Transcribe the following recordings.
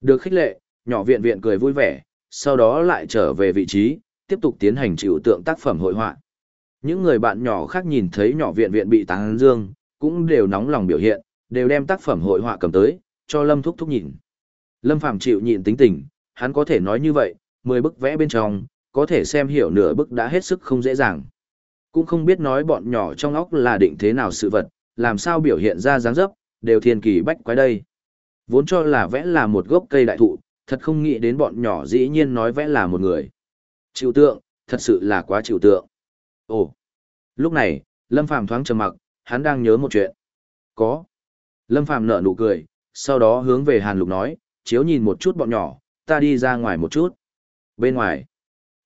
Được khích lệ, nhỏ viện viện cười vui vẻ, sau đó lại trở về vị trí, tiếp tục tiến hành chịu tượng tác phẩm hội họa. Những người bạn nhỏ khác nhìn thấy nhỏ viện viện bị tán dương, cũng đều nóng lòng biểu hiện, đều đem tác phẩm hội họa cầm tới, cho Lâm Thúc Thúc nhìn. Lâm Phàm chịu nhịn tính tình, hắn có thể nói như vậy, 10 bức vẽ bên trong, có thể xem hiểu nửa bức đã hết sức không dễ dàng. Cũng không biết nói bọn nhỏ trong óc là định thế nào sự vật, làm sao biểu hiện ra dáng dấp, đều thiên kỳ bách quái đây. Vốn cho là vẽ là một gốc cây đại thụ, thật không nghĩ đến bọn nhỏ dĩ nhiên nói vẽ là một người. Chịu tượng, thật sự là quá chịu tượng. Ồ, lúc này, Lâm Phàm thoáng trầm mặc, hắn đang nhớ một chuyện. Có. Lâm Phàm nở nụ cười, sau đó hướng về Hàn Lục nói, chiếu nhìn một chút bọn nhỏ, ta đi ra ngoài một chút. Bên ngoài,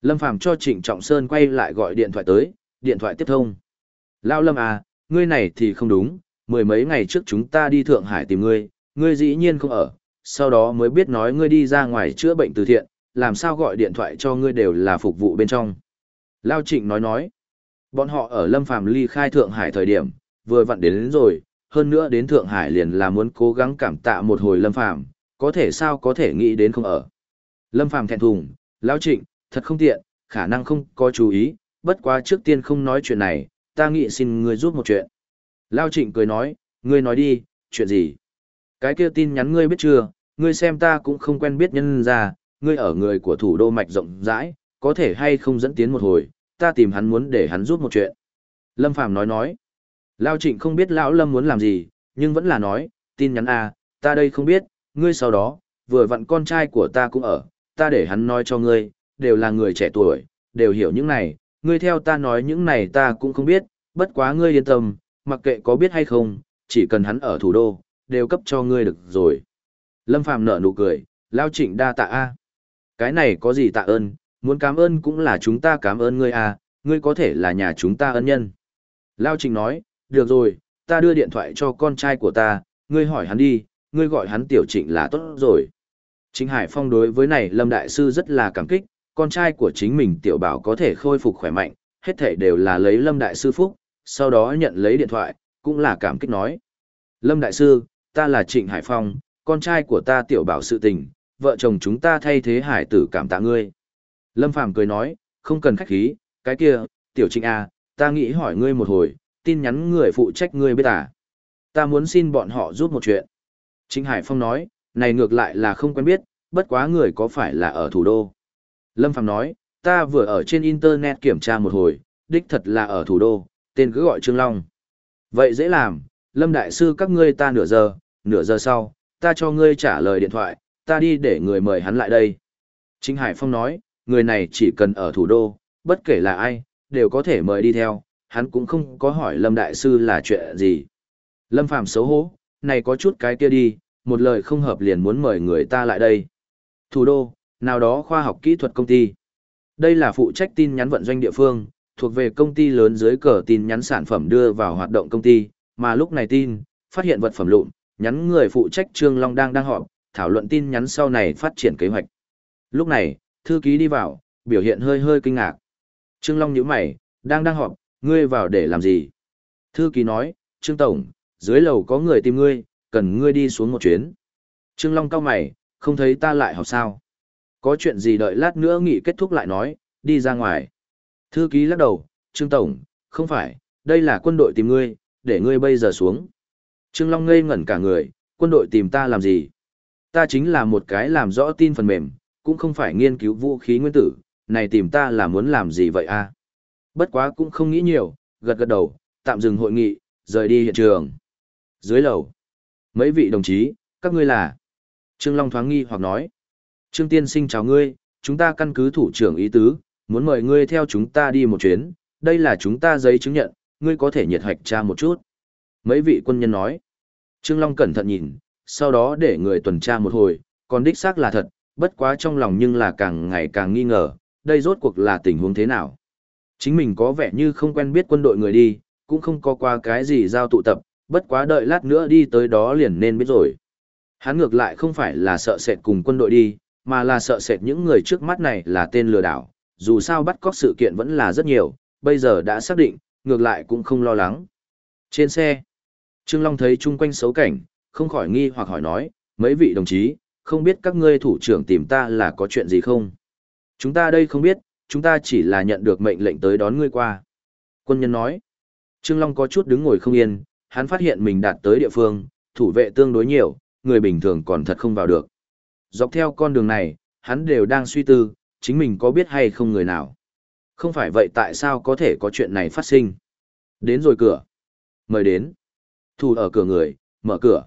Lâm Phàm cho Trịnh Trọng Sơn quay lại gọi điện thoại tới, điện thoại tiếp thông. Lao Lâm à, ngươi này thì không đúng, mười mấy ngày trước chúng ta đi Thượng Hải tìm ngươi, ngươi dĩ nhiên không ở, sau đó mới biết nói ngươi đi ra ngoài chữa bệnh từ thiện, làm sao gọi điện thoại cho ngươi đều là phục vụ bên trong. Lao Trịnh nói nói, bọn họ ở Lâm Phàm ly khai Thượng Hải thời điểm, vừa vặn đến, đến rồi, hơn nữa đến Thượng Hải liền là muốn cố gắng cảm tạ một hồi Lâm Phàm có thể sao có thể nghĩ đến không ở. Lâm Phàm thẹn thùng, Lao Trịnh, thật không tiện, khả năng không có chú ý, bất quá trước tiên không nói chuyện này, ta nghĩ xin ngươi giúp một chuyện. Lao Trịnh cười nói, ngươi nói đi, chuyện gì? Cái kia tin nhắn ngươi biết chưa, ngươi xem ta cũng không quen biết nhân ra, ngươi ở người của thủ đô mạch rộng rãi, có thể hay không dẫn tiến một hồi, ta tìm hắn muốn để hắn giúp một chuyện. Lâm Phàm nói nói, Lao Trịnh không biết Lão Lâm muốn làm gì, nhưng vẫn là nói, tin nhắn A, ta đây không biết, ngươi sau đó, vừa vặn con trai của ta cũng ở, ta để hắn nói cho ngươi, đều là người trẻ tuổi, đều hiểu những này, ngươi theo ta nói những này ta cũng không biết, bất quá ngươi yên tâm, mặc kệ có biết hay không, chỉ cần hắn ở thủ đô, đều cấp cho ngươi được rồi. Lâm Phàm nở nụ cười, Lao Trịnh đa tạ A. Cái này có gì tạ ơn, muốn cảm ơn cũng là chúng ta cảm ơn ngươi A, ngươi có thể là nhà chúng ta ân nhân. Lao Trịnh nói, được rồi, ta đưa điện thoại cho con trai của ta, ngươi hỏi hắn đi, ngươi gọi hắn tiểu trịnh là tốt rồi. Chính Hải Phong đối với này Lâm Đại Sư rất là cảm kích, con trai của chính mình tiểu bảo có thể khôi phục khỏe mạnh, hết thể đều là lấy Lâm Đại Sư phúc, sau đó nhận lấy điện thoại, cũng là cảm kích nói. Lâm Đại Sư, ta là Trịnh Hải Phong, con trai của ta tiểu bảo sự tình, vợ chồng chúng ta thay thế hải tử cảm tạ ngươi. Lâm Phàm cười nói, không cần khách khí, cái kia, tiểu Trịnh A, ta nghĩ hỏi ngươi một hồi, tin nhắn người phụ trách ngươi biết à. Ta muốn xin bọn họ giúp một chuyện. Trịnh Hải Phong nói, này ngược lại là không quen biết, bất quá người có phải là ở thủ đô. Lâm Phàm nói, ta vừa ở trên Internet kiểm tra một hồi, đích thật là ở thủ đô, tên cứ gọi Trương Long. Vậy dễ làm, Lâm Đại Sư các ngươi ta nửa giờ, nửa giờ sau, ta cho ngươi trả lời điện thoại, ta đi để người mời hắn lại đây. Chính Hải Phong nói, người này chỉ cần ở thủ đô, bất kể là ai, đều có thể mời đi theo, hắn cũng không có hỏi Lâm Đại Sư là chuyện gì. Lâm Phàm xấu hổ, này có chút cái kia đi, một lời không hợp liền muốn mời người ta lại đây. Thủ đô, nào đó khoa học kỹ thuật công ty. Đây là phụ trách tin nhắn vận doanh địa phương, thuộc về công ty lớn dưới cờ tin nhắn sản phẩm đưa vào hoạt động công ty, mà lúc này tin, phát hiện vật phẩm lụn, nhắn người phụ trách Trương Long đang đang họp, thảo luận tin nhắn sau này phát triển kế hoạch. Lúc này, thư ký đi vào, biểu hiện hơi hơi kinh ngạc. Trương Long nhíu mày, đang đang họp, ngươi vào để làm gì? Thư ký nói, Trương Tổng, dưới lầu có người tìm ngươi, cần ngươi đi xuống một chuyến. Trương Long cao mày, không thấy ta lại họp sao? Có chuyện gì đợi lát nữa nghị kết thúc lại nói, đi ra ngoài. Thư ký lắc đầu, Trương Tổng, không phải, đây là quân đội tìm ngươi, để ngươi bây giờ xuống. Trương Long ngây ngẩn cả người, quân đội tìm ta làm gì? Ta chính là một cái làm rõ tin phần mềm, cũng không phải nghiên cứu vũ khí nguyên tử, này tìm ta là muốn làm gì vậy a? Bất quá cũng không nghĩ nhiều, gật gật đầu, tạm dừng hội nghị, rời đi hiện trường. Dưới lầu, mấy vị đồng chí, các ngươi là? Trương Long thoáng nghi hoặc nói. Trương Tiên Sinh chào ngươi, chúng ta căn cứ thủ trưởng ý tứ, muốn mời ngươi theo chúng ta đi một chuyến, đây là chúng ta giấy chứng nhận, ngươi có thể nhiệt hạch tra một chút. Mấy vị quân nhân nói. Trương Long cẩn thận nhìn, sau đó để người tuần tra một hồi, còn đích xác là thật, bất quá trong lòng nhưng là càng ngày càng nghi ngờ, đây rốt cuộc là tình huống thế nào. Chính mình có vẻ như không quen biết quân đội người đi, cũng không có qua cái gì giao tụ tập, bất quá đợi lát nữa đi tới đó liền nên biết rồi. Hắn ngược lại không phải là sợ sệt cùng quân đội đi, mà là sợ sệt những người trước mắt này là tên lừa đảo, dù sao bắt cóc sự kiện vẫn là rất nhiều, bây giờ đã xác định, ngược lại cũng không lo lắng. Trên xe, Trương Long thấy chung quanh xấu cảnh, không khỏi nghi hoặc hỏi nói, mấy vị đồng chí, không biết các ngươi thủ trưởng tìm ta là có chuyện gì không? Chúng ta đây không biết, chúng ta chỉ là nhận được mệnh lệnh tới đón ngươi qua. Quân nhân nói, Trương Long có chút đứng ngồi không yên, hắn phát hiện mình đạt tới địa phương, thủ vệ tương đối nhiều, người bình thường còn thật không vào được. Dọc theo con đường này, hắn đều đang suy tư, chính mình có biết hay không người nào. Không phải vậy tại sao có thể có chuyện này phát sinh? Đến rồi cửa. Mời đến. Thủ ở cửa người, mở cửa.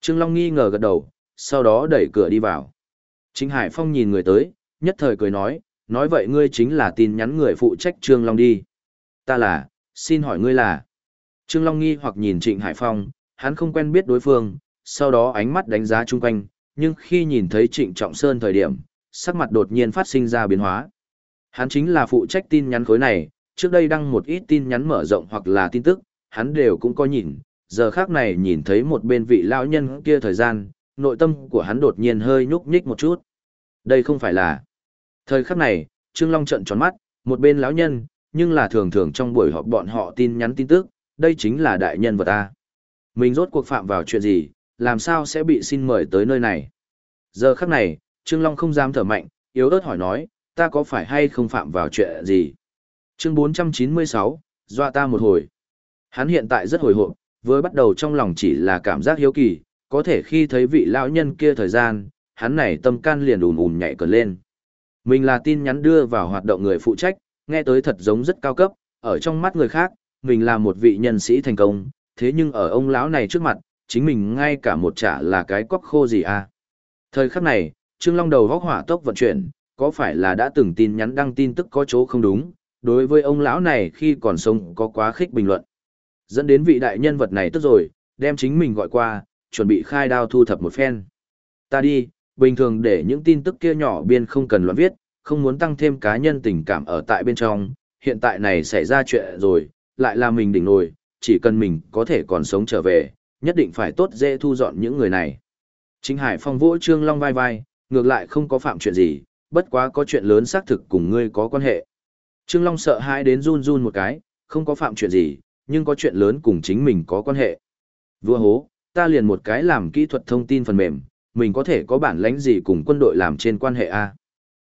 Trương Long nghi ngờ gật đầu, sau đó đẩy cửa đi vào. Chính Hải Phong nhìn người tới, nhất thời cười nói, nói vậy ngươi chính là tin nhắn người phụ trách Trương Long đi. Ta là, xin hỏi ngươi là. Trương Long nghi hoặc nhìn Trịnh Hải Phong, hắn không quen biết đối phương, sau đó ánh mắt đánh giá chung quanh, nhưng khi nhìn thấy Trịnh Trọng Sơn thời điểm, sắc mặt đột nhiên phát sinh ra biến hóa. Hắn chính là phụ trách tin nhắn khối này, trước đây đăng một ít tin nhắn mở rộng hoặc là tin tức, hắn đều cũng có nhìn, giờ khác này nhìn thấy một bên vị lão nhân kia thời gian, nội tâm của hắn đột nhiên hơi nhúc nhích một chút. Đây không phải là. Thời khắc này, Trương Long trận tròn mắt, một bên lão nhân, nhưng là thường thường trong buổi họp bọn họ tin nhắn tin tức, đây chính là đại nhân vật ta. Mình rốt cuộc phạm vào chuyện gì, làm sao sẽ bị xin mời tới nơi này. Giờ khắc này, Trương Long không dám thở mạnh, yếu ớt hỏi nói, ta có phải hay không phạm vào chuyện gì? Chương 496, dọa ta một hồi. Hắn hiện tại rất hồi hộp, vừa bắt đầu trong lòng chỉ là cảm giác hiếu kỳ, có thể khi thấy vị lão nhân kia thời gian, hắn này tâm can liền ùn ùn nhảy cờ lên. Mình là tin nhắn đưa vào hoạt động người phụ trách, nghe tới thật giống rất cao cấp, ở trong mắt người khác, mình là một vị nhân sĩ thành công, thế nhưng ở ông lão này trước mặt, chính mình ngay cả một trả là cái quắc khô gì à. Thời khắc này, Trương Long đầu góc hỏa tốc vận chuyển, có phải là đã từng tin nhắn đăng tin tức có chỗ không đúng, đối với ông lão này khi còn sống có quá khích bình luận. Dẫn đến vị đại nhân vật này tức rồi, đem chính mình gọi qua, chuẩn bị khai đao thu thập một phen. Ta đi, bình thường để những tin tức kia nhỏ biên không cần loạn viết, không muốn tăng thêm cá nhân tình cảm ở tại bên trong, hiện tại này xảy ra chuyện rồi, lại là mình đỉnh nổi, chỉ cần mình có thể còn sống trở về, nhất định phải tốt dễ thu dọn những người này. Chính Hải Phong vỗ Trương Long vai vai, ngược lại không có phạm chuyện gì, bất quá có chuyện lớn xác thực cùng ngươi có quan hệ. Trương Long sợ hãi đến run run một cái, không có phạm chuyện gì, nhưng có chuyện lớn cùng chính mình có quan hệ. Vua hố, ta liền một cái làm kỹ thuật thông tin phần mềm, mình có thể có bản lãnh gì cùng quân đội làm trên quan hệ A.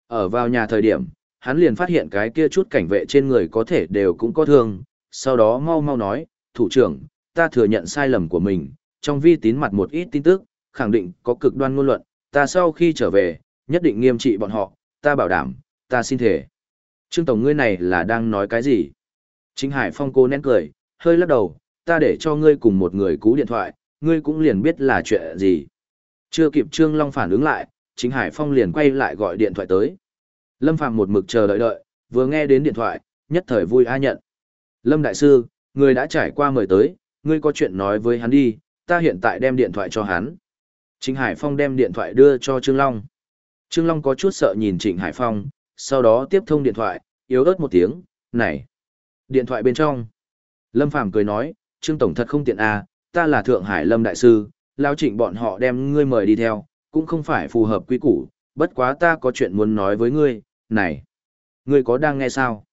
Ở vào nhà thời điểm, hắn liền phát hiện cái kia chút cảnh vệ trên người có thể đều cũng có thương, sau đó mau mau nói, thủ trưởng, ta thừa nhận sai lầm của mình, trong vi tín mặt một ít tin tức, khẳng định có cực đoan ngôn luận, ta sau khi trở về, nhất định nghiêm trị bọn họ, ta bảo đảm, ta xin thể. Trương Tổng ngươi này là đang nói cái gì? Chính Hải Phong cô nén cười, hơi lắc đầu, ta để cho ngươi cùng một người cú điện thoại, ngươi cũng liền biết là chuyện gì. Chưa kịp Trương Long phản ứng lại, chính Hải Phong liền quay lại gọi điện thoại tới. Lâm Phạm một mực chờ đợi đợi, vừa nghe đến điện thoại, nhất thời vui a nhận. Lâm Đại Sư, người đã trải qua mời tới, ngươi có chuyện nói với hắn đi, ta hiện tại đem điện thoại cho hắn. Chính Hải Phong đem điện thoại đưa cho Trương Long. Trương Long có chút sợ nhìn Trịnh Hải Phong, sau đó tiếp thông điện thoại, yếu ớt một tiếng, này. Điện thoại bên trong. Lâm Phàm cười nói, Trương Tổng thật không tiện à, ta là Thượng Hải Lâm Đại Sư, lao trịnh bọn họ đem ngươi mời đi theo, cũng không phải phù hợp quy củ, bất quá ta có chuyện muốn nói với ngươi, này. Ngươi có đang nghe sao?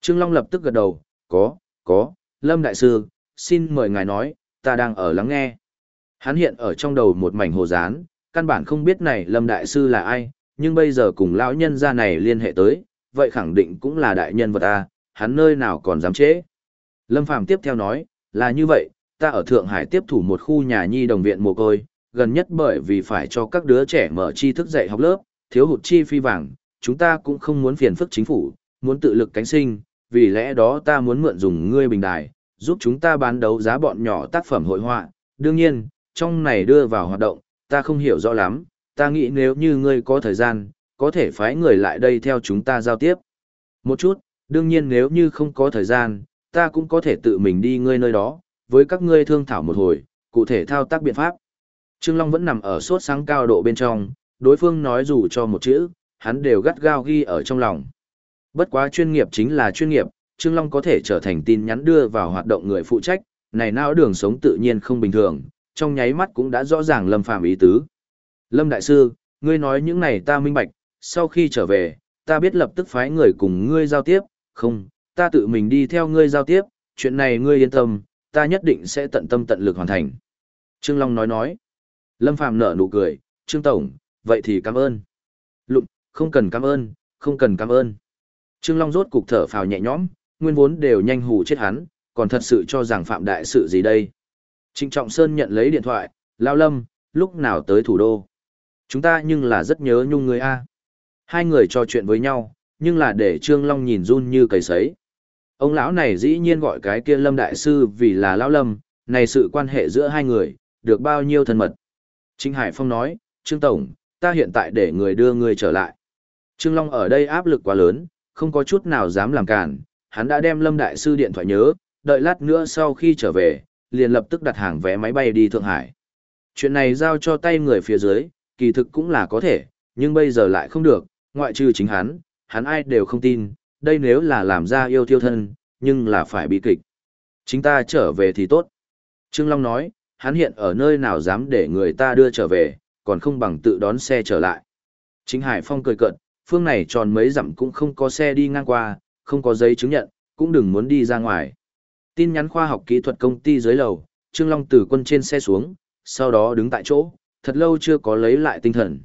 Trương Long lập tức gật đầu, có, có, Lâm Đại Sư, xin mời ngài nói, ta đang ở lắng nghe. Hắn hiện ở trong đầu một mảnh hồ dán, căn bản không biết này Lâm Đại Sư là ai, nhưng bây giờ cùng lão nhân gia này liên hệ tới, vậy khẳng định cũng là đại nhân vật ta, hắn nơi nào còn dám chế. Lâm Phàm tiếp theo nói, là như vậy, ta ở Thượng Hải tiếp thủ một khu nhà nhi đồng viện mồ côi, gần nhất bởi vì phải cho các đứa trẻ mở tri thức dạy học lớp, thiếu hụt chi phi vàng, chúng ta cũng không muốn phiền phức chính phủ, muốn tự lực cánh sinh, vì lẽ đó ta muốn mượn dùng ngươi bình đài, giúp chúng ta bán đấu giá bọn nhỏ tác phẩm hội họa. Đương nhiên, trong này đưa vào hoạt động, ta không hiểu rõ lắm, ta nghĩ nếu như ngươi có thời gian, có thể phái người lại đây theo chúng ta giao tiếp. Một chút, đương nhiên nếu như không có thời gian, ta cũng có thể tự mình đi ngươi nơi đó, với các ngươi thương thảo một hồi, cụ thể thao tác biện pháp. Trương Long vẫn nằm ở suốt sáng cao độ bên trong, đối phương nói dù cho một chữ, hắn đều gắt gao ghi ở trong lòng. Bất quá chuyên nghiệp chính là chuyên nghiệp, Trương Long có thể trở thành tin nhắn đưa vào hoạt động người phụ trách, này não đường sống tự nhiên không bình thường, trong nháy mắt cũng đã rõ ràng Lâm Phàm ý tứ. Lâm Đại Sư, ngươi nói những này ta minh bạch, sau khi trở về, ta biết lập tức phái người cùng ngươi giao tiếp, không, ta tự mình đi theo ngươi giao tiếp, chuyện này ngươi yên tâm, ta nhất định sẽ tận tâm tận lực hoàn thành. Trương Long nói nói. Lâm Phàm nở nụ cười, Trương Tổng, vậy thì cảm ơn. Lụng, không cần cảm ơn, không cần cảm ơn. Trương Long rốt cục thở phào nhẹ nhõm, nguyên vốn đều nhanh hù chết hắn, còn thật sự cho rằng phạm đại sự gì đây. Trịnh Trọng Sơn nhận lấy điện thoại, lao lâm, lúc nào tới thủ đô. Chúng ta nhưng là rất nhớ nhung người A. Hai người trò chuyện với nhau, nhưng là để Trương Long nhìn run như cầy sấy. Ông lão này dĩ nhiên gọi cái kia lâm đại sư vì là lão lâm, này sự quan hệ giữa hai người, được bao nhiêu thân mật. Trịnh Hải Phong nói, Trương Tổng, ta hiện tại để người đưa người trở lại. Trương Long ở đây áp lực quá lớn, không có chút nào dám làm cản, hắn đã đem lâm đại sư điện thoại nhớ, đợi lát nữa sau khi trở về, liền lập tức đặt hàng vé máy bay đi Thượng Hải. Chuyện này giao cho tay người phía dưới, kỳ thực cũng là có thể, nhưng bây giờ lại không được, ngoại trừ chính hắn, hắn ai đều không tin, đây nếu là làm ra yêu thiêu thân, nhưng là phải bị kịch. Chính ta trở về thì tốt. Trương Long nói, hắn hiện ở nơi nào dám để người ta đưa trở về, còn không bằng tự đón xe trở lại. Chính Hải Phong cười cận, phương này tròn mấy dặm cũng không có xe đi ngang qua, không có giấy chứng nhận, cũng đừng muốn đi ra ngoài. Tin nhắn khoa học kỹ thuật công ty dưới lầu, Trương Long từ quân trên xe xuống, sau đó đứng tại chỗ, thật lâu chưa có lấy lại tinh thần.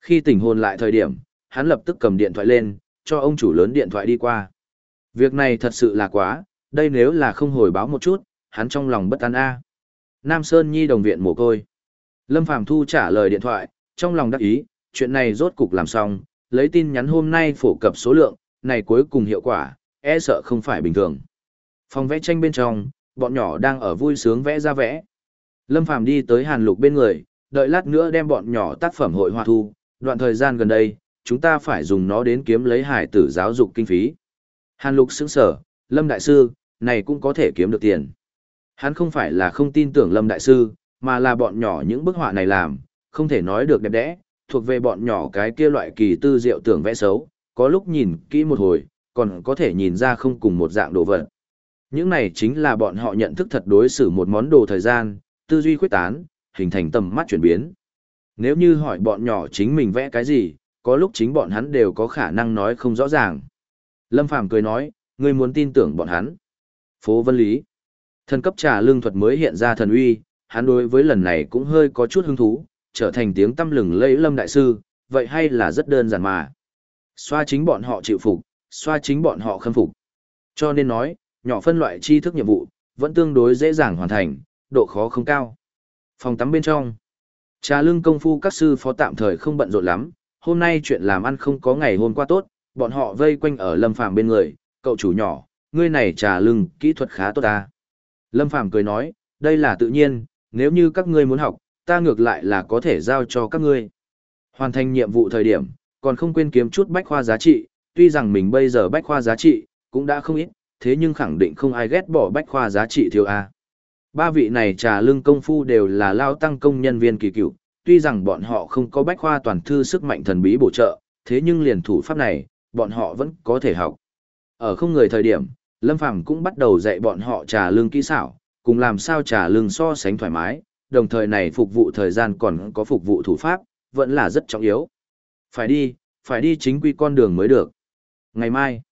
Khi tỉnh hồn lại thời điểm, hắn lập tức cầm điện thoại lên, cho ông chủ lớn điện thoại đi qua. Việc này thật sự là quá, đây nếu là không hồi báo một chút, hắn trong lòng bất an a. Nam Sơn Nhi đồng viện mồ côi. Lâm Phàm Thu trả lời điện thoại, trong lòng đắc ý, chuyện này rốt cục làm xong, lấy tin nhắn hôm nay phổ cập số lượng, này cuối cùng hiệu quả, e sợ không phải bình thường. Phòng vẽ tranh bên trong, bọn nhỏ đang ở vui sướng vẽ ra vẽ. Lâm Phàm đi tới Hàn Lục bên người, đợi lát nữa đem bọn nhỏ tác phẩm hội họa thu, đoạn thời gian gần đây, chúng ta phải dùng nó đến kiếm lấy hải tử giáo dục kinh phí. Hàn Lục sững sở, Lâm Đại Sư, này cũng có thể kiếm được tiền. Hắn không phải là không tin tưởng Lâm Đại Sư, mà là bọn nhỏ những bức họa này làm, không thể nói được đẹp đẽ, thuộc về bọn nhỏ cái kia loại kỳ tư diệu tưởng vẽ xấu, có lúc nhìn kỹ một hồi, còn có thể nhìn ra không cùng một dạng đồ vật. Những này chính là bọn họ nhận thức thật đối xử một món đồ thời gian, tư duy khuyết tán, hình thành tầm mắt chuyển biến. Nếu như hỏi bọn nhỏ chính mình vẽ cái gì, có lúc chính bọn hắn đều có khả năng nói không rõ ràng. Lâm Phàm cười nói, ngươi muốn tin tưởng bọn hắn. Phố Vân Lý. Thần cấp trà lương thuật mới hiện ra thần uy, hắn đối với lần này cũng hơi có chút hứng thú, trở thành tiếng tâm lừng lẫy Lâm Đại Sư, vậy hay là rất đơn giản mà. Xoa chính bọn họ chịu phục, xoa chính bọn họ khâm phục. Cho nên nói, nhỏ phân loại tri thức nhiệm vụ, vẫn tương đối dễ dàng hoàn thành, độ khó không cao. Phòng tắm bên trong. Trà lưng công phu các sư phó tạm thời không bận rộn lắm, hôm nay chuyện làm ăn không có ngày hôm qua tốt, bọn họ vây quanh ở Lâm Phàm bên người, cậu chủ nhỏ, ngươi này trà lưng, kỹ thuật khá tốt ta. Lâm Phàm cười nói, đây là tự nhiên, nếu như các ngươi muốn học, ta ngược lại là có thể giao cho các ngươi. Hoàn thành nhiệm vụ thời điểm, còn không quên kiếm chút bách khoa giá trị, tuy rằng mình bây giờ bách khoa giá trị, cũng đã không ít, thế nhưng khẳng định không ai ghét bỏ bách khoa giá trị thiếu A. Ba vị này trà lưng công phu đều là lao tăng công nhân viên kỳ cựu, tuy rằng bọn họ không có bách khoa toàn thư sức mạnh thần bí bổ trợ, thế nhưng liền thủ pháp này, bọn họ vẫn có thể học. Ở không người thời điểm, Lâm Phàm cũng bắt đầu dạy bọn họ trà lưng kỹ xảo, cùng làm sao trà lưng so sánh thoải mái, đồng thời này phục vụ thời gian còn có phục vụ thủ pháp, vẫn là rất trọng yếu. Phải đi, phải đi chính quy con đường mới được. Ngày mai,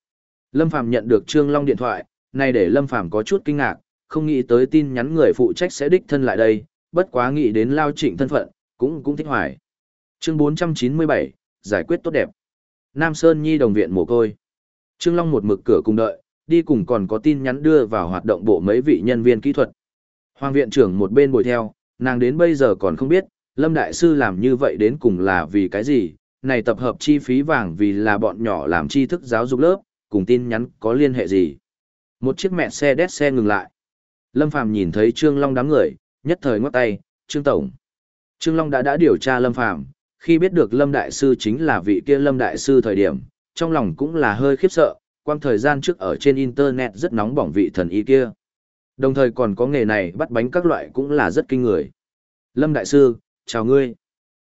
Lâm Phàm nhận được Trương Long điện thoại, này để Lâm Phàm có chút kinh ngạc, không nghĩ tới tin nhắn người phụ trách sẽ đích thân lại đây, bất quá nghĩ đến Lao Trịnh thân phận, cũng cũng thích hoài. Chương 497, giải quyết tốt đẹp. Nam Sơn Nhi đồng viện mồ côi. Trương Long một mực cửa cùng đợi, đi cùng còn có tin nhắn đưa vào hoạt động bộ mấy vị nhân viên kỹ thuật. Hoàng viện trưởng một bên bồi theo, nàng đến bây giờ còn không biết, Lâm Đại Sư làm như vậy đến cùng là vì cái gì, này tập hợp chi phí vàng vì là bọn nhỏ làm tri thức giáo dục lớp, cùng tin nhắn có liên hệ gì. Một chiếc mẹ xe đét xe ngừng lại. Lâm Phàm nhìn thấy Trương Long đám người, nhất thời ngoắc tay, Trương Tổng. Trương Long đã đã điều tra Lâm Phàm khi biết được Lâm Đại Sư chính là vị kia Lâm Đại Sư thời điểm, trong lòng cũng là hơi khiếp sợ, quang thời gian trước ở trên Internet rất nóng bỏng vị thần y kia. Đồng thời còn có nghề này bắt bánh các loại cũng là rất kinh người. Lâm Đại Sư, chào ngươi.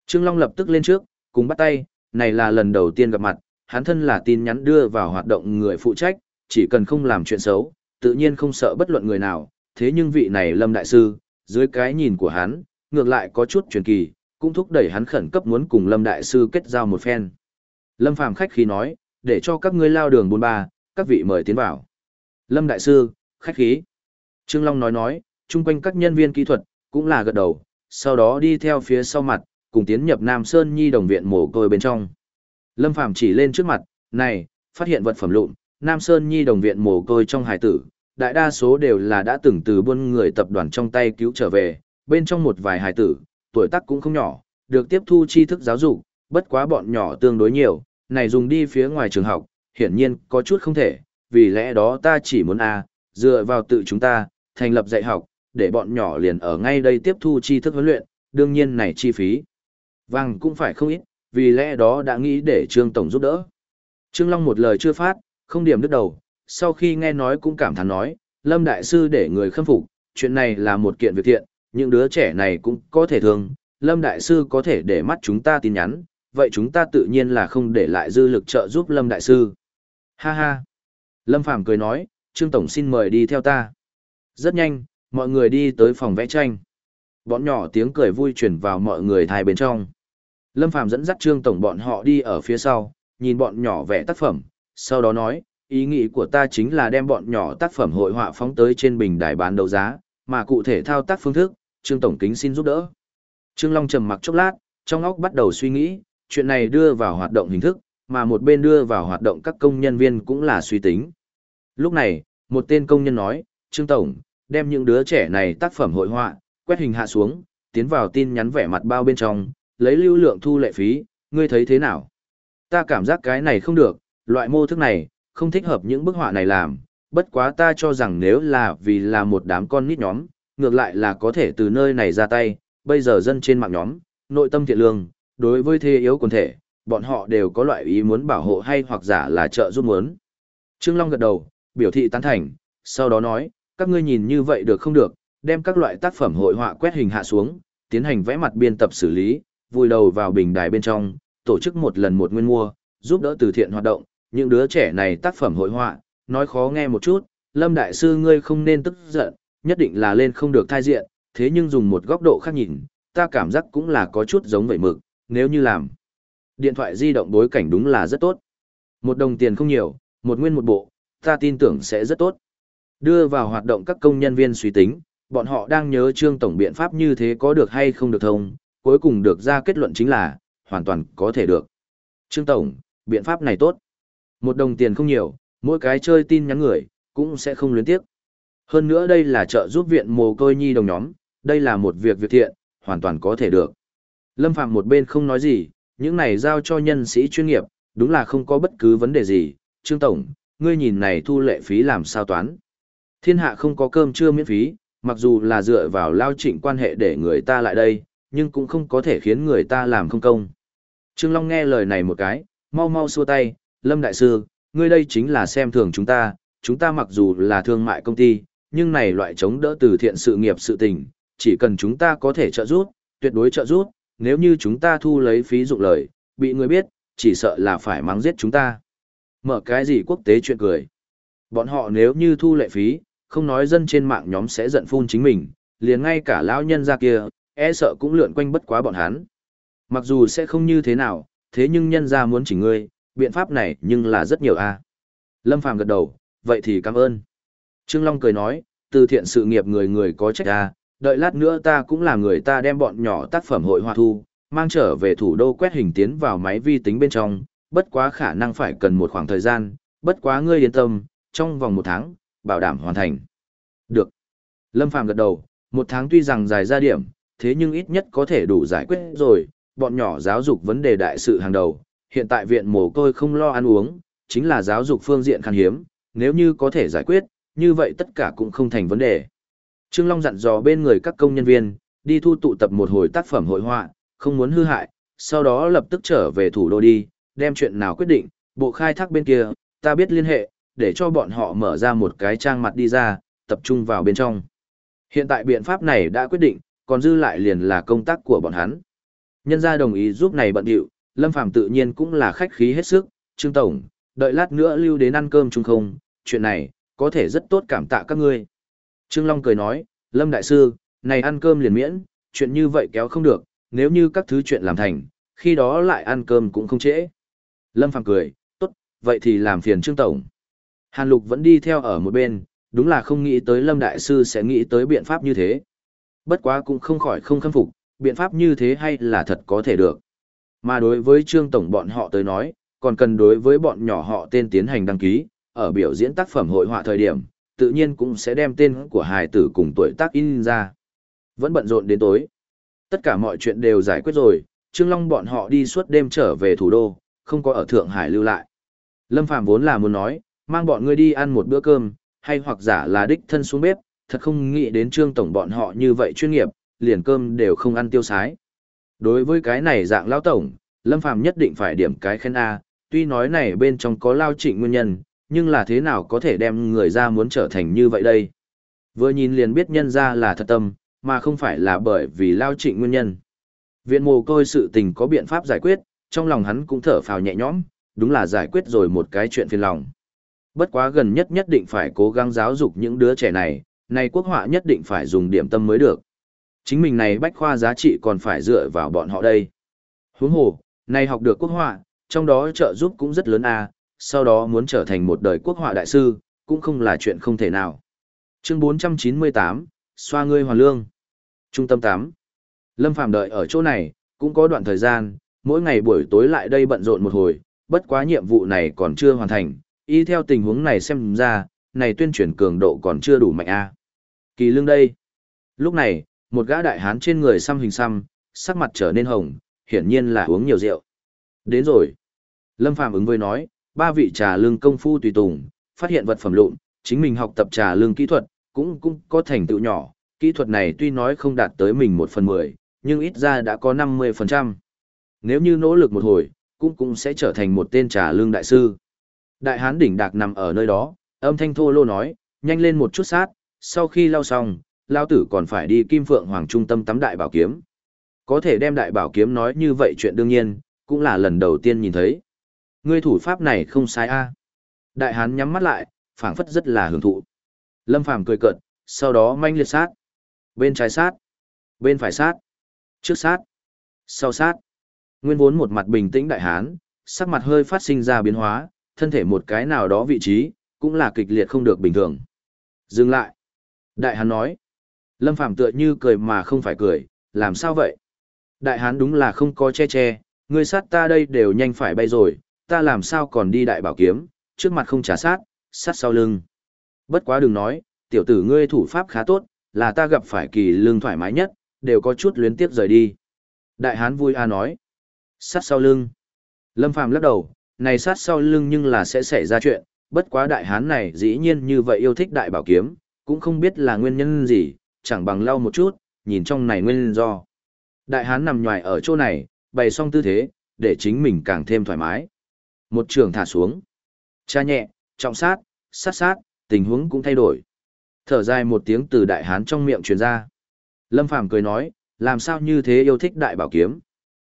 Trương Long lập tức lên trước, cùng bắt tay, này là lần đầu tiên gặp mặt, hắn thân là tin nhắn đưa vào hoạt động người phụ trách, chỉ cần không làm chuyện xấu, tự nhiên không sợ bất luận người nào, thế nhưng vị này Lâm Đại Sư, dưới cái nhìn của hắn, ngược lại có chút truyền kỳ, cũng thúc đẩy hắn khẩn cấp muốn cùng Lâm Đại Sư kết giao một phen. Lâm Phàm khách khí nói, để cho các ngươi lao đường bốn ba, các vị mời tiến vào. Lâm Đại Sư, khách khí. Trương Long nói nói, chung quanh các nhân viên kỹ thuật, cũng là gật đầu, sau đó đi theo phía sau mặt, cùng tiến nhập Nam Sơn Nhi đồng viện mồ côi bên trong. Lâm Phàm chỉ lên trước mặt, này, phát hiện vật phẩm lụn, Nam Sơn Nhi đồng viện mồ côi trong hải tử, đại đa số đều là đã từng từ buôn người tập đoàn trong tay cứu trở về, bên trong một vài hải tử, tuổi tác cũng không nhỏ, được tiếp thu tri thức giáo dục, bất quá bọn nhỏ tương đối nhiều, này dùng đi phía ngoài trường học, hiển nhiên có chút không thể, vì lẽ đó ta chỉ muốn a dựa vào tự chúng ta, thành lập dạy học, để bọn nhỏ liền ở ngay đây tiếp thu tri thức huấn luyện, đương nhiên này chi phí. Vàng cũng phải không ít, vì lẽ đó đã nghĩ để Trương Tổng giúp đỡ. Trương Long một lời chưa phát, không điểm đứt đầu, sau khi nghe nói cũng cảm thán nói, Lâm Đại Sư để người khâm phục, chuyện này là một kiện việc thiện, những đứa trẻ này cũng có thể thương, Lâm Đại Sư có thể để mắt chúng ta tin nhắn, vậy chúng ta tự nhiên là không để lại dư lực trợ giúp Lâm Đại Sư. Ha ha! Lâm Phàm cười nói, Trương Tổng xin mời đi theo ta. Rất nhanh, mọi người đi tới phòng vẽ tranh. Bọn nhỏ tiếng cười vui truyền vào mọi người thai bên trong. Lâm Phàm dẫn dắt Trương Tổng bọn họ đi ở phía sau, nhìn bọn nhỏ vẽ tác phẩm, sau đó nói, ý nghĩ của ta chính là đem bọn nhỏ tác phẩm hội họa phóng tới trên bình đài bán đấu giá, mà cụ thể thao tác phương thức, Trương Tổng kính xin giúp đỡ. Trương Long trầm mặc chốc lát, trong óc bắt đầu suy nghĩ, chuyện này đưa vào hoạt động hình thức, mà một bên đưa vào hoạt động các công nhân viên cũng là suy tính. Lúc này, một tên công nhân nói, Trương Tổng, đem những đứa trẻ này tác phẩm hội họa, quét hình hạ xuống, tiến vào tin nhắn vẻ mặt bao bên trong, lấy lưu lượng thu lệ phí, ngươi thấy thế nào? Ta cảm giác cái này không được, loại mô thức này, không thích hợp những bức họa này làm, bất quá ta cho rằng nếu là vì là một đám con nít nhóm, ngược lại là có thể từ nơi này ra tay, bây giờ dân trên mạng nhóm, nội tâm thiện lương, đối với thế yếu quần thể, bọn họ đều có loại ý muốn bảo hộ hay hoặc giả là trợ giúp muốn. Trương Long gật đầu, biểu thị tán thành, sau đó nói, các ngươi nhìn như vậy được không được, đem các loại tác phẩm hội họa quét hình hạ xuống, tiến hành vẽ mặt biên tập xử lý, vùi đầu vào bình đài bên trong, tổ chức một lần một nguyên mua, giúp đỡ từ thiện hoạt động, những đứa trẻ này tác phẩm hội họa, nói khó nghe một chút, Lâm Đại Sư ngươi không nên tức giận, nhất định là lên không được thai diện, thế nhưng dùng một góc độ khác nhìn, ta cảm giác cũng là có chút giống vậy mực, nếu như làm. Điện thoại di động bối cảnh đúng là rất tốt. Một đồng tiền không nhiều, một nguyên một bộ, ta tin tưởng sẽ rất tốt. Đưa vào hoạt động các công nhân viên suy tính, bọn họ đang nhớ trương tổng biện pháp như thế có được hay không được thông, cuối cùng được ra kết luận chính là, hoàn toàn có thể được. Trương tổng, biện pháp này tốt. Một đồng tiền không nhiều, mỗi cái chơi tin nhắn người, cũng sẽ không luyến tiếc. Hơn nữa đây là trợ giúp viện mồ côi nhi đồng nhóm, đây là một việc việc thiện, hoàn toàn có thể được. Lâm Phạm một bên không nói gì, những này giao cho nhân sĩ chuyên nghiệp, đúng là không có bất cứ vấn đề gì. Trương Tổng, ngươi nhìn này thu lệ phí làm sao toán. Thiên hạ không có cơm trưa miễn phí, mặc dù là dựa vào lao trịnh quan hệ để người ta lại đây, nhưng cũng không có thể khiến người ta làm không công. Trương Long nghe lời này một cái, mau mau xua tay, Lâm Đại Sư, ngươi đây chính là xem thường chúng ta, chúng ta mặc dù là thương mại công ty, nhưng này loại chống đỡ từ thiện sự nghiệp sự tình, chỉ cần chúng ta có thể trợ giúp, tuyệt đối trợ giúp, nếu như chúng ta thu lấy phí dụng lời, bị người biết, chỉ sợ là phải mắng giết chúng ta. Mở cái gì quốc tế chuyện cười. Bọn họ nếu như thu lệ phí, không nói dân trên mạng nhóm sẽ giận phun chính mình, liền ngay cả lão nhân ra kia, e sợ cũng lượn quanh bất quá bọn hắn. Mặc dù sẽ không như thế nào, thế nhưng nhân ra muốn chỉnh ngươi, biện pháp này nhưng là rất nhiều a. Lâm Phàm gật đầu, vậy thì cảm ơn. Trương Long cười nói, từ thiện sự nghiệp người người có trách a, đợi lát nữa ta cũng là người ta đem bọn nhỏ tác phẩm hội hoa thu, mang trở về thủ đô quét hình tiến vào máy vi tính bên trong, bất quá khả năng phải cần một khoảng thời gian, bất quá ngươi yên tâm, trong vòng một tháng, bảo đảm hoàn thành. Được. Lâm Phàm gật đầu, một tháng tuy rằng dài ra điểm, thế nhưng ít nhất có thể đủ giải quyết rồi, bọn nhỏ giáo dục vấn đề đại sự hàng đầu, hiện tại viện mồ côi không lo ăn uống, chính là giáo dục phương diện khan hiếm, nếu như có thể giải quyết, như vậy tất cả cũng không thành vấn đề. Trương Long dặn dò bên người các công nhân viên, đi thu tụ tập một hồi tác phẩm hội họa, không muốn hư hại, sau đó lập tức trở về thủ đô đi, đem chuyện nào quyết định, bộ khai thác bên kia, ta biết liên hệ, để cho bọn họ mở ra một cái trang mặt đi ra, tập trung vào bên trong. Hiện tại biện pháp này đã quyết định, còn dư lại liền là công tác của bọn hắn. Nhân gia đồng ý giúp này bận điệu, Lâm Phàm tự nhiên cũng là khách khí hết sức, Trương Tổng, đợi lát nữa lưu đến ăn cơm chung không, chuyện này, có thể rất tốt cảm tạ các ngươi. Trương Long cười nói, Lâm Đại Sư, này ăn cơm liền miễn, chuyện như vậy kéo không được, nếu như các thứ chuyện làm thành, khi đó lại ăn cơm cũng không trễ. Lâm Phàm cười, tốt, vậy thì làm phiền Trương Tổng. Hàn Lục vẫn đi theo ở một bên, đúng là không nghĩ tới Lâm Đại Sư sẽ nghĩ tới biện pháp như thế. Bất quá cũng không khỏi không khâm phục, biện pháp như thế hay là thật có thể được. Mà đối với Trương Tổng bọn họ tới nói, còn cần đối với bọn nhỏ họ tên tiến hành đăng ký, ở biểu diễn tác phẩm hội họa thời điểm, tự nhiên cũng sẽ đem tên của hài tử cùng tuổi tác in ra. Vẫn bận rộn đến tối. Tất cả mọi chuyện đều giải quyết rồi, Trương Long bọn họ đi suốt đêm trở về thủ đô, không có ở Thượng Hải lưu lại. Lâm Phạm vốn là muốn nói, mang bọn ngươi đi ăn một bữa cơm, hay hoặc giả là đích thân xuống bếp, thật không nghĩ đến Trương Tổng bọn họ như vậy chuyên nghiệp, liền cơm đều không ăn tiêu sái. Đối với cái này dạng lão tổng, Lâm Phàm nhất định phải điểm cái khen A, tuy nói này bên trong có lao trịnh nguyên nhân, nhưng là thế nào có thể đem người ra muốn trở thành như vậy đây? Vừa nhìn liền biết nhân ra là thật tâm, mà không phải là bởi vì lao trịnh nguyên nhân. Viện mồ côi sự tình có biện pháp giải quyết, trong lòng hắn cũng thở phào nhẹ nhõm, đúng là giải quyết rồi một cái chuyện phiền lòng. Bất quá gần nhất nhất định phải cố gắng giáo dục những đứa trẻ này, này quốc họa nhất định phải dùng điểm tâm mới được. Chính mình này bách khoa giá trị còn phải dựa vào bọn họ đây. Huống hồ, này học được quốc họa, trong đó trợ giúp cũng rất lớn a, sau đó muốn trở thành một đời quốc họa đại sư, cũng không là chuyện không thể nào. Chương 498, xoa ngươi hoàn lương. Trung tâm 8. Lâm Phàm đợi ở chỗ này, cũng có đoạn thời gian, mỗi ngày buổi tối lại đây bận rộn một hồi, bất quá nhiệm vụ này còn chưa hoàn thành, y theo tình huống này xem ra, này tuyên truyền cường độ còn chưa đủ mạnh a. Kỳ lương đây. Lúc này, một gã đại hán trên người xăm hình xăm, sắc mặt trở nên hồng, hiển nhiên là uống nhiều rượu. Đến rồi. Lâm Phàm ứng với nói, ba vị trà lương công phu tùy tùng, phát hiện vật phẩm lụn, chính mình học tập trà lương kỹ thuật, cũng cũng có thành tựu nhỏ, kỹ thuật này tuy nói không đạt tới mình một phần mười, nhưng ít ra đã có 50%. Nếu như nỗ lực một hồi, cũng cũng sẽ trở thành một tên trà lương đại sư. Đại hán đỉnh đạc nằm ở nơi đó, âm thanh thô lô nói, nhanh lên một chút sát, sau khi lau xong, lao tử còn phải đi Kim Phượng Hoàng Trung tâm tắm đại bảo kiếm. Có thể đem đại bảo kiếm nói như vậy chuyện đương nhiên, cũng là lần đầu tiên nhìn thấy. Ngươi thủ pháp này không sai a. Đại hán nhắm mắt lại, phảng phất rất là hưởng thụ. Lâm Phàm cười cợt, sau đó manh liệt sát. Bên trái sát, bên phải sát, trước sát, sau sát. Nguyên vốn một mặt bình tĩnh đại hán, sắc mặt hơi phát sinh ra biến hóa, thân thể một cái nào đó vị trí, cũng là kịch liệt không được bình thường. Dừng lại. Đại hán nói. Lâm Phàm tựa như cười mà không phải cười, làm sao vậy? Đại hán đúng là không có che che, ngươi sát ta đây đều nhanh phải bay rồi, ta làm sao còn đi đại bảo kiếm, trước mặt không trả sát, sát sau lưng. Bất quá đừng nói, tiểu tử ngươi thủ pháp khá tốt, là ta gặp phải kỳ lương thoải mái nhất, đều có chút luyến tiếp rời đi. Đại hán vui a nói. Sát sau lưng. Lâm Phàm lắc đầu, này sát sau lưng nhưng là sẽ xảy ra chuyện, bất quá đại hán này dĩ nhiên như vậy yêu thích đại bảo kiếm, cũng không biết là nguyên nhân gì, chẳng bằng lau một chút, nhìn trong này nguyên do. Đại hán nằm nhòi ở chỗ này, bày xong tư thế, để chính mình càng thêm thoải mái. Một trường thả xuống. Cha nhẹ, trọng sát, sát sát, tình huống cũng thay đổi. Thở dài một tiếng từ đại hán trong miệng truyền ra. Lâm Phàm cười nói, làm sao như thế yêu thích đại bảo kiếm.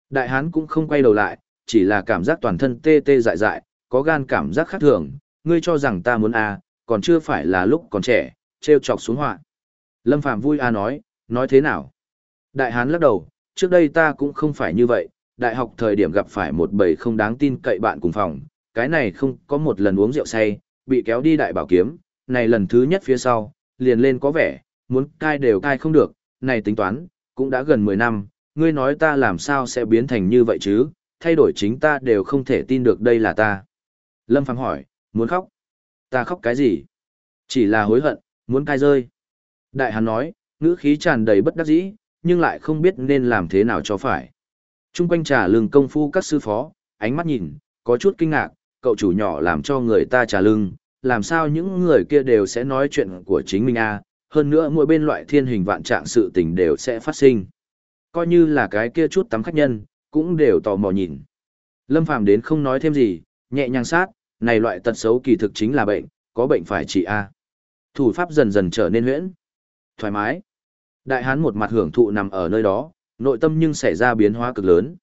Đại hán cũng không quay đầu lại, chỉ là cảm giác toàn thân tê tê dại dại, có gan cảm giác khác thường, ngươi cho rằng ta muốn à, còn chưa phải là lúc còn trẻ, treo chọc xuống họa. Lâm Phàm vui a nói, nói thế nào? Đại hán lắc đầu, trước đây ta cũng không phải như vậy, đại học thời điểm gặp phải một bầy không đáng tin cậy bạn cùng phòng, cái này không có một lần uống rượu say, bị kéo đi đại bảo kiếm, này lần thứ nhất phía sau, liền lên có vẻ, muốn cai đều cai không được, này tính toán, cũng đã gần 10 năm, ngươi nói ta làm sao sẽ biến thành như vậy chứ, thay đổi chính ta đều không thể tin được đây là ta. Lâm Phàm hỏi, muốn khóc? Ta khóc cái gì? Chỉ là hối hận, muốn cai rơi. Đại hán nói, ngữ khí tràn đầy bất đắc dĩ, nhưng lại không biết nên làm thế nào cho phải. Trung quanh trà lưng công phu các sư phó, ánh mắt nhìn, có chút kinh ngạc, cậu chủ nhỏ làm cho người ta trà lưng, làm sao những người kia đều sẽ nói chuyện của chính mình a à? hơn nữa mỗi bên loại thiên hình vạn trạng sự tình đều sẽ phát sinh. Coi như là cái kia chút tắm khách nhân, cũng đều tò mò nhìn. Lâm Phàm đến không nói thêm gì, nhẹ nhàng sát, này loại tật xấu kỳ thực chính là bệnh, có bệnh phải trị a. Thủ pháp dần dần trở nên huyễn. Thoải mái. Đại hán một mặt hưởng thụ nằm ở nơi đó, nội tâm nhưng xảy ra biến hóa cực lớn.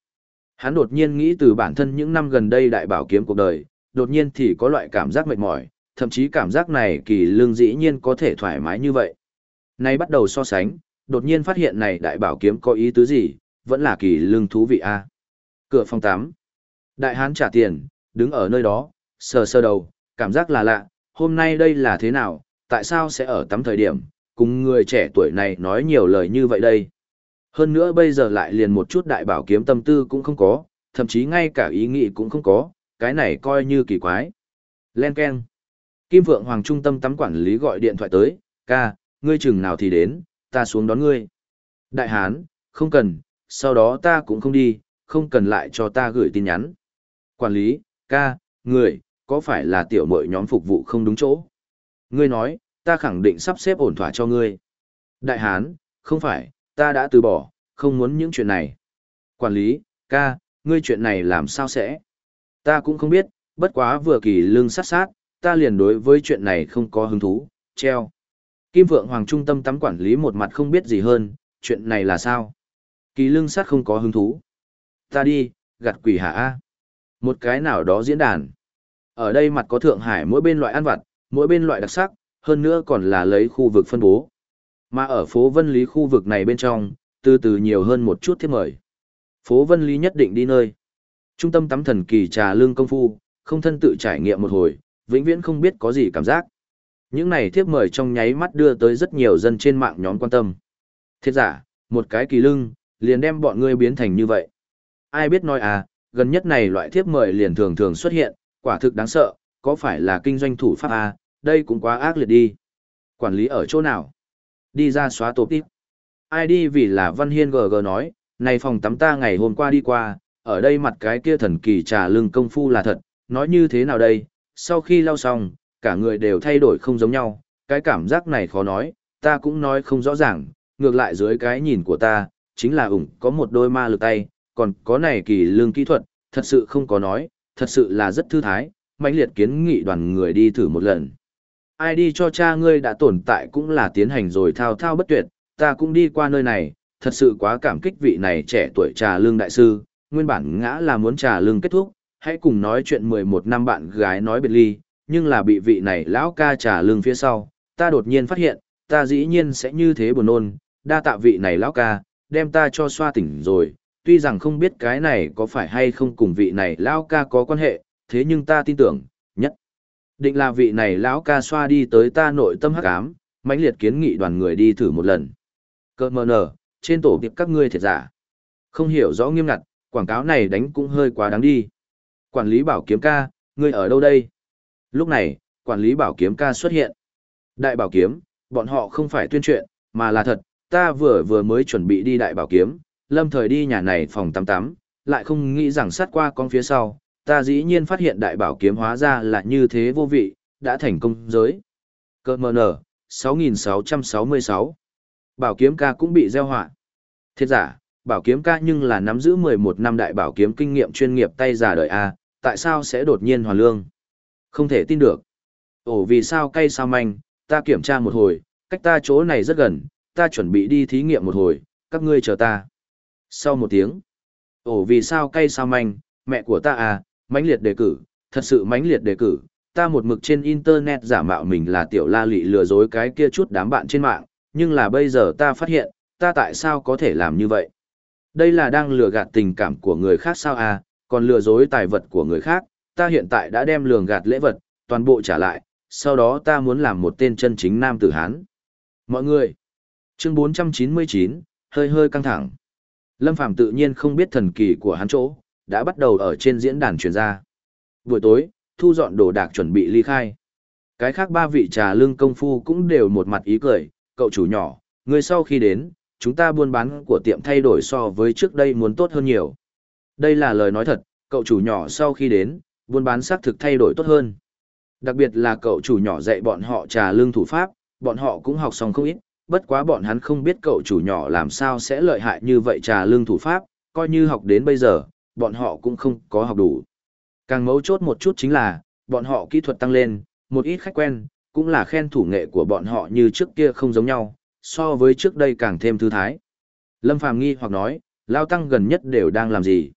Hắn đột nhiên nghĩ từ bản thân những năm gần đây đại bảo kiếm cuộc đời, đột nhiên thì có loại cảm giác mệt mỏi, thậm chí cảm giác này kỳ lương dĩ nhiên có thể thoải mái như vậy. Nay bắt đầu so sánh, đột nhiên phát hiện này đại bảo kiếm có ý tứ gì, vẫn là kỳ lương thú vị a. Cửa phòng 8. Đại hán trả tiền, đứng ở nơi đó, sờ sờ đầu, cảm giác là lạ, hôm nay đây là thế nào, tại sao sẽ ở tắm thời điểm, cùng người trẻ tuổi này nói nhiều lời như vậy đây. Hơn nữa bây giờ lại liền một chút đại bảo kiếm tâm tư cũng không có, thậm chí ngay cả ý nghĩ cũng không có, cái này coi như kỳ quái. Len Ken. Kim Vượng Hoàng trung tâm tắm quản lý gọi điện thoại tới, ca, ngươi chừng nào thì đến, ta xuống đón ngươi. Đại Hán, không cần, sau đó ta cũng không đi, không cần lại cho ta gửi tin nhắn. Quản lý, ca, người, có phải là tiểu mội nhóm phục vụ không đúng chỗ? Ngươi nói, ta khẳng định sắp xếp ổn thỏa cho ngươi. Đại Hán, không phải, ta đã từ bỏ, không muốn những chuyện này. Quản lý, ca, ngươi chuyện này làm sao sẽ? Ta cũng không biết, bất quá vừa kỳ lương sát sát, ta liền đối với chuyện này không có hứng thú, treo. Kim Vượng Hoàng trung tâm tắm quản lý một mặt không biết gì hơn, chuyện này là sao? Kỳ lương sát không có hứng thú. Ta đi, gặt quỷ hạ A. Một cái nào đó diễn đàn. Ở đây mặt có Thượng Hải mỗi bên loại ăn vặt, mỗi bên loại đặc sắc, hơn nữa còn là lấy khu vực phân bố. Mà ở phố Vân Lý khu vực này bên trong, từ từ nhiều hơn một chút thiết mời. Phố Vân Lý nhất định đi nơi. Trung tâm tắm thần kỳ trà lương công phu, không thân tự trải nghiệm một hồi, vĩnh viễn không biết có gì cảm giác. Những này thiếp mời trong nháy mắt đưa tới rất nhiều dân trên mạng nhóm quan tâm. Thiết giả, một cái kỳ lưng, liền đem bọn ngươi biến thành như vậy. Ai biết nói à, gần nhất này loại thiếp mời liền thường thường xuất hiện, quả thực đáng sợ, có phải là kinh doanh thủ pháp à, đây cũng quá ác liệt đi. Quản lý ở chỗ nào? Đi ra xóa tổ tiếp. Ai đi vì là Văn Hiên GG nói, này phòng tắm ta ngày hôm qua đi qua, ở đây mặt cái kia thần kỳ trà lưng công phu là thật, nói như thế nào đây, sau khi lau xong, cả người đều thay đổi không giống nhau, cái cảm giác này khó nói, ta cũng nói không rõ ràng, ngược lại dưới cái nhìn của ta, chính là ủng có một đôi ma lực tay, còn có này kỳ lương kỹ thuật, thật sự không có nói, thật sự là rất thư thái, mãnh liệt kiến nghị đoàn người đi thử một lần. Ai đi cho cha ngươi đã tồn tại cũng là tiến hành rồi thao thao bất tuyệt, ta cũng đi qua nơi này, thật sự quá cảm kích vị này trẻ tuổi trà lương đại sư, nguyên bản ngã là muốn trà lương kết thúc, hãy cùng nói chuyện 11 năm bạn gái nói biệt ly, nhưng là bị vị này lão ca trà lương phía sau, ta đột nhiên phát hiện, ta dĩ nhiên sẽ như thế buồn nôn, đa tạ vị này lão ca, đem ta cho xoa tỉnh rồi, tuy rằng không biết cái này có phải hay không cùng vị này lão ca có quan hệ, thế nhưng ta tin tưởng, nhất định là vị này lão ca xoa đi tới ta nội tâm hắc ám, mãnh liệt kiến nghị đoàn người đi thử một lần. Cơ mờ nở, trên tổ tiệp các ngươi thiệt giả. Không hiểu rõ nghiêm ngặt, quảng cáo này đánh cũng hơi quá đáng đi. Quản lý bảo kiếm ca, ngươi ở đâu đây? Lúc này, quản lý bảo kiếm ca xuất hiện. Đại bảo kiếm, bọn họ không phải tuyên truyện, mà là thật, ta vừa vừa mới chuẩn bị đi đại bảo kiếm, lâm thời đi nhà này phòng tắm tắm, lại không nghĩ rằng sát qua con phía sau, ta dĩ nhiên phát hiện đại bảo kiếm hóa ra là như thế vô vị, đã thành công giới. Cơ mờ nở, 6.666 Bảo kiếm ca cũng bị gieo họa. Thiết giả, bảo kiếm ca nhưng là nắm giữ 11 năm đại bảo kiếm kinh nghiệm chuyên nghiệp tay giả đời A, tại sao sẽ đột nhiên hoàn lương? Không thể tin được. Ồ vì sao cây sao manh, ta kiểm tra một hồi, cách ta chỗ này rất gần, ta chuẩn bị đi thí nghiệm một hồi, các ngươi chờ ta. Sau một tiếng, ồ vì sao cây sao manh, mẹ của ta à, mãnh liệt đề cử, thật sự mãnh liệt đề cử, ta một mực trên internet giả mạo mình là tiểu la lị lừa dối cái kia chút đám bạn trên mạng, nhưng là bây giờ ta phát hiện, ta tại sao có thể làm như vậy? Đây là đang lừa gạt tình cảm của người khác sao à, còn lừa dối tài vật của người khác, ta hiện tại đã đem lường gạt lễ vật, toàn bộ trả lại, sau đó ta muốn làm một tên chân chính nam tử Hán. Mọi người, chương 499, hơi hơi căng thẳng. Lâm Phàm tự nhiên không biết thần kỳ của hắn chỗ, đã bắt đầu ở trên diễn đàn truyền ra. Buổi tối, thu dọn đồ đạc chuẩn bị ly khai. Cái khác ba vị trà lương công phu cũng đều một mặt ý cười, cậu chủ nhỏ, người sau khi đến, chúng ta buôn bán của tiệm thay đổi so với trước đây muốn tốt hơn nhiều. Đây là lời nói thật, cậu chủ nhỏ sau khi đến, buôn bán xác thực thay đổi tốt hơn. Đặc biệt là cậu chủ nhỏ dạy bọn họ trà lương thủ pháp, bọn họ cũng học xong không ít, bất quá bọn hắn không biết cậu chủ nhỏ làm sao sẽ lợi hại như vậy trà lương thủ pháp, coi như học đến bây giờ, bọn họ cũng không có học đủ. Càng mấu chốt một chút chính là, bọn họ kỹ thuật tăng lên, một ít khách quen, cũng là khen thủ nghệ của bọn họ như trước kia không giống nhau, so với trước đây càng thêm thư thái. Lâm Phàm nghi hoặc nói, Lao Tăng gần nhất đều đang làm gì?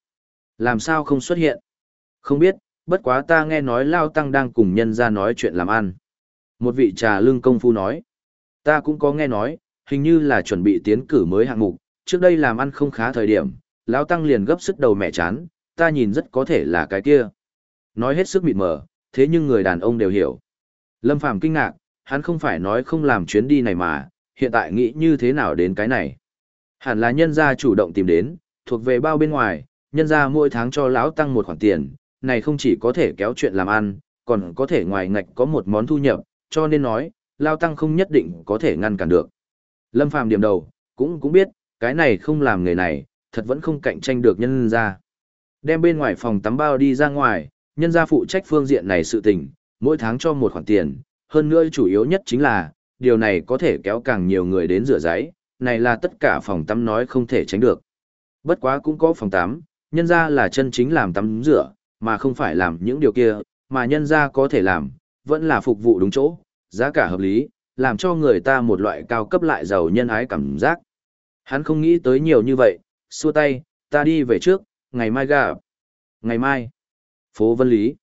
Làm sao không xuất hiện? Không biết, bất quá ta nghe nói Lao Tăng đang cùng nhân ra nói chuyện làm ăn. Một vị trà lương công phu nói, ta cũng có nghe nói, hình như là chuẩn bị tiến cử mới hạng mục, trước đây làm ăn không khá thời điểm, Lão Tăng liền gấp sức đầu mẹ chán, ta nhìn rất có thể là cái kia. Nói hết sức mịt mờ, thế nhưng người đàn ông đều hiểu. Lâm Phàm kinh ngạc, hắn không phải nói không làm chuyến đi này mà, hiện tại nghĩ như thế nào đến cái này. Hẳn là nhân gia chủ động tìm đến, thuộc về bao bên ngoài, nhân gia mỗi tháng cho lão tăng một khoản tiền, này không chỉ có thể kéo chuyện làm ăn, còn có thể ngoài ngạch có một món thu nhập, cho nên nói, lão tăng không nhất định có thể ngăn cản được. Lâm Phàm điểm đầu, cũng cũng biết, cái này không làm người này, thật vẫn không cạnh tranh được nhân gia. Đem bên ngoài phòng tắm bao đi ra ngoài, nhân gia phụ trách phương diện này sự tình, mỗi tháng cho một khoản tiền, hơn nữa chủ yếu nhất chính là, điều này có thể kéo càng nhiều người đến rửa giấy, này là tất cả phòng tắm nói không thể tránh được. Bất quá cũng có phòng tắm, nhân ra là chân chính làm tắm rửa, mà không phải làm những điều kia, mà nhân ra có thể làm, vẫn là phục vụ đúng chỗ, giá cả hợp lý, làm cho người ta một loại cao cấp lại giàu nhân ái cảm giác. Hắn không nghĩ tới nhiều như vậy, xua tay, ta đi về trước, ngày mai gặp. Ngày mai, phố Vân Lý.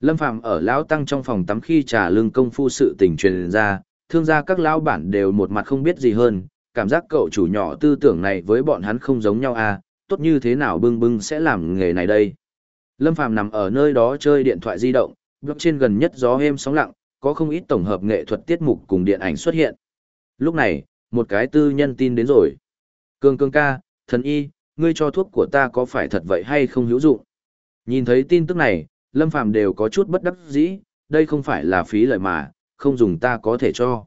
Lâm Phàm ở lão tăng trong phòng tắm khi trà lương công phu sự tình truyền ra, thương gia các lão bản đều một mặt không biết gì hơn, cảm giác cậu chủ nhỏ tư tưởng này với bọn hắn không giống nhau à, tốt như thế nào bưng bưng sẽ làm nghề này đây. Lâm Phàm nằm ở nơi đó chơi điện thoại di động, bước trên gần nhất gió êm sóng lặng, có không ít tổng hợp nghệ thuật tiết mục cùng điện ảnh xuất hiện. Lúc này, một cái tư nhân tin đến rồi. Cương cương ca, thần y, ngươi cho thuốc của ta có phải thật vậy hay không hữu dụng? Nhìn thấy tin tức này, Lâm Phàm đều có chút bất đắc dĩ, đây không phải là phí lợi mà, không dùng ta có thể cho.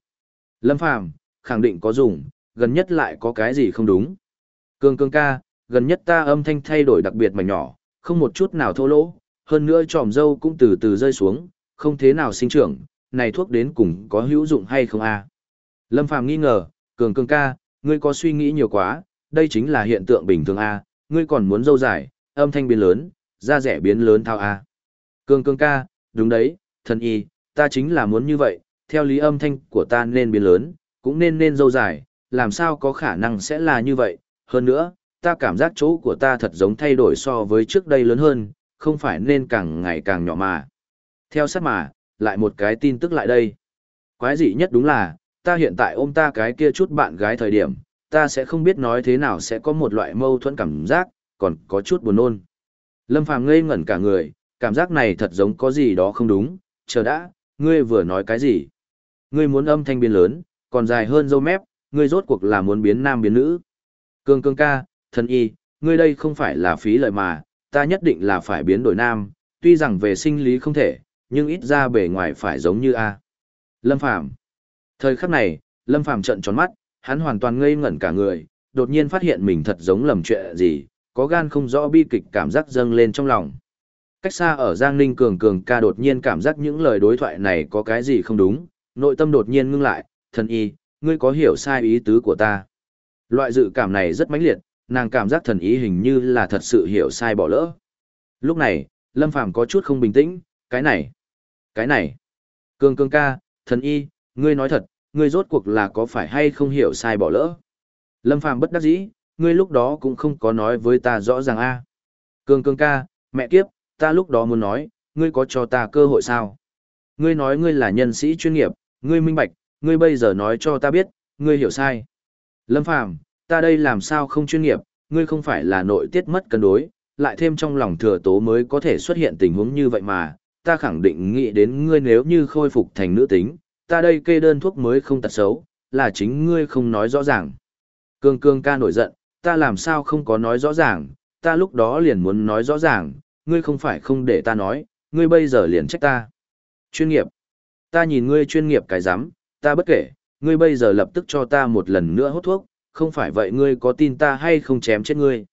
Lâm Phàm khẳng định có dùng, gần nhất lại có cái gì không đúng. Cương cương ca, gần nhất ta âm thanh thay đổi đặc biệt mà nhỏ, không một chút nào thô lỗ, hơn nữa tròm dâu cũng từ từ rơi xuống, không thế nào sinh trưởng, này thuốc đến cùng có hữu dụng hay không a? Lâm Phàm nghi ngờ, cường cường ca, ngươi có suy nghĩ nhiều quá, đây chính là hiện tượng bình thường a, ngươi còn muốn dâu dài, âm thanh biến lớn, da rẻ biến lớn thao a. Cương cương ca, đúng đấy, thần y, ta chính là muốn như vậy, theo lý âm thanh của ta nên biến lớn, cũng nên nên dâu dài, làm sao có khả năng sẽ là như vậy, hơn nữa, ta cảm giác chỗ của ta thật giống thay đổi so với trước đây lớn hơn, không phải nên càng ngày càng nhỏ mà. Theo sát mà, lại một cái tin tức lại đây. Quái dị nhất đúng là, ta hiện tại ôm ta cái kia chút bạn gái thời điểm, ta sẽ không biết nói thế nào sẽ có một loại mâu thuẫn cảm giác, còn có chút buồn nôn. Lâm Phàm ngây ngẩn cả người, cảm giác này thật giống có gì đó không đúng, chờ đã, ngươi vừa nói cái gì? Ngươi muốn âm thanh biến lớn, còn dài hơn dâu mép, ngươi rốt cuộc là muốn biến nam biến nữ. Cương cương ca, thân y, ngươi đây không phải là phí lợi mà, ta nhất định là phải biến đổi nam, tuy rằng về sinh lý không thể, nhưng ít ra bề ngoài phải giống như A. Lâm Phàm Thời khắc này, Lâm Phàm trận tròn mắt, hắn hoàn toàn ngây ngẩn cả người, đột nhiên phát hiện mình thật giống lầm chuyện gì, có gan không rõ bi kịch cảm giác dâng lên trong lòng. Cách xa ở Giang Ninh Cường Cường ca đột nhiên cảm giác những lời đối thoại này có cái gì không đúng, nội tâm đột nhiên ngưng lại, thần y, ngươi có hiểu sai ý tứ của ta. Loại dự cảm này rất mãnh liệt, nàng cảm giác thần ý hình như là thật sự hiểu sai bỏ lỡ. Lúc này, Lâm Phàm có chút không bình tĩnh, cái này, cái này. cường cường ca, thần y, ngươi nói thật, ngươi rốt cuộc là có phải hay không hiểu sai bỏ lỡ. Lâm Phàm bất đắc dĩ, ngươi lúc đó cũng không có nói với ta rõ ràng a. Cương cương ca, mẹ kiếp, ta lúc đó muốn nói, ngươi có cho ta cơ hội sao? Ngươi nói ngươi là nhân sĩ chuyên nghiệp, ngươi minh bạch, ngươi bây giờ nói cho ta biết, ngươi hiểu sai. Lâm Phàm, ta đây làm sao không chuyên nghiệp, ngươi không phải là nội tiết mất cân đối, lại thêm trong lòng thừa tố mới có thể xuất hiện tình huống như vậy mà, ta khẳng định nghĩ đến ngươi nếu như khôi phục thành nữ tính, ta đây kê đơn thuốc mới không tật xấu, là chính ngươi không nói rõ ràng. Cương cương ca nổi giận, ta làm sao không có nói rõ ràng, ta lúc đó liền muốn nói rõ ràng, ngươi không phải không để ta nói, ngươi bây giờ liền trách ta. Chuyên nghiệp. Ta nhìn ngươi chuyên nghiệp cái rắm ta bất kể, ngươi bây giờ lập tức cho ta một lần nữa hút thuốc, không phải vậy ngươi có tin ta hay không chém chết ngươi.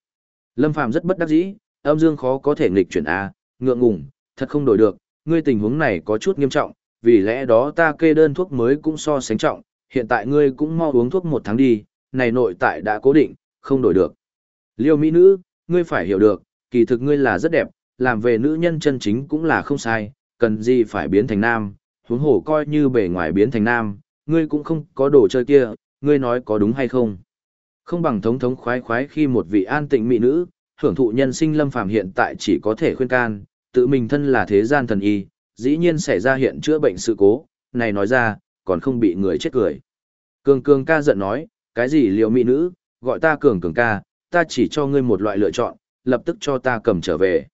Lâm Phàm rất bất đắc dĩ, âm dương khó có thể nghịch chuyển A, ngượng ngùng, thật không đổi được, ngươi tình huống này có chút nghiêm trọng, vì lẽ đó ta kê đơn thuốc mới cũng so sánh trọng, hiện tại ngươi cũng mau uống thuốc một tháng đi, này nội tại đã cố định, không đổi được. Liêu mỹ nữ, ngươi phải hiểu được, kỳ thực ngươi là rất đẹp, làm về nữ nhân chân chính cũng là không sai, cần gì phải biến thành nam, huống hồ coi như bề ngoài biến thành nam, ngươi cũng không có đồ chơi kia, ngươi nói có đúng hay không. Không bằng thống thống khoái khoái khi một vị an tịnh mỹ nữ, hưởng thụ nhân sinh lâm phàm hiện tại chỉ có thể khuyên can, tự mình thân là thế gian thần y, dĩ nhiên xảy ra hiện chữa bệnh sự cố, này nói ra, còn không bị người chết cười. Cường cường ca giận nói, cái gì liệu mỹ nữ, gọi ta cường cường ca, ta chỉ cho ngươi một loại lựa chọn, lập tức cho ta cầm trở về.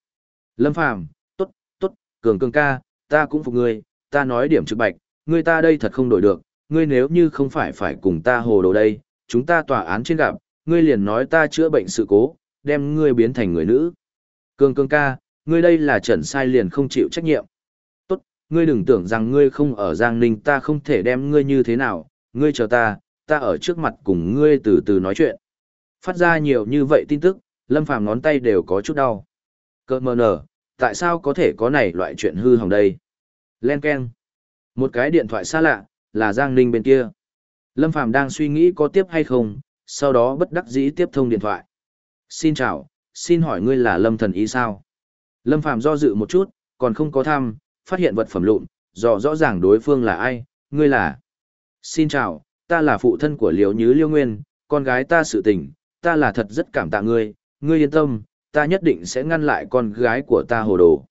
Lâm phàm, tốt, tốt, cường cường ca, ta cũng phục ngươi, ta nói điểm trực bạch, ngươi ta đây thật không đổi được, ngươi nếu như không phải phải cùng ta hồ đồ đây, chúng ta tòa án trên gặp, ngươi liền nói ta chữa bệnh sự cố, đem ngươi biến thành người nữ. cường cường ca, ngươi đây là trần sai liền không chịu trách nhiệm. Ngươi đừng tưởng rằng ngươi không ở Giang Ninh ta không thể đem ngươi như thế nào, ngươi chờ ta, ta ở trước mặt cùng ngươi từ từ nói chuyện. Phát ra nhiều như vậy tin tức, Lâm Phàm ngón tay đều có chút đau. Cơ mờ nở, tại sao có thể có này loại chuyện hư hỏng đây? Len Ken. Một cái điện thoại xa lạ, là Giang Ninh bên kia. Lâm Phàm đang suy nghĩ có tiếp hay không, sau đó bất đắc dĩ tiếp thông điện thoại. Xin chào, xin hỏi ngươi là Lâm Thần Ý sao? Lâm Phàm do dự một chút, còn không có thăm, phát hiện vật phẩm lụn, dò rõ ràng đối phương là ai, ngươi là. Xin chào, ta là phụ thân của Liễu Nhứ Liêu Nguyên, con gái ta sự tình, ta là thật rất cảm tạ ngươi, ngươi yên tâm, ta nhất định sẽ ngăn lại con gái của ta hồ đồ.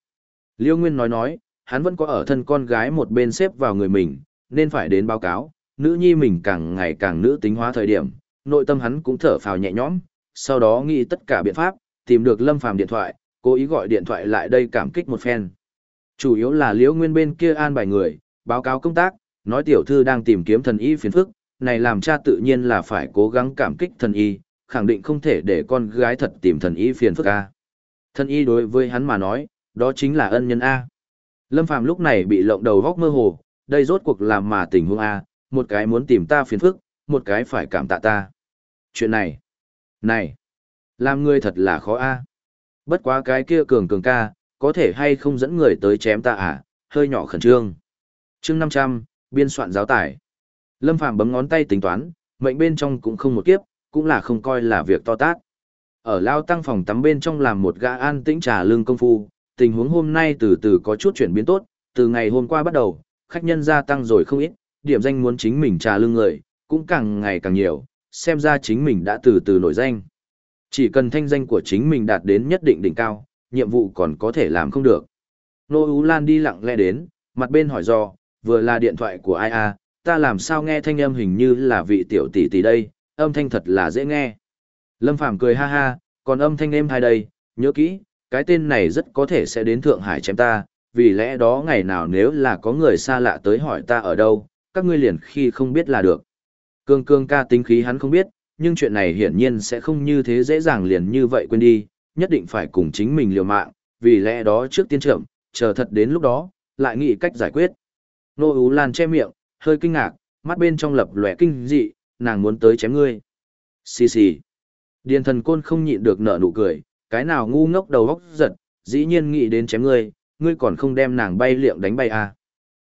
Liêu Nguyên nói nói, hắn vẫn có ở thân con gái một bên xếp vào người mình, nên phải đến báo cáo, nữ nhi mình càng ngày càng nữ tính hóa thời điểm, nội tâm hắn cũng thở phào nhẹ nhõm, sau đó nghĩ tất cả biện pháp, tìm được Lâm Phàm điện thoại, cố ý gọi điện thoại lại đây cảm kích một phen. Chủ yếu là Liễu Nguyên bên kia an bài người, báo cáo công tác, nói tiểu thư đang tìm kiếm thần y phiền phức, này làm cha tự nhiên là phải cố gắng cảm kích thần y, khẳng định không thể để con gái thật tìm thần y phiền phức a. Thần y đối với hắn mà nói, đó chính là ân nhân a. Lâm Phàm lúc này bị lộng đầu góc mơ hồ, đây rốt cuộc làm mà tình huống a, một cái muốn tìm ta phiền phức, một cái phải cảm tạ ta. Chuyện này, này, làm người thật là khó a. Bất quá cái kia cường cường ca, có thể hay không dẫn người tới chém ta à, hơi nhỏ khẩn trương. chương 500, biên soạn giáo tải. Lâm Phàm bấm ngón tay tính toán, mệnh bên trong cũng không một kiếp, cũng là không coi là việc to tát. Ở lao tăng phòng tắm bên trong làm một gã an tĩnh trà lương công phu, tình huống hôm nay từ từ có chút chuyển biến tốt, từ ngày hôm qua bắt đầu, khách nhân gia tăng rồi không ít, điểm danh muốn chính mình trà lương người, cũng càng ngày càng nhiều, xem ra chính mình đã từ từ nổi danh. Chỉ cần thanh danh của chính mình đạt đến nhất định đỉnh cao, nhiệm vụ còn có thể làm không được. Nô Ú Lan đi lặng lẽ đến, mặt bên hỏi do, vừa là điện thoại của ai à, ta làm sao nghe thanh âm hình như là vị tiểu tỷ tỷ đây, âm thanh thật là dễ nghe. Lâm Phàm cười ha ha, còn âm thanh êm hai đây, nhớ kỹ, cái tên này rất có thể sẽ đến Thượng Hải chém ta, vì lẽ đó ngày nào nếu là có người xa lạ tới hỏi ta ở đâu, các ngươi liền khi không biết là được. Cương cương ca tính khí hắn không biết, nhưng chuyện này hiển nhiên sẽ không như thế dễ dàng liền như vậy quên đi, nhất định phải cùng chính mình liều mạng, vì lẽ đó trước tiên trưởng, chờ thật đến lúc đó, lại nghĩ cách giải quyết. Nô Ú Lan che miệng, hơi kinh ngạc, mắt bên trong lập lòe kinh dị, nàng muốn tới chém ngươi. Xì xì. Điền thần côn không nhịn được nở nụ cười, cái nào ngu ngốc đầu góc giật, dĩ nhiên nghĩ đến chém ngươi, ngươi còn không đem nàng bay liệng đánh bay à.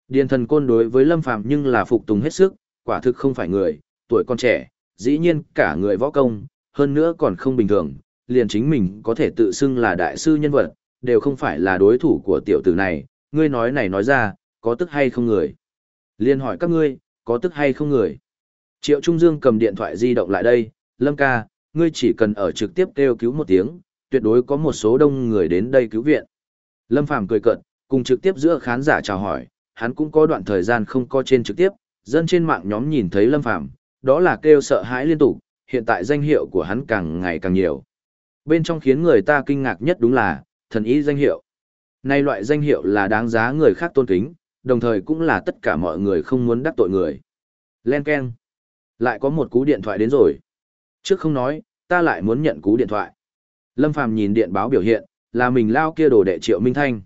Điền thần côn đối với Lâm Phàm nhưng là phục tùng hết sức, quả thực không phải người, tuổi còn trẻ, dĩ nhiên cả người võ công, hơn nữa còn không bình thường, liền chính mình có thể tự xưng là đại sư nhân vật, đều không phải là đối thủ của tiểu tử này, ngươi nói này nói ra, có tức hay không người. Liên hỏi các ngươi, có tức hay không người. Triệu Trung Dương cầm điện thoại di động lại đây, Lâm ca, ngươi chỉ cần ở trực tiếp kêu cứu một tiếng, tuyệt đối có một số đông người đến đây cứu viện. Lâm Phàm cười cợt, cùng trực tiếp giữa khán giả chào hỏi, hắn cũng có đoạn thời gian không có trên trực tiếp, dân trên mạng nhóm nhìn thấy Lâm Phàm, đó là kêu sợ hãi liên tục, hiện tại danh hiệu của hắn càng ngày càng nhiều. Bên trong khiến người ta kinh ngạc nhất đúng là, thần ý danh hiệu. Nay loại danh hiệu là đáng giá người khác tôn kính, đồng thời cũng là tất cả mọi người không muốn đắc tội người. Len Ken. Lại có một cú điện thoại đến rồi. Trước không nói, ta lại muốn nhận cú điện thoại. Lâm Phàm nhìn điện báo biểu hiện, là mình lao kia đồ đệ Triệu Minh Thanh.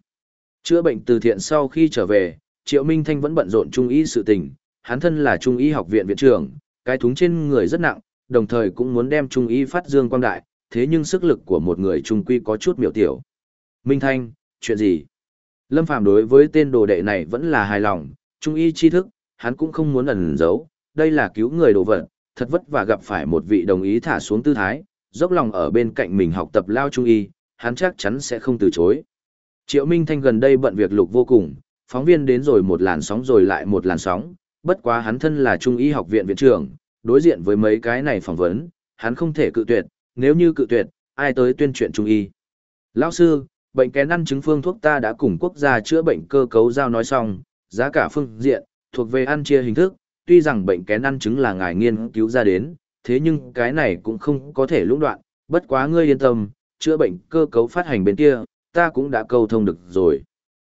Chữa bệnh từ thiện sau khi trở về, Triệu Minh Thanh vẫn bận rộn trung y sự tình, hắn thân là trung y học viện viện trưởng, cái thúng trên người rất nặng, đồng thời cũng muốn đem trung y phát dương quang đại, thế nhưng sức lực của một người trung quy có chút miểu tiểu. Minh Thanh, chuyện gì? Lâm Phàm đối với tên đồ đệ này vẫn là hài lòng, trung y tri thức, hắn cũng không muốn ẩn giấu, đây là cứu người đồ vật, thật vất vả gặp phải một vị đồng ý thả xuống tư thái, dốc lòng ở bên cạnh mình học tập lao trung y, hắn chắc chắn sẽ không từ chối. Triệu Minh Thanh gần đây bận việc lục vô cùng, phóng viên đến rồi một làn sóng rồi lại một làn sóng, bất quá hắn thân là trung y học viện viện trưởng, đối diện với mấy cái này phỏng vấn, hắn không thể cự tuyệt, nếu như cự tuyệt, ai tới tuyên truyền trung y. Lão sư, bệnh kén ăn chứng phương thuốc ta đã cùng quốc gia chữa bệnh cơ cấu giao nói xong, giá cả phương diện, thuộc về ăn chia hình thức, tuy rằng bệnh kén ăn chứng là ngài nghiên cứu ra đến, thế nhưng cái này cũng không có thể lũng đoạn, bất quá ngươi yên tâm, chữa bệnh cơ cấu phát hành bên kia, ta cũng đã câu thông được rồi.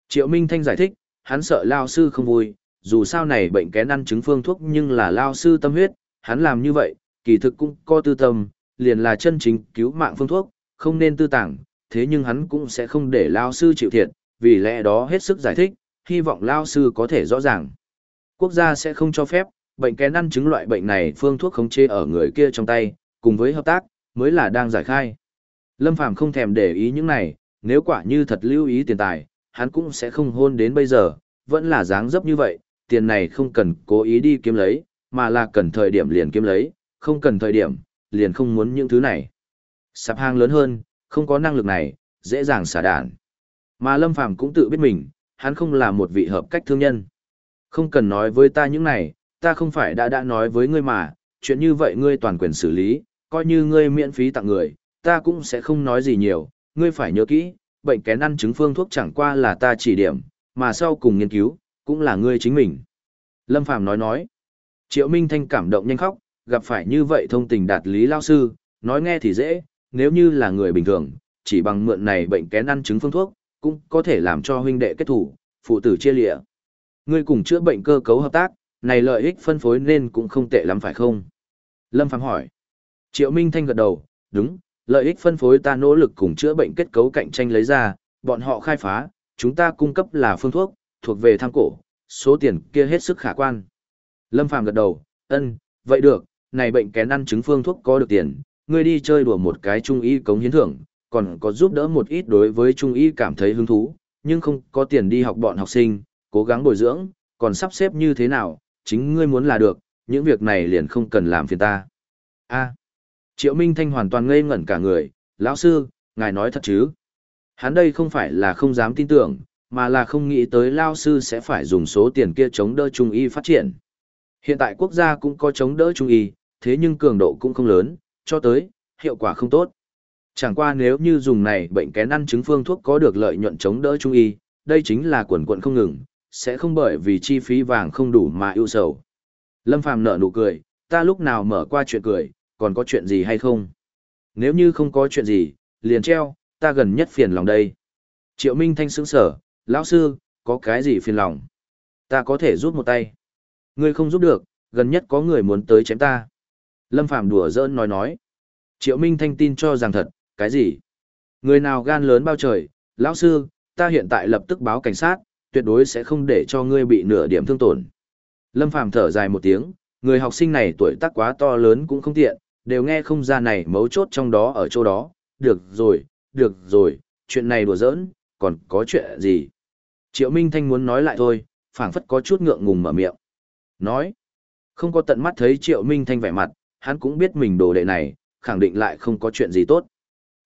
Triệu Minh Thanh giải thích, hắn sợ lao sư không vui, dù sao này bệnh kén ăn chứng phương thuốc nhưng là lao sư tâm huyết, hắn làm như vậy, kỳ thực cũng có tư tâm, liền là chân chính cứu mạng phương thuốc, không nên tư tàng, thế nhưng hắn cũng sẽ không để lao sư chịu thiệt, vì lẽ đó hết sức giải thích, hy vọng lao sư có thể rõ ràng. Quốc gia sẽ không cho phép, bệnh kén ăn chứng loại bệnh này phương thuốc khống chế ở người kia trong tay, cùng với hợp tác, mới là đang giải khai. Lâm Phàm không thèm để ý những này, nếu quả như thật lưu ý tiền tài, hắn cũng sẽ không hôn đến bây giờ, vẫn là dáng dấp như vậy, tiền này không cần cố ý đi kiếm lấy, mà là cần thời điểm liền kiếm lấy, không cần thời điểm, liền không muốn những thứ này. Sạp hàng lớn hơn, không có năng lực này, dễ dàng xả đạn. Mà Lâm Phàm cũng tự biết mình, hắn không là một vị hợp cách thương nhân. Không cần nói với ta những này, ta không phải đã đã nói với ngươi mà, chuyện như vậy ngươi toàn quyền xử lý, coi như ngươi miễn phí tặng người, ta cũng sẽ không nói gì nhiều, ngươi phải nhớ kỹ, bệnh kén ăn chứng phương thuốc chẳng qua là ta chỉ điểm, mà sau cùng nghiên cứu, cũng là ngươi chính mình. Lâm Phàm nói nói, Triệu Minh Thanh cảm động nhanh khóc, gặp phải như vậy thông tình đạt lý lao sư, nói nghe thì dễ, nếu như là người bình thường, chỉ bằng mượn này bệnh kén ăn chứng phương thuốc, cũng có thể làm cho huynh đệ kết thủ, phụ tử chia lịa. Ngươi cùng chữa bệnh cơ cấu hợp tác, này lợi ích phân phối nên cũng không tệ lắm phải không? Lâm Phàm hỏi. Triệu Minh Thanh gật đầu, đúng, lợi ích phân phối ta nỗ lực cùng chữa bệnh kết cấu cạnh tranh lấy ra, bọn họ khai phá, chúng ta cung cấp là phương thuốc, thuộc về tham cổ, số tiền kia hết sức khả quan. Lâm Phàm gật đầu, ân, vậy được, này bệnh kén ăn chứng phương thuốc có được tiền, ngươi đi chơi đùa một cái trung y cống hiến thưởng, còn có giúp đỡ một ít đối với trung y cảm thấy hứng thú, nhưng không có tiền đi học bọn học sinh, cố gắng bồi dưỡng, còn sắp xếp như thế nào, chính ngươi muốn là được, những việc này liền không cần làm phiền ta. A. Triệu Minh Thanh hoàn toàn ngây ngẩn cả người, lão sư, ngài nói thật chứ? Hắn đây không phải là không dám tin tưởng, mà là không nghĩ tới lao sư sẽ phải dùng số tiền kia chống đỡ trung y phát triển. Hiện tại quốc gia cũng có chống đỡ trung y, thế nhưng cường độ cũng không lớn, cho tới, hiệu quả không tốt. Chẳng qua nếu như dùng này bệnh kén ăn chứng phương thuốc có được lợi nhuận chống đỡ trung y, đây chính là quần quận không ngừng, sẽ không bởi vì chi phí vàng không đủ mà ưu sầu. Lâm Phàm nở nụ cười, ta lúc nào mở qua chuyện cười, còn có chuyện gì hay không? Nếu như không có chuyện gì, liền treo, ta gần nhất phiền lòng đây. Triệu Minh Thanh sững sở, lão sư, có cái gì phiền lòng? Ta có thể giúp một tay. Ngươi không giúp được, gần nhất có người muốn tới chém ta. Lâm Phàm đùa giỡn nói nói. Triệu Minh Thanh tin cho rằng thật, cái gì? Người nào gan lớn bao trời, lão sư, ta hiện tại lập tức báo cảnh sát, tuyệt đối sẽ không để cho ngươi bị nửa điểm thương tổn. Lâm Phàm thở dài một tiếng, người học sinh này tuổi tác quá to lớn cũng không tiện, đều nghe không ra này mấu chốt trong đó ở chỗ đó, được rồi, được rồi, chuyện này đùa giỡn, còn có chuyện gì? Triệu Minh Thanh muốn nói lại thôi, phảng phất có chút ngượng ngùng mở miệng. Nói, không có tận mắt thấy Triệu Minh Thanh vẻ mặt, hắn cũng biết mình đồ đệ này, khẳng định lại không có chuyện gì tốt.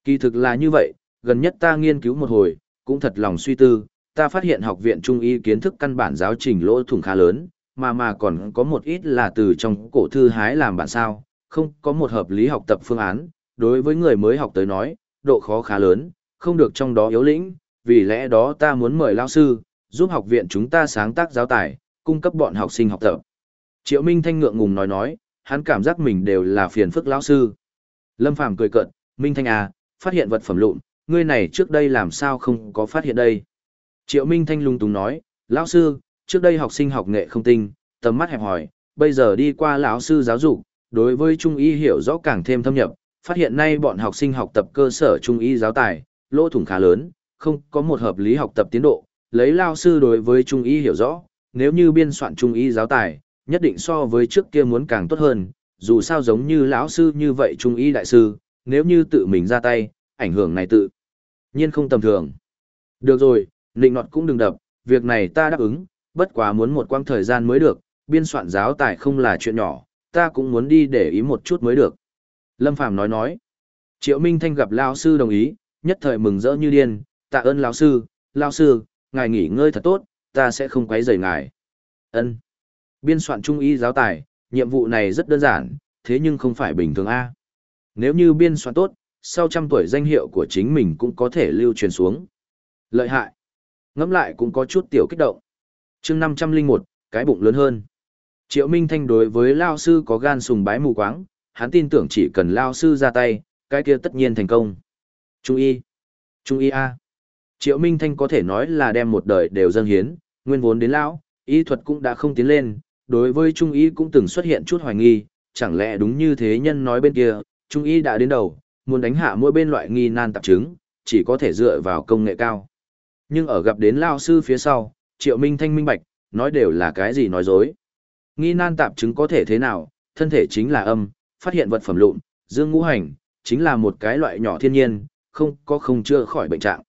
Kỳ thực là như vậy, gần nhất ta nghiên cứu một hồi, cũng thật lòng suy tư, ta phát hiện học viện trung y kiến thức căn bản giáo trình lỗ thủng khá lớn, mà mà còn có một ít là từ trong cổ thư hái làm bản sao, không có một hợp lý học tập phương án, đối với người mới học tới nói, độ khó khá lớn, không được trong đó yếu lĩnh, vì lẽ đó ta muốn mời lao sư, giúp học viện chúng ta sáng tác giáo tài, cung cấp bọn học sinh học tập. Triệu Minh Thanh ngượng ngùng nói nói, hắn cảm giác mình đều là phiền phức lão sư. Lâm Phàm cười cợt, Minh Thanh à, phát hiện vật phẩm lụn, ngươi này trước đây làm sao không có phát hiện đây. Triệu Minh Thanh lung túng nói, lão sư, trước đây học sinh học nghệ không tinh, tầm mắt hẹp hòi, bây giờ đi qua lão sư giáo dục, đối với trung y hiểu rõ càng thêm thâm nhập, phát hiện nay bọn học sinh học tập cơ sở trung y giáo tài, lỗ thủng khá lớn, không có một hợp lý học tập tiến độ, lấy lao sư đối với trung y hiểu rõ, nếu như biên soạn trung y giáo tài, nhất định so với trước kia muốn càng tốt hơn, dù sao giống như lão sư như vậy trung y đại sư, nếu như tự mình ra tay, ảnh hưởng này tự nhiên không tầm thường. Được rồi, định nọt cũng đừng đập, việc này ta đáp ứng, bất quá muốn một quãng thời gian mới được, biên soạn giáo tài không là chuyện nhỏ, ta cũng muốn đi để ý một chút mới được. Lâm Phàm nói nói. Triệu Minh Thanh gặp lão sư đồng ý, nhất thời mừng rỡ như điên, tạ ơn lão sư, lão sư, ngài nghỉ ngơi thật tốt, ta sẽ không quấy rầy ngài. Ân. Biên soạn trung y giáo tài, nhiệm vụ này rất đơn giản, thế nhưng không phải bình thường a. Nếu như biên soạn tốt, sau trăm tuổi danh hiệu của chính mình cũng có thể lưu truyền xuống. Lợi hại. Ngẫm lại cũng có chút tiểu kích động. Chương 501, cái bụng lớn hơn. Triệu Minh Thanh đối với Lao Sư có gan sùng bái mù quáng, hắn tin tưởng chỉ cần Lao Sư ra tay, cái kia tất nhiên thành công. Trung y. Trung y A. Triệu Minh Thanh có thể nói là đem một đời đều dâng hiến, nguyên vốn đến Lão, y thuật cũng đã không tiến lên, đối với Trung y cũng từng xuất hiện chút hoài nghi, chẳng lẽ đúng như thế nhân nói bên kia, trung y đã đến đầu, muốn đánh hạ mỗi bên loại nghi nan tạp chứng, chỉ có thể dựa vào công nghệ cao. Nhưng ở gặp đến lao sư phía sau, Triệu Minh Thanh minh bạch, nói đều là cái gì nói dối. Nghi nan tạp chứng có thể thế nào, thân thể chính là âm, phát hiện vật phẩm lụn, dương ngũ hành, chính là một cái loại nhỏ thiên nhiên, không có không chữa khỏi bệnh trạng.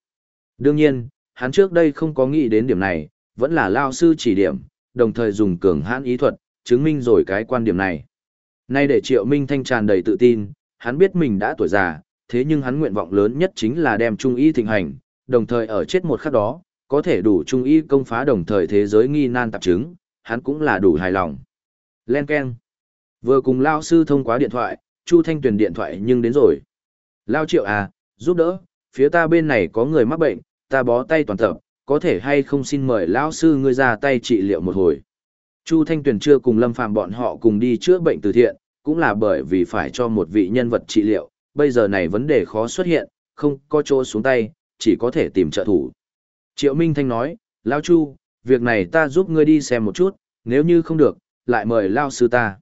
Đương nhiên, hắn trước đây không có nghĩ đến điểm này, vẫn là lao sư chỉ điểm, đồng thời dùng cường hãn ý thuật, chứng minh rồi cái quan điểm này. Nay để Triệu Minh Thanh tràn đầy tự tin, hắn biết mình đã tuổi già, thế nhưng hắn nguyện vọng lớn nhất chính là đem trung y thịnh hành, đồng thời ở chết một khắc đó, có thể đủ trung y công phá đồng thời thế giới nghi nan tạp chứng, hắn cũng là đủ hài lòng. Len Ken. Vừa cùng Lao sư thông qua điện thoại, Chu Thanh Tuyền điện thoại nhưng đến rồi. Lao Triệu à, giúp đỡ, phía ta bên này có người mắc bệnh, ta bó tay toàn tập, có thể hay không xin mời lão sư ngươi ra tay trị liệu một hồi. Chu Thanh Tuyền chưa cùng Lâm Phàm bọn họ cùng đi chữa bệnh từ thiện, cũng là bởi vì phải cho một vị nhân vật trị liệu, bây giờ này vấn đề khó xuất hiện, không có chỗ xuống tay, chỉ có thể tìm trợ thủ. Triệu Minh Thanh nói, lão Chu, việc này ta giúp ngươi đi xem một chút, nếu như không được, lại mời Lao sư ta.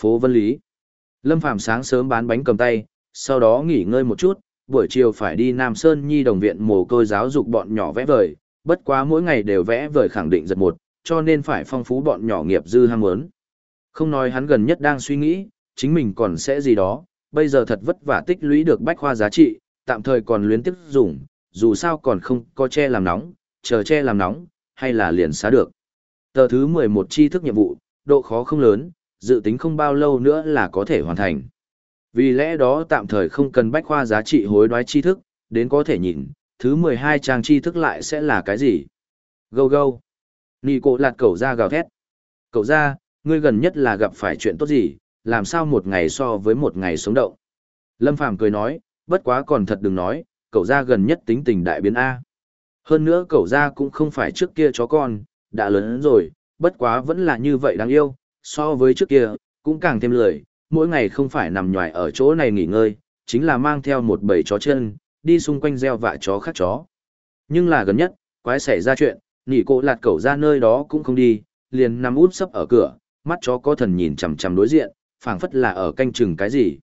Phố Vân Lý Lâm Phàm sáng sớm bán bánh cầm tay, sau đó nghỉ ngơi một chút, buổi chiều phải đi Nam Sơn Nhi đồng viện mồ côi giáo dục bọn nhỏ vẽ vời, bất quá mỗi ngày đều vẽ vời khẳng định giật một, cho nên phải phong phú bọn nhỏ nghiệp dư ham muốn. Không nói hắn gần nhất đang suy nghĩ, chính mình còn sẽ gì đó, bây giờ thật vất vả tích lũy được bách khoa giá trị, tạm thời còn luyến tiếp dùng, dù sao còn không có che làm nóng, chờ che làm nóng, hay là liền xá được. Tờ thứ 11 chi thức nhiệm vụ, độ khó không lớn, dự tính không bao lâu nữa là có thể hoàn thành. Vì lẽ đó tạm thời không cần bách khoa giá trị hối đoái chi thức, đến có thể nhìn, thứ 12 trang tri thức lại sẽ là cái gì. gâu gâu nị cổ lạt cậu ra gào thét. Cậu ra, ngươi gần nhất là gặp phải chuyện tốt gì, làm sao một ngày so với một ngày sống động. Lâm Phàm cười nói, bất quá còn thật đừng nói, cậu ra gần nhất tính tình đại biến A. Hơn nữa cậu ra cũng không phải trước kia chó con, đã lớn rồi, bất quá vẫn là như vậy đáng yêu, so với trước kia, cũng càng thêm lười, mỗi ngày không phải nằm nhòi ở chỗ này nghỉ ngơi, chính là mang theo một bầy chó chân, đi xung quanh gieo vạ chó khác chó. Nhưng là gần nhất, quái xảy ra chuyện, nỉ cổ lạt cậu ra nơi đó cũng không đi, liền nằm út sấp ở cửa, mắt chó có thần nhìn chằm chằm đối diện, phảng phất là ở canh chừng cái gì.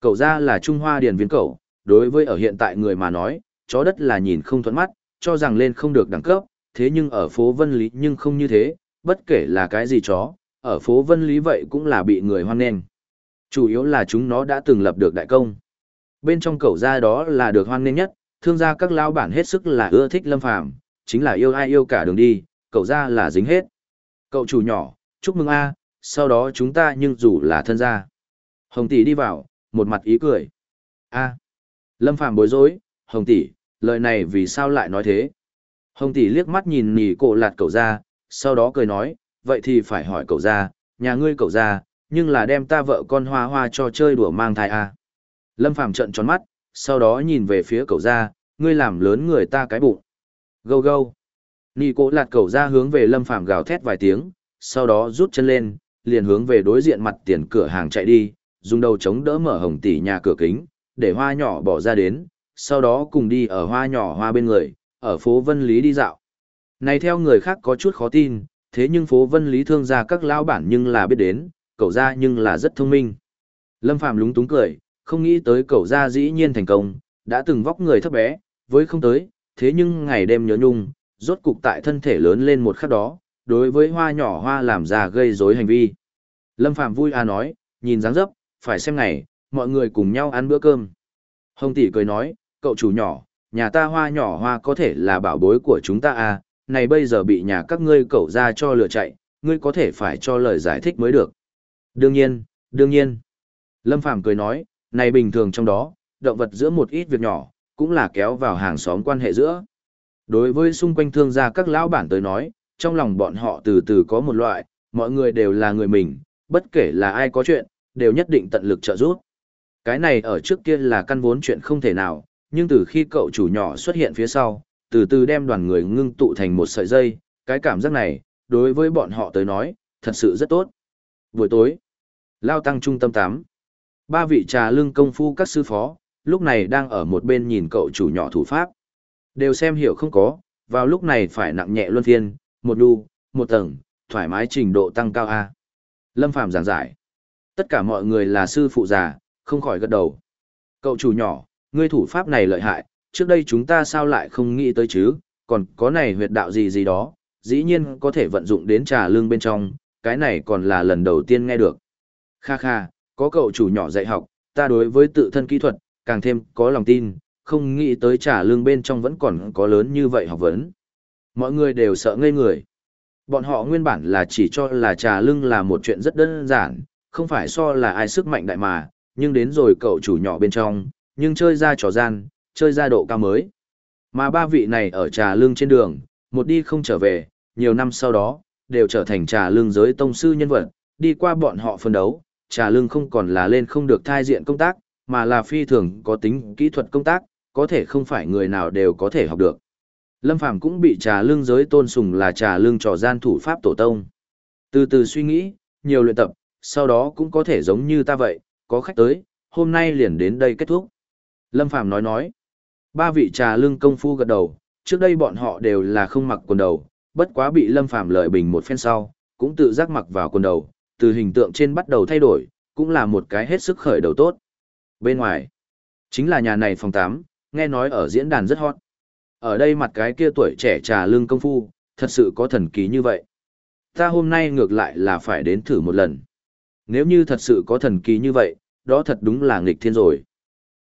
Cậu ra là Trung Hoa điền viên cậu, đối với ở hiện tại người mà nói, chó đất là nhìn không thuận mắt, cho rằng lên không được đẳng cấp, thế nhưng ở phố Vân Lý nhưng không như thế, bất kể là cái gì chó, ở phố Vân Lý vậy cũng là bị người hoan nghênh. Chủ yếu là chúng nó đã từng lập được đại công. Bên trong cậu ra đó là được hoan nghênh nhất, thương gia các lao bản hết sức là ưa thích lâm phàm, chính là yêu ai yêu cả đường đi, cậu ra là dính hết. Cậu chủ nhỏ, chúc mừng a, sau đó chúng ta nhưng dù là thân gia. Hồng tỷ đi vào, một mặt ý cười. A. Lâm Phàm bối rối, Hồng tỷ, lời này vì sao lại nói thế? Hồng tỷ liếc mắt nhìn nỉ cổ lạt cậu ra, sau đó cười nói, vậy thì phải hỏi cậu ra, nhà ngươi cậu ra, nhưng là đem ta vợ con hoa hoa cho chơi đùa mang thai à. Lâm Phàm trận tròn mắt, sau đó nhìn về phía cậu ra, ngươi làm lớn người ta cái bụng. Gâu gâu. Nị cổ lạt cậu ra hướng về Lâm Phàm gào thét vài tiếng, sau đó rút chân lên, liền hướng về đối diện mặt tiền cửa hàng chạy đi, dùng đầu chống đỡ mở hồng tỷ nhà cửa kính, để hoa nhỏ bỏ ra đến, sau đó cùng đi ở hoa nhỏ hoa bên người, ở phố Vân Lý đi dạo. Này theo người khác có chút khó tin, thế nhưng phố Vân Lý thương gia các lão bản nhưng là biết đến, cậu ra nhưng là rất thông minh. Lâm Phàm lúng túng cười, không nghĩ tới cậu ra dĩ nhiên thành công, đã từng vóc người thấp bé, với không tới, thế nhưng ngày đêm nhớ nhung, rốt cục tại thân thể lớn lên một khắc đó, đối với hoa nhỏ hoa làm ra gây rối hành vi. Lâm Phạm vui à nói, nhìn dáng dấp, phải xem ngày, mọi người cùng nhau ăn bữa cơm. Hồng tỷ cười nói, cậu chủ nhỏ, nhà ta hoa nhỏ hoa có thể là bảo bối của chúng ta à, này bây giờ bị nhà các ngươi cậu ra cho lừa chạy, ngươi có thể phải cho lời giải thích mới được. Đương nhiên, đương nhiên. Lâm Phàm cười nói, này bình thường trong đó, động vật giữa một ít việc nhỏ, cũng là kéo vào hàng xóm quan hệ giữa. Đối với xung quanh thương gia các lão bản tới nói, trong lòng bọn họ từ từ có một loại, mọi người đều là người mình, bất kể là ai có chuyện, đều nhất định tận lực trợ giúp. Cái này ở trước kia là căn vốn chuyện không thể nào, nhưng từ khi cậu chủ nhỏ xuất hiện phía sau, từ từ đem đoàn người ngưng tụ thành một sợi dây, cái cảm giác này, đối với bọn họ tới nói, thật sự rất tốt. Buổi tối, lao tăng trung tâm 8. Ba vị trà lưng công phu các sư phó, lúc này đang ở một bên nhìn cậu chủ nhỏ thủ pháp. Đều xem hiểu không có, vào lúc này phải nặng nhẹ luân phiên, một đu, một tầng, thoải mái trình độ tăng cao A. Lâm Phàm giảng giải. Tất cả mọi người là sư phụ già, không khỏi gật đầu. Cậu chủ nhỏ, ngươi thủ pháp này lợi hại, trước đây chúng ta sao lại không nghĩ tới chứ, còn có này huyệt đạo gì gì đó, dĩ nhiên có thể vận dụng đến trà lương bên trong, cái này còn là lần đầu tiên nghe được. Kha kha, có cậu chủ nhỏ dạy học, ta đối với tự thân kỹ thuật, càng thêm có lòng tin, không nghĩ tới trả lương bên trong vẫn còn có lớn như vậy học vấn. Mọi người đều sợ ngây người. Bọn họ nguyên bản là chỉ cho là trà lưng là một chuyện rất đơn giản, không phải so là ai sức mạnh đại mà, nhưng đến rồi cậu chủ nhỏ bên trong, nhưng chơi ra trò gian, chơi ra độ cao mới. Mà ba vị này ở trà lưng trên đường, một đi không trở về, nhiều năm sau đó, đều trở thành trà lưng giới tông sư nhân vật, đi qua bọn họ phân đấu, trà lương không còn là lên không được thai diện công tác, mà là phi thường có tính kỹ thuật công tác, có thể không phải người nào đều có thể học được. Lâm Phàm cũng bị trà lương giới tôn sùng là trà lương trò gian thủ pháp tổ tông. Từ từ suy nghĩ, nhiều luyện tập, sau đó cũng có thể giống như ta vậy, có khách tới, hôm nay liền đến đây kết thúc. Lâm Phàm nói nói, ba vị trà lương công phu gật đầu, trước đây bọn họ đều là không mặc quần đầu, bất quá bị Lâm Phàm lợi bình một phen sau, cũng tự giác mặc vào quần đầu, từ hình tượng trên bắt đầu thay đổi, cũng là một cái hết sức khởi đầu tốt. Bên ngoài, chính là nhà này phòng 8, nghe nói ở diễn đàn rất hot. Ở đây mặt cái kia tuổi trẻ trà lương công phu, thật sự có thần kỳ như vậy. Ta hôm nay ngược lại là phải đến thử một lần. Nếu như thật sự có thần kỳ như vậy, đó thật đúng là nghịch thiên rồi.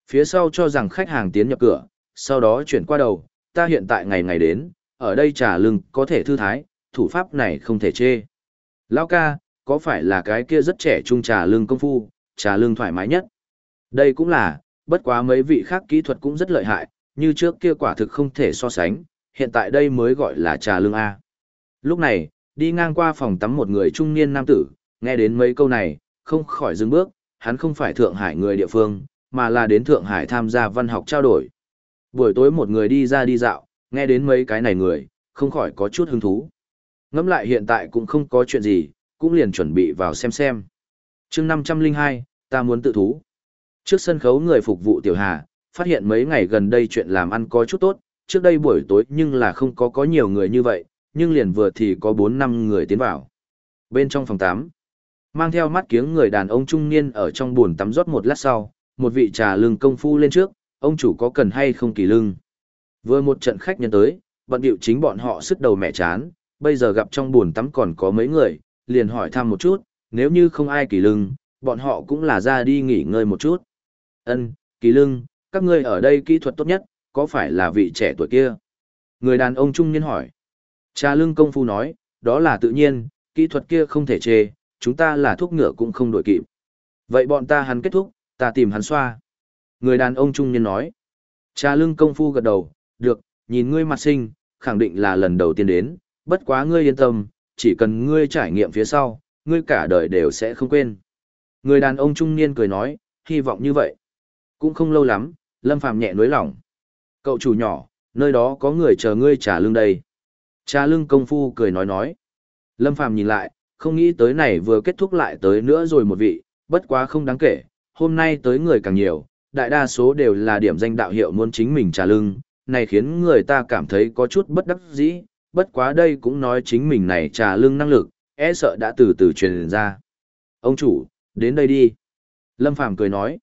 Phía sau cho rằng khách hàng tiến nhập cửa, sau đó chuyển qua đầu, ta hiện tại ngày ngày đến, ở đây trà lưng có thể thư thái, thủ pháp này không thể chê. Lao ca, có phải là cái kia rất trẻ trung trà lương công phu, trà lương thoải mái nhất? Đây cũng là, bất quá mấy vị khác kỹ thuật cũng rất lợi hại, như trước kia quả thực không thể so sánh, hiện tại đây mới gọi là trà lương A. Lúc này, đi ngang qua phòng tắm một người trung niên nam tử, nghe đến mấy câu này, không khỏi dừng bước, hắn không phải Thượng Hải người địa phương, mà là đến Thượng Hải tham gia văn học trao đổi. Buổi tối một người đi ra đi dạo, nghe đến mấy cái này người, không khỏi có chút hứng thú. Ngẫm lại hiện tại cũng không có chuyện gì, cũng liền chuẩn bị vào xem xem. chương 502, ta muốn tự thú. Trước sân khấu người phục vụ Tiểu Hà, phát hiện mấy ngày gần đây chuyện làm ăn có chút tốt, trước đây buổi tối nhưng là không có có nhiều người như vậy, nhưng liền vừa thì có 4 năm người tiến vào. Bên trong phòng 8, mang theo mắt kiếng người đàn ông trung niên ở trong buồn tắm rót một lát sau, một vị trà lưng công phu lên trước, ông chủ có cần hay không kỳ lưng. Vừa một trận khách nhân tới, bận điệu chính bọn họ sức đầu mẹ chán, bây giờ gặp trong buồn tắm còn có mấy người, liền hỏi thăm một chút, nếu như không ai kỳ lưng, bọn họ cũng là ra đi nghỉ ngơi một chút. Ân, kỳ lưng, các ngươi ở đây kỹ thuật tốt nhất, có phải là vị trẻ tuổi kia? Người đàn ông trung niên hỏi. Cha lưng công phu nói, đó là tự nhiên, kỹ thuật kia không thể chê, chúng ta là thuốc ngựa cũng không đổi kịp. Vậy bọn ta hắn kết thúc, ta tìm hắn xoa. Người đàn ông trung niên nói. Cha lưng công phu gật đầu, được, nhìn ngươi mặt sinh, khẳng định là lần đầu tiên đến, bất quá ngươi yên tâm, chỉ cần ngươi trải nghiệm phía sau, ngươi cả đời đều sẽ không quên. Người đàn ông trung niên cười nói, hy vọng như vậy. Cũng không lâu lắm, Lâm Phàm nhẹ nối lòng. Cậu chủ nhỏ, nơi đó có người chờ ngươi trả lương đây. Trả lương công phu cười nói nói. Lâm Phàm nhìn lại, không nghĩ tới này vừa kết thúc lại tới nữa rồi một vị, bất quá không đáng kể, hôm nay tới người càng nhiều, đại đa số đều là điểm danh đạo hiệu muốn chính mình trả lương, này khiến người ta cảm thấy có chút bất đắc dĩ, bất quá đây cũng nói chính mình này trả lương năng lực, e sợ đã từ từ truyền ra. Ông chủ, đến đây đi. Lâm Phàm cười nói.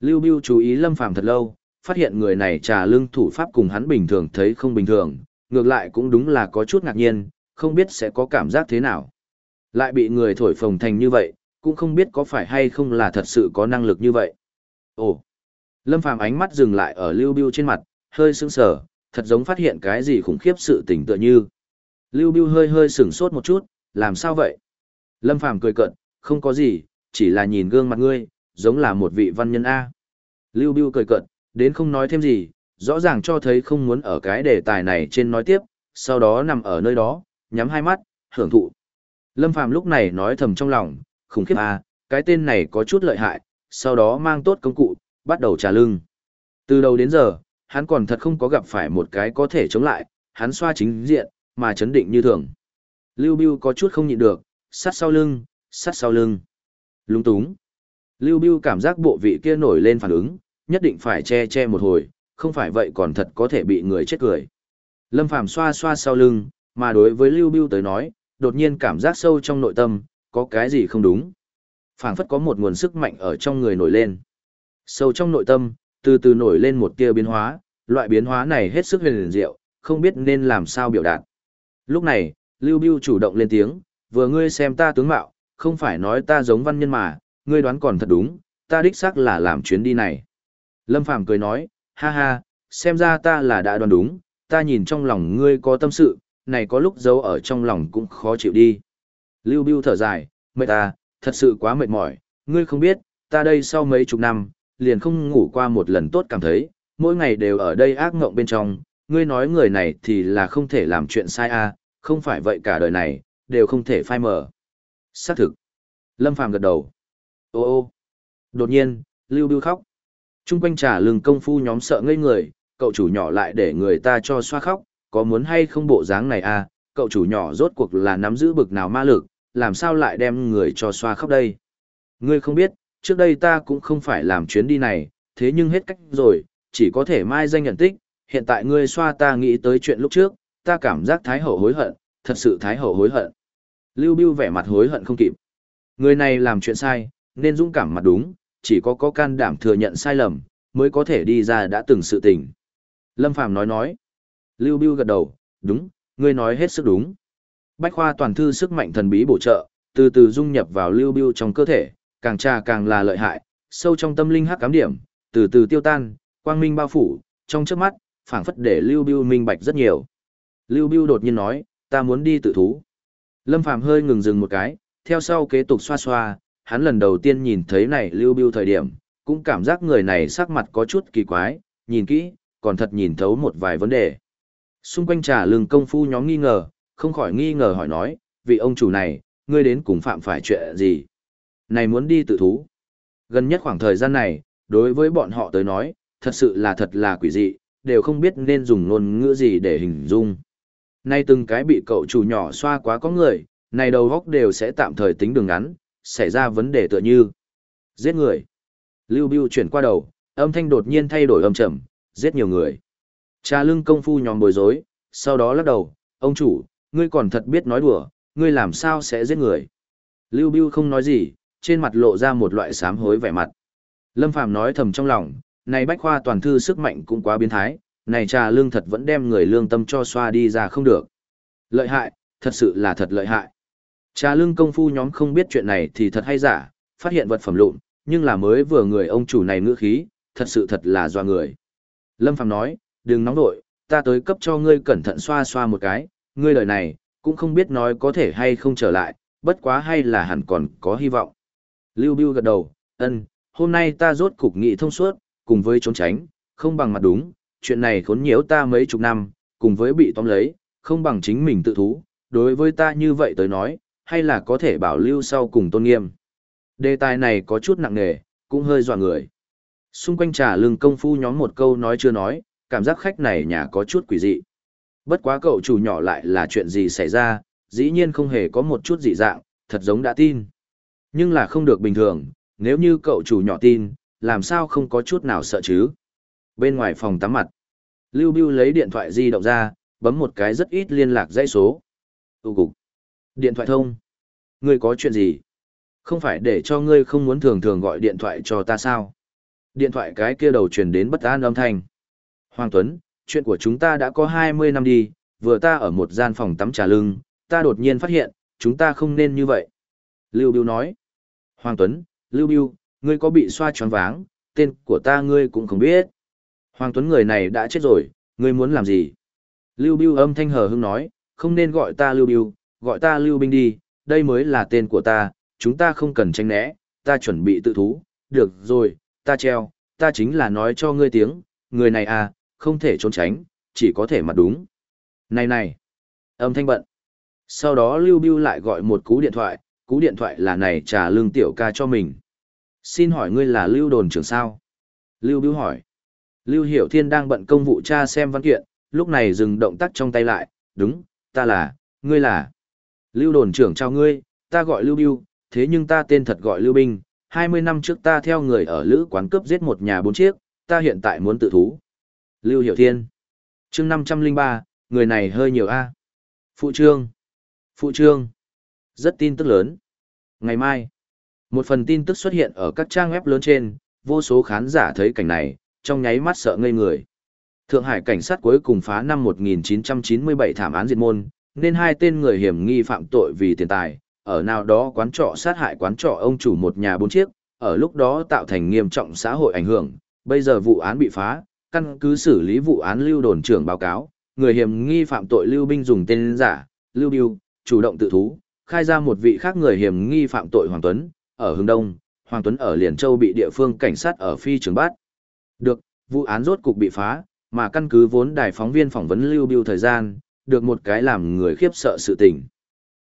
Lưu Biêu chú ý Lâm Phàm thật lâu, phát hiện người này trà lưng thủ pháp cùng hắn bình thường thấy không bình thường, ngược lại cũng đúng là có chút ngạc nhiên, không biết sẽ có cảm giác thế nào. Lại bị người thổi phồng thành như vậy, cũng không biết có phải hay không là thật sự có năng lực như vậy. Ồ! Lâm Phàm ánh mắt dừng lại ở Lưu Biêu trên mặt, hơi sững sờ, thật giống phát hiện cái gì khủng khiếp sự tình tựa như. Lưu Biêu hơi hơi sửng sốt một chút, làm sao vậy? Lâm Phàm cười cợt, không có gì, chỉ là nhìn gương mặt ngươi, giống là một vị văn nhân A. Lưu Biêu cười cợt, đến không nói thêm gì, rõ ràng cho thấy không muốn ở cái đề tài này trên nói tiếp, sau đó nằm ở nơi đó, nhắm hai mắt, hưởng thụ. Lâm Phàm lúc này nói thầm trong lòng, khủng khiếp A, cái tên này có chút lợi hại, sau đó mang tốt công cụ, bắt đầu trả lưng. Từ đầu đến giờ, hắn còn thật không có gặp phải một cái có thể chống lại, hắn xoa chính diện, mà chấn định như thường. Lưu Biêu có chút không nhịn được, sát sau lưng, sát sau lưng. Lúng túng. Lưu Biêu cảm giác bộ vị kia nổi lên phản ứng, nhất định phải che che một hồi, không phải vậy còn thật có thể bị người chết cười. Lâm Phàm xoa xoa sau lưng, mà đối với Lưu Biêu tới nói, đột nhiên cảm giác sâu trong nội tâm, có cái gì không đúng. Phảng phất có một nguồn sức mạnh ở trong người nổi lên. Sâu trong nội tâm, từ từ nổi lên một tia biến hóa, loại biến hóa này hết sức huyền diệu, không biết nên làm sao biểu đạt. Lúc này, Lưu Biêu chủ động lên tiếng, vừa ngươi xem ta tướng mạo, không phải nói ta giống văn nhân mà, ngươi đoán còn thật đúng, ta đích xác là làm chuyến đi này. Lâm Phàm cười nói, ha ha, xem ra ta là đã đoán đúng, ta nhìn trong lòng ngươi có tâm sự, này có lúc giấu ở trong lòng cũng khó chịu đi. Lưu Biêu thở dài, mệt ta, thật sự quá mệt mỏi, ngươi không biết, ta đây sau mấy chục năm, liền không ngủ qua một lần tốt cảm thấy, mỗi ngày đều ở đây ác ngộng bên trong, ngươi nói người này thì là không thể làm chuyện sai à, không phải vậy cả đời này, đều không thể phai mờ. Xác thực. Lâm Phàm gật đầu. Ô ô. Đột nhiên, Lưu Bưu khóc. Trung quanh trả lừng công phu nhóm sợ ngây người, cậu chủ nhỏ lại để người ta cho xoa khóc, có muốn hay không bộ dáng này à, cậu chủ nhỏ rốt cuộc là nắm giữ bực nào ma lực, làm sao lại đem người cho xoa khóc đây. Ngươi không biết, trước đây ta cũng không phải làm chuyến đi này, thế nhưng hết cách rồi, chỉ có thể mai danh nhận tích, hiện tại ngươi xoa ta nghĩ tới chuyện lúc trước, ta cảm giác thái hậu hối hận, thật sự thái hậu hối hận. Lưu Biêu vẻ mặt hối hận không kịp. Người này làm chuyện sai, nên dũng cảm mặt đúng, chỉ có có can đảm thừa nhận sai lầm, mới có thể đi ra đã từng sự tình. Lâm Phàm nói nói. Lưu Biêu gật đầu, đúng, ngươi nói hết sức đúng. Bách khoa toàn thư sức mạnh thần bí bổ trợ, từ từ dung nhập vào Lưu Biêu trong cơ thể, càng trà càng là lợi hại, sâu trong tâm linh hắc cám điểm, từ từ tiêu tan, quang minh bao phủ, trong trước mắt, phảng phất để Lưu Bưu minh bạch rất nhiều. Lưu Bưu đột nhiên nói, ta muốn đi tự thú. Lâm Phàm hơi ngừng dừng một cái, theo sau kế tục xoa xoa, hắn lần đầu tiên nhìn thấy này Lưu Bưu thời điểm, cũng cảm giác người này sắc mặt có chút kỳ quái, nhìn kỹ, còn thật nhìn thấu một vài vấn đề. Xung quanh trà lường công phu nhóm nghi ngờ, không khỏi nghi ngờ hỏi nói, vị ông chủ này, ngươi đến cùng phạm phải chuyện gì? Này muốn đi tự thú. Gần nhất khoảng thời gian này, đối với bọn họ tới nói, thật sự là thật là quỷ dị, đều không biết nên dùng ngôn ngữ gì để hình dung. Nay từng cái bị cậu chủ nhỏ xoa quá có người, này đầu góc đều sẽ tạm thời tính đường ngắn, xảy ra vấn đề tựa như giết người. Lưu Bưu chuyển qua đầu, âm thanh đột nhiên thay đổi âm trầm, giết nhiều người. Cha lưng công phu nhóm bối rối, sau đó lắc đầu, ông chủ, ngươi còn thật biết nói đùa, ngươi làm sao sẽ giết người. Lưu Bưu không nói gì, trên mặt lộ ra một loại sám hối vẻ mặt. Lâm Phàm nói thầm trong lòng, này bách khoa toàn thư sức mạnh cũng quá biến thái, này trà lương thật vẫn đem người lương tâm cho xoa đi ra không được. Lợi hại, thật sự là thật lợi hại. Trà lương công phu nhóm không biết chuyện này thì thật hay giả, phát hiện vật phẩm lụn, nhưng là mới vừa người ông chủ này ngữ khí, thật sự thật là doa người. Lâm Phàm nói, đừng nóng nội, ta tới cấp cho ngươi cẩn thận xoa xoa một cái, ngươi lời này, cũng không biết nói có thể hay không trở lại, bất quá hay là hẳn còn có hy vọng. Lưu Biêu gật đầu, ân, hôm nay ta rốt cục nghị thông suốt, cùng với trốn tránh, không bằng mặt đúng, chuyện này khốn nhiễu ta mấy chục năm, cùng với bị tóm lấy, không bằng chính mình tự thú, đối với ta như vậy tới nói, hay là có thể bảo lưu sau cùng tôn nghiêm. Đề tài này có chút nặng nề, cũng hơi dọa người. Xung quanh trà lưng công phu nhóm một câu nói chưa nói, cảm giác khách này nhà có chút quỷ dị. Bất quá cậu chủ nhỏ lại là chuyện gì xảy ra, dĩ nhiên không hề có một chút dị dạng, thật giống đã tin. Nhưng là không được bình thường, nếu như cậu chủ nhỏ tin, làm sao không có chút nào sợ chứ. Bên ngoài phòng tắm mặt, Lưu Biêu lấy điện thoại di động ra, bấm một cái rất ít liên lạc dãy số. Tụ cục. Điện thoại thông. Ngươi có chuyện gì? Không phải để cho ngươi không muốn thường thường gọi điện thoại cho ta sao? Điện thoại cái kia đầu truyền đến bất an âm thanh. Hoàng Tuấn, chuyện của chúng ta đã có 20 năm đi, vừa ta ở một gian phòng tắm trà lưng, ta đột nhiên phát hiện, chúng ta không nên như vậy. Lưu Biêu nói. Hoàng Tuấn, Lưu Biêu, ngươi có bị xoa choáng váng, tên của ta ngươi cũng không biết. Hoàng Tuấn người này đã chết rồi, ngươi muốn làm gì? Lưu Biêu âm thanh hờ hững nói, không nên gọi ta Lưu Biêu, gọi ta Lưu Binh đi, đây mới là tên của ta, chúng ta không cần tranh né, ta chuẩn bị tự thú, được rồi, ta treo, ta chính là nói cho ngươi tiếng, người này à, không thể trốn tránh, chỉ có thể mặt đúng. Này này, âm thanh bận. Sau đó Lưu Biêu lại gọi một cú điện thoại, cú điện thoại là này trả lương tiểu ca cho mình. Xin hỏi ngươi là Lưu đồn trưởng sao? Lưu Biêu hỏi. Lưu Hiểu Thiên đang bận công vụ tra xem văn kiện, lúc này dừng động tác trong tay lại, đúng, ta là, ngươi là. Lưu đồn trưởng chào ngươi, ta gọi Lưu Biêu, thế nhưng ta tên thật gọi Lưu Binh, 20 năm trước ta theo người ở lữ quán cướp giết một nhà bốn chiếc, ta hiện tại muốn tự thú. Lưu Hiểu Thiên. chương 503, người này hơi nhiều a Phụ trương. Phụ trương. Rất tin tức lớn. Ngày mai, một phần tin tức xuất hiện ở các trang web lớn trên, vô số khán giả thấy cảnh này, trong nháy mắt sợ ngây người. Thượng Hải cảnh sát cuối cùng phá năm 1997 thảm án diệt môn, nên hai tên người hiểm nghi phạm tội vì tiền tài, ở nào đó quán trọ sát hại quán trọ ông chủ một nhà bốn chiếc, ở lúc đó tạo thành nghiêm trọng xã hội ảnh hưởng, bây giờ vụ án bị phá, căn cứ xử lý vụ án lưu đồn trưởng báo cáo, người hiểm nghi phạm tội lưu binh dùng tên giả, lưu biêu, chủ động tự thú, khai ra một vị khác người hiểm nghi phạm tội Hoàng Tuấn, ở hướng đông, Hoàng Tuấn ở Liền Châu bị địa phương cảnh sát ở phi trường bắt. Được, vụ án rốt cục bị phá, mà căn cứ vốn đài phóng viên phỏng vấn lưu biêu thời gian, được một cái làm người khiếp sợ sự tình.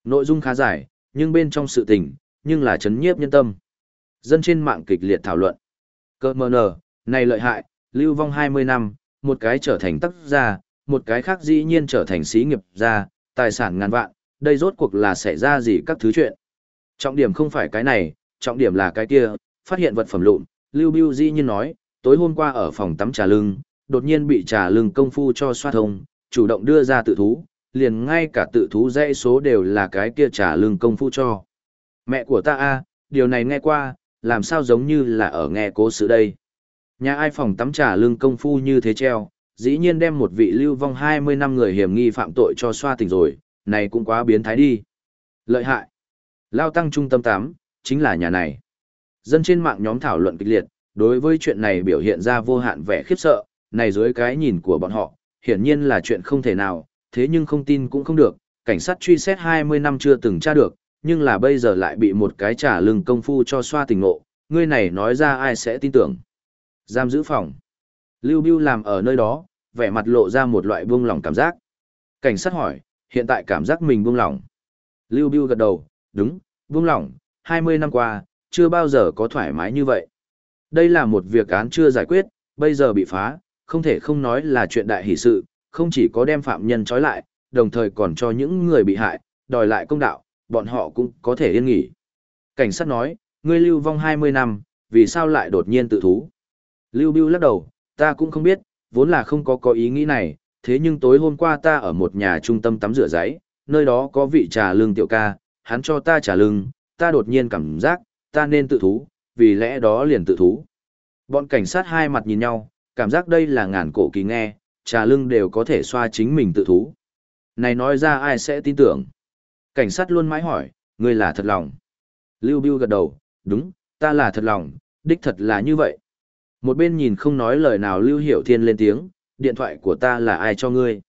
Nội dung khá dài, nhưng bên trong sự tình, nhưng là chấn nhiếp nhân tâm. Dân trên mạng kịch liệt thảo luận. Cơ mờ nờ, này lợi hại, lưu vong 20 năm, một cái trở thành tác gia, một cái khác dĩ nhiên trở thành sĩ nghiệp gia, tài sản ngàn vạn, đây rốt cuộc là xảy ra gì các thứ chuyện. Trọng điểm không phải cái này, trọng điểm là cái kia, phát hiện vật phẩm lụn, Lưu Biêu Di nhiên nói, tối hôm qua ở phòng tắm trà lưng, đột nhiên bị trà lưng công phu cho xoa thông, chủ động đưa ra tự thú, liền ngay cả tự thú dãy số đều là cái kia trà lưng công phu cho. Mẹ của ta a, điều này nghe qua, làm sao giống như là ở nghe cố sự đây. Nhà ai phòng tắm trà lưng công phu như thế treo, dĩ nhiên đem một vị lưu vong 20 năm người hiểm nghi phạm tội cho xoa tỉnh rồi, này cũng quá biến thái đi. Lợi hại. Lao tăng trung tâm 8, chính là nhà này. Dân trên mạng nhóm thảo luận kịch liệt, đối với chuyện này biểu hiện ra vô hạn vẻ khiếp sợ, này dưới cái nhìn của bọn họ, hiển nhiên là chuyện không thể nào, thế nhưng không tin cũng không được, cảnh sát truy xét 20 năm chưa từng tra được, nhưng là bây giờ lại bị một cái trả lưng công phu cho xoa tình ngộ, ngươi này nói ra ai sẽ tin tưởng. Giam giữ phòng. Lưu biu làm ở nơi đó, vẻ mặt lộ ra một loại buông lỏng cảm giác. Cảnh sát hỏi, hiện tại cảm giác mình buông lỏng. Lưu Biêu gật đầu, đúng, buông lỏng, 20 năm qua, chưa bao giờ có thoải mái như vậy. Đây là một việc án chưa giải quyết, bây giờ bị phá, không thể không nói là chuyện đại hỷ sự, không chỉ có đem phạm nhân trói lại, đồng thời còn cho những người bị hại, đòi lại công đạo, bọn họ cũng có thể yên nghỉ. Cảnh sát nói, ngươi lưu vong 20 năm, vì sao lại đột nhiên tự thú? Lưu Biêu lắc đầu, ta cũng không biết, vốn là không có có ý nghĩ này, thế nhưng tối hôm qua ta ở một nhà trung tâm tắm rửa giấy, nơi đó có vị trà lương tiểu ca, hắn cho ta trà lương, ta đột nhiên cảm giác, ta nên tự thú, vì lẽ đó liền tự thú. Bọn cảnh sát hai mặt nhìn nhau, cảm giác đây là ngàn cổ kỳ nghe, trà lưng đều có thể xoa chính mình tự thú. Này nói ra ai sẽ tin tưởng? Cảnh sát luôn mãi hỏi, ngươi là thật lòng. Lưu Biêu gật đầu, đúng, ta là thật lòng, đích thật là như vậy. Một bên nhìn không nói lời nào Lưu Hiểu Thiên lên tiếng, điện thoại của ta là ai cho ngươi?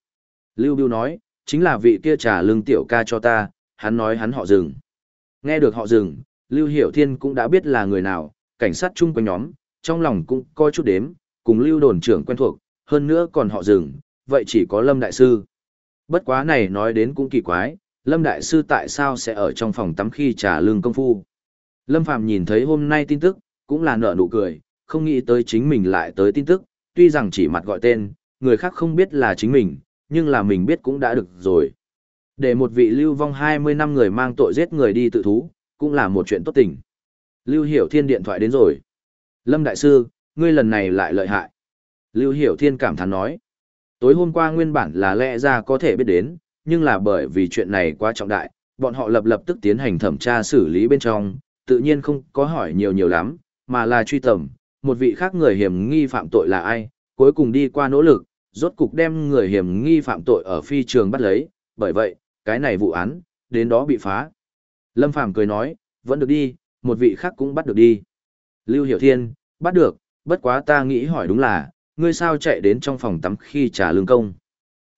Lưu Biêu nói, chính là vị kia trà lưng tiểu ca cho ta, hắn nói hắn họ rừng. Nghe được họ rừng, Lưu Hiểu Thiên cũng đã biết là người nào, cảnh sát chung quanh nhóm, trong lòng cũng coi chút đếm, cùng Lưu đồn trưởng quen thuộc, hơn nữa còn họ rừng, vậy chỉ có Lâm Đại Sư. Bất quá này nói đến cũng kỳ quái, Lâm Đại Sư tại sao sẽ ở trong phòng tắm khi trả lương công phu. Lâm Phàm nhìn thấy hôm nay tin tức, cũng là nở nụ cười, không nghĩ tới chính mình lại tới tin tức, tuy rằng chỉ mặt gọi tên, người khác không biết là chính mình, nhưng là mình biết cũng đã được rồi. Để một vị lưu vong 20 năm người mang tội giết người đi tự thú, cũng là một chuyện tốt tình. Lưu Hiểu Thiên điện thoại đến rồi. Lâm Đại Sư, ngươi lần này lại lợi hại. Lưu Hiểu Thiên cảm thán nói. Tối hôm qua nguyên bản là lẽ ra có thể biết đến, nhưng là bởi vì chuyện này quá trọng đại, bọn họ lập lập tức tiến hành thẩm tra xử lý bên trong, tự nhiên không có hỏi nhiều nhiều lắm, mà là truy tầm, một vị khác người hiểm nghi phạm tội là ai, cuối cùng đi qua nỗ lực, rốt cục đem người hiểm nghi phạm tội ở phi trường bắt lấy, bởi vậy, cái này vụ án, đến đó bị phá. Lâm Phàm cười nói, vẫn được đi, một vị khác cũng bắt được đi. Lưu Hiểu Thiên, bắt được, bất quá ta nghĩ hỏi đúng là, ngươi sao chạy đến trong phòng tắm khi trả lương công.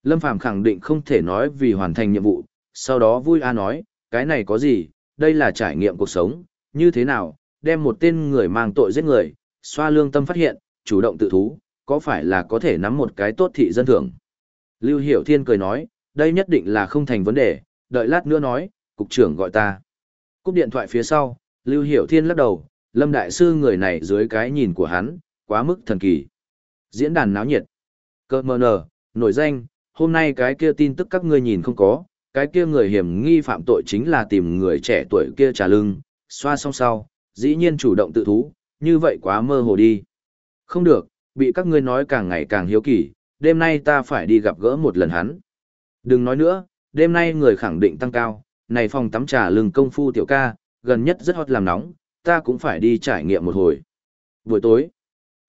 Lâm Phàm khẳng định không thể nói vì hoàn thành nhiệm vụ, sau đó vui a nói, cái này có gì, đây là trải nghiệm cuộc sống, như thế nào, đem một tên người mang tội giết người, xoa lương tâm phát hiện, chủ động tự thú, có phải là có thể nắm một cái tốt thị dân thưởng. Lưu Hiểu Thiên cười nói, đây nhất định là không thành vấn đề, đợi lát nữa nói, cục trưởng gọi ta. Cúp điện thoại phía sau, Lưu Hiểu Thiên lắc đầu, Lâm Đại Sư người này dưới cái nhìn của hắn, quá mức thần kỳ. Diễn đàn náo nhiệt. Cơ mờ nở, nổi danh, hôm nay cái kia tin tức các ngươi nhìn không có, cái kia người hiểm nghi phạm tội chính là tìm người trẻ tuổi kia trả lưng, xoa xong sau, dĩ nhiên chủ động tự thú, như vậy quá mơ hồ đi. Không được, bị các ngươi nói càng ngày càng hiếu kỳ, đêm nay ta phải đi gặp gỡ một lần hắn. Đừng nói nữa, đêm nay người khẳng định tăng cao, này phòng tắm trà lưng công phu tiểu ca, gần nhất rất hot làm nóng, ta cũng phải đi trải nghiệm một hồi. Buổi tối,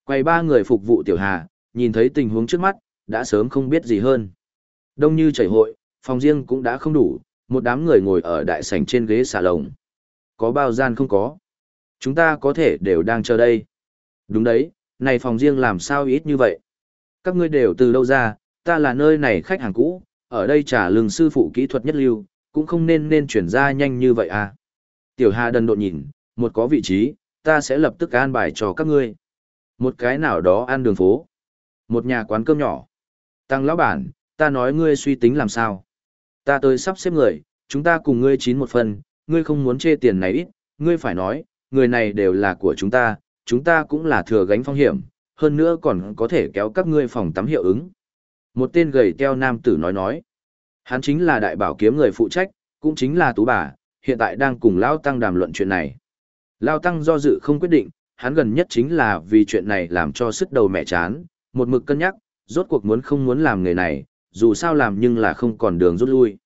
quay ba người phục vụ tiểu hà, nhìn thấy tình huống trước mắt, đã sớm không biết gì hơn. Đông như chảy hội, phòng riêng cũng đã không đủ, một đám người ngồi ở đại sảnh trên ghế xà lồng. Có bao gian không có. Chúng ta có thể đều đang chờ đây. Đúng đấy, này phòng riêng làm sao ít như vậy. Các ngươi đều từ đâu ra, ta là nơi này khách hàng cũ, ở đây trả lương sư phụ kỹ thuật nhất lưu, cũng không nên nên chuyển ra nhanh như vậy à. Tiểu Hà đần độn nhìn, một có vị trí, ta sẽ lập tức an bài cho các ngươi. Một cái nào đó ăn đường phố. Một nhà quán cơm nhỏ. Tăng lão bản, ta nói ngươi suy tính làm sao. Ta tới sắp xếp người, chúng ta cùng ngươi chín một phần, ngươi không muốn chê tiền này ít, ngươi phải nói, người này đều là của chúng ta, chúng ta cũng là thừa gánh phong hiểm, hơn nữa còn có thể kéo các ngươi phòng tắm hiệu ứng. Một tên gầy teo nam tử nói nói. Hắn chính là đại bảo kiếm người phụ trách, cũng chính là tú bà, hiện tại đang cùng Lao Tăng đàm luận chuyện này. Lao Tăng do dự không quyết định, hắn gần nhất chính là vì chuyện này làm cho sức đầu mẹ chán, một mực cân nhắc, rốt cuộc muốn không muốn làm nghề này, dù sao làm nhưng là không còn đường rút lui.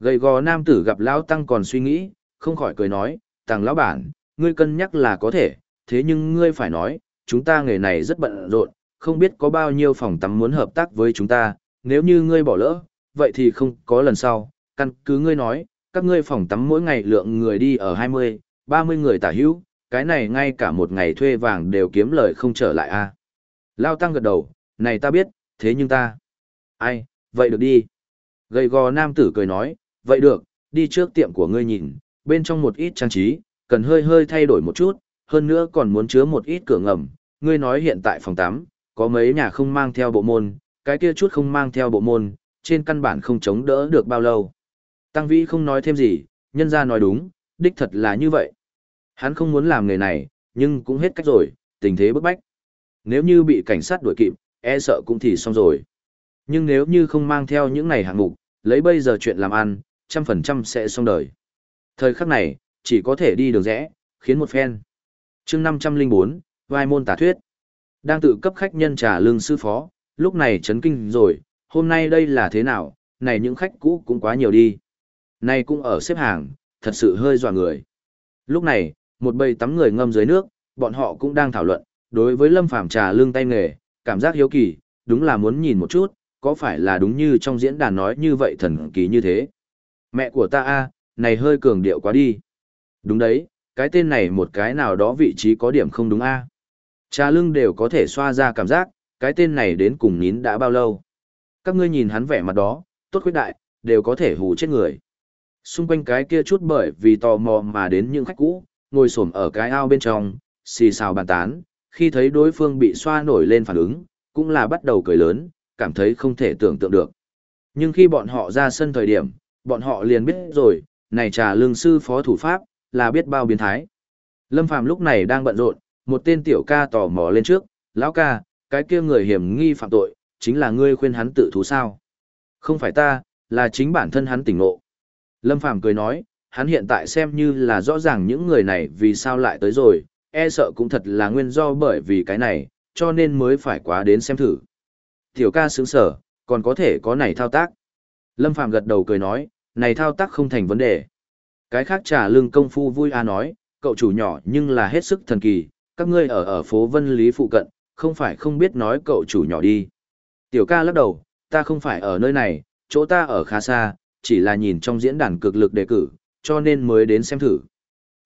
Gầy gò nam tử gặp Lao Tăng còn suy nghĩ, không khỏi cười nói, tàng lão bản, ngươi cân nhắc là có thể, thế nhưng ngươi phải nói, chúng ta nghề này rất bận rộn, không biết có bao nhiêu phòng tắm muốn hợp tác với chúng ta, nếu như ngươi bỏ lỡ, vậy thì không có lần sau, căn cứ ngươi nói, các ngươi phòng tắm mỗi ngày lượng người đi ở 20, 30 người tả hữu, cái này ngay cả một ngày thuê vàng đều kiếm lời không trở lại a. À? Lao Tăng gật đầu, này ta biết, thế nhưng ta... Ai, vậy được đi. Gầy gò nam tử cười nói, vậy được, đi trước tiệm của ngươi nhìn, bên trong một ít trang trí, cần hơi hơi thay đổi một chút, hơn nữa còn muốn chứa một ít cửa ngầm. Ngươi nói hiện tại phòng tắm, có mấy nhà không mang theo bộ môn, cái kia chút không mang theo bộ môn, trên căn bản không chống đỡ được bao lâu. Tăng Vĩ không nói thêm gì, nhân ra nói đúng, đích thật là như vậy. Hắn không muốn làm nghề này, nhưng cũng hết cách rồi, tình thế bức bách. Nếu như bị cảnh sát đuổi kịp, e sợ cũng thì xong rồi. Nhưng nếu như không mang theo những này hạng mục, lấy bây giờ chuyện làm ăn, trăm phần trăm sẽ xong đời. Thời khắc này, chỉ có thể đi đường rẽ, khiến một phen. chương 504, vai môn tả thuyết. Đang tự cấp khách nhân trả lương sư phó, lúc này chấn kinh rồi, hôm nay đây là thế nào, này những khách cũ cũng quá nhiều đi. Này cũng ở xếp hàng, thật sự hơi dọa người. Lúc này, một bầy tắm người ngâm dưới nước, bọn họ cũng đang thảo luận, đối với Lâm Phàm trà lương tay nghề, cảm giác hiếu kỳ, đúng là muốn nhìn một chút, có phải là đúng như trong diễn đàn nói như vậy thần kỳ như thế. Mẹ của ta a, này hơi cường điệu quá đi. Đúng đấy, cái tên này một cái nào đó vị trí có điểm không đúng a. Trà lưng đều có thể xoa ra cảm giác, cái tên này đến cùng nín đã bao lâu. Các ngươi nhìn hắn vẻ mặt đó, tốt khuyết đại, đều có thể hù chết người. Xung quanh cái kia chút bởi vì tò mò mà đến những khách cũ, ngồi xổm ở cái ao bên trong, xì xào bàn tán, khi thấy đối phương bị xoa nổi lên phản ứng, cũng là bắt đầu cười lớn, cảm thấy không thể tưởng tượng được. Nhưng khi bọn họ ra sân thời điểm, bọn họ liền biết rồi, này trà lương sư phó thủ pháp, là biết bao biến thái. Lâm Phàm lúc này đang bận rộn, một tên tiểu ca tò mò lên trước, lão ca, cái kia người hiểm nghi phạm tội, chính là ngươi khuyên hắn tự thú sao? Không phải ta, là chính bản thân hắn tỉnh ngộ. Lâm Phàm cười nói, hắn hiện tại xem như là rõ ràng những người này vì sao lại tới rồi, e sợ cũng thật là nguyên do bởi vì cái này, cho nên mới phải quá đến xem thử. Tiểu ca sướng sở, còn có thể có này thao tác. Lâm Phàm gật đầu cười nói, này thao tác không thành vấn đề. Cái khác trả lưng công phu vui a nói, cậu chủ nhỏ nhưng là hết sức thần kỳ, các ngươi ở ở phố Vân Lý phụ cận, không phải không biết nói cậu chủ nhỏ đi. Tiểu ca lắc đầu, ta không phải ở nơi này, chỗ ta ở khá xa, chỉ là nhìn trong diễn đàn cực lực đề cử, cho nên mới đến xem thử.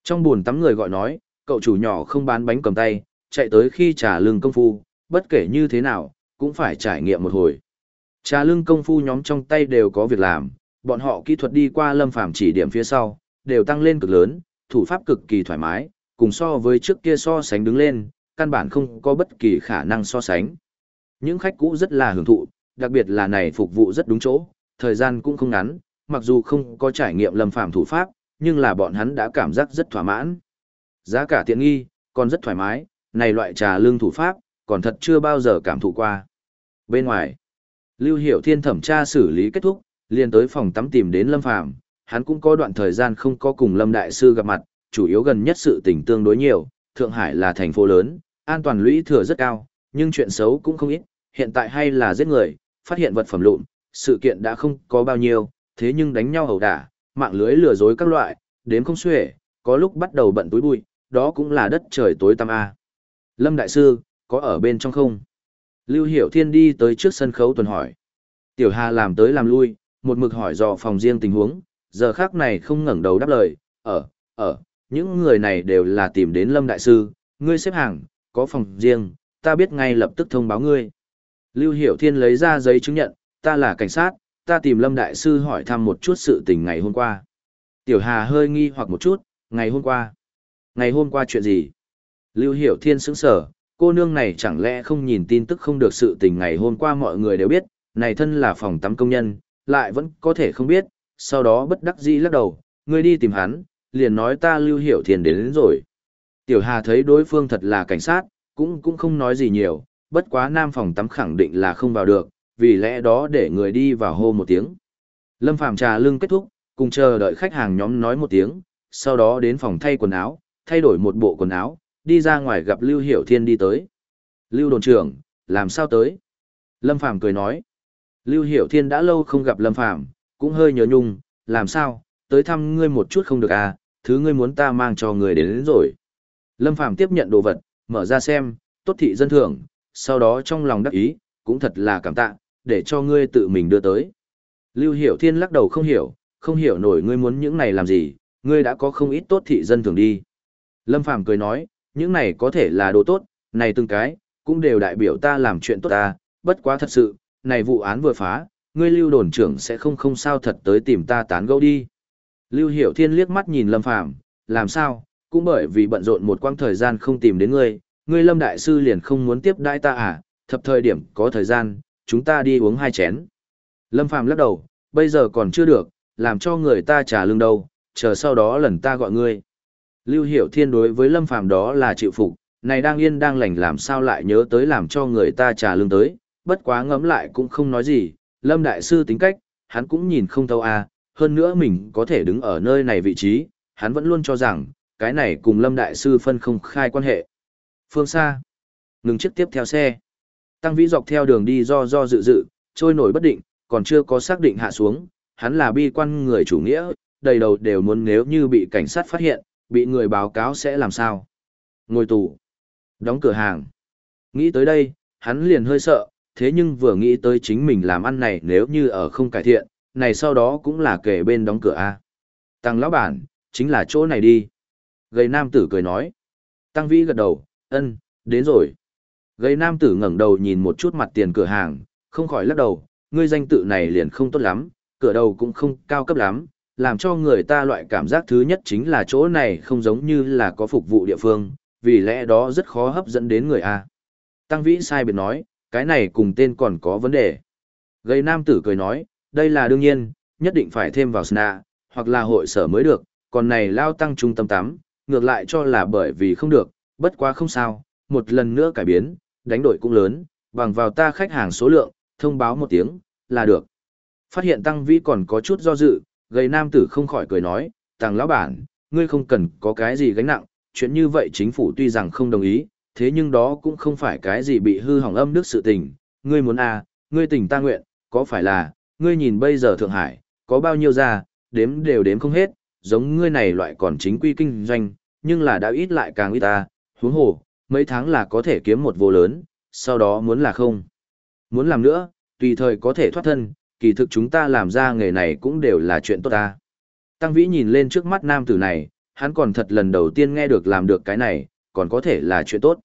Trong buồn tắm người gọi nói, cậu chủ nhỏ không bán bánh cầm tay, chạy tới khi trả lương công phu, bất kể như thế nào, cũng phải trải nghiệm một hồi. Trà lương công phu nhóm trong tay đều có việc làm, bọn họ kỹ thuật đi qua lâm phàm chỉ điểm phía sau, đều tăng lên cực lớn, thủ pháp cực kỳ thoải mái, cùng so với trước kia so sánh đứng lên, căn bản không có bất kỳ khả năng so sánh. Những khách cũ rất là hưởng thụ, đặc biệt là này phục vụ rất đúng chỗ, thời gian cũng không ngắn, mặc dù không có trải nghiệm lâm phạm thủ pháp, nhưng là bọn hắn đã cảm giác rất thỏa mãn. Giá cả tiện nghi, còn rất thoải mái, này loại trà lương thủ pháp, còn thật chưa bao giờ cảm thụ qua. Bên ngoài, Lưu Hiểu Thiên thẩm tra xử lý kết thúc, liền tới phòng tắm tìm đến Lâm Phàm, hắn cũng có đoạn thời gian không có cùng Lâm đại sư gặp mặt, chủ yếu gần nhất sự tình tương đối nhiều, Thượng Hải là thành phố lớn, an toàn lũy thừa rất cao, nhưng chuyện xấu cũng không ít, hiện tại hay là giết người, phát hiện vật phẩm lụn, sự kiện đã không có bao nhiêu, thế nhưng đánh nhau hầu đả, mạng lưới lừa dối các loại, đến không xuể, có lúc bắt đầu bận túi bụi, đó cũng là đất trời tối tăm a. Lâm Đại Sư, có ở bên trong không? Lưu Hiểu Thiên đi tới trước sân khấu tuần hỏi. Tiểu Hà làm tới làm lui, một mực hỏi dò phòng riêng tình huống, giờ khác này không ngẩng đầu đáp lời, ở, ở, những người này đều là tìm đến Lâm Đại Sư, ngươi xếp hàng, có phòng riêng, ta biết ngay lập tức thông báo ngươi. Lưu Hiểu Thiên lấy ra giấy chứng nhận, ta là cảnh sát, ta tìm Lâm Đại Sư hỏi thăm một chút sự tình ngày hôm qua. Tiểu Hà hơi nghi hoặc một chút, ngày hôm qua. Ngày hôm qua chuyện gì? Lưu Hiểu Thiên sững sở, cô nương này chẳng lẽ không nhìn tin tức không được sự tình ngày hôm qua mọi người đều biết, này thân là phòng tắm công nhân, lại vẫn có thể không biết, sau đó bất đắc dĩ lắc đầu, ngươi đi tìm hắn, liền nói ta Lưu Hiểu Thiên đến, đến rồi. Tiểu Hà thấy đối phương thật là cảnh sát, cũng cũng không nói gì nhiều, bất quá nam phòng tắm khẳng định là không vào được, vì lẽ đó để người đi vào hô một tiếng. Lâm Phàm trà lưng kết thúc, cùng chờ đợi khách hàng nhóm nói một tiếng, sau đó đến phòng thay quần áo, thay đổi một bộ quần áo, đi ra ngoài gặp Lưu Hiểu Thiên đi tới. Lưu đồn trưởng, làm sao tới? Lâm Phàm cười nói. Lưu Hiểu Thiên đã lâu không gặp Lâm Phàm cũng hơi nhớ nhung, làm sao, tới thăm ngươi một chút không được à, thứ ngươi muốn ta mang cho người đến, đến rồi. Lâm Phàm tiếp nhận đồ vật, mở ra xem, tốt thị dân thưởng, sau đó trong lòng đắc ý, cũng thật là cảm tạ, để cho ngươi tự mình đưa tới. Lưu Hiểu Thiên lắc đầu không hiểu, không hiểu nổi ngươi muốn những này làm gì, ngươi đã có không ít tốt thị dân thưởng đi. Lâm Phàm cười nói, những này có thể là đồ tốt, này từng cái, cũng đều đại biểu ta làm chuyện tốt ta, bất quá thật sự, này vụ án vừa phá, ngươi lưu đồn trưởng sẽ không không sao thật tới tìm ta tán gẫu đi. Lưu Hiểu Thiên liếc mắt nhìn Lâm Phàm làm sao, cũng bởi vì bận rộn một quãng thời gian không tìm đến ngươi, ngươi Lâm Đại Sư liền không muốn tiếp đãi ta à, thập thời điểm có thời gian, chúng ta đi uống hai chén. Lâm Phàm lắc đầu, bây giờ còn chưa được, làm cho người ta trả lương đâu, chờ sau đó lần ta gọi ngươi. Lưu Hiểu Thiên đối với Lâm Phàm đó là chịu phục, này đang yên đang lành làm sao lại nhớ tới làm cho người ta trả lương tới, bất quá ngẫm lại cũng không nói gì, Lâm Đại Sư tính cách, hắn cũng nhìn không thấu à, hơn nữa mình có thể đứng ở nơi này vị trí, hắn vẫn luôn cho rằng, cái này cùng Lâm Đại Sư phân không khai quan hệ. Phương xa, ngừng chiếc tiếp theo xe. Tăng Vĩ dọc theo đường đi do do dự dự, trôi nổi bất định, còn chưa có xác định hạ xuống, hắn là bi quan người chủ nghĩa, đầy đầu đều muốn nếu như bị cảnh sát phát hiện, bị người báo cáo sẽ làm sao. Ngồi tù, đóng cửa hàng. Nghĩ tới đây, hắn liền hơi sợ, thế nhưng vừa nghĩ tới chính mình làm ăn này nếu như ở không cải thiện, này sau đó cũng là kể bên đóng cửa A. Tăng lão bản, chính là chỗ này đi. Gầy nam tử cười nói. Tăng vĩ gật đầu, ân, đến rồi. Gầy nam tử ngẩng đầu nhìn một chút mặt tiền cửa hàng, không khỏi lắc đầu, ngươi danh tự này liền không tốt lắm, cửa đầu cũng không cao cấp lắm, làm cho người ta loại cảm giác thứ nhất chính là chỗ này không giống như là có phục vụ địa phương, vì lẽ đó rất khó hấp dẫn đến người A. Tăng Vĩ sai biệt nói, cái này cùng tên còn có vấn đề. gây nam tử cười nói, đây là đương nhiên, nhất định phải thêm vào SNA, hoặc là hội sở mới được, còn này lao tăng trung tâm tắm, ngược lại cho là bởi vì không được, bất quá không sao, một lần nữa cải biến, đánh đổi cũng lớn, bằng vào ta khách hàng số lượng, thông báo một tiếng, là được. Phát hiện tăng vĩ còn có chút do dự, gây nam tử không khỏi cười nói, tàng lão bản, ngươi không cần có cái gì gánh nặng, chuyện như vậy chính phủ tuy rằng không đồng ý, thế nhưng đó cũng không phải cái gì bị hư hỏng âm đức sự tình, ngươi muốn à, ngươi tình ta nguyện, có phải là, ngươi nhìn bây giờ Thượng Hải, có bao nhiêu ra, đếm đều đếm không hết, giống ngươi này loại còn chính quy kinh doanh, nhưng là đã ít lại càng ít ta, huống hồ, mấy tháng là có thể kiếm một vô lớn, sau đó muốn là không. Muốn làm nữa, tùy thời có thể thoát thân, kỳ thực chúng ta làm ra nghề này cũng đều là chuyện tốt ta. Tăng Vĩ nhìn lên trước mắt nam tử này, hắn còn thật lần đầu tiên nghe được làm được cái này, còn có thể là chuyện tốt.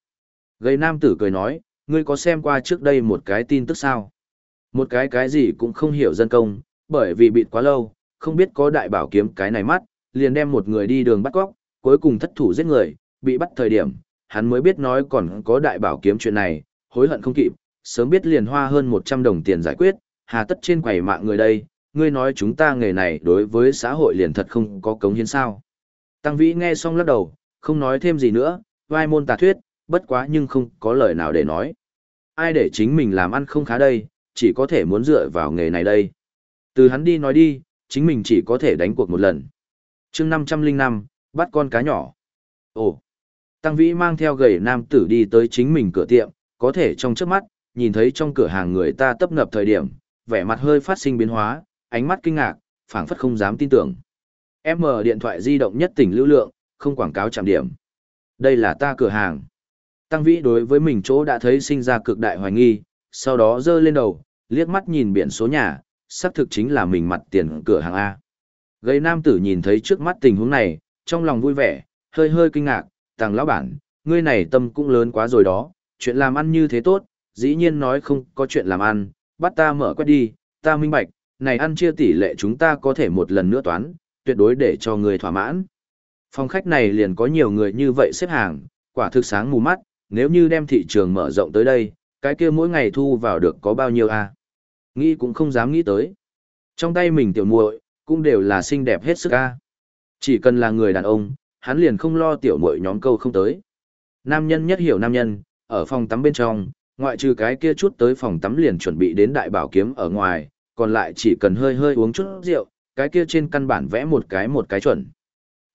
Gây nam tử cười nói, ngươi có xem qua trước đây một cái tin tức sao? Một cái cái gì cũng không hiểu dân công, bởi vì bị quá lâu, không biết có đại bảo kiếm cái này mắt, liền đem một người đi đường bắt cóc, cuối cùng thất thủ giết người, bị bắt thời điểm, hắn mới biết nói còn có đại bảo kiếm chuyện này, hối hận không kịp, sớm biết liền hoa hơn 100 đồng tiền giải quyết, hà tất trên quầy mạng người đây, ngươi nói chúng ta nghề này đối với xã hội liền thật không có cống hiến sao. Tăng Vĩ nghe xong lắc đầu, không nói thêm gì nữa, vai môn tà thuyết, bất quá nhưng không có lời nào để nói. Ai để chính mình làm ăn không khá đây, chỉ có thể muốn dựa vào nghề này đây. Từ hắn đi nói đi, chính mình chỉ có thể đánh cuộc một lần. chương 505, bắt con cá nhỏ. Ồ, Tăng Vĩ mang theo gầy nam tử đi tới chính mình cửa tiệm, có thể trong trước mắt, nhìn thấy trong cửa hàng người ta tấp nập thời điểm, vẻ mặt hơi phát sinh biến hóa, ánh mắt kinh ngạc, phảng phất không dám tin tưởng. M điện thoại di động nhất tỉnh lưu lượng, không quảng cáo chạm điểm. Đây là ta cửa hàng. Tăng Vĩ đối với mình chỗ đã thấy sinh ra cực đại hoài nghi, sau đó giơ lên đầu, liếc mắt nhìn biển số nhà, xác thực chính là mình mặt tiền cửa hàng A. Gây nam tử nhìn thấy trước mắt tình huống này, trong lòng vui vẻ, hơi hơi kinh ngạc, tàng lão bản, ngươi này tâm cũng lớn quá rồi đó, chuyện làm ăn như thế tốt, dĩ nhiên nói không có chuyện làm ăn, bắt ta mở quét đi, ta minh bạch, này ăn chia tỷ lệ chúng ta có thể một lần nữa toán, tuyệt đối để cho người thỏa mãn. Phòng khách này liền có nhiều người như vậy xếp hàng, quả thực sáng mù mắt, nếu như đem thị trường mở rộng tới đây, cái kia mỗi ngày thu vào được có bao nhiêu a? Nghĩ cũng không dám nghĩ tới. Trong tay mình tiểu muội cũng đều là xinh đẹp hết sức a. Chỉ cần là người đàn ông, hắn liền không lo tiểu muội nhóm câu không tới. Nam nhân nhất hiểu nam nhân, ở phòng tắm bên trong, ngoại trừ cái kia chút tới phòng tắm liền chuẩn bị đến đại bảo kiếm ở ngoài, còn lại chỉ cần hơi hơi uống chút rượu, cái kia trên căn bản vẽ một cái một cái chuẩn.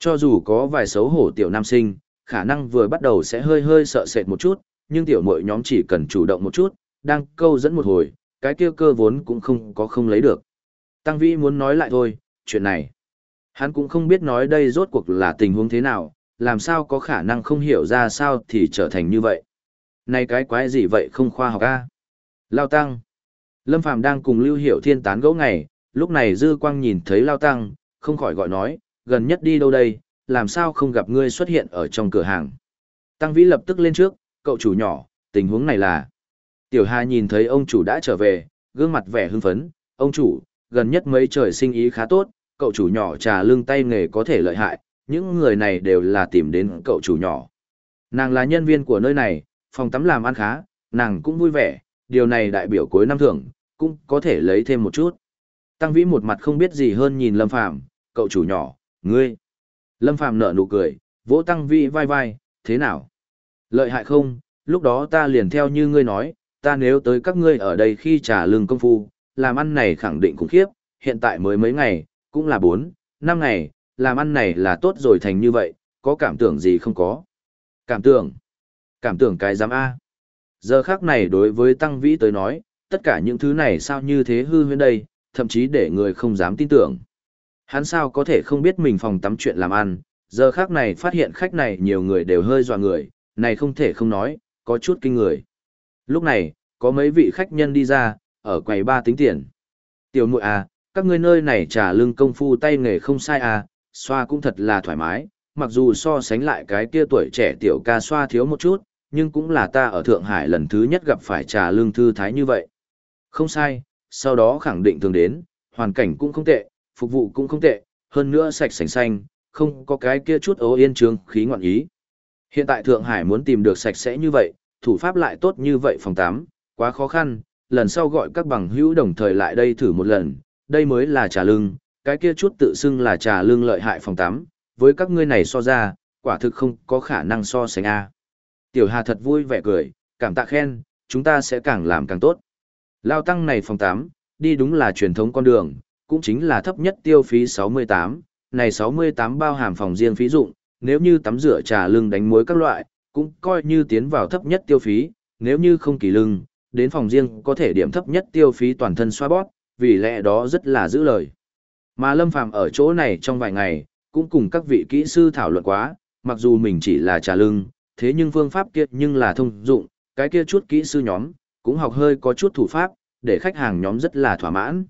Cho dù có vài xấu hổ tiểu nam sinh, khả năng vừa bắt đầu sẽ hơi hơi sợ sệt một chút, nhưng tiểu muội nhóm chỉ cần chủ động một chút, đang câu dẫn một hồi, cái kia cơ vốn cũng không có không lấy được. Tăng Vĩ muốn nói lại thôi, chuyện này. Hắn cũng không biết nói đây rốt cuộc là tình huống thế nào, làm sao có khả năng không hiểu ra sao thì trở thành như vậy. Này cái quái gì vậy không khoa học a? Lao Tăng. Lâm Phàm đang cùng Lưu Hiểu Thiên tán gẫu ngày, lúc này Dư Quang nhìn thấy Lao Tăng, không khỏi gọi nói, gần nhất đi đâu đây, làm sao không gặp ngươi xuất hiện ở trong cửa hàng. Tăng Vĩ lập tức lên trước, cậu chủ nhỏ, tình huống này là. Tiểu Hà nhìn thấy ông chủ đã trở về, gương mặt vẻ hưng phấn, ông chủ, gần nhất mấy trời sinh ý khá tốt, cậu chủ nhỏ trà lưng tay nghề có thể lợi hại, những người này đều là tìm đến cậu chủ nhỏ. Nàng là nhân viên của nơi này, phòng tắm làm ăn khá, nàng cũng vui vẻ, điều này đại biểu cuối năm thưởng, cũng có thể lấy thêm một chút. Tăng Vĩ một mặt không biết gì hơn nhìn Lâm Phàm, cậu chủ nhỏ, ngươi. Lâm Phàm nở nụ cười, vỗ Tăng Vĩ vai vai, thế nào? Lợi hại không? Lúc đó ta liền theo như ngươi nói, ta nếu tới các ngươi ở đây khi trả lương công phu, làm ăn này khẳng định khủng khiếp, hiện tại mới mấy ngày, cũng là 4, 5 ngày, làm ăn này là tốt rồi thành như vậy, có cảm tưởng gì không có? Cảm tưởng? Cảm tưởng cái giám A. Giờ khác này đối với Tăng Vĩ tới nói, tất cả những thứ này sao như thế hư huyễn đây, thậm chí để người không dám tin tưởng. Hắn sao có thể không biết mình phòng tắm chuyện làm ăn, giờ khác này phát hiện khách này nhiều người đều hơi dọa người, này không thể không nói, có chút kinh người. Lúc này, có mấy vị khách nhân đi ra, ở quầy ba tính tiền. Tiểu muội à, các ngươi nơi này trả lương công phu tay nghề không sai à, xoa cũng thật là thoải mái, mặc dù so sánh lại cái kia tuổi trẻ tiểu ca xoa thiếu một chút, nhưng cũng là ta ở Thượng Hải lần thứ nhất gặp phải trà lương thư thái như vậy. Không sai, sau đó khẳng định thường đến, hoàn cảnh cũng không tệ, phục vụ cũng không tệ, hơn nữa sạch sành xanh, không có cái kia chút ố yên trương khí ngọn ý. Hiện tại Thượng Hải muốn tìm được sạch sẽ như vậy, thủ pháp lại tốt như vậy phòng 8, quá khó khăn, lần sau gọi các bằng hữu đồng thời lại đây thử một lần, đây mới là trà lưng, cái kia chút tự xưng là trà lưng lợi hại phòng 8, với các ngươi này so ra, quả thực không có khả năng so sánh A. Tiểu Hà thật vui vẻ cười, cảm tạ khen, chúng ta sẽ càng làm càng tốt. Lao tăng này phòng 8, đi đúng là truyền thống con đường, cũng chính là thấp nhất tiêu phí 68, này 68 bao hàm phòng riêng phí dụng, nếu như tắm rửa trà lưng đánh muối các loại, cũng coi như tiến vào thấp nhất tiêu phí, nếu như không kỳ lưng, đến phòng riêng có thể điểm thấp nhất tiêu phí toàn thân xoa bóp, vì lẽ đó rất là giữ lời. Mà Lâm Phàm ở chỗ này trong vài ngày, cũng cùng các vị kỹ sư thảo luận quá, mặc dù mình chỉ là trà lưng, thế nhưng phương pháp kia nhưng là thông dụng, cái kia chút kỹ sư nhóm, cũng học hơi có chút thủ pháp, để khách hàng nhóm rất là thỏa mãn.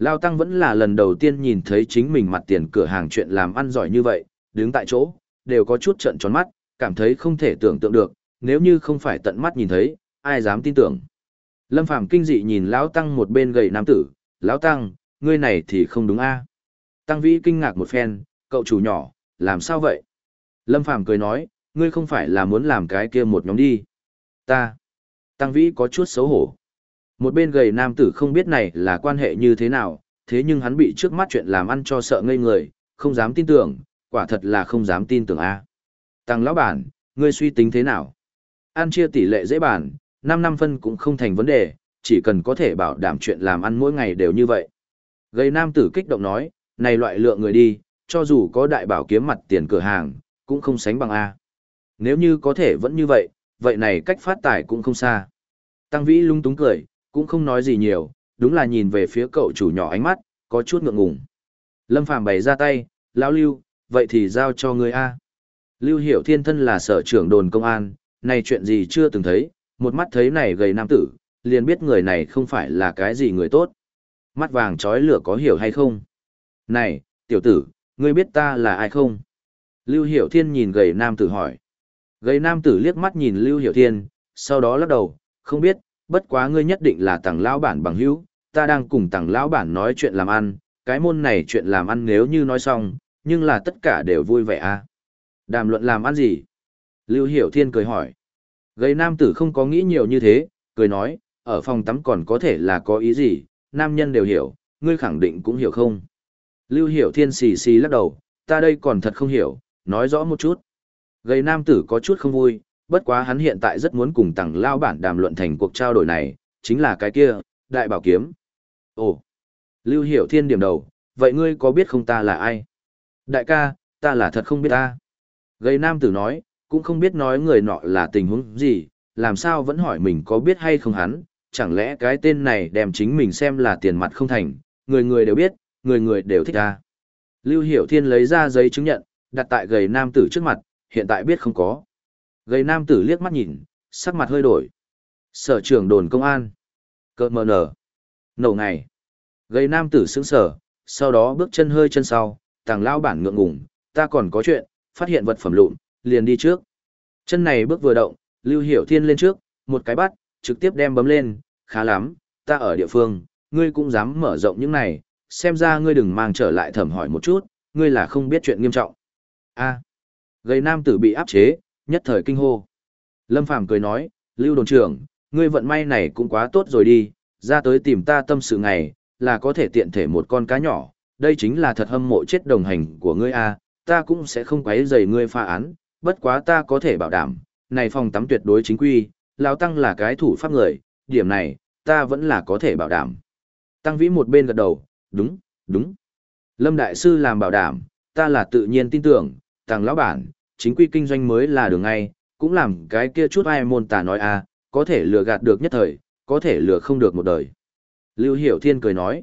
Lao Tăng vẫn là lần đầu tiên nhìn thấy chính mình mặt tiền cửa hàng chuyện làm ăn giỏi như vậy, đứng tại chỗ, đều có chút trận tròn mắt, cảm thấy không thể tưởng tượng được, nếu như không phải tận mắt nhìn thấy, ai dám tin tưởng. Lâm Phàm kinh dị nhìn Lão Tăng một bên gầy nam tử, Lão Tăng, ngươi này thì không đúng a Tăng Vĩ kinh ngạc một phen, cậu chủ nhỏ, làm sao vậy? Lâm Phàm cười nói, ngươi không phải là muốn làm cái kia một nhóm đi. Ta. Tăng Vĩ có chút xấu hổ. Một bên gầy nam tử không biết này là quan hệ như thế nào, thế nhưng hắn bị trước mắt chuyện làm ăn cho sợ ngây người, không dám tin tưởng, quả thật là không dám tin tưởng a. Tăng lão bản, ngươi suy tính thế nào? Ăn chia tỷ lệ dễ bản, 5 năm phân cũng không thành vấn đề, chỉ cần có thể bảo đảm chuyện làm ăn mỗi ngày đều như vậy. Gầy nam tử kích động nói, này loại lượng người đi, cho dù có đại bảo kiếm mặt tiền cửa hàng, cũng không sánh bằng A. Nếu như có thể vẫn như vậy, vậy này cách phát tài cũng không xa. Tăng Vĩ lung túng cười, cũng không nói gì nhiều, đúng là nhìn về phía cậu chủ nhỏ ánh mắt, có chút ngượng ngùng. Lâm Phàm bày ra tay, lão lưu, vậy thì giao cho ngươi A. Lưu Hiểu Thiên thân là sở trưởng đồn công an, này chuyện gì chưa từng thấy, một mắt thấy này gầy nam tử, liền biết người này không phải là cái gì người tốt. Mắt vàng trói lửa có hiểu hay không? Này, tiểu tử, ngươi biết ta là ai không? Lưu Hiểu Thiên nhìn gầy nam tử hỏi. Gầy nam tử liếc mắt nhìn Lưu Hiểu Thiên, sau đó lắc đầu, không biết, bất quá ngươi nhất định là tàng lão bản bằng hữu, ta đang cùng tàng lão bản nói chuyện làm ăn, cái môn này chuyện làm ăn nếu như nói xong, nhưng là tất cả đều vui vẻ à. Đàm luận làm ăn gì? Lưu Hiểu Thiên cười hỏi. Gây nam tử không có nghĩ nhiều như thế, cười nói, ở phòng tắm còn có thể là có ý gì, nam nhân đều hiểu, ngươi khẳng định cũng hiểu không. Lưu Hiểu Thiên xì xì lắc đầu, ta đây còn thật không hiểu, nói rõ một chút. Gây nam tử có chút không vui, bất quá hắn hiện tại rất muốn cùng tặng lao bản đàm luận thành cuộc trao đổi này, chính là cái kia, đại bảo kiếm. Ồ, Lưu Hiểu Thiên điểm đầu, vậy ngươi có biết không ta là ai? Đại ca, ta là thật không biết ta. Gầy nam tử nói, cũng không biết nói người nọ là tình huống gì, làm sao vẫn hỏi mình có biết hay không hắn, chẳng lẽ cái tên này đem chính mình xem là tiền mặt không thành, người người đều biết, người người đều thích ta. Lưu Hiểu Thiên lấy ra giấy chứng nhận, đặt tại gầy nam tử trước mặt, hiện tại biết không có. Gầy nam tử liếc mắt nhìn, sắc mặt hơi đổi. Sở trưởng đồn công an. Cơ mờ nở. Nổ ngày. Gầy nam tử sững sờ, sau đó bước chân hơi chân sau, tàng lao bản ngượng ngùng, ta còn có chuyện, phát hiện vật phẩm lụn, liền đi trước. Chân này bước vừa động, Lưu Hiểu Thiên lên trước, một cái bắt, trực tiếp đem bấm lên, khá lắm, ta ở địa phương, ngươi cũng dám mở rộng những này, xem ra ngươi đừng mang trở lại thẩm hỏi một chút, ngươi là không biết chuyện nghiêm trọng. A. Gầy nam tử bị áp chế, nhất thời kinh hô. Lâm Phàm cười nói, Lưu đồn trưởng, ngươi vận may này cũng quá tốt rồi đi, ra tới tìm ta tâm sự ngày, là có thể tiện thể một con cá nhỏ, đây chính là thật hâm mộ chết đồng hành của ngươi a, ta cũng sẽ không quấy rầy ngươi pha án, bất quá ta có thể bảo đảm, này phòng tắm tuyệt đối chính quy, lão tăng là cái thủ pháp người, điểm này, ta vẫn là có thể bảo đảm. Tăng vĩ một bên gật đầu, đúng, đúng. Lâm Đại Sư làm bảo đảm, ta là tự nhiên tin tưởng, tăng lão bản, chính quy kinh doanh mới là đường ngay, cũng làm cái kia chút ai môn tà nói a, có thể lừa gạt được nhất thời, có thể lừa không được một đời. Lưu Hiểu Thiên cười nói,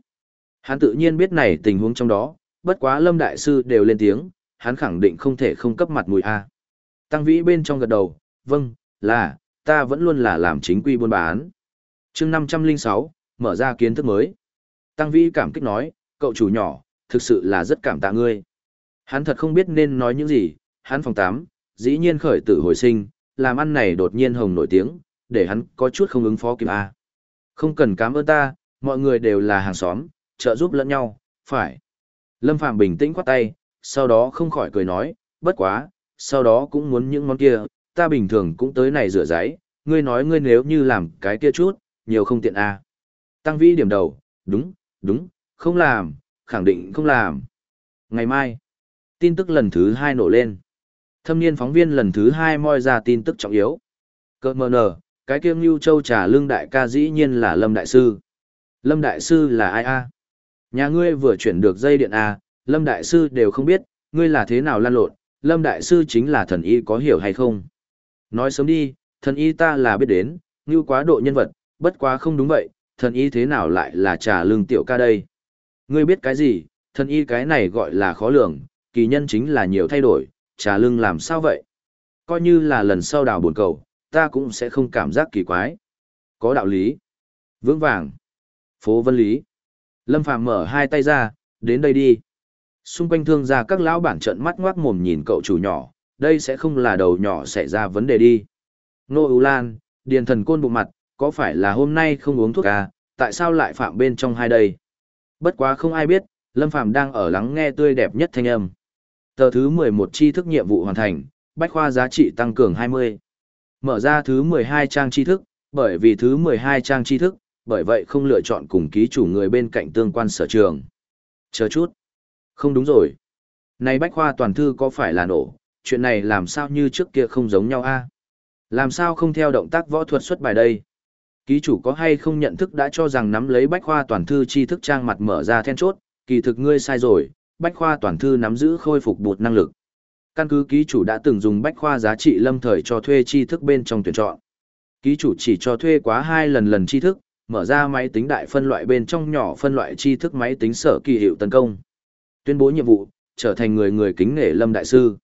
hắn tự nhiên biết này tình huống trong đó, bất quá Lâm Đại Sư đều lên tiếng, hắn khẳng định không thể không cấp mặt mũi a. Tăng vĩ bên trong gật đầu, vâng, là, ta vẫn luôn là làm chính quy buôn bán. chương 506, mở ra kiến thức mới. Tăng vĩ cảm kích nói, cậu chủ nhỏ, thực sự là rất cảm tạ ngươi. Hắn thật không biết nên nói những gì, hắn phòng 8, dĩ nhiên khởi tử hồi sinh, làm ăn này đột nhiên hồng nổi tiếng, để hắn có chút không ứng phó kịp a. Không cần cảm ơn ta, mọi người đều là hàng xóm, trợ giúp lẫn nhau, phải. Lâm phàm bình tĩnh quát tay, sau đó không khỏi cười nói, bất quá, sau đó cũng muốn những món kia, ta bình thường cũng tới này rửa giấy, ngươi nói ngươi nếu như làm cái kia chút, nhiều không tiện a. Tăng vĩ điểm đầu, đúng, đúng, không làm, khẳng định không làm. Ngày mai, tin tức lần thứ hai nổ lên. Thâm niên phóng viên lần thứ hai moi ra tin tức trọng yếu. Cơ mờ nở, cái kiêng lưu Châu trà lương đại ca dĩ nhiên là Lâm Đại Sư. Lâm Đại Sư là ai a? Nhà ngươi vừa chuyển được dây điện a, Lâm Đại Sư đều không biết, ngươi là thế nào lan lộn, Lâm Đại Sư chính là thần y có hiểu hay không? Nói sớm đi, thần y ta là biết đến, như quá độ nhân vật, bất quá không đúng vậy, thần y thế nào lại là trà lương tiểu ca đây? Ngươi biết cái gì, thần y cái này gọi là khó lường, kỳ nhân chính là nhiều thay đổi, trà lưng làm sao vậy? Coi như là lần sau đào buồn cầu, ta cũng sẽ không cảm giác kỳ quái. Có đạo lý. Vững vàng. Phố Vân Lý. Lâm Phàm mở hai tay ra, đến đây đi. Xung quanh thương gia các lão bản trợn mắt ngoác mồm nhìn cậu chủ nhỏ, đây sẽ không là đầu nhỏ xảy ra vấn đề đi. Nô U lan, điền thần côn bụng mặt, có phải là hôm nay không uống thuốc à, tại sao lại phạm bên trong hai đây? Bất quá không ai biết, Lâm Phàm đang ở lắng nghe tươi đẹp nhất thanh âm. Tờ thứ 11 tri thức nhiệm vụ hoàn thành, bách khoa giá trị tăng cường 20. Mở ra thứ 12 trang tri thức, bởi vì thứ 12 trang tri thức, bởi vậy không lựa chọn cùng ký chủ người bên cạnh tương quan sở trường. Chờ chút. Không đúng rồi. Này bách khoa toàn thư có phải là nổ, chuyện này làm sao như trước kia không giống nhau a? Làm sao không theo động tác võ thuật xuất bài đây? Ký chủ có hay không nhận thức đã cho rằng nắm lấy bách khoa toàn thư tri thức trang mặt mở ra then chốt, kỳ thực ngươi sai rồi, bách khoa toàn thư nắm giữ khôi phục bột năng lực. Căn cứ ký chủ đã từng dùng bách khoa giá trị lâm thời cho thuê tri thức bên trong tuyển chọn. Ký chủ chỉ cho thuê quá hai lần lần tri thức, mở ra máy tính đại phân loại bên trong nhỏ phân loại tri thức máy tính sở kỳ hiệu tấn công. Tuyên bố nhiệm vụ, trở thành người người kính nể lâm đại sư.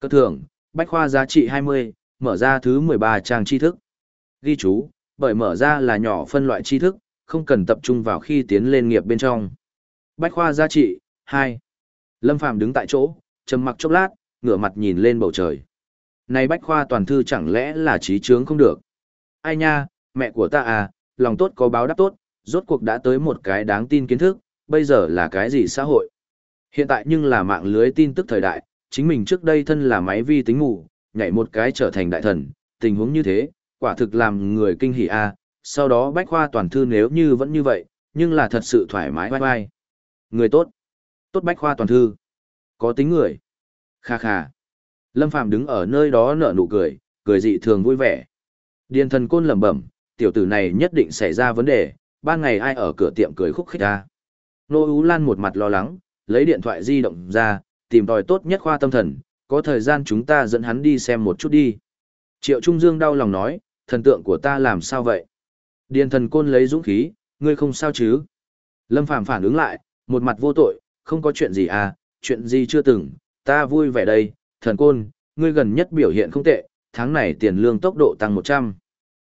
Cơ thưởng, bách khoa giá trị 20, mở ra thứ 13 trang tri thức. Ghi chú, bởi mở ra là nhỏ phân loại tri thức, không cần tập trung vào khi tiến lên nghiệp bên trong. Bách khoa giá trị, 2. Lâm Phàm đứng tại chỗ, trầm mặc chốc lát, ngửa mặt nhìn lên bầu trời. Này bách khoa toàn thư chẳng lẽ là trí chướng không được? Ai nha, mẹ của ta à, lòng tốt có báo đáp tốt, rốt cuộc đã tới một cái đáng tin kiến thức, bây giờ là cái gì xã hội? Hiện tại nhưng là mạng lưới tin tức thời đại, chính mình trước đây thân là máy vi tính ngủ, nhảy một cái trở thành đại thần, tình huống như thế, quả thực làm người kinh hỉ a. À. sau đó bách khoa toàn thư nếu như vẫn như vậy, nhưng là thật sự thoải mái vai vai. Người tốt. Tốt bách khoa toàn thư. Có tính người. Kha kha. Lâm Phàm đứng ở nơi đó nở nụ cười, cười dị thường vui vẻ. Điền thần côn lẩm bẩm, tiểu tử này nhất định xảy ra vấn đề, ban ngày ai ở cửa tiệm cười khúc khích ta. Nô Ú Lan một mặt lo lắng, lấy điện thoại di động ra, tìm tòi tốt nhất khoa tâm thần, có thời gian chúng ta dẫn hắn đi xem một chút đi. Triệu Trung Dương đau lòng nói, thần tượng của ta làm sao vậy? Điền thần côn lấy dũng khí, ngươi không sao chứ? Lâm Phàm phản ứng lại, một mặt vô tội, không có chuyện gì à, chuyện gì chưa từng, ta vui vẻ đây, thần côn, ngươi gần nhất biểu hiện không tệ, tháng này tiền lương tốc độ tăng 100.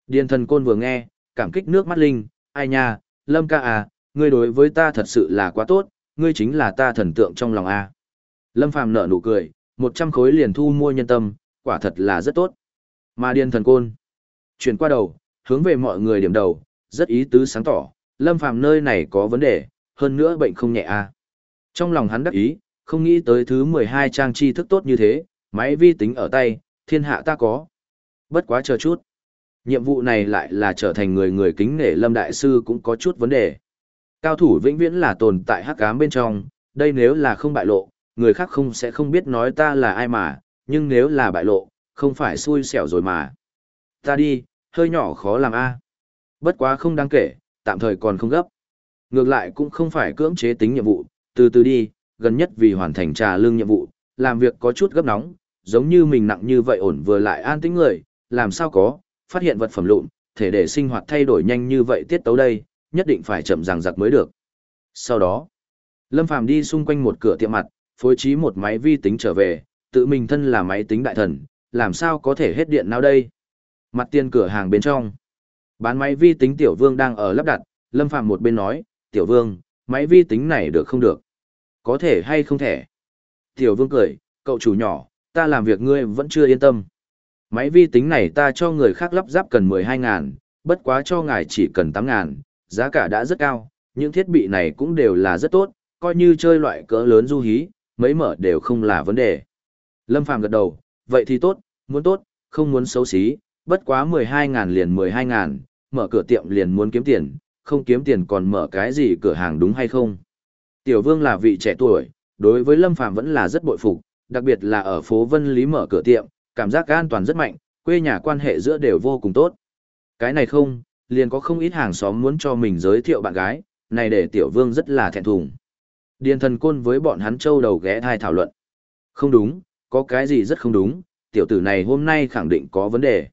Điền thần côn vừa nghe, cảm kích nước mắt linh, ai nha, Lâm ca à, ngươi đối với ta thật sự là quá tốt, ngươi chính là ta thần tượng trong lòng a. Lâm Phàm nở nụ cười, 100 khối liền thu mua nhân tâm, quả thật là rất tốt. Mà điên thần côn. Chuyển qua đầu, hướng về mọi người điểm đầu, rất ý tứ sáng tỏ, Lâm Phàm nơi này có vấn đề, hơn nữa bệnh không nhẹ a. Trong lòng hắn đắc ý, không nghĩ tới thứ 12 trang tri thức tốt như thế, máy vi tính ở tay, thiên hạ ta có. Bất quá chờ chút. Nhiệm vụ này lại là trở thành người người kính nể Lâm Đại Sư cũng có chút vấn đề. Cao thủ vĩnh viễn là tồn tại hắc ám bên trong, đây nếu là không bại lộ, người khác không sẽ không biết nói ta là ai mà, nhưng nếu là bại lộ, không phải xui xẻo rồi mà. Ta đi, hơi nhỏ khó làm a. À. Bất quá không đáng kể, tạm thời còn không gấp. Ngược lại cũng không phải cưỡng chế tính nhiệm vụ, từ từ đi, gần nhất vì hoàn thành trà lương nhiệm vụ, làm việc có chút gấp nóng, giống như mình nặng như vậy ổn vừa lại an tĩnh người, làm sao có, phát hiện vật phẩm lụn, thể để sinh hoạt thay đổi nhanh như vậy tiết tấu đây, nhất định phải chậm ràng giặc mới được. Sau đó, Lâm Phàm đi xung quanh một cửa tiệm mặt, phối trí một máy vi tính trở về, tự mình thân là máy tính đại thần, làm sao có thể hết điện nào đây? Mặt tiền cửa hàng bên trong. Bán máy vi tính Tiểu Vương đang ở lắp đặt, Lâm Phàm một bên nói, Tiểu Vương, máy vi tính này được không được? Có thể hay không thể? Tiểu Vương cười, cậu chủ nhỏ, ta làm việc ngươi vẫn chưa yên tâm. Máy vi tính này ta cho người khác lắp ráp cần 12 ngàn, bất quá cho ngài chỉ cần 8 ngàn, giá cả đã rất cao, những thiết bị này cũng đều là rất tốt, coi như chơi loại cỡ lớn du hí, mấy mở đều không là vấn đề. Lâm Phàm gật đầu, vậy thì tốt, muốn tốt, không muốn xấu xí, bất quá 12 ngàn liền 12 ngàn, mở cửa tiệm liền muốn kiếm tiền, không kiếm tiền còn mở cái gì cửa hàng đúng hay không. Tiểu Vương là vị trẻ tuổi, đối với Lâm Phàm vẫn là rất bội phục, đặc biệt là ở phố Vân Lý mở cửa tiệm, cảm giác an toàn rất mạnh, quê nhà quan hệ giữa đều vô cùng tốt. Cái này không, liền có không ít hàng xóm muốn cho mình giới thiệu bạn gái, này để tiểu vương rất là thẹn thùng. Điền thần côn với bọn hắn châu đầu ghé thai thảo luận. Không đúng, có cái gì rất không đúng, tiểu tử này hôm nay khẳng định có vấn đề.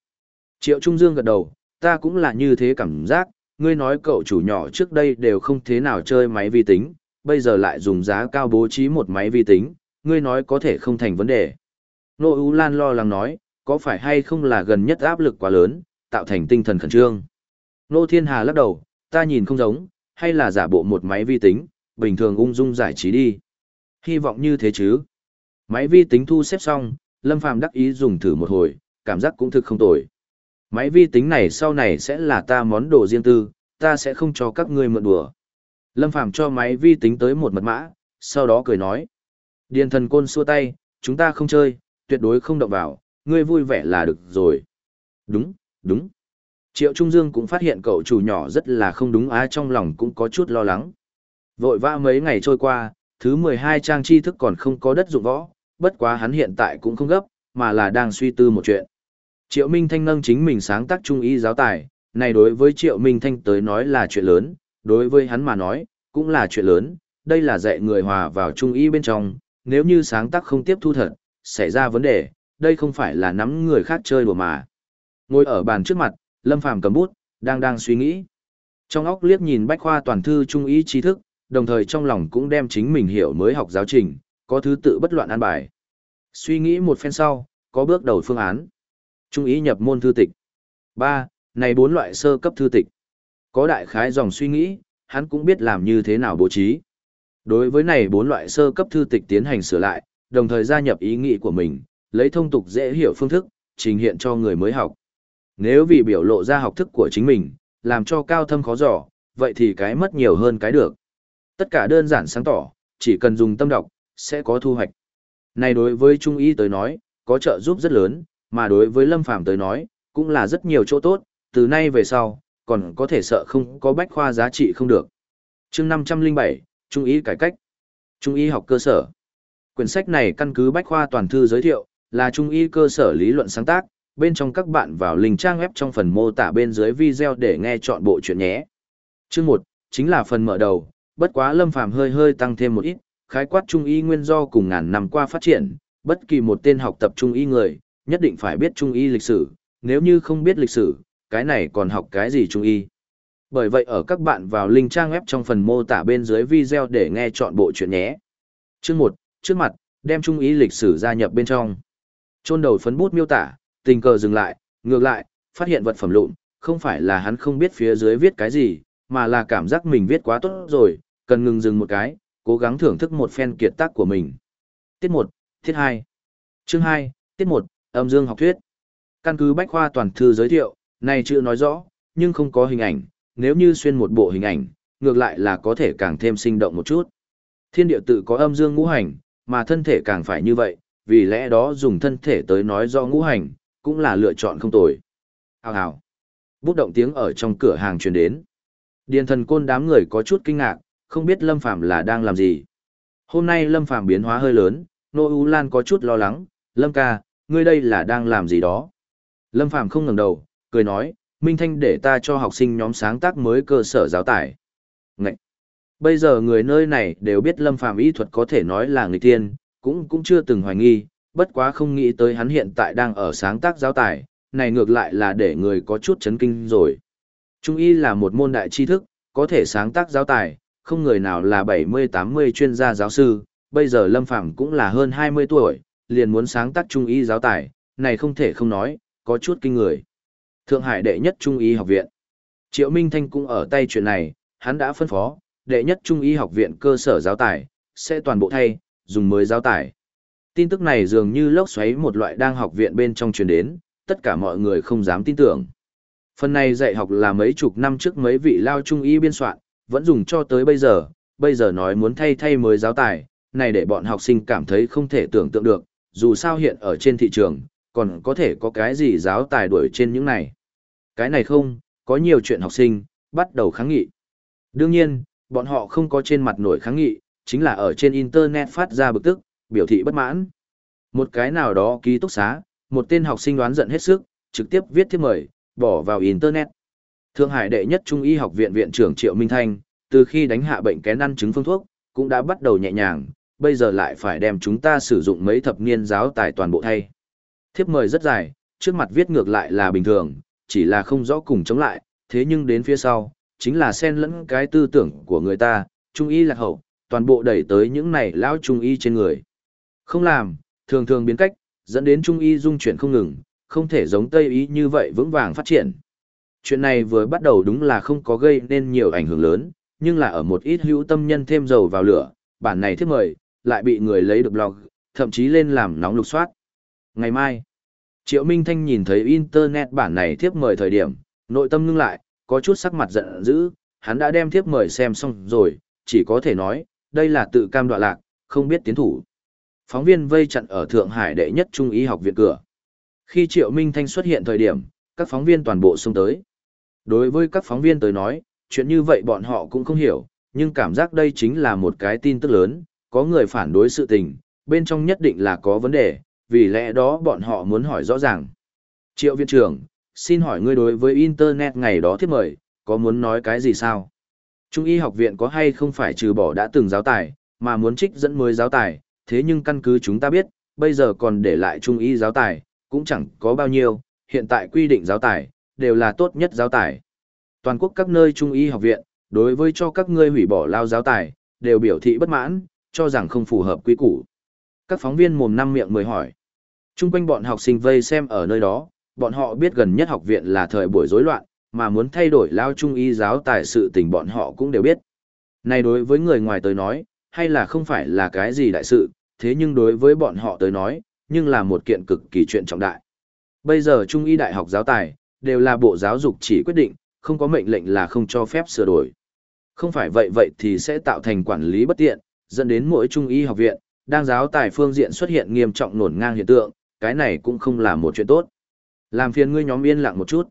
Triệu Trung Dương gật đầu, ta cũng là như thế cảm giác, ngươi nói cậu chủ nhỏ trước đây đều không thế nào chơi máy vi tính, bây giờ lại dùng giá cao bố trí một máy vi tính, ngươi nói có thể không thành vấn đề. Nô U Lan lo lắng nói, có phải hay không là gần nhất áp lực quá lớn, tạo thành tinh thần khẩn trương. Nô Thiên Hà lắc đầu, ta nhìn không giống, hay là giả bộ một máy vi tính, bình thường ung dung giải trí đi. Hy vọng như thế chứ. Máy vi tính thu xếp xong, Lâm Phàm đắc ý dùng thử một hồi, cảm giác cũng thực không tồi. Máy vi tính này sau này sẽ là ta món đồ riêng tư, ta sẽ không cho các ngươi mượn đùa. Lâm Phàm cho máy vi tính tới một mật mã, sau đó cười nói. Điền thần côn xua tay, chúng ta không chơi, tuyệt đối không động vào, ngươi vui vẻ là được rồi. Đúng, đúng. Triệu Trung Dương cũng phát hiện cậu chủ nhỏ rất là không đúng á trong lòng cũng có chút lo lắng. Vội vã mấy ngày trôi qua, thứ 12 trang tri thức còn không có đất dụng võ, bất quá hắn hiện tại cũng không gấp, mà là đang suy tư một chuyện. Triệu Minh Thanh nâng chính mình sáng tác trung y giáo tài, này đối với Triệu Minh Thanh tới nói là chuyện lớn, đối với hắn mà nói, cũng là chuyện lớn, đây là dạy người hòa vào trung y bên trong, nếu như sáng tác không tiếp thu thật, xảy ra vấn đề, đây không phải là nắm người khác chơi đùa mà. Ngồi ở bàn trước mặt, Lâm Phàm cầm bút, đang đang suy nghĩ. Trong óc liếc nhìn bách khoa toàn thư trung ý tri thức, đồng thời trong lòng cũng đem chính mình hiểu mới học giáo trình, có thứ tự bất loạn an bài. Suy nghĩ một phen sau, có bước đầu phương án. Trung ý nhập môn thư tịch. ba Này bốn loại sơ cấp thư tịch. Có đại khái dòng suy nghĩ, hắn cũng biết làm như thế nào bố trí. Đối với này bốn loại sơ cấp thư tịch tiến hành sửa lại, đồng thời gia nhập ý nghĩ của mình, lấy thông tục dễ hiểu phương thức, trình hiện cho người mới học. Nếu vì biểu lộ ra học thức của chính mình, làm cho cao thâm khó dò, vậy thì cái mất nhiều hơn cái được. Tất cả đơn giản sáng tỏ, chỉ cần dùng tâm đọc, sẽ có thu hoạch. Này đối với Trung Y tới nói, có trợ giúp rất lớn, mà đối với Lâm Phàm tới nói, cũng là rất nhiều chỗ tốt, từ nay về sau, còn có thể sợ không có bách khoa giá trị không được. chương 507, Trung Y cải cách. Trung Y học cơ sở. Quyển sách này căn cứ bách khoa toàn thư giới thiệu, là Trung Y cơ sở lý luận sáng tác, bên trong các bạn vào link trang web trong phần mô tả bên dưới video để nghe chọn bộ chuyện nhé. Chương 1, chính là phần mở đầu, bất quá Lâm Phàm hơi hơi tăng thêm một ít, khái quát trung y nguyên do cùng ngàn năm qua phát triển, bất kỳ một tên học tập trung y người, nhất định phải biết trung y lịch sử, nếu như không biết lịch sử, cái này còn học cái gì trung y. Bởi vậy ở các bạn vào link trang web trong phần mô tả bên dưới video để nghe chọn bộ chuyện nhé. Chương 1, trước mặt, đem trung y lịch sử gia nhập bên trong. Chôn đầu phấn bút miêu tả, tình cờ dừng lại, ngược lại, phát hiện vật phẩm lụn, không phải là hắn không biết phía dưới viết cái gì, mà là cảm giác mình viết quá tốt rồi, cần ngừng dừng một cái, cố gắng thưởng thức một phen kiệt tác của mình. Tiết 1, Tiết 2. Chương 2, Tiết 1, âm dương học thuyết. Căn cứ bách khoa toàn thư giới thiệu, này chưa nói rõ, nhưng không có hình ảnh, nếu như xuyên một bộ hình ảnh, ngược lại là có thể càng thêm sinh động một chút. Thiên địa tự có âm dương ngũ hành, mà thân thể càng phải như vậy, vì lẽ đó dùng thân thể tới nói do ngũ hành, cũng là lựa chọn không tồi. Hào hào. Bút động tiếng ở trong cửa hàng truyền đến. Điền thần côn đám người có chút kinh ngạc, không biết Lâm Phàm là đang làm gì. Hôm nay Lâm Phàm biến hóa hơi lớn, Nô U Lan có chút lo lắng, Lâm ca, ngươi đây là đang làm gì đó. Lâm Phàm không ngẩng đầu, cười nói, Minh Thanh để ta cho học sinh nhóm sáng tác mới cơ sở giáo tải. Ngậy! Bây giờ người nơi này đều biết Lâm Phàm y thuật có thể nói là người tiên, cũng cũng chưa từng hoài nghi, bất quá không nghĩ tới hắn hiện tại đang ở sáng tác giáo tải, này ngược lại là để người có chút chấn kinh rồi. Trung y là một môn đại tri thức, có thể sáng tác giáo tài, không người nào là 70-80 chuyên gia giáo sư, bây giờ Lâm Phàm cũng là hơn 20 tuổi, liền muốn sáng tác trung y giáo tài, này không thể không nói, có chút kinh người. Thượng Hải đệ nhất trung y học viện. Triệu Minh Thanh cũng ở tay chuyện này, hắn đã phân phó, đệ nhất trung y học viện cơ sở giáo tài, sẽ toàn bộ thay, dùng mới giáo tài. Tin tức này dường như lốc xoáy một loại đang học viện bên trong truyền đến, tất cả mọi người không dám tin tưởng. Phần này dạy học là mấy chục năm trước mấy vị lao trung y biên soạn, vẫn dùng cho tới bây giờ, bây giờ nói muốn thay thay mới giáo tài, này để bọn học sinh cảm thấy không thể tưởng tượng được, dù sao hiện ở trên thị trường, còn có thể có cái gì giáo tài đuổi trên những này. Cái này không, có nhiều chuyện học sinh, bắt đầu kháng nghị. Đương nhiên, bọn họ không có trên mặt nổi kháng nghị, chính là ở trên Internet phát ra bực tức, biểu thị bất mãn. Một cái nào đó ký túc xá, một tên học sinh đoán giận hết sức, trực tiếp viết thiếp mời, bỏ vào Internet. Thượng Hải đệ nhất Trung y học viện viện trưởng Triệu Minh Thanh, từ khi đánh hạ bệnh kén ăn chứng phương thuốc, cũng đã bắt đầu nhẹ nhàng, bây giờ lại phải đem chúng ta sử dụng mấy thập niên giáo tài toàn bộ thay. Thiếp mời rất dài, trước mặt viết ngược lại là bình thường, chỉ là không rõ cùng chống lại, thế nhưng đến phía sau, chính là xen lẫn cái tư tưởng của người ta, Trung y lạc hậu, toàn bộ đẩy tới những này lão Trung y trên người. Không làm, thường thường biến cách, dẫn đến Trung y dung chuyển không ngừng, không thể giống Tây y như vậy vững vàng phát triển. Chuyện này vừa bắt đầu đúng là không có gây nên nhiều ảnh hưởng lớn, nhưng là ở một ít hữu tâm nhân thêm dầu vào lửa, bản này thiết mời, lại bị người lấy được blog, thậm chí lên làm nóng lục soát. Ngày mai, Triệu Minh Thanh nhìn thấy Internet bản này thiếp mời thời điểm, nội tâm ngưng lại, có chút sắc mặt giận dữ, hắn đã đem thiếp mời xem xong rồi, chỉ có thể nói, đây là tự cam đoạ lạc, không biết tiến thủ. Phóng viên vây chặn ở Thượng Hải đệ nhất trung y học viện cửa. Khi Triệu Minh Thanh xuất hiện thời điểm, các phóng viên toàn bộ xông tới. Đối với các phóng viên tới nói, chuyện như vậy bọn họ cũng không hiểu, nhưng cảm giác đây chính là một cái tin tức lớn, có người phản đối sự tình, bên trong nhất định là có vấn đề, vì lẽ đó bọn họ muốn hỏi rõ ràng. Triệu viện trưởng, xin hỏi ngươi đối với Internet ngày đó thiết mời, có muốn nói cái gì sao? Trung y học viện có hay không phải trừ bỏ đã từng giáo tài, mà muốn trích dẫn mới giáo tài, thế nhưng căn cứ chúng ta biết, bây giờ còn để lại trung y giáo tài, cũng chẳng có bao nhiêu, hiện tại quy định giáo tài, đều là tốt nhất giáo tài. Toàn quốc các nơi trung y học viện, đối với cho các ngươi hủy bỏ lao giáo tài, đều biểu thị bất mãn, cho rằng không phù hợp quy củ. Các phóng viên mồm năm miệng mười hỏi. Trung quanh bọn học sinh vây xem ở nơi đó, bọn họ biết gần nhất học viện là thời buổi rối loạn, mà muốn thay đổi lao trung y giáo tài sự tình bọn họ cũng đều biết. Này đối với người ngoài tới nói, hay là không phải là cái gì đại sự, thế nhưng đối với bọn họ tới nói, nhưng là một kiện cực kỳ chuyện trọng đại. Bây giờ trung y đại học giáo tài, đều là bộ giáo dục chỉ quyết định, không có mệnh lệnh là không cho phép sửa đổi. Không phải vậy vậy thì sẽ tạo thành quản lý bất tiện, dẫn đến mỗi trung y học viện, đang giáo tài phương diện xuất hiện nghiêm trọng nổn ngang hiện tượng, cái này cũng không là một chuyện tốt. Làm phiền ngươi nhóm yên lặng một chút.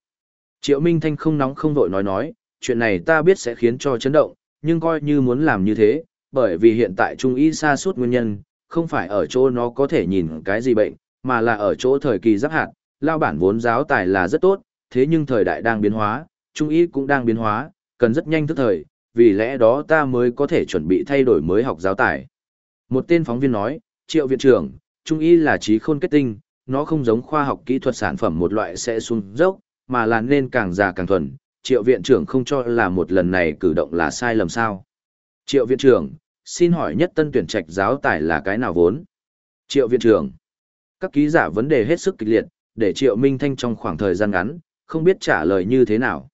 Triệu Minh Thanh không nóng không vội nói nói, chuyện này ta biết sẽ khiến cho chấn động, nhưng coi như muốn làm như thế, bởi vì hiện tại trung y xa suốt nguyên nhân, không phải ở chỗ nó có thể nhìn cái gì bệnh, mà là ở chỗ thời kỳ giáp hạt, lao bản vốn giáo tài là rất tốt, thế nhưng thời đại đang biến hóa, trung y cũng đang biến hóa, cần rất nhanh thức thời, vì lẽ đó ta mới có thể chuẩn bị thay đổi mới học giáo tài. Một tên phóng viên nói, triệu viện trưởng, trung y là trí khôn kết tinh, nó không giống khoa học kỹ thuật sản phẩm một loại sẽ xuống dốc, mà là nên càng già càng thuần. Triệu viện trưởng không cho là một lần này cử động là sai lầm sao. Triệu viện trưởng, xin hỏi nhất tân tuyển trạch giáo tài là cái nào vốn? Triệu viện trưởng, các ký giả vấn đề hết sức kịch liệt, để Triệu Minh Thanh trong khoảng thời gian ngắn, không biết trả lời như thế nào.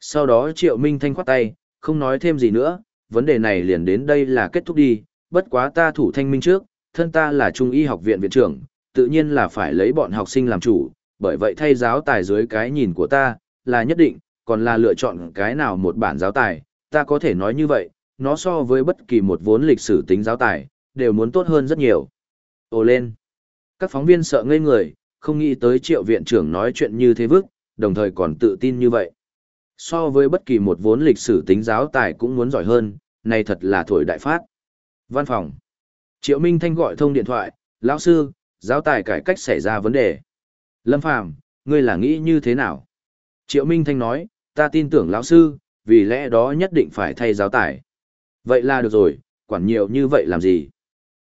Sau đó Triệu Minh Thanh khoát tay, không nói thêm gì nữa, vấn đề này liền đến đây là kết thúc đi, bất quá ta thủ thanh minh trước, thân ta là Trung y học viện viện trưởng, tự nhiên là phải lấy bọn học sinh làm chủ, bởi vậy thay giáo tài dưới cái nhìn của ta, là nhất định, còn là lựa chọn cái nào một bản giáo tài, ta có thể nói như vậy, nó so với bất kỳ một vốn lịch sử tính giáo tài, đều muốn tốt hơn rất nhiều. Ồ lên! Các phóng viên sợ ngây người, không nghĩ tới triệu viện trưởng nói chuyện như thế vức, đồng thời còn tự tin như vậy. So với bất kỳ một vốn lịch sử tính giáo tài cũng muốn giỏi hơn, này thật là thổi đại phát. Văn phòng. Triệu Minh Thanh gọi thông điện thoại, lão sư, giáo tài cải cách xảy ra vấn đề. Lâm Phàm, ngươi là nghĩ như thế nào? Triệu Minh Thanh nói, ta tin tưởng lão sư, vì lẽ đó nhất định phải thay giáo tài. Vậy là được rồi, quản nhiều như vậy làm gì?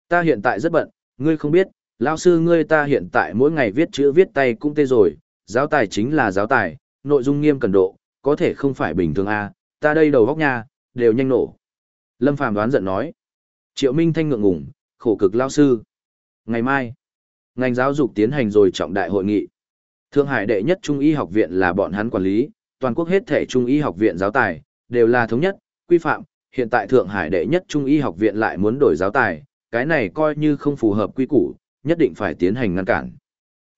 Ta hiện tại rất bận, ngươi không biết, lão sư ngươi ta hiện tại mỗi ngày viết chữ viết tay cũng tê rồi, giáo tài chính là giáo tài, nội dung nghiêm cần độ, có thể không phải bình thường à, ta đây đầu góc nha, đều nhanh nổ. Lâm Phàm đoán giận nói. Triệu Minh Thanh ngượng ngủng, khổ cực lao sư. Ngày mai, ngành giáo dục tiến hành rồi trọng đại hội nghị. Thượng Hải đệ nhất Trung y học viện là bọn hắn quản lý, toàn quốc hết thể Trung y học viện giáo tài, đều là thống nhất, quy phạm. Hiện tại Thượng Hải đệ nhất Trung y học viện lại muốn đổi giáo tài, cái này coi như không phù hợp quy củ, nhất định phải tiến hành ngăn cản.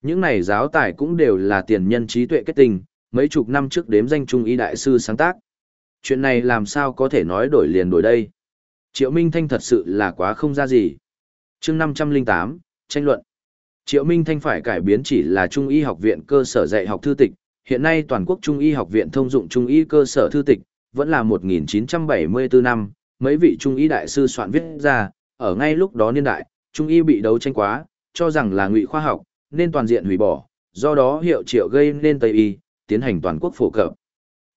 Những này giáo tài cũng đều là tiền nhân trí tuệ kết tinh mấy chục năm trước đếm danh Trung y đại sư sáng tác. Chuyện này làm sao có thể nói đổi liền đổi đây? Triệu Minh Thanh thật sự là quá không ra gì. chương 508, tranh luận. Triệu Minh Thanh phải cải biến chỉ là Trung y học viện cơ sở dạy học thư tịch. Hiện nay toàn quốc Trung y học viện thông dụng Trung y cơ sở thư tịch, vẫn là 1974 năm, mấy vị Trung y đại sư soạn viết ra, ở ngay lúc đó niên đại, Trung y bị đấu tranh quá, cho rằng là ngụy khoa học, nên toàn diện hủy bỏ, do đó hiệu triệu gây nên Tây y, tiến hành toàn quốc phổ cập.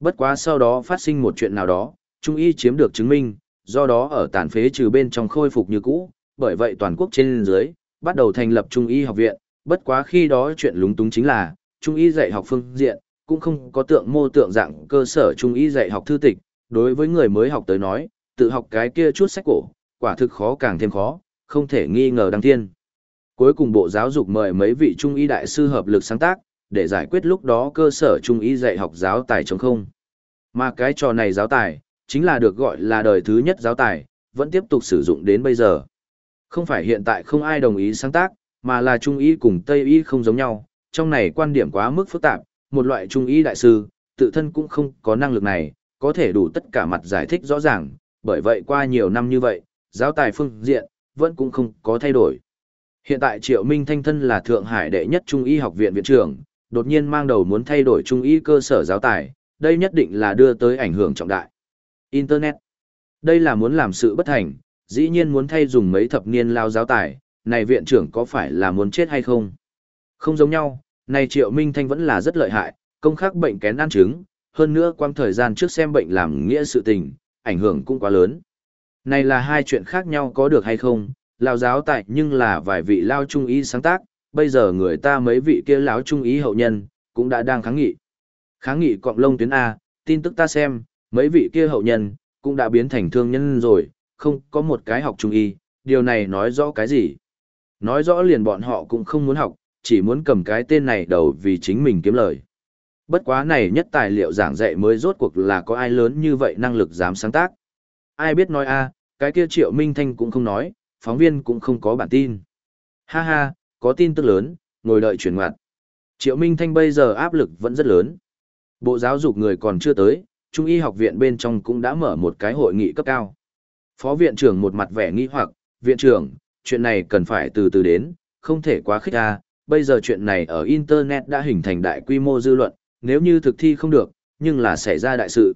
Bất quá sau đó phát sinh một chuyện nào đó, Trung y chiếm được chứng minh, do đó ở tàn phế trừ bên trong khôi phục như cũ, bởi vậy toàn quốc trên dưới, bắt đầu thành lập Trung y học viện, bất quá khi đó chuyện lúng túng chính là, Trung y dạy học phương diện, cũng không có tượng mô tượng dạng cơ sở Trung y dạy học thư tịch, đối với người mới học tới nói, tự học cái kia chút sách cổ, quả thực khó càng thêm khó, không thể nghi ngờ đăng thiên. Cuối cùng Bộ Giáo dục mời mấy vị Trung y đại sư hợp lực sáng tác, để giải quyết lúc đó cơ sở Trung y dạy học giáo tài chống không. Mà cái trò này giáo tài, chính là được gọi là đời thứ nhất giáo tài, vẫn tiếp tục sử dụng đến bây giờ. Không phải hiện tại không ai đồng ý sáng tác, mà là Trung y cùng Tây y không giống nhau, trong này quan điểm quá mức phức tạp, một loại Trung y đại sư, tự thân cũng không có năng lực này, có thể đủ tất cả mặt giải thích rõ ràng, bởi vậy qua nhiều năm như vậy, giáo tài phương diện, vẫn cũng không có thay đổi. Hiện tại Triệu Minh Thanh thân là Thượng Hải đệ nhất Trung y học viện viện trưởng, đột nhiên mang đầu muốn thay đổi Trung y cơ sở giáo tài, đây nhất định là đưa tới ảnh hưởng trọng đại. Internet. Đây là muốn làm sự bất thành, dĩ nhiên muốn thay dùng mấy thập niên lao giáo tài, này viện trưởng có phải là muốn chết hay không? Không giống nhau, này Triệu Minh Thanh vẫn là rất lợi hại, công khắc bệnh kén ăn trứng, hơn nữa quang thời gian trước xem bệnh làm nghĩa sự tình, ảnh hưởng cũng quá lớn. Này là hai chuyện khác nhau có được hay không, lao giáo tại nhưng là vài vị lao trung ý sáng tác, bây giờ người ta mấy vị kia láo trung ý hậu nhân, cũng đã đang kháng nghị. Kháng nghị cọng lông tuyến A, tin tức ta xem, mấy vị kia hậu nhân, cũng đã biến thành thương nhân rồi, không có một cái học trung y, điều này nói rõ cái gì? Nói rõ liền bọn họ cũng không muốn học, chỉ muốn cầm cái tên này đầu vì chính mình kiếm lời. Bất quá này nhất tài liệu giảng dạy mới rốt cuộc là có ai lớn như vậy năng lực dám sáng tác. Ai biết nói a, cái kia Triệu Minh Thanh cũng không nói, phóng viên cũng không có bản tin. Ha ha, có tin tức lớn, ngồi đợi chuyển ngoặt. Triệu Minh Thanh bây giờ áp lực vẫn rất lớn. Bộ giáo dục người còn chưa tới, Trung y học viện bên trong cũng đã mở một cái hội nghị cấp cao. Phó viện trưởng một mặt vẻ nghi hoặc, viện trưởng, chuyện này cần phải từ từ đến, không thể quá khích ra, bây giờ chuyện này ở Internet đã hình thành đại quy mô dư luận, nếu như thực thi không được, nhưng là xảy ra đại sự.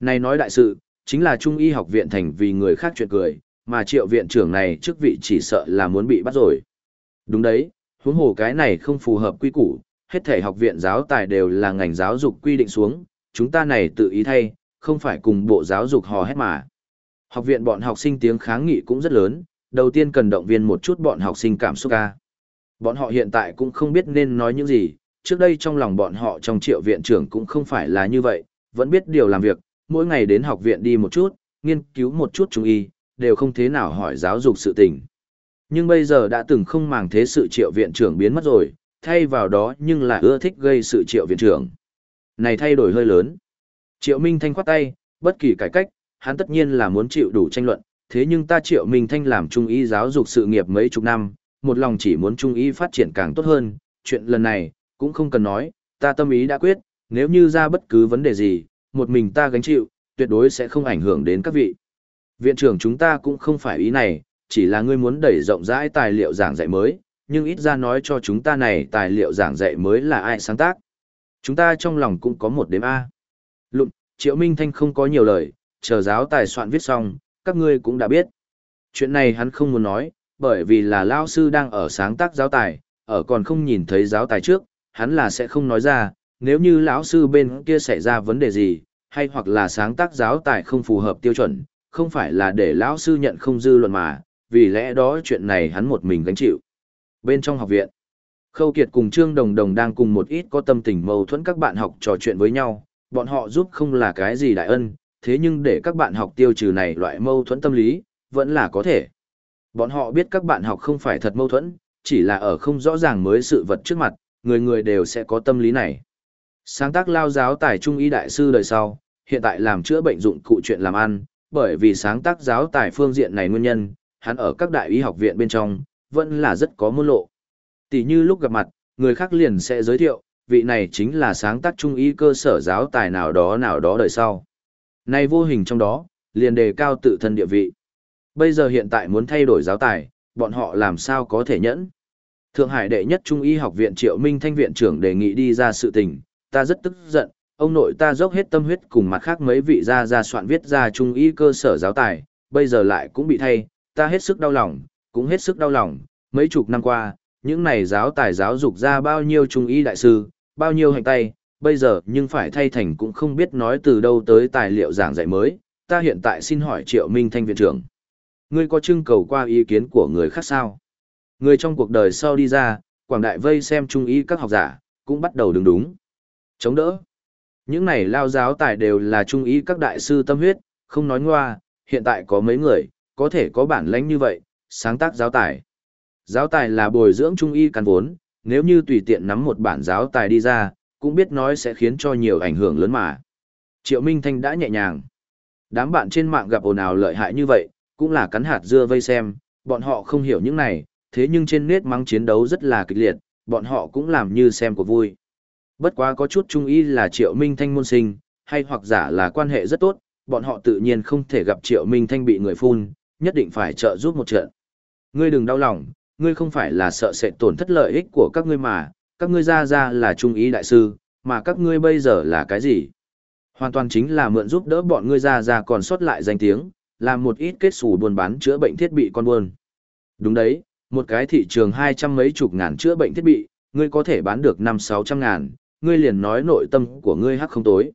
Này nói đại sự, chính là Trung y học viện thành vì người khác chuyện cười, mà triệu viện trưởng này chức vị chỉ sợ là muốn bị bắt rồi. Đúng đấy, huống hồ cái này không phù hợp quy củ, hết thể học viện giáo tài đều là ngành giáo dục quy định xuống, chúng ta này tự ý thay, không phải cùng bộ giáo dục hò hét mà. Học viện bọn học sinh tiếng kháng nghị cũng rất lớn, đầu tiên cần động viên một chút bọn học sinh cảm xúc ca. Bọn họ hiện tại cũng không biết nên nói những gì, trước đây trong lòng bọn họ trong triệu viện trưởng cũng không phải là như vậy, vẫn biết điều làm việc, mỗi ngày đến học viện đi một chút, nghiên cứu một chút trung y, đều không thế nào hỏi giáo dục sự tình. Nhưng bây giờ đã từng không màng thế sự triệu viện trưởng biến mất rồi, thay vào đó nhưng là ưa thích gây sự triệu viện trưởng. Này thay đổi hơi lớn. Triệu Minh Thanh khoát tay, bất kỳ cải cách, hắn tất nhiên là muốn chịu đủ tranh luận, thế nhưng ta Triệu Minh Thanh làm trung y giáo dục sự nghiệp mấy chục năm, một lòng chỉ muốn trung y phát triển càng tốt hơn, chuyện lần này, cũng không cần nói, ta tâm ý đã quyết, nếu như ra bất cứ vấn đề gì, một mình ta gánh chịu, tuyệt đối sẽ không ảnh hưởng đến các vị. Viện trưởng chúng ta cũng không phải ý này, chỉ là ngươi muốn đẩy rộng rãi tài liệu giảng dạy mới, nhưng ít ra nói cho chúng ta này tài liệu giảng dạy mới là ai sáng tác. Chúng ta trong lòng cũng có một đếm A. Lụn, Triệu Minh Thanh không có nhiều lời, chờ giáo tài soạn viết xong, các ngươi cũng đã biết. Chuyện này hắn không muốn nói, bởi vì là lao sư đang ở sáng tác giáo tài, ở còn không nhìn thấy giáo tài trước, hắn là sẽ không nói ra, nếu như lão sư bên kia xảy ra vấn đề gì, hay hoặc là sáng tác giáo tài không phù hợp tiêu chuẩn, không phải là để lão sư nhận không dư luận mà, vì lẽ đó chuyện này hắn một mình gánh chịu. Bên trong học viện, Khâu Kiệt cùng Trương Đồng Đồng đang cùng một ít có tâm tình mâu thuẫn các bạn học trò chuyện với nhau, bọn họ giúp không là cái gì đại ân, thế nhưng để các bạn học tiêu trừ này loại mâu thuẫn tâm lý, vẫn là có thể. Bọn họ biết các bạn học không phải thật mâu thuẫn, chỉ là ở không rõ ràng mới sự vật trước mặt, người người đều sẽ có tâm lý này. Sáng tác lao giáo tài trung y đại sư đời sau, hiện tại làm chữa bệnh dụng cụ chuyện làm ăn, bởi vì sáng tác giáo tài phương diện này nguyên nhân, hắn ở các đại y học viện bên trong, vẫn là rất có môn lộ. Tỷ như lúc gặp mặt, người khác liền sẽ giới thiệu, vị này chính là sáng tác trung y cơ sở giáo tài nào đó nào đó đời sau. nay vô hình trong đó, liền đề cao tự thân địa vị. Bây giờ hiện tại muốn thay đổi giáo tài, bọn họ làm sao có thể nhẫn. Thượng Hải đệ nhất trung y học viện Triệu Minh Thanh viện trưởng đề nghị đi ra sự tình, ta rất tức giận, ông nội ta dốc hết tâm huyết cùng mặt khác mấy vị gia gia soạn viết ra trung y cơ sở giáo tài, bây giờ lại cũng bị thay, ta hết sức đau lòng, cũng hết sức đau lòng, mấy chục năm qua, những này giáo tài giáo dục ra bao nhiêu trung y đại sư, bao nhiêu hành tay, bây giờ nhưng phải thay thành cũng không biết nói từ đâu tới tài liệu giảng dạy mới, ta hiện tại xin hỏi Triệu Minh Thanh viện trưởng. Ngươi có trưng cầu qua ý kiến của người khác sao? Người trong cuộc đời sau đi ra, quảng đại vây xem trung y các học giả, cũng bắt đầu đứng đúng. Chống đỡ. Những này lao giáo tài đều là trung ý các đại sư tâm huyết, không nói ngoa, hiện tại có mấy người, có thể có bản lãnh như vậy, sáng tác giáo tài. Giáo tài là bồi dưỡng trung y căn vốn, nếu như tùy tiện nắm một bản giáo tài đi ra, cũng biết nói sẽ khiến cho nhiều ảnh hưởng lớn mà. Triệu Minh Thanh đã nhẹ nhàng. Đám bạn trên mạng gặp ồn ào lợi hại như vậy, cũng là cắn hạt dưa vây xem, bọn họ không hiểu những này, thế nhưng trên nét mắng chiến đấu rất là kịch liệt, bọn họ cũng làm như xem của vui. Bất quá có chút trung y là Triệu Minh Thanh môn sinh, hay hoặc giả là quan hệ rất tốt, bọn họ tự nhiên không thể gặp Triệu Minh Thanh bị người phun, nhất định phải trợ giúp một trận. Ngươi đừng đau lòng, ngươi không phải là sợ sẽ tổn thất lợi ích của các ngươi mà, các ngươi ra ra là trung ý đại sư, mà các ngươi bây giờ là cái gì? Hoàn toàn chính là mượn giúp đỡ bọn ngươi ra ra còn sót lại danh tiếng, làm một ít kết xù buôn bán chữa bệnh thiết bị con buôn. Đúng đấy, một cái thị trường hai trăm mấy chục ngàn chữa bệnh thiết bị, ngươi có thể bán được năm sáu trăm ngàn, ngươi liền nói nội tâm của ngươi hắc không tối.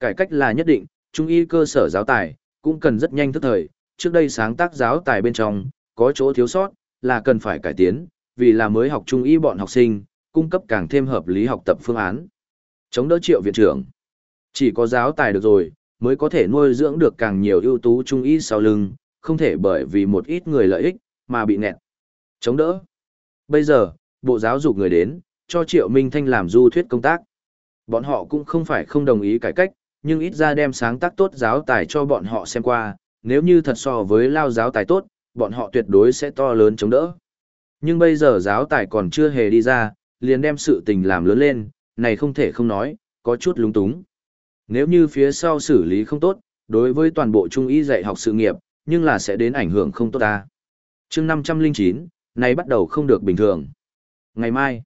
Cải cách là nhất định, trung y cơ sở giáo tài, cũng cần rất nhanh thức thời, trước đây sáng tác giáo tài bên trong, có chỗ thiếu sót, là cần phải cải tiến, vì là mới học trung y bọn học sinh, cung cấp càng thêm hợp lý học tập phương án. Chống đỡ triệu viện trưởng. Chỉ có giáo tài được rồi, mới có thể nuôi dưỡng được càng nhiều ưu tú trung y sau lưng, không thể bởi vì một ít người lợi ích, mà bị nẹt. Chống đỡ. Bây giờ, bộ giáo dục người đến, cho Triệu Minh Thanh làm du thuyết công tác. Bọn họ cũng không phải không đồng ý cải cách, nhưng ít ra đem sáng tác tốt giáo tài cho bọn họ xem qua, nếu như thật so với lao giáo tài tốt, bọn họ tuyệt đối sẽ to lớn chống đỡ. Nhưng bây giờ giáo tài còn chưa hề đi ra, liền đem sự tình làm lớn lên, này không thể không nói, có chút lúng túng. Nếu như phía sau xử lý không tốt, đối với toàn bộ trung y dạy học sự nghiệp, nhưng là sẽ đến ảnh hưởng không tốt ta. chương 509, này bắt đầu không được bình thường. Ngày mai,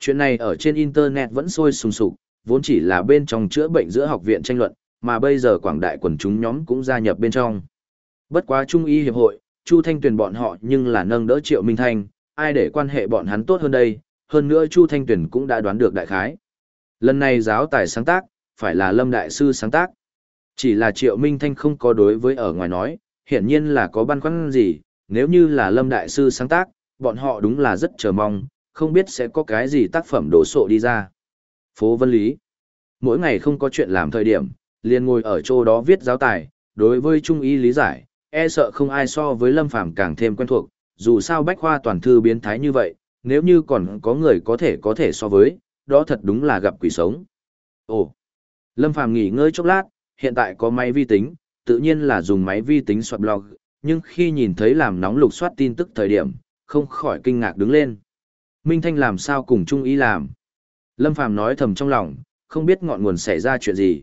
chuyện này ở trên Internet vẫn sôi sùng sục, vốn chỉ là bên trong chữa bệnh giữa học viện tranh luận, mà bây giờ quảng đại quần chúng nhóm cũng gia nhập bên trong. Bất quá Trung y hiệp hội, Chu Thanh Tuyền bọn họ nhưng là nâng đỡ Triệu Minh Thanh, ai để quan hệ bọn hắn tốt hơn đây, hơn nữa Chu Thanh Tuyền cũng đã đoán được đại khái. Lần này giáo tài sáng tác, phải là Lâm Đại Sư sáng tác. Chỉ là Triệu Minh Thanh không có đối với ở ngoài nói, hiển nhiên là có băn khoăn gì, nếu như là Lâm Đại Sư sáng tác, bọn họ đúng là rất chờ mong, không biết sẽ có cái gì tác phẩm đổ sộ đi ra. Phố Vân Lý Mỗi ngày không có chuyện làm thời điểm, liền ngồi ở chỗ đó viết giáo tài, đối với Trung Y lý giải, e sợ không ai so với Lâm Phàm càng thêm quen thuộc, dù sao bách khoa toàn thư biến thái như vậy, nếu như còn có người có thể có thể so với, đó thật đúng là gặp quỷ sống. Ồ, Lâm Phàm nghỉ ngơi chốc lát, hiện tại có máy vi tính, tự nhiên là dùng máy vi tính soạt blog, nhưng khi nhìn thấy làm nóng lục soát tin tức thời điểm, không khỏi kinh ngạc đứng lên. Minh Thanh làm sao cùng Trung ý làm? Lâm Phàm nói thầm trong lòng, không biết ngọn nguồn xảy ra chuyện gì.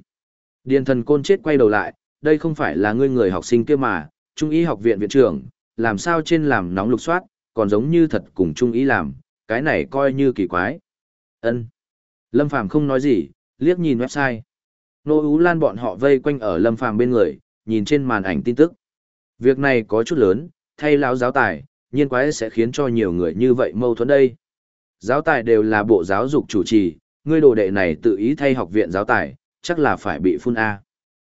Điền thần côn chết quay đầu lại, đây không phải là ngươi người học sinh kia mà, Trung ý học viện viện trưởng, làm sao trên làm nóng lục soát, còn giống như thật cùng Trung ý làm, cái này coi như kỳ quái. Ân. Lâm Phàm không nói gì, liếc nhìn website. Nô Ú Lan bọn họ vây quanh ở Lâm Phàm bên người, nhìn trên màn ảnh tin tức. Việc này có chút lớn, thay lão giáo tài, nhiên quái sẽ khiến cho nhiều người như vậy mâu thuẫn đây. Giáo tài đều là bộ giáo dục chủ trì, ngươi đồ đệ này tự ý thay học viện giáo tài, chắc là phải bị phun A.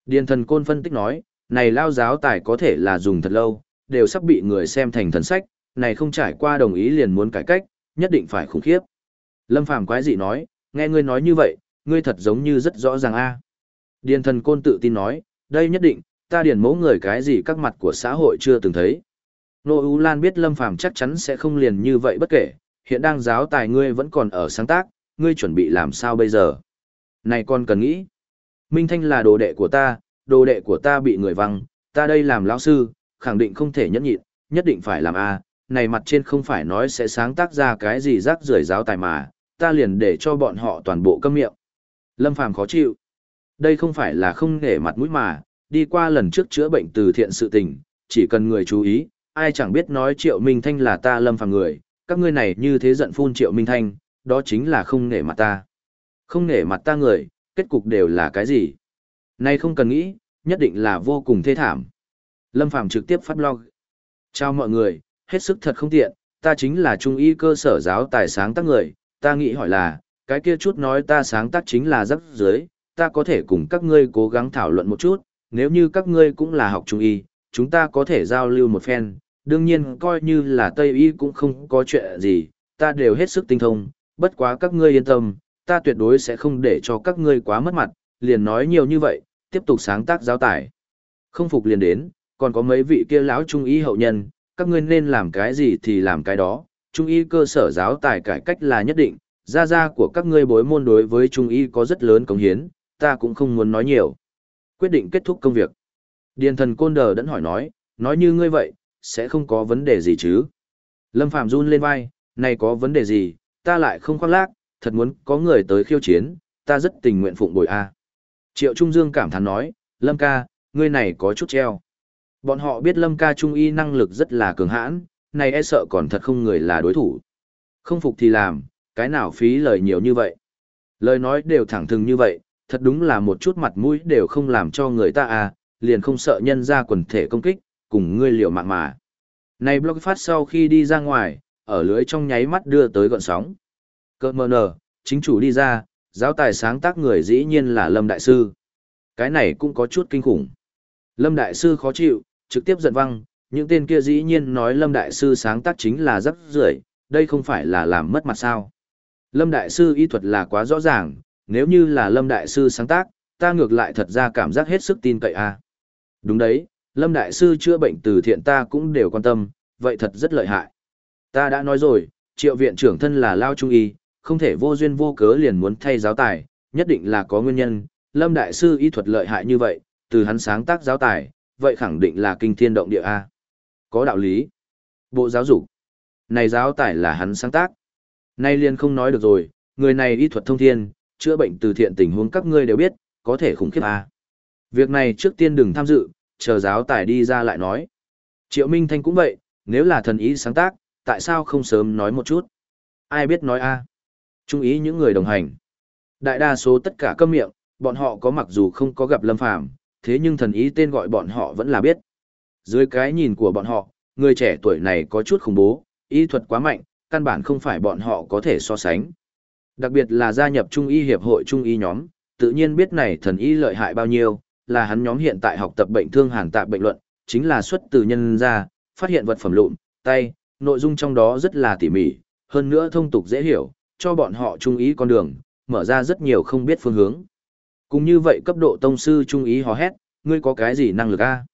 Điền thần côn phân tích nói, này lao giáo tài có thể là dùng thật lâu, đều sắp bị người xem thành thần sách, này không trải qua đồng ý liền muốn cải cách, nhất định phải khủng khiếp. Lâm Phàm quái dị nói, nghe ngươi nói như vậy, ngươi thật giống như rất rõ ràng a. Điền thần côn tự tin nói, đây nhất định, ta điền mẫu người cái gì các mặt của xã hội chưa từng thấy. Nô U Lan biết Lâm Phàm chắc chắn sẽ không liền như vậy bất kể, hiện đang giáo tài ngươi vẫn còn ở sáng tác, ngươi chuẩn bị làm sao bây giờ? Này con cần nghĩ. Minh Thanh là đồ đệ của ta, đồ đệ của ta bị người văng, ta đây làm lão sư, khẳng định không thể nhẫn nhịn, nhất định phải làm A, này mặt trên không phải nói sẽ sáng tác ra cái gì rác rưởi giáo tài mà, ta liền để cho bọn họ toàn bộ câm miệng. Lâm Phàm khó chịu. Đây không phải là không để mặt mũi mà, đi qua lần trước chữa bệnh từ thiện sự tình, chỉ cần người chú ý, ai chẳng biết nói Triệu Minh Thanh là ta Lâm Phàm người, các ngươi này như thế giận phun Triệu Minh Thanh, đó chính là không nể mặt ta. Không nể mặt ta người, kết cục đều là cái gì? Nay không cần nghĩ, nhất định là vô cùng thê thảm. Lâm Phàm trực tiếp phát blog. Chào mọi người, hết sức thật không tiện, ta chính là trung y cơ sở giáo tài sáng tác người, ta nghĩ hỏi là, cái kia chút nói ta sáng tác chính là rất dưới, ta có thể cùng các ngươi cố gắng thảo luận một chút, nếu như các ngươi cũng là học trung y, chúng ta có thể giao lưu một phen, đương nhiên coi như là Tây y cũng không có chuyện gì, ta đều hết sức tinh thông, bất quá các ngươi yên tâm, ta tuyệt đối sẽ không để cho các ngươi quá mất mặt, liền nói nhiều như vậy, tiếp tục sáng tác giáo tải. Không phục liền đến, còn có mấy vị kia lão trung y hậu nhân, các ngươi nên làm cái gì thì làm cái đó, trung y cơ sở giáo tài cải cách là nhất định, gia gia của các ngươi bối môn đối với trung y có rất lớn cống hiến, ta cũng không muốn nói nhiều. Quyết định kết thúc công việc. Điền thần côn đờ đẫn hỏi nói, nói như ngươi vậy, sẽ không có vấn đề gì chứ. Lâm Phạm run lên vai, này có vấn đề gì, ta lại không khoác lác, thật muốn có người tới khiêu chiến, ta rất tình nguyện phụng bồi a. Triệu Trung Dương cảm thán nói, Lâm ca, ngươi này có chút treo. Bọn họ biết Lâm ca trung y năng lực rất là cường hãn, này e sợ còn thật không người là đối thủ. Không phục thì làm, cái nào phí lời nhiều như vậy. Lời nói đều thẳng thừng như vậy, thật đúng là một chút mặt mũi đều không làm cho người ta à, liền không sợ nhân ra quần thể công kích, cùng ngươi liều mạng mà. Này blog phát sau khi đi ra ngoài, ở lưới trong nháy mắt đưa tới gọn sóng. Cơ mờ nở, chính chủ đi ra, giáo tài sáng tác người dĩ nhiên là Lâm Đại Sư. Cái này cũng có chút kinh khủng. Lâm Đại Sư khó chịu, trực tiếp giận văng, những tên kia dĩ nhiên nói Lâm Đại Sư sáng tác chính là rất rưởi đây không phải là làm mất mặt sao. Lâm Đại Sư y thuật là quá rõ ràng, nếu như là Lâm Đại Sư sáng tác, ta ngược lại thật ra cảm giác hết sức tin cậy a. À. Đúng đấy, Lâm Đại Sư chữa bệnh từ thiện ta cũng đều quan tâm, vậy thật rất lợi hại. Ta đã nói rồi, Triệu viện trưởng thân là lao trung y, không thể vô duyên vô cớ liền muốn thay giáo tài, nhất định là có nguyên nhân, Lâm Đại Sư y thuật lợi hại như vậy, từ hắn sáng tác giáo tài, vậy khẳng định là kinh thiên động địa A. Có đạo lý. Bộ giáo dục. Này giáo tài là hắn sáng tác. Nay liền không nói được rồi, người này y thuật thông thiên, chữa bệnh từ thiện tình huống các ngươi đều biết, có thể khủng khiếp A. Việc này trước tiên đừng tham dự, chờ giáo tài đi ra lại nói. Triệu Minh Thanh cũng vậy, nếu là thần ý sáng tác, tại sao không sớm nói một chút? Ai biết nói A. Trung ý những người đồng hành. Đại đa số tất cả câm miệng, bọn họ có mặc dù không có gặp Lâm Phàm, thế nhưng thần ý tên gọi bọn họ vẫn là biết. Dưới cái nhìn của bọn họ, người trẻ tuổi này có chút khủng bố, y thuật quá mạnh, căn bản không phải bọn họ có thể so sánh. Đặc biệt là gia nhập Trung y hiệp hội Trung y nhóm, tự nhiên biết này thần y lợi hại bao nhiêu, là hắn nhóm hiện tại học tập bệnh thương hàn tạp bệnh luận, chính là xuất từ nhân ra, phát hiện vật phẩm lụn, tay, nội dung trong đó rất là tỉ mỉ, hơn nữa thông tục dễ hiểu, cho bọn họ Trung ý con đường, mở ra rất nhiều không biết phương hướng. Cũng như vậy cấp độ tông sư Trung ý hò hét, ngươi có cái gì năng lực a?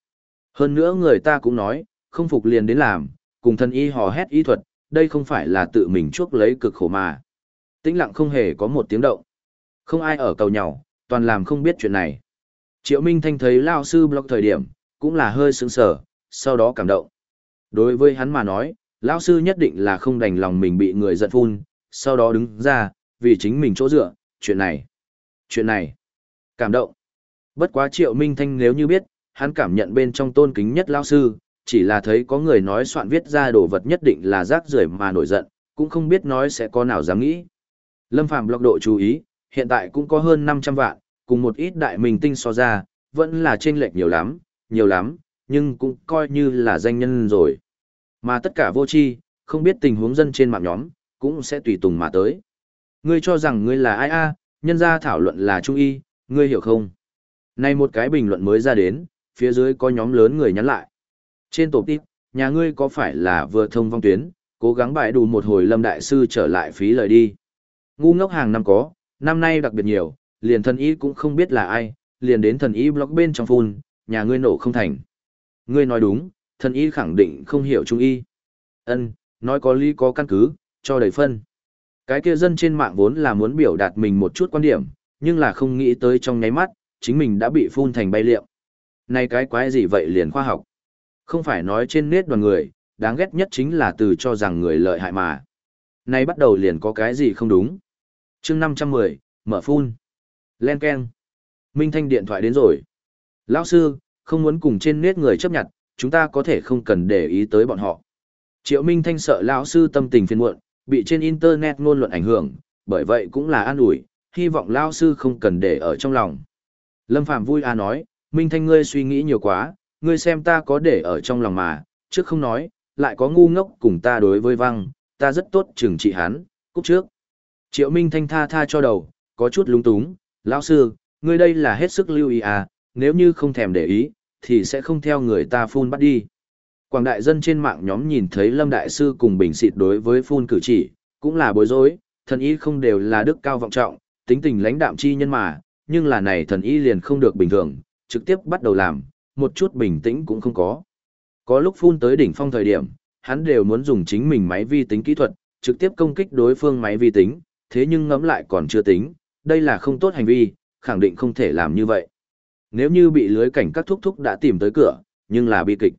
Hơn nữa người ta cũng nói, không phục liền đến làm, cùng thân y hò hét y thuật, đây không phải là tự mình chuốc lấy cực khổ mà. Tĩnh lặng không hề có một tiếng động. Không ai ở cầu nhau, toàn làm không biết chuyện này. Triệu Minh Thanh thấy Lao sư blog thời điểm, cũng là hơi sững sờ, sau đó cảm động. Đối với hắn mà nói, Lão sư nhất định là không đành lòng mình bị người giận phun, sau đó đứng ra, vì chính mình chỗ dựa, chuyện này, chuyện này, cảm động. Bất quá Triệu Minh Thanh nếu như biết, hắn cảm nhận bên trong tôn kính nhất Lão sư, chỉ là thấy có người nói soạn viết ra đồ vật nhất định là rác rưởi mà nổi giận, cũng không biết nói sẽ có nào dám nghĩ. Lâm Phàm lọc độ chú ý, hiện tại cũng có hơn 500 vạn, cùng một ít đại minh tinh so ra, vẫn là chênh lệch nhiều lắm, nhiều lắm, nhưng cũng coi như là danh nhân rồi. Mà tất cả vô tri, không biết tình huống dân trên mạng nhóm, cũng sẽ tùy tùng mà tới. Ngươi cho rằng ngươi là ai a, nhân ra thảo luận là trung y, ngươi hiểu không? Này một cái bình luận mới ra đến, phía dưới có nhóm lớn người nhắn lại. Trên tổ tiếp, nhà ngươi có phải là vừa thông vong tuyến, cố gắng bại đủ một hồi lâm đại sư trở lại phí lời đi. Ngu ngốc hàng năm có, năm nay đặc biệt nhiều, liền thần y cũng không biết là ai, liền đến thần y blog bên trong phun, nhà ngươi nổ không thành. Ngươi nói đúng, thần y khẳng định không hiểu trung y. Ân, nói có lý có căn cứ, cho đầy phân. Cái kia dân trên mạng vốn là muốn biểu đạt mình một chút quan điểm, nhưng là không nghĩ tới trong nháy mắt, chính mình đã bị phun thành bay liệu. Này cái quái gì vậy liền khoa học? Không phải nói trên nét đoàn người, đáng ghét nhất chính là từ cho rằng người lợi hại mà. Này bắt đầu liền có cái gì không đúng. chương 510, mở phun. Len Ken. Minh Thanh điện thoại đến rồi. Lão sư, không muốn cùng trên nét người chấp nhận, chúng ta có thể không cần để ý tới bọn họ. Triệu Minh Thanh sợ lão sư tâm tình phiền muộn, bị trên internet ngôn luận ảnh hưởng, bởi vậy cũng là an ủi, hy vọng lão sư không cần để ở trong lòng. Lâm Phàm vui à nói, Minh Thanh ngươi suy nghĩ nhiều quá, ngươi xem ta có để ở trong lòng mà, trước không nói, lại có ngu ngốc cùng ta đối với văng, ta rất tốt trừng trị hắn, cúc trước. Triệu Minh Thanh tha tha cho đầu, có chút lúng túng, lão sư, ngươi đây là hết sức lưu ý à, nếu như không thèm để ý, thì sẽ không theo người ta phun bắt đi. Quảng đại dân trên mạng nhóm nhìn thấy Lâm Đại Sư cùng bình xịt đối với phun cử chỉ, cũng là bối rối, thần y không đều là đức cao vọng trọng, tính tình lãnh đạm chi nhân mà, nhưng là này thần y liền không được bình thường, trực tiếp bắt đầu làm, một chút bình tĩnh cũng không có. Có lúc phun tới đỉnh phong thời điểm, hắn đều muốn dùng chính mình máy vi tính kỹ thuật, trực tiếp công kích đối phương máy vi tính, thế nhưng ngẫm lại còn chưa tính, đây là không tốt hành vi, khẳng định không thể làm như vậy. Nếu như bị lưới cảnh các thúc thúc đã tìm tới cửa, nhưng là bi kịch.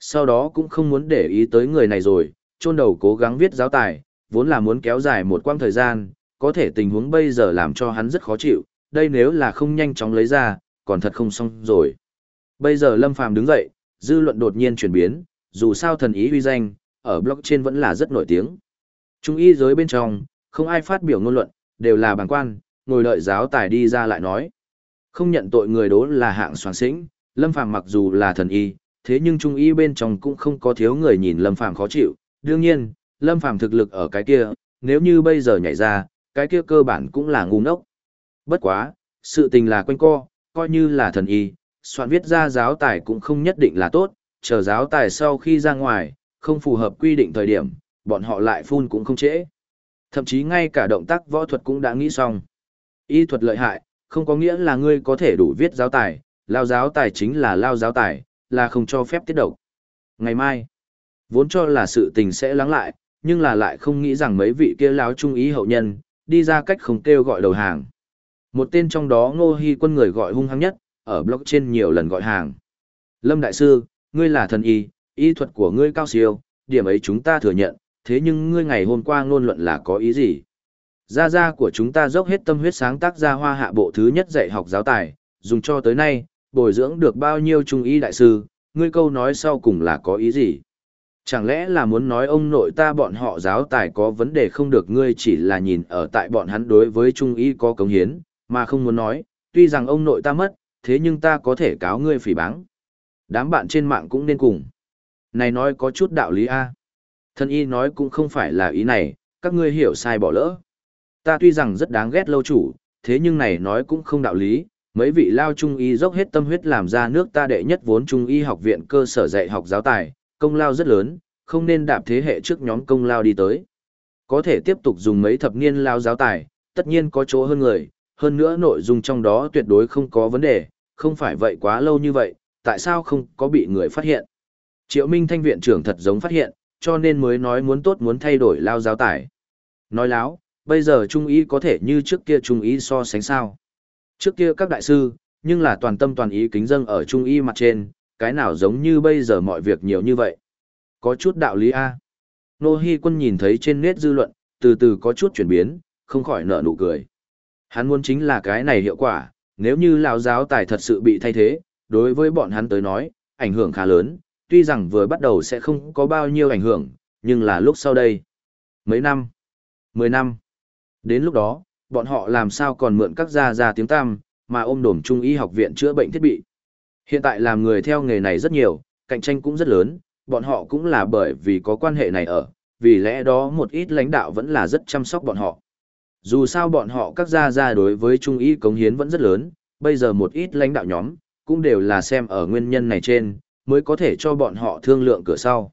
Sau đó cũng không muốn để ý tới người này rồi, chôn đầu cố gắng viết giáo tài, vốn là muốn kéo dài một quãng thời gian, có thể tình huống bây giờ làm cho hắn rất khó chịu, đây nếu là không nhanh chóng lấy ra, còn thật không xong rồi. Bây giờ Lâm Phàm đứng dậy, dư luận đột nhiên chuyển biến, dù sao thần ý uy danh, ở blog trên vẫn là rất nổi tiếng. Trung y giới bên trong, không ai phát biểu ngôn luận, đều là bàng quan, ngồi đợi giáo tài đi ra lại nói. Không nhận tội người đố là hạng soạn sĩnh, Lâm Phàm mặc dù là thần y, thế nhưng trung y bên trong cũng không có thiếu người nhìn Lâm Phàm khó chịu. Đương nhiên, Lâm Phàm thực lực ở cái kia, nếu như bây giờ nhảy ra, cái kia cơ bản cũng là ngu ngốc. Bất quá, sự tình là quanh co, coi như là thần y, soạn viết ra giáo tài cũng không nhất định là tốt, chờ giáo tài sau khi ra ngoài, không phù hợp quy định thời điểm, bọn họ lại phun cũng không trễ. Thậm chí ngay cả động tác võ thuật cũng đã nghĩ xong. Y thuật lợi hại, không có nghĩa là ngươi có thể đủ viết giáo tài, lao giáo tài chính là lao giáo tài, là không cho phép tiết độc. Ngày mai, vốn cho là sự tình sẽ lắng lại, nhưng là lại không nghĩ rằng mấy vị kia láo trung ý hậu nhân, đi ra cách không kêu gọi đầu hàng. Một tên trong đó ngô hy quân người gọi hung hăng nhất, ở blog trên nhiều lần gọi hàng. Lâm Đại Sư, ngươi là thần y, y thuật của ngươi cao siêu, điểm ấy chúng ta thừa nhận, thế nhưng ngươi ngày hôm qua ngôn luận là có ý gì? Gia gia của chúng ta dốc hết tâm huyết sáng tác ra hoa hạ bộ thứ nhất dạy học giáo tài, dùng cho tới nay, bồi dưỡng được bao nhiêu trung y đại sư, ngươi câu nói sau cùng là có ý gì? Chẳng lẽ là muốn nói ông nội ta bọn họ giáo tài có vấn đề không được ngươi chỉ là nhìn ở tại bọn hắn đối với trung y có cống hiến, mà không muốn nói, tuy rằng ông nội ta mất, thế nhưng ta có thể cáo ngươi phỉ báng. Đám bạn trên mạng cũng nên cùng. Này nói có chút đạo lý a. Thân y nói cũng không phải là ý này, các ngươi hiểu sai bỏ lỡ. Ta tuy rằng rất đáng ghét lâu chủ, thế nhưng này nói cũng không đạo lý, mấy vị lao trung y dốc hết tâm huyết làm ra nước ta đệ nhất vốn trung y học viện cơ sở dạy học giáo tài, công lao rất lớn, không nên đạp thế hệ trước nhóm công lao đi tới. Có thể tiếp tục dùng mấy thập niên lao giáo tài, tất nhiên có chỗ hơn người, hơn nữa nội dung trong đó tuyệt đối không có vấn đề, không phải vậy quá lâu như vậy, tại sao không có bị người phát hiện. Triệu Minh Thanh viện trưởng thật giống phát hiện, cho nên mới nói muốn tốt muốn thay đổi lao giáo tài Nói láo, bây giờ Trung ý có thể như trước kia Trung ý so sánh sao. Trước kia các đại sư, nhưng là toàn tâm toàn ý kính dâng ở Trung y mặt trên, cái nào giống như bây giờ mọi việc nhiều như vậy. Có chút đạo lý A. Nô Hi quân nhìn thấy trên nét dư luận, từ từ có chút chuyển biến, không khỏi nở nụ cười. Hắn muốn chính là cái này hiệu quả, nếu như lão giáo tài thật sự bị thay thế, đối với bọn hắn tới nói, ảnh hưởng khá lớn, tuy rằng vừa bắt đầu sẽ không có bao nhiêu ảnh hưởng, nhưng là lúc sau đây. Mấy năm? Mười năm? Đến lúc đó, bọn họ làm sao còn mượn các gia gia tiếng tam, mà ôm đồm trung y học viện chữa bệnh thiết bị. Hiện tại làm người theo nghề này rất nhiều, cạnh tranh cũng rất lớn, bọn họ cũng là bởi vì có quan hệ này ở, vì lẽ đó một ít lãnh đạo vẫn là rất chăm sóc bọn họ. Dù sao bọn họ các gia gia đối với trung y cống hiến vẫn rất lớn, bây giờ một ít lãnh đạo nhóm, cũng đều là xem ở nguyên nhân này trên, mới có thể cho bọn họ thương lượng cửa sau.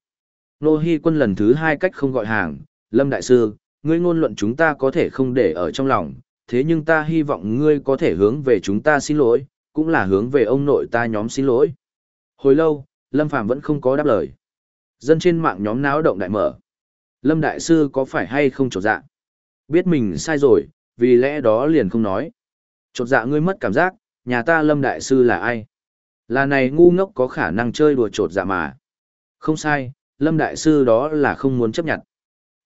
Nô Hi quân lần thứ hai cách không gọi hàng, Lâm Đại Sư, ngươi ngôn luận chúng ta có thể không để ở trong lòng, thế nhưng ta hy vọng ngươi có thể hướng về chúng ta xin lỗi, cũng là hướng về ông nội ta nhóm xin lỗi. Hồi lâu, Lâm Phàm vẫn không có đáp lời. Dân trên mạng nhóm náo động đại mở. Lâm Đại Sư có phải hay không trột dạ? Biết mình sai rồi, vì lẽ đó liền không nói. Trột dạ ngươi mất cảm giác, nhà ta Lâm Đại Sư là ai? Là này ngu ngốc có khả năng chơi đùa trột dạ mà. Không sai, Lâm Đại Sư đó là không muốn chấp nhận.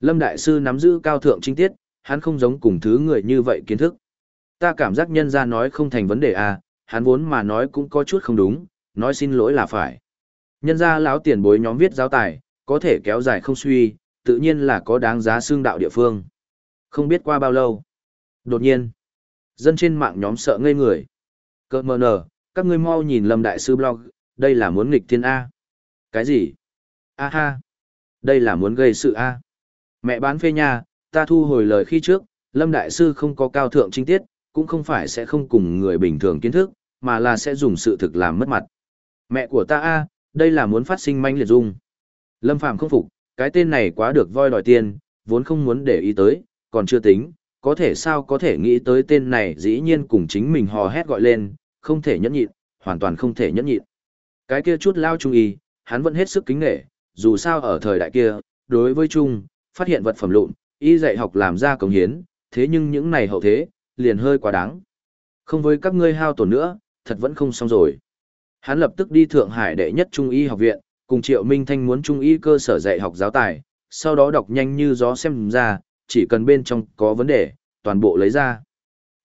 Lâm Đại Sư nắm giữ cao thượng chính tiết, hắn không giống cùng thứ người như vậy kiến thức. Ta cảm giác nhân ra nói không thành vấn đề à, hắn vốn mà nói cũng có chút không đúng, nói xin lỗi là phải. Nhân ra lão tiền bối nhóm viết giáo tài, có thể kéo dài không suy, tự nhiên là có đáng giá xương đạo địa phương. Không biết qua bao lâu. Đột nhiên, dân trên mạng nhóm sợ ngây người. Cơ mờ nở, các ngươi mau nhìn Lâm Đại Sư blog, đây là muốn nghịch thiên A. Cái gì? A ha. Đây là muốn gây sự A. Mẹ bán phê nha, ta thu hồi lời khi trước, Lâm Đại Sư không có cao thượng chính tiết, cũng không phải sẽ không cùng người bình thường kiến thức, mà là sẽ dùng sự thực làm mất mặt. Mẹ của ta A, đây là muốn phát sinh manh liệt dung. Lâm Phàm không phục, cái tên này quá được voi đòi tiền, vốn không muốn để ý tới, còn chưa tính, có thể sao có thể nghĩ tới tên này dĩ nhiên cùng chính mình hò hét gọi lên, không thể nhẫn nhịn, hoàn toàn không thể nhẫn nhịn. Cái kia chút lao trung y, hắn vẫn hết sức kính nghệ, dù sao ở thời đại kia, đối với trung, phát hiện vật phẩm lụn, y dạy học làm ra công hiến, thế nhưng những này hậu thế, liền hơi quá đáng. Không với các ngươi hao tổn nữa, thật vẫn không xong rồi. Hắn lập tức đi Thượng Hải đệ nhất trung y học viện, cùng Triệu Minh Thanh muốn trung y cơ sở dạy học giáo tài, sau đó đọc nhanh như gió xem ra, chỉ cần bên trong có vấn đề, toàn bộ lấy ra.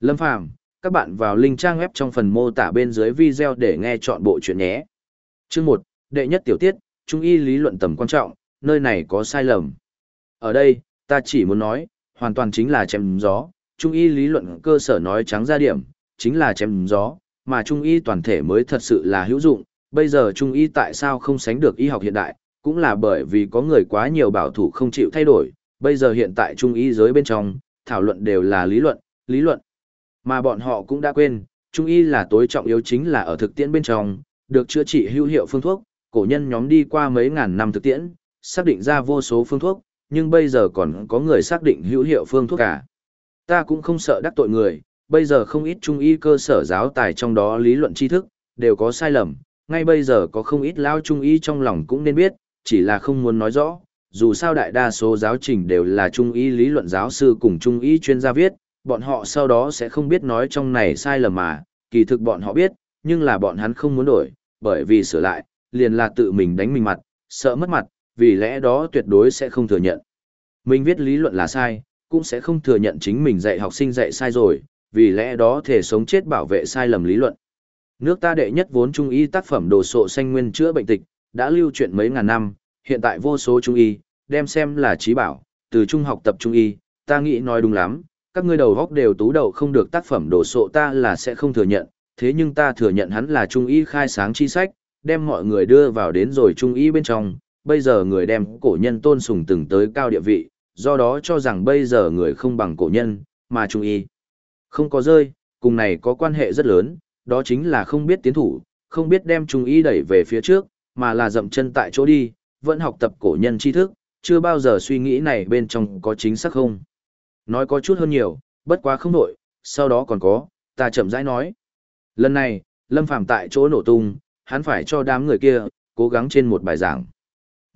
Lâm Phàm, các bạn vào link trang web trong phần mô tả bên dưới video để nghe chọn bộ chuyện nhé. Chương 1, đệ nhất tiểu tiết, trung y lý luận tầm quan trọng, nơi này có sai lầm. Ở đây, ta chỉ muốn nói, hoàn toàn chính là chém gió, trung y lý luận cơ sở nói trắng ra điểm, chính là chém gió, mà trung y toàn thể mới thật sự là hữu dụng, bây giờ trung y tại sao không sánh được y học hiện đại, cũng là bởi vì có người quá nhiều bảo thủ không chịu thay đổi, bây giờ hiện tại trung y giới bên trong, thảo luận đều là lý luận, lý luận. Mà bọn họ cũng đã quên, trung y là tối trọng yếu chính là ở thực tiễn bên trong, được chữa trị hữu hiệu phương thuốc, cổ nhân nhóm đi qua mấy ngàn năm thực tiễn, xác định ra vô số phương thuốc, nhưng bây giờ còn có người xác định hữu hiệu phương thuốc cả. Ta cũng không sợ đắc tội người, bây giờ không ít trung y cơ sở giáo tài trong đó lý luận tri thức, đều có sai lầm, ngay bây giờ có không ít lao trung y trong lòng cũng nên biết, chỉ là không muốn nói rõ, dù sao đại đa số giáo trình đều là trung y lý luận giáo sư cùng trung y chuyên gia viết, bọn họ sau đó sẽ không biết nói trong này sai lầm mà, kỳ thực bọn họ biết, nhưng là bọn hắn không muốn đổi, bởi vì sửa lại, liền là tự mình đánh mình mặt, sợ mất mặt, vì lẽ đó tuyệt đối sẽ không thừa nhận. Mình viết lý luận là sai, cũng sẽ không thừa nhận chính mình dạy học sinh dạy sai rồi, vì lẽ đó thể sống chết bảo vệ sai lầm lý luận. Nước ta đệ nhất vốn trung y tác phẩm đồ sộ xanh nguyên chữa bệnh tịch, đã lưu truyền mấy ngàn năm, hiện tại vô số trung y, đem xem là trí bảo, từ trung học tập trung y, ta nghĩ nói đúng lắm, các ngươi đầu góc đều tú đầu không được tác phẩm đồ sộ ta là sẽ không thừa nhận, thế nhưng ta thừa nhận hắn là trung y khai sáng chi sách, đem mọi người đưa vào đến rồi trung y bên trong, bây giờ người đem cổ nhân tôn sùng từng tới cao địa vị, do đó cho rằng bây giờ người không bằng cổ nhân, mà trung y. Không có rơi, cùng này có quan hệ rất lớn, đó chính là không biết tiến thủ, không biết đem trung y đẩy về phía trước, mà là dậm chân tại chỗ đi, vẫn học tập cổ nhân tri thức, chưa bao giờ suy nghĩ này bên trong có chính xác không. Nói có chút hơn nhiều, bất quá không nổi, sau đó còn có, ta chậm rãi nói. Lần này, Lâm Phàm tại chỗ nổ tung, hắn phải cho đám người kia, cố gắng trên một bài giảng.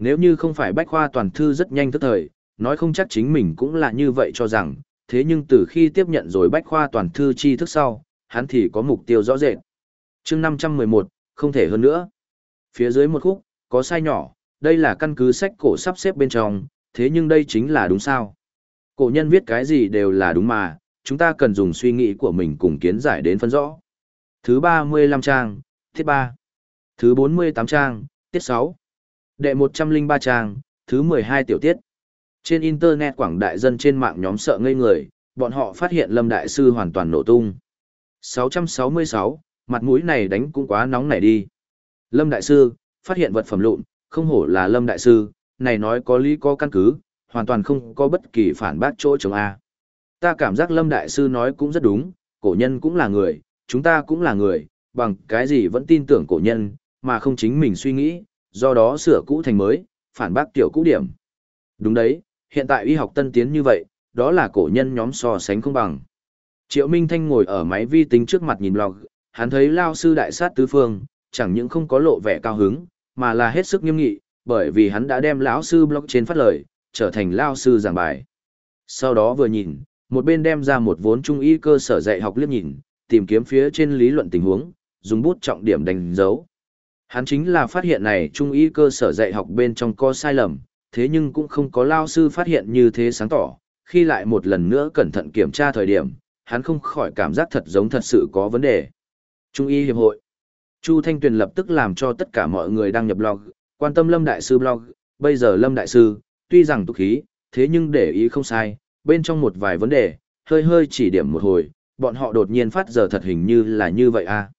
Nếu như không phải bách khoa toàn thư rất nhanh tức thời, nói không chắc chính mình cũng là như vậy cho rằng, thế nhưng từ khi tiếp nhận rồi bách khoa toàn thư tri thức sau, hắn thì có mục tiêu rõ rệt. chương 511, không thể hơn nữa. Phía dưới một khúc, có sai nhỏ, đây là căn cứ sách cổ sắp xếp bên trong, thế nhưng đây chính là đúng sao. Cổ nhân viết cái gì đều là đúng mà, chúng ta cần dùng suy nghĩ của mình cùng kiến giải đến phân rõ. Thứ 35 trang, tiết 3. Thứ 48 trang, tiết 6. Đệ 103 trang, thứ 12 tiểu tiết. Trên Internet quảng đại dân trên mạng nhóm sợ ngây người, bọn họ phát hiện Lâm Đại Sư hoàn toàn nổ tung. 666, mặt mũi này đánh cũng quá nóng nảy đi. Lâm Đại Sư, phát hiện vật phẩm lụn, không hổ là Lâm Đại Sư, này nói có lý có căn cứ, hoàn toàn không có bất kỳ phản bác chỗ chống A. Ta cảm giác Lâm Đại Sư nói cũng rất đúng, cổ nhân cũng là người, chúng ta cũng là người, bằng cái gì vẫn tin tưởng cổ nhân, mà không chính mình suy nghĩ, do đó sửa cũ thành mới, phản bác tiểu cũ điểm. Đúng đấy, hiện tại y học tân tiến như vậy, đó là cổ nhân nhóm so sánh không bằng. Triệu Minh Thanh ngồi ở máy vi tính trước mặt nhìn log, hắn thấy lao sư đại sát tứ phương, chẳng những không có lộ vẻ cao hứng, mà là hết sức nghiêm nghị, bởi vì hắn đã đem lão sư blog trên phát lời, trở thành lao sư giảng bài. Sau đó vừa nhìn, một bên đem ra một vốn trung y cơ sở dạy học liếc nhìn, tìm kiếm phía trên lý luận tình huống, dùng bút trọng điểm đánh dấu. Hắn chính là phát hiện này trung y cơ sở dạy học bên trong có sai lầm, thế nhưng cũng không có lao sư phát hiện như thế sáng tỏ, khi lại một lần nữa cẩn thận kiểm tra thời điểm, hắn không khỏi cảm giác thật giống thật sự có vấn đề. Trung y hiệp hội. Chu Thanh Tuyền lập tức làm cho tất cả mọi người đăng nhập blog, quan tâm Lâm Đại Sư blog, bây giờ Lâm Đại Sư, tuy rằng tục khí, thế nhưng để ý không sai, bên trong một vài vấn đề, hơi hơi chỉ điểm một hồi, bọn họ đột nhiên phát giờ thật hình như là như vậy a.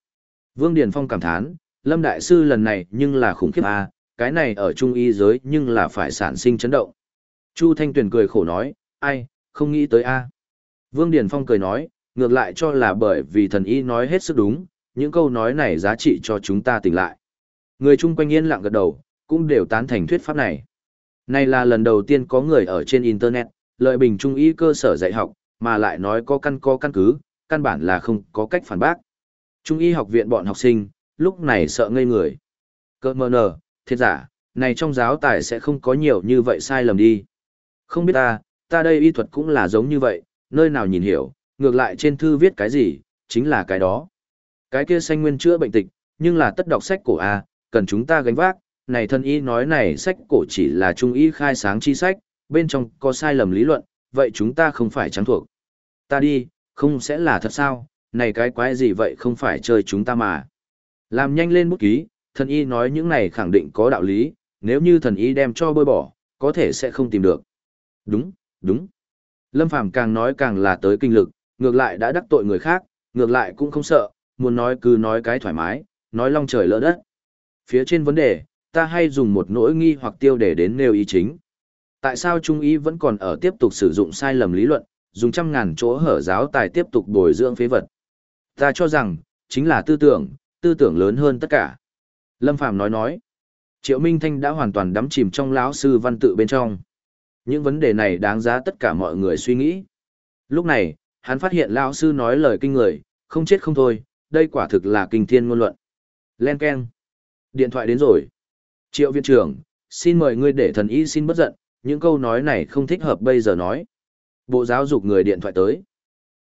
Vương Điền Phong cảm thán, Lâm Đại Sư lần này nhưng là khủng khiếp a, cái này ở trung y giới nhưng là phải sản sinh chấn động. Chu Thanh Tuyền cười khổ nói, ai, không nghĩ tới a. Vương Điền Phong cười nói, ngược lại cho là bởi vì thần y nói hết sức đúng, những câu nói này giá trị cho chúng ta tỉnh lại. Người chung quanh yên lặng gật đầu, cũng đều tán thành thuyết pháp này. Này là lần đầu tiên có người ở trên Internet, lợi bình trung y cơ sở dạy học, mà lại nói có căn có căn cứ, căn bản là không có cách phản bác. Trung y học viện bọn học sinh, lúc này sợ ngây người. Cơ mơ nở, thiệt giả, này trong giáo tài sẽ không có nhiều như vậy sai lầm đi. Không biết ta, ta đây y thuật cũng là giống như vậy, nơi nào nhìn hiểu, ngược lại trên thư viết cái gì, chính là cái đó. Cái kia xanh nguyên chữa bệnh tịch, nhưng là tất đọc sách cổ A, cần chúng ta gánh vác, này thân y nói này sách cổ chỉ là trung y khai sáng chi sách, bên trong có sai lầm lý luận, vậy chúng ta không phải trắng thuộc. Ta đi, không sẽ là thật sao, này cái quái gì vậy không phải chơi chúng ta mà. Làm nhanh lên bút ký, thần y nói những này khẳng định có đạo lý, nếu như thần y đem cho bôi bỏ, có thể sẽ không tìm được. Đúng, đúng. Lâm Phàm càng nói càng là tới kinh lực, ngược lại đã đắc tội người khác, ngược lại cũng không sợ, muốn nói cứ nói cái thoải mái, nói long trời lỡ đất. Phía trên vấn đề, ta hay dùng một nỗi nghi hoặc tiêu để đến nêu ý chính. Tại sao Trung y vẫn còn ở tiếp tục sử dụng sai lầm lý luận, dùng trăm ngàn chỗ hở giáo tài tiếp tục bồi dưỡng phế vật? Ta cho rằng, chính là tư tưởng, tư tưởng lớn hơn tất cả. Lâm Phàm nói nói, Triệu Minh Thanh đã hoàn toàn đắm chìm trong lão sư văn tự bên trong. Những vấn đề này đáng giá tất cả mọi người suy nghĩ. Lúc này, hắn phát hiện lão sư nói lời kinh người, không chết không thôi, đây quả thực là kinh thiên ngôn luận. Len Ken. Điện thoại đến rồi. Triệu viện trưởng, xin mời ngươi để thần y xin bất giận, những câu nói này không thích hợp bây giờ nói. Bộ giáo dục người điện thoại tới.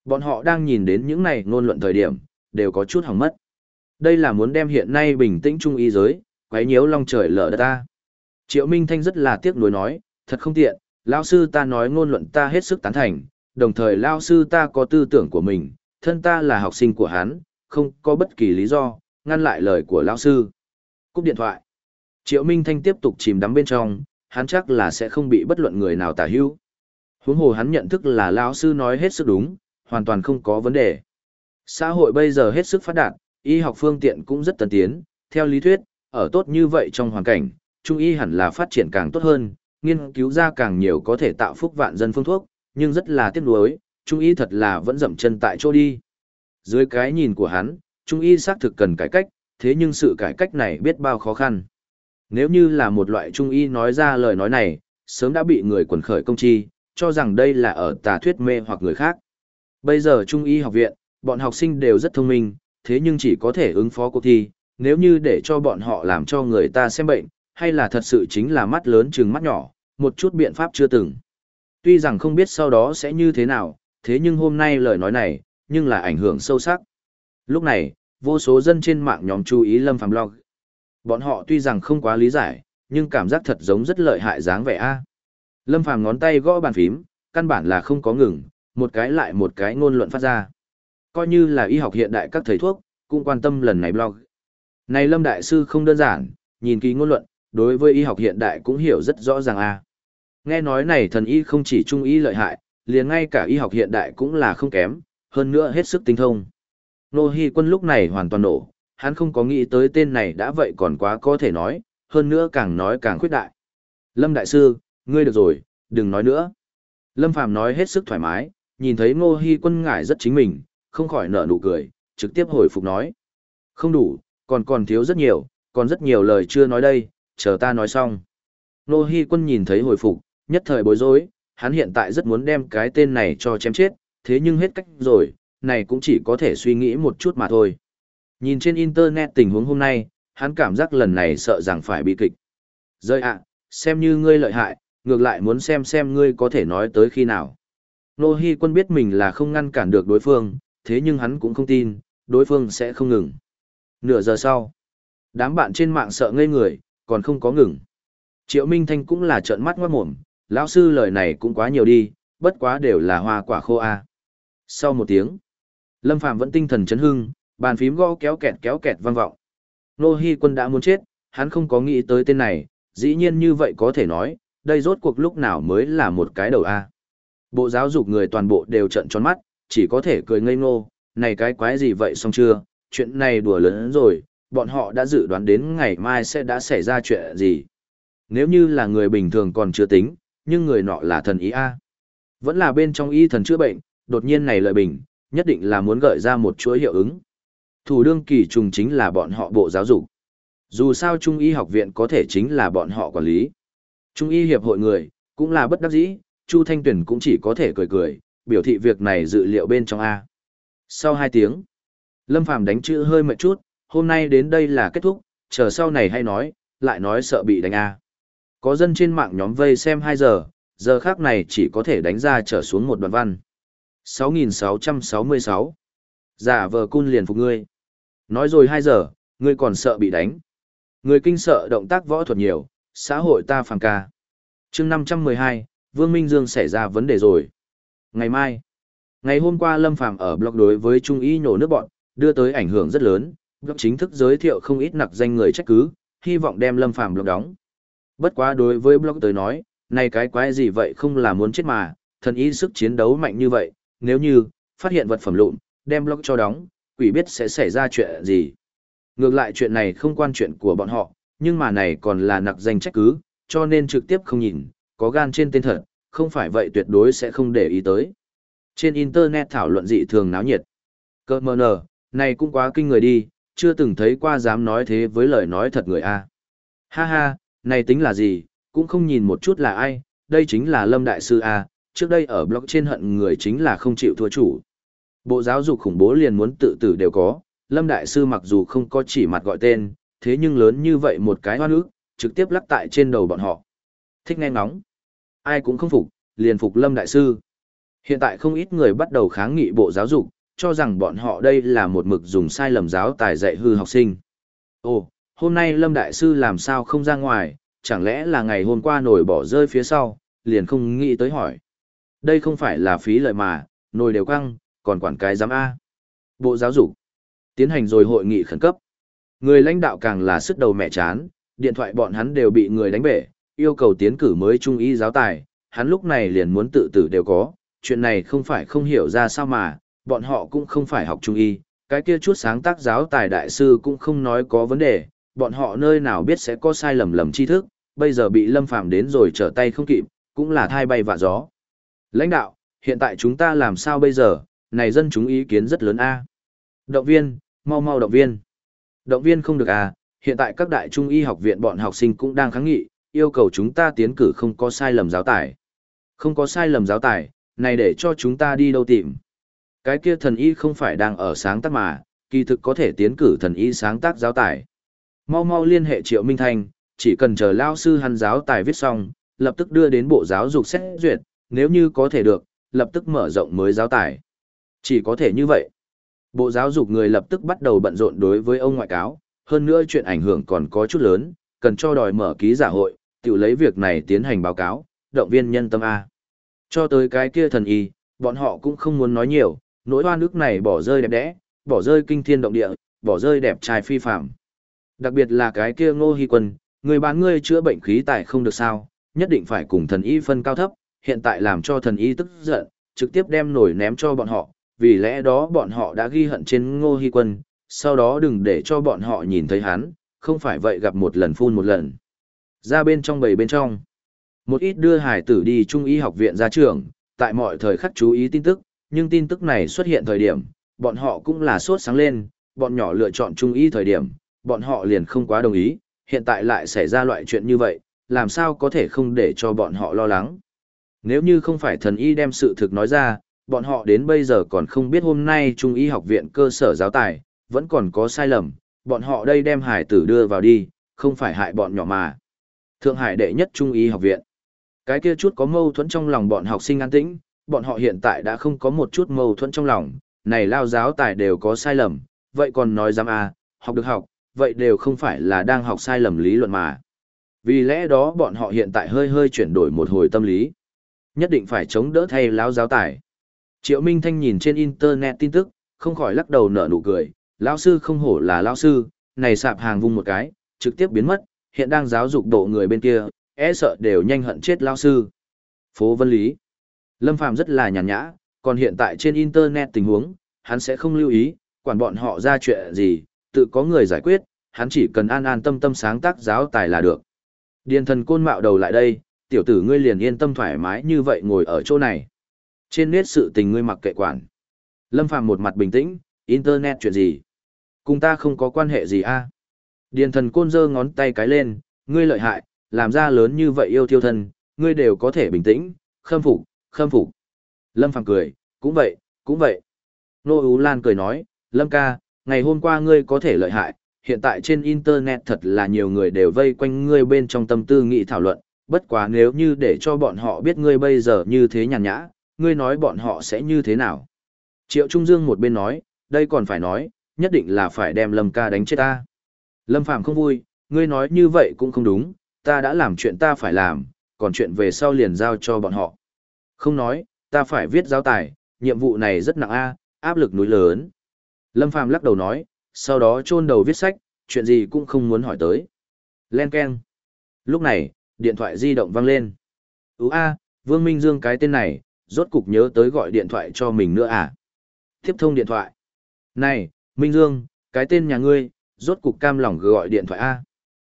Bọn họ đang nhìn đến những này ngôn luận thời điểm, đều có chút hỏng mất. Đây là muốn đem hiện nay bình tĩnh trung y giới, quấy nhiễu long trời lở đất ta. Triệu Minh Thanh rất là tiếc nuối nói, thật không tiện, lão sư ta nói ngôn luận ta hết sức tán thành, đồng thời lão sư ta có tư tưởng của mình, thân ta là học sinh của hắn, không có bất kỳ lý do, ngăn lại lời của lão sư. Cúp điện thoại. Triệu Minh Thanh tiếp tục chìm đắm bên trong, hắn chắc là sẽ không bị bất luận người nào tả hữu. Huống hồ hắn nhận thức là lão sư nói hết sức đúng, hoàn toàn không có vấn đề. Xã hội bây giờ hết sức phát đạt, y học phương tiện cũng rất tân tiến, theo lý thuyết, ở tốt như vậy trong hoàn cảnh, trung y hẳn là phát triển càng tốt hơn, nghiên cứu ra càng nhiều có thể tạo phúc vạn dân phương thuốc, nhưng rất là tiếc nuối, trung y thật là vẫn dậm chân tại chỗ đi. Dưới cái nhìn của hắn, trung y xác thực cần cải cách, thế nhưng sự cải cách này biết bao khó khăn. Nếu như là một loại trung y nói ra lời nói này, sớm đã bị người quần khởi công chi, cho rằng đây là ở tà thuyết mê hoặc người khác. Bây giờ trung y học viện, bọn học sinh đều rất thông minh, thế nhưng chỉ có thể ứng phó cuộc thi, nếu như để cho bọn họ làm cho người ta xem bệnh, hay là thật sự chính là mắt lớn chừng mắt nhỏ, một chút biện pháp chưa từng. Tuy rằng không biết sau đó sẽ như thế nào, thế nhưng hôm nay lời nói này, nhưng là ảnh hưởng sâu sắc. Lúc này, vô số dân trên mạng nhóm chú ý Lâm Phàm Log. Bọn họ tuy rằng không quá lý giải, nhưng cảm giác thật giống rất lợi hại dáng vẻ a. Lâm Phàm ngón tay gõ bàn phím, căn bản là không có ngừng, một cái lại một cái ngôn luận phát ra. Coi như là y học hiện đại các thầy thuốc, cũng quan tâm lần này blog. Này Lâm Đại Sư không đơn giản, nhìn kỳ ngôn luận, đối với y học hiện đại cũng hiểu rất rõ ràng a. Nghe nói này thần y không chỉ trung y lợi hại, liền ngay cả y học hiện đại cũng là không kém, hơn nữa hết sức tinh thông. Nô Hi quân lúc này hoàn toàn nổ, hắn không có nghĩ tới tên này đã vậy còn quá có thể nói, hơn nữa càng nói càng khuyết đại. Lâm Đại Sư, ngươi được rồi, đừng nói nữa. Lâm Phàm nói hết sức thoải mái, nhìn thấy Ngô Hi quân ngại rất chính mình, không khỏi nở nụ cười, trực tiếp hồi phục nói. Không đủ, còn còn thiếu rất nhiều, còn rất nhiều lời chưa nói đây, chờ ta nói xong. Nô Hi quân nhìn thấy hồi phục, nhất thời bối rối, hắn hiện tại rất muốn đem cái tên này cho chém chết, thế nhưng hết cách rồi, này cũng chỉ có thể suy nghĩ một chút mà thôi. Nhìn trên internet tình huống hôm nay, hắn cảm giác lần này sợ rằng phải bị kịch. Rơi ạ, xem như ngươi lợi hại, ngược lại muốn xem xem ngươi có thể nói tới khi nào. Nô Hi quân biết mình là không ngăn cản được đối phương, thế nhưng hắn cũng không tin, đối phương sẽ không ngừng. Nửa giờ sau, đám bạn trên mạng sợ ngây người, còn không có ngừng. Triệu Minh Thanh cũng là trợn mắt ngoát mồm, lão sư lời này cũng quá nhiều đi, bất quá đều là hoa quả khô a. Sau một tiếng, Lâm Phàm vẫn tinh thần chấn hưng, bàn phím gõ kéo kẹt kéo kẹt vang vọng. Nô Hi quân đã muốn chết, hắn không có nghĩ tới tên này, dĩ nhiên như vậy có thể nói, đây rốt cuộc lúc nào mới là một cái đầu a. Bộ giáo dục người toàn bộ đều trợn tròn mắt, chỉ có thể cười ngây ngô, này cái quái gì vậy xong chưa, chuyện này đùa lớn rồi, bọn họ đã dự đoán đến ngày mai sẽ đã xảy ra chuyện gì. Nếu như là người bình thường còn chưa tính, nhưng người nọ là thần ý A. Vẫn là bên trong y thần chữa bệnh, đột nhiên này lợi bình, nhất định là muốn gợi ra một chuỗi hiệu ứng. Thủ đương kỳ trùng chính là bọn họ bộ giáo dục. Dù sao Trung y học viện có thể chính là bọn họ quản lý. Trung y hiệp hội người, cũng là bất đắc dĩ, Chu Thanh tuyển cũng chỉ có thể cười cười, biểu thị việc này dự liệu bên trong A. Sau 2 tiếng, Lâm Phàm đánh chữ hơi mệt chút, hôm nay đến đây là kết thúc, chờ sau này hay nói, lại nói sợ bị đánh A. Có dân trên mạng nhóm vây xem 2 giờ, giờ khác này chỉ có thể đánh ra trở xuống một đoạn văn. 6666. Giả vờ cun liền phục ngươi. Nói rồi 2 giờ, ngươi còn sợ bị đánh. Người kinh sợ động tác võ thuật nhiều, xã hội ta phàng ca. chương 512, Vương Minh Dương xảy ra vấn đề rồi. Ngày mai, ngày hôm qua Lâm Phàm ở blog đối với Trung Y nhổ nước bọn, đưa tới ảnh hưởng rất lớn, blog chính thức giới thiệu không ít nặc danh người trách cứ, hy vọng đem Lâm Phàm blog đóng. Bất quá đối với blog tới nói, này cái quái gì vậy không là muốn chết mà, thần y sức chiến đấu mạnh như vậy, nếu như, phát hiện vật phẩm lụn, đem blog cho đóng, quỷ biết sẽ xảy ra chuyện gì. Ngược lại chuyện này không quan chuyện của bọn họ, nhưng mà này còn là nặc danh trách cứ, cho nên trực tiếp không nhìn, có gan trên tên thật, không phải vậy tuyệt đối sẽ không để ý tới. Trên Internet thảo luận dị thường náo nhiệt. Cơ mờ nờ, này cũng quá kinh người đi, chưa từng thấy qua dám nói thế với lời nói thật người A. Ha ha, này tính là gì, cũng không nhìn một chút là ai, đây chính là Lâm Đại Sư A, trước đây ở blog trên hận người chính là không chịu thua chủ. Bộ giáo dục khủng bố liền muốn tự tử đều có, Lâm Đại Sư mặc dù không có chỉ mặt gọi tên, thế nhưng lớn như vậy một cái hoa nước, trực tiếp lắc tại trên đầu bọn họ. Thích nghe ngóng. Ai cũng không phục, liền phục Lâm Đại Sư. Hiện tại không ít người bắt đầu kháng nghị bộ giáo dục, cho rằng bọn họ đây là một mực dùng sai lầm giáo tài dạy hư học sinh. Ồ, hôm nay Lâm Đại Sư làm sao không ra ngoài, chẳng lẽ là ngày hôm qua nổi bỏ rơi phía sau, liền không nghĩ tới hỏi. Đây không phải là phí lợi mà, nồi đều căng, còn quản cái giám A. Bộ giáo dục tiến hành rồi hội nghị khẩn cấp. Người lãnh đạo càng là sức đầu mẹ chán, điện thoại bọn hắn đều bị người đánh bể, yêu cầu tiến cử mới trung y giáo tài, hắn lúc này liền muốn tự tử đều có, chuyện này không phải không hiểu ra sao mà, bọn họ cũng không phải học trung y, cái kia chút sáng tác giáo tài đại sư cũng không nói có vấn đề, bọn họ nơi nào biết sẽ có sai lầm lầm tri thức, bây giờ bị lâm phạm đến rồi trở tay không kịp, cũng là thai bay vạ gió. Lãnh đạo, hiện tại chúng ta làm sao bây giờ, này dân chúng ý kiến rất lớn a Động viên, mau mau động viên. Động viên không được à, hiện tại các đại trung y học viện bọn học sinh cũng đang kháng nghị, yêu cầu chúng ta tiến cử không có sai lầm giáo tài. Không có sai lầm giáo tài, này để cho chúng ta đi đâu tìm. Cái kia thần y không phải đang ở sáng tác mà, kỳ thực có thể tiến cử thần y sáng tác giáo tài. Mau mau liên hệ Triệu Minh Thanh, chỉ cần chờ lao sư hắn giáo tài viết xong, lập tức đưa đến bộ giáo dục xét duyệt, nếu như có thể được, lập tức mở rộng mới giáo tài. Chỉ có thể như vậy. Bộ giáo dục người lập tức bắt đầu bận rộn đối với ông ngoại cáo, hơn nữa chuyện ảnh hưởng còn có chút lớn, cần cho đòi mở ký giả hội, tự lấy việc này tiến hành báo cáo, động viên nhân tâm A. Cho tới cái kia thần y, bọn họ cũng không muốn nói nhiều, nỗi hoa nước này bỏ rơi đẹp đẽ, bỏ rơi kinh thiên động địa, bỏ rơi đẹp trai phi phạm. Đặc biệt là cái kia ngô hy quân, người bán ngươi chữa bệnh khí tài không được sao, nhất định phải cùng thần y phân cao thấp, hiện tại làm cho thần y tức giận, trực tiếp đem nổi ném cho bọn họ, vì lẽ đó bọn họ đã ghi hận trên ngô hy quân, sau đó đừng để cho bọn họ nhìn thấy hắn, không phải vậy gặp một lần phun một lần. Ra bên trong bầy bên trong, một ít đưa hải tử đi trung y học viện ra trường, tại mọi thời khắc chú ý tin tức, nhưng tin tức này xuất hiện thời điểm, bọn họ cũng là sốt sáng lên, bọn nhỏ lựa chọn trung y thời điểm, bọn họ liền không quá đồng ý, hiện tại lại xảy ra loại chuyện như vậy, làm sao có thể không để cho bọn họ lo lắng. Nếu như không phải thần y đem sự thực nói ra, bọn họ đến bây giờ còn không biết hôm nay Trung y học viện cơ sở giáo tài, vẫn còn có sai lầm, bọn họ đây đem hải tử đưa vào đi, không phải hại bọn nhỏ mà. Thượng Hải đệ nhất Trung y học viện. Cái kia chút có mâu thuẫn trong lòng bọn học sinh an tĩnh, bọn họ hiện tại đã không có một chút mâu thuẫn trong lòng, này lao giáo tài đều có sai lầm, vậy còn nói dám à, học được học, vậy đều không phải là đang học sai lầm lý luận mà. Vì lẽ đó bọn họ hiện tại hơi hơi chuyển đổi một hồi tâm lý. Nhất định phải chống đỡ thay lão giáo tài. Triệu Minh Thanh nhìn trên internet tin tức, không khỏi lắc đầu nở nụ cười, lão sư không hổ là lão sư, này sạp hàng vung một cái, trực tiếp biến mất, hiện đang giáo dục độ người bên kia, e sợ đều nhanh hận chết lão sư. Phố Vân Lý. Lâm Phàm rất là nhàn nhã, còn hiện tại trên internet tình huống, hắn sẽ không lưu ý, quản bọn họ ra chuyện gì, tự có người giải quyết, hắn chỉ cần an an tâm tâm sáng tác giáo tài là được. Điền thần côn mạo đầu lại đây, tiểu tử ngươi liền yên tâm thoải mái như vậy ngồi ở chỗ này. Trên nét sự tình ngươi mặc kệ quản. Lâm Phàm một mặt bình tĩnh, internet chuyện gì? Cùng ta không có quan hệ gì a? Điền thần côn giơ ngón tay cái lên, ngươi lợi hại, làm ra lớn như vậy yêu thiêu thân, ngươi đều có thể bình tĩnh, khâm phục, khâm phục. Lâm Phàm cười, cũng vậy, cũng vậy. Nô Ú Lan cười nói, Lâm ca, ngày hôm qua ngươi có thể lợi hại, hiện tại trên internet thật là nhiều người đều vây quanh ngươi bên trong tâm tư nghị thảo luận, bất quá nếu như để cho bọn họ biết ngươi bây giờ như thế nhàn nhã, ngươi nói bọn họ sẽ như thế nào? Triệu Trung Dương một bên nói, đây còn phải nói, nhất định là phải đem Lâm ca đánh chết ta. Lâm Phàm không vui, ngươi nói như vậy cũng không đúng, ta đã làm chuyện ta phải làm, còn chuyện về sau liền giao cho bọn họ. Không nói, ta phải viết giáo tài, nhiệm vụ này rất nặng a, áp lực núi lớn. Lâm Phàm lắc đầu nói, sau đó chôn đầu viết sách, chuyện gì cũng không muốn hỏi tới. Len keng, Lúc này, điện thoại di động vang lên. Ú a, Vương Minh Dương cái tên này, rốt cục nhớ tới gọi điện thoại cho mình nữa à? Tiếp thông điện thoại. Này, Minh Dương, cái tên nhà ngươi, rốt cục cam lòng gọi điện thoại A.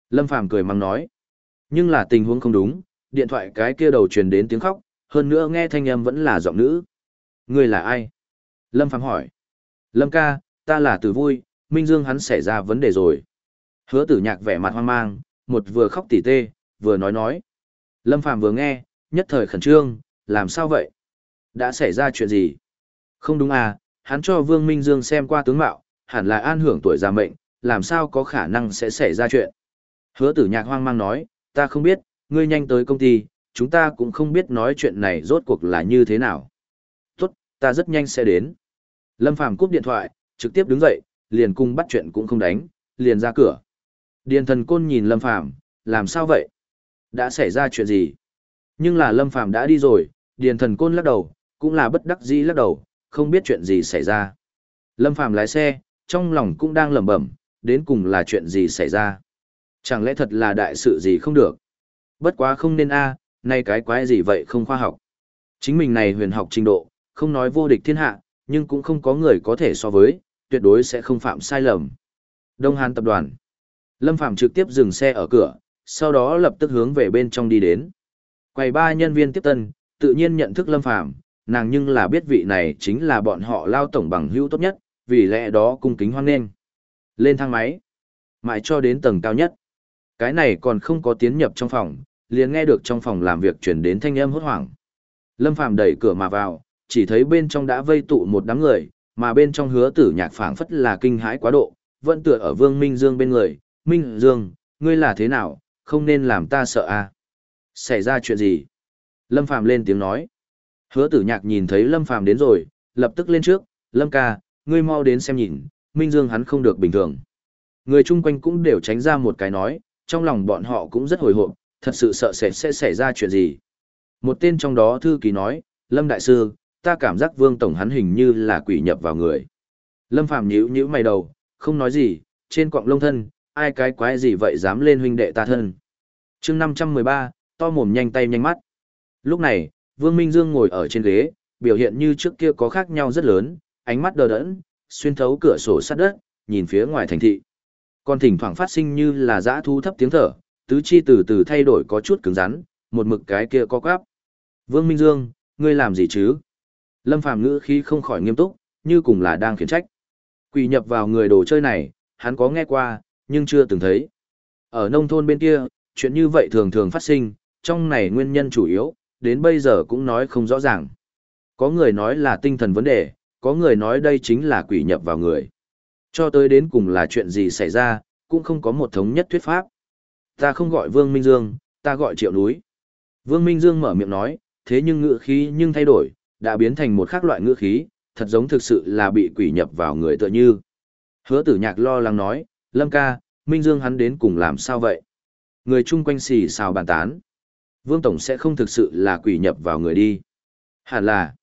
Lâm Phàm cười mắng nói. Nhưng là tình huống không đúng, điện thoại cái kia đầu truyền đến tiếng khóc, hơn nữa nghe thanh âm vẫn là giọng nữ. người là ai? Lâm Phàm hỏi. Lâm ca, ta là Tử Vui, Minh Dương hắn xảy ra vấn đề rồi. Hứa tử nhạc vẻ mặt hoang mang, một vừa khóc tỉ tê, vừa nói nói. Lâm Phàm vừa nghe, nhất thời khẩn trương, làm sao vậy? Đã xảy ra chuyện gì? Không đúng à, hắn cho Vương Minh Dương xem qua tướng mạo, hẳn là an hưởng tuổi già mệnh, làm sao có khả năng sẽ xảy ra chuyện. Hứa tử nhạc hoang mang nói, ta không biết, ngươi nhanh tới công ty, chúng ta cũng không biết nói chuyện này rốt cuộc là như thế nào. Tốt, ta rất nhanh sẽ đến. Lâm Phàm cúp điện thoại, trực tiếp đứng dậy, liền cung bắt chuyện cũng không đánh, liền ra cửa. Điền thần côn nhìn Lâm Phàm làm sao vậy? Đã xảy ra chuyện gì? Nhưng là Lâm Phàm đã đi rồi, Điền thần côn lắc đầu, cũng là bất đắc dĩ lắc đầu, không biết chuyện gì xảy ra. Lâm Phàm lái xe, trong lòng cũng đang lẩm bẩm, đến cùng là chuyện gì xảy ra. Chẳng lẽ thật là đại sự gì không được? Bất quá không nên a, nay cái quái gì vậy không khoa học. Chính mình này huyền học trình độ, không nói vô địch thiên hạ, nhưng cũng không có người có thể so với, tuyệt đối sẽ không phạm sai lầm. Đông Hàn tập đoàn. Lâm Phàm trực tiếp dừng xe ở cửa, sau đó lập tức hướng về bên trong đi đến. Quầy ba nhân viên tiếp tân, tự nhiên nhận thức Lâm Phàm, nàng nhưng là biết vị này chính là bọn họ lao tổng bằng hữu tốt nhất, vì lẽ đó cung kính hoan nghênh. Lên thang máy, mãi cho đến tầng cao nhất. Cái này còn không có tiến nhập trong phòng, liền nghe được trong phòng làm việc chuyển đến thanh âm hốt hoảng. Lâm Phàm đẩy cửa mà vào, chỉ thấy bên trong đã vây tụ một đám người, mà bên trong hứa tử nhạc phảng phất là kinh hãi quá độ, vẫn tựa ở Vương Minh Dương bên người. Minh Dương, ngươi là thế nào, không nên làm ta sợ à? Xảy ra chuyện gì? Lâm Phàm lên tiếng nói. Hứa tử nhạc nhìn thấy Lâm Phàm đến rồi, lập tức lên trước, Lâm ca, ngươi mau đến xem nhìn, Minh Dương hắn không được bình thường. Người chung quanh cũng đều tránh ra một cái nói, trong lòng bọn họ cũng rất hồi hộp, thật sự sợ sẽ sẽ xảy ra chuyện gì. Một tên trong đó thư ký nói, Lâm Đại Sư, ta cảm giác Vương Tổng hắn hình như là quỷ nhập vào người. Lâm Phàm nhíu nhíu mày đầu, không nói gì, trên quọng lông thân, ai cái quái gì vậy dám lên huynh đệ ta thân. chương 513, to mồm nhanh tay nhanh mắt. Lúc này, Vương Minh Dương ngồi ở trên ghế, biểu hiện như trước kia có khác nhau rất lớn, ánh mắt đờ đẫn, xuyên thấu cửa sổ sắt đất, nhìn phía ngoài thành thị. Còn thỉnh thoảng phát sinh như là dã thu thấp tiếng thở, tứ chi từ từ thay đổi có chút cứng rắn, một mực cái kia có quắp. Vương Minh Dương, ngươi làm gì chứ? Lâm Phàm ngữ khí không khỏi nghiêm túc, như cùng là đang khiển trách. Quỷ nhập vào người đồ chơi này, hắn có nghe qua, nhưng chưa từng thấy. Ở nông thôn bên kia, chuyện như vậy thường thường phát sinh, trong này nguyên nhân chủ yếu, đến bây giờ cũng nói không rõ ràng. Có người nói là tinh thần vấn đề, có người nói đây chính là quỷ nhập vào người. Cho tới đến cùng là chuyện gì xảy ra, cũng không có một thống nhất thuyết pháp. Ta không gọi Vương Minh Dương, ta gọi Triệu Núi. Vương Minh Dương mở miệng nói, thế nhưng ngữ khí nhưng thay đổi, đã biến thành một khác loại ngữ khí, thật giống thực sự là bị quỷ nhập vào người tựa như. Hứa tử nhạc lo lắng nói, Lâm ca, Minh Dương hắn đến cùng làm sao vậy? Người chung quanh xì xào bàn tán. Vương Tổng sẽ không thực sự là quỷ nhập vào người đi. Hẳn là.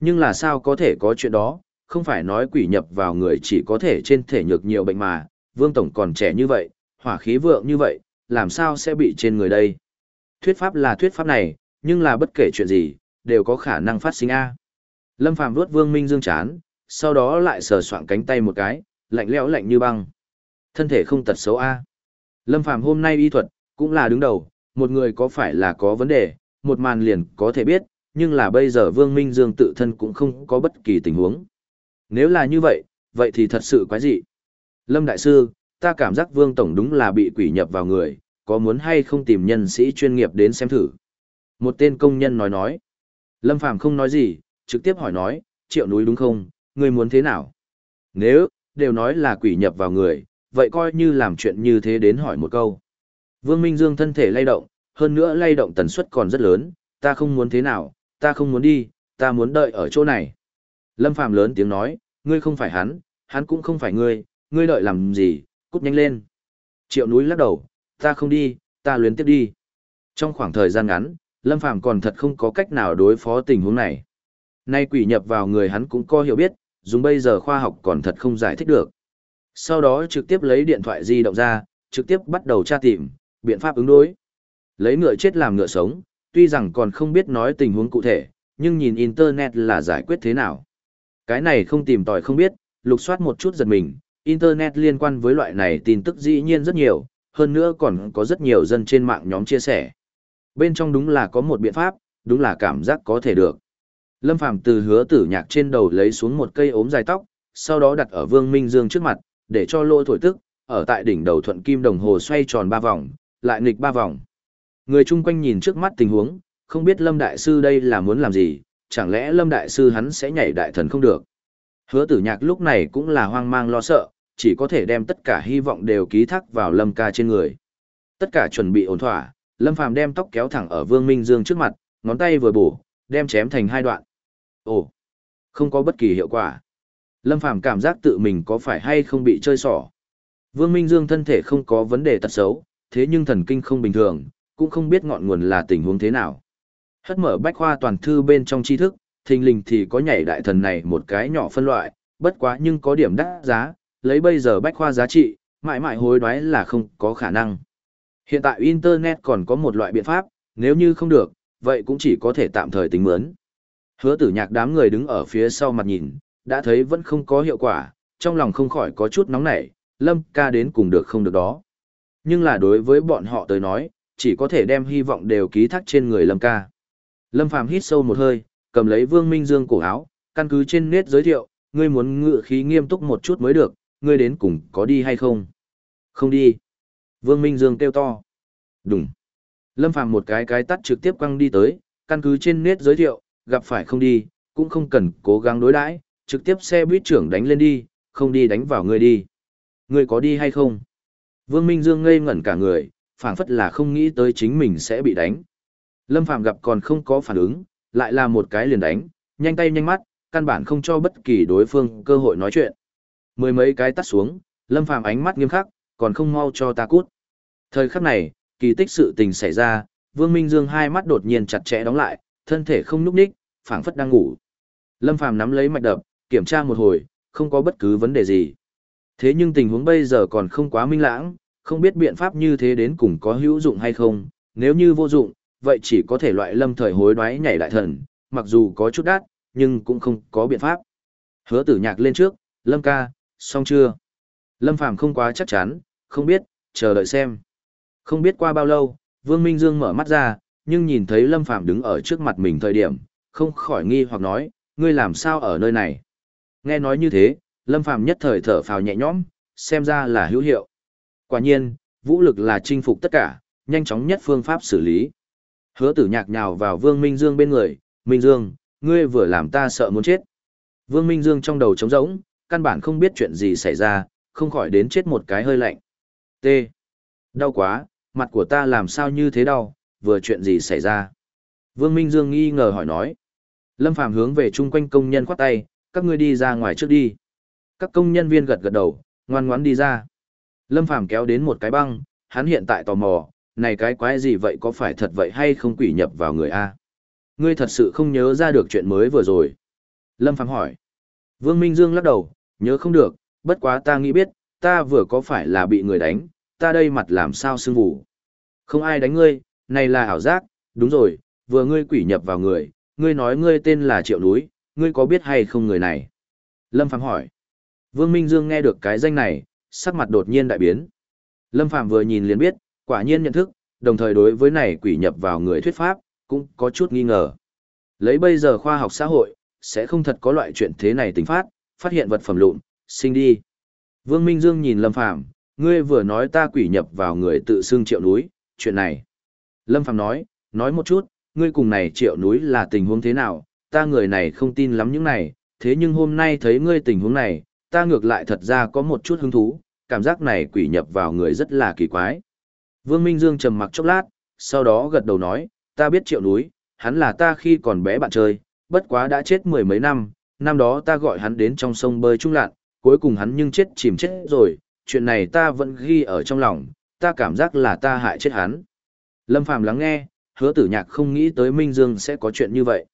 Nhưng là sao có thể có chuyện đó, không phải nói quỷ nhập vào người chỉ có thể trên thể nhược nhiều bệnh mà, Vương Tổng còn trẻ như vậy, hỏa khí vượng như vậy, làm sao sẽ bị trên người đây? Thuyết pháp là thuyết pháp này, nhưng là bất kể chuyện gì, đều có khả năng phát sinh A. Lâm Phàm vuốt Vương Minh Dương chán, sau đó lại sờ soạng cánh tay một cái, lạnh lẽo lạnh như băng. Thân thể không tật xấu A. Lâm Phàm hôm nay y thuật, cũng là đứng đầu, một người có phải là có vấn đề, một màn liền có thể biết, nhưng là bây giờ Vương Minh Dương tự thân cũng không có bất kỳ tình huống. Nếu là như vậy, vậy thì thật sự quái dị. Lâm Đại Sư, ta cảm giác Vương Tổng đúng là bị quỷ nhập vào người, có muốn hay không tìm nhân sĩ chuyên nghiệp đến xem thử. Một tên công nhân nói nói. Lâm Phàm không nói gì, trực tiếp hỏi nói, triệu núi đúng không, ngươi muốn thế nào? Nếu, đều nói là quỷ nhập vào người, vậy coi như làm chuyện như thế đến hỏi một câu. Vương Minh Dương thân thể lay động, hơn nữa lay động tần suất còn rất lớn, ta không muốn thế nào, ta không muốn đi, ta muốn đợi ở chỗ này. Lâm Phàm lớn tiếng nói, ngươi không phải hắn, hắn cũng không phải ngươi, ngươi đợi làm gì, cút nhanh lên. Triệu núi lắc đầu, ta không đi, ta luyến tiếp đi. Trong khoảng thời gian ngắn, Lâm Phàm còn thật không có cách nào đối phó tình huống này. Nay quỷ nhập vào người hắn cũng có hiểu biết, dùng bây giờ khoa học còn thật không giải thích được. Sau đó trực tiếp lấy điện thoại di động ra, trực tiếp bắt đầu tra tìm, biện pháp ứng đối. Lấy ngựa chết làm ngựa sống, tuy rằng còn không biết nói tình huống cụ thể, nhưng nhìn Internet là giải quyết thế nào. Cái này không tìm tòi không biết, lục soát một chút giật mình, Internet liên quan với loại này tin tức dĩ nhiên rất nhiều, hơn nữa còn có rất nhiều dân trên mạng nhóm chia sẻ. Bên trong đúng là có một biện pháp, đúng là cảm giác có thể được. Lâm Phàm từ hứa tử nhạc trên đầu lấy xuống một cây ốm dài tóc, sau đó đặt ở Vương Minh Dương trước mặt, để cho lỗ thổi tức, ở tại đỉnh đầu thuận kim đồng hồ xoay tròn ba vòng, lại nghịch ba vòng. Người chung quanh nhìn trước mắt tình huống, không biết Lâm Đại Sư đây là muốn làm gì, chẳng lẽ Lâm Đại Sư hắn sẽ nhảy đại thần không được. Hứa tử nhạc lúc này cũng là hoang mang lo sợ, chỉ có thể đem tất cả hy vọng đều ký thác vào Lâm ca trên người. Tất cả chuẩn bị ổn thỏa, Lâm Phàm đem tóc kéo thẳng ở Vương Minh Dương trước mặt, ngón tay vừa bổ, đem chém thành hai đoạn. Ồ, không có bất kỳ hiệu quả. Lâm Phàm cảm giác tự mình có phải hay không bị chơi xỏ. Vương Minh Dương thân thể không có vấn đề tật xấu, thế nhưng thần kinh không bình thường, cũng không biết ngọn nguồn là tình huống thế nào. Hất mở bách khoa toàn thư bên trong tri thức, thình lình thì có nhảy đại thần này một cái nhỏ phân loại, bất quá nhưng có điểm đắt giá, lấy bây giờ bách khoa giá trị, mãi mãi hối đoái là không có khả năng. Hiện tại Internet còn có một loại biện pháp, nếu như không được, vậy cũng chỉ có thể tạm thời tính mướn. Hứa tử nhạc đám người đứng ở phía sau mặt nhìn, đã thấy vẫn không có hiệu quả, trong lòng không khỏi có chút nóng nảy, lâm ca đến cùng được không được đó. Nhưng là đối với bọn họ tới nói, chỉ có thể đem hy vọng đều ký thác trên người lâm ca. Lâm Phàm hít sâu một hơi, cầm lấy Vương Minh Dương cổ áo, căn cứ trên nét giới thiệu, ngươi muốn ngự khí nghiêm túc một chút mới được, ngươi đến cùng có đi hay không? Không đi. Vương Minh Dương kêu to. Đúng. Lâm Phàm một cái cái tắt trực tiếp quăng đi tới, căn cứ trên nét giới thiệu, gặp phải không đi, cũng không cần cố gắng đối đãi, trực tiếp xe buýt trưởng đánh lên đi, không đi đánh vào ngươi đi. Ngươi có đi hay không? Vương Minh Dương ngây ngẩn cả người, phảng phất là không nghĩ tới chính mình sẽ bị đánh. Lâm Phàm gặp còn không có phản ứng, lại là một cái liền đánh, nhanh tay nhanh mắt, căn bản không cho bất kỳ đối phương cơ hội nói chuyện. Mười mấy cái tắt xuống, Lâm Phàm ánh mắt nghiêm khắc, còn không mau cho ta cút. Thời khắc này, kỳ tích sự tình xảy ra, Vương Minh Dương hai mắt đột nhiên chặt chẽ đóng lại, thân thể không nhúc nhích, phảng phất đang ngủ. Lâm Phàm nắm lấy mạch đập, kiểm tra một hồi, không có bất cứ vấn đề gì. Thế nhưng tình huống bây giờ còn không quá minh lãng, không biết biện pháp như thế đến cùng có hữu dụng hay không, nếu như vô dụng, vậy chỉ có thể loại lâm thời hối đoái nhảy lại thần, mặc dù có chút đắt, nhưng cũng không có biện pháp. Hứa tử nhạc lên trước, lâm ca, xong chưa? Lâm Phàm không quá chắc chắn, không biết, chờ đợi xem. Không biết qua bao lâu, Vương Minh Dương mở mắt ra, nhưng nhìn thấy Lâm Phàm đứng ở trước mặt mình thời điểm, không khỏi nghi hoặc nói, ngươi làm sao ở nơi này? Nghe nói như thế, Lâm Phàm nhất thời thở phào nhẹ nhõm, xem ra là hữu hiệu. Quả nhiên, vũ lực là chinh phục tất cả, nhanh chóng nhất phương pháp xử lý. Hứa tử nhạc nhào vào Vương Minh Dương bên người, Minh Dương, ngươi vừa làm ta sợ muốn chết. Vương Minh Dương trong đầu trống rỗng, căn bản không biết chuyện gì xảy ra, không khỏi đến chết một cái hơi lạnh. T. Đau quá, mặt của ta làm sao như thế đau, vừa chuyện gì xảy ra. Vương Minh Dương nghi ngờ hỏi nói. Lâm Phàm hướng về chung quanh công nhân khoát tay, các ngươi đi ra ngoài trước đi. Các công nhân viên gật gật đầu, ngoan ngoãn đi ra. Lâm Phàm kéo đến một cái băng, hắn hiện tại tò mò, này cái quái gì vậy có phải thật vậy hay không quỷ nhập vào người A? Ngươi thật sự không nhớ ra được chuyện mới vừa rồi. Lâm Phàm hỏi. Vương Minh Dương lắc đầu, nhớ không được, bất quá ta nghĩ biết, ta vừa có phải là bị người đánh, ta đây mặt làm sao sưng vụ. Không ai đánh ngươi, này là ảo giác, đúng rồi, vừa ngươi quỷ nhập vào người, ngươi nói ngươi tên là Triệu Núi, ngươi có biết hay không người này? Lâm Phàm hỏi. Vương Minh Dương nghe được cái danh này, sắc mặt đột nhiên đại biến. Lâm Phàm vừa nhìn liền biết, quả nhiên nhận thức, đồng thời đối với này quỷ nhập vào người thuyết pháp, cũng có chút nghi ngờ. Lấy bây giờ khoa học xã hội, sẽ không thật có loại chuyện thế này tính phát, phát hiện vật phẩm lụn, sinh đi. Vương Minh Dương nhìn Lâm Phàm, ngươi vừa nói ta quỷ nhập vào người tự xưng triệu núi, chuyện này. Lâm Phàm nói, nói một chút, ngươi cùng này triệu núi là tình huống thế nào, ta người này không tin lắm những này, thế nhưng hôm nay thấy ngươi tình huống này, ta ngược lại thật ra có một chút hứng thú, cảm giác này quỷ nhập vào người rất là kỳ quái. Vương Minh Dương trầm mặc chốc lát, sau đó gật đầu nói, ta biết triệu núi, hắn là ta khi còn bé bạn chơi, bất quá đã chết mười mấy năm, năm đó ta gọi hắn đến trong sông bơi trung lặn, cuối cùng hắn nhưng chết chìm chết rồi, chuyện này ta vẫn ghi ở trong lòng, ta cảm giác là ta hại chết hắn. Lâm Phàm lắng nghe, hứa tử nhạc không nghĩ tới Minh Dương sẽ có chuyện như vậy.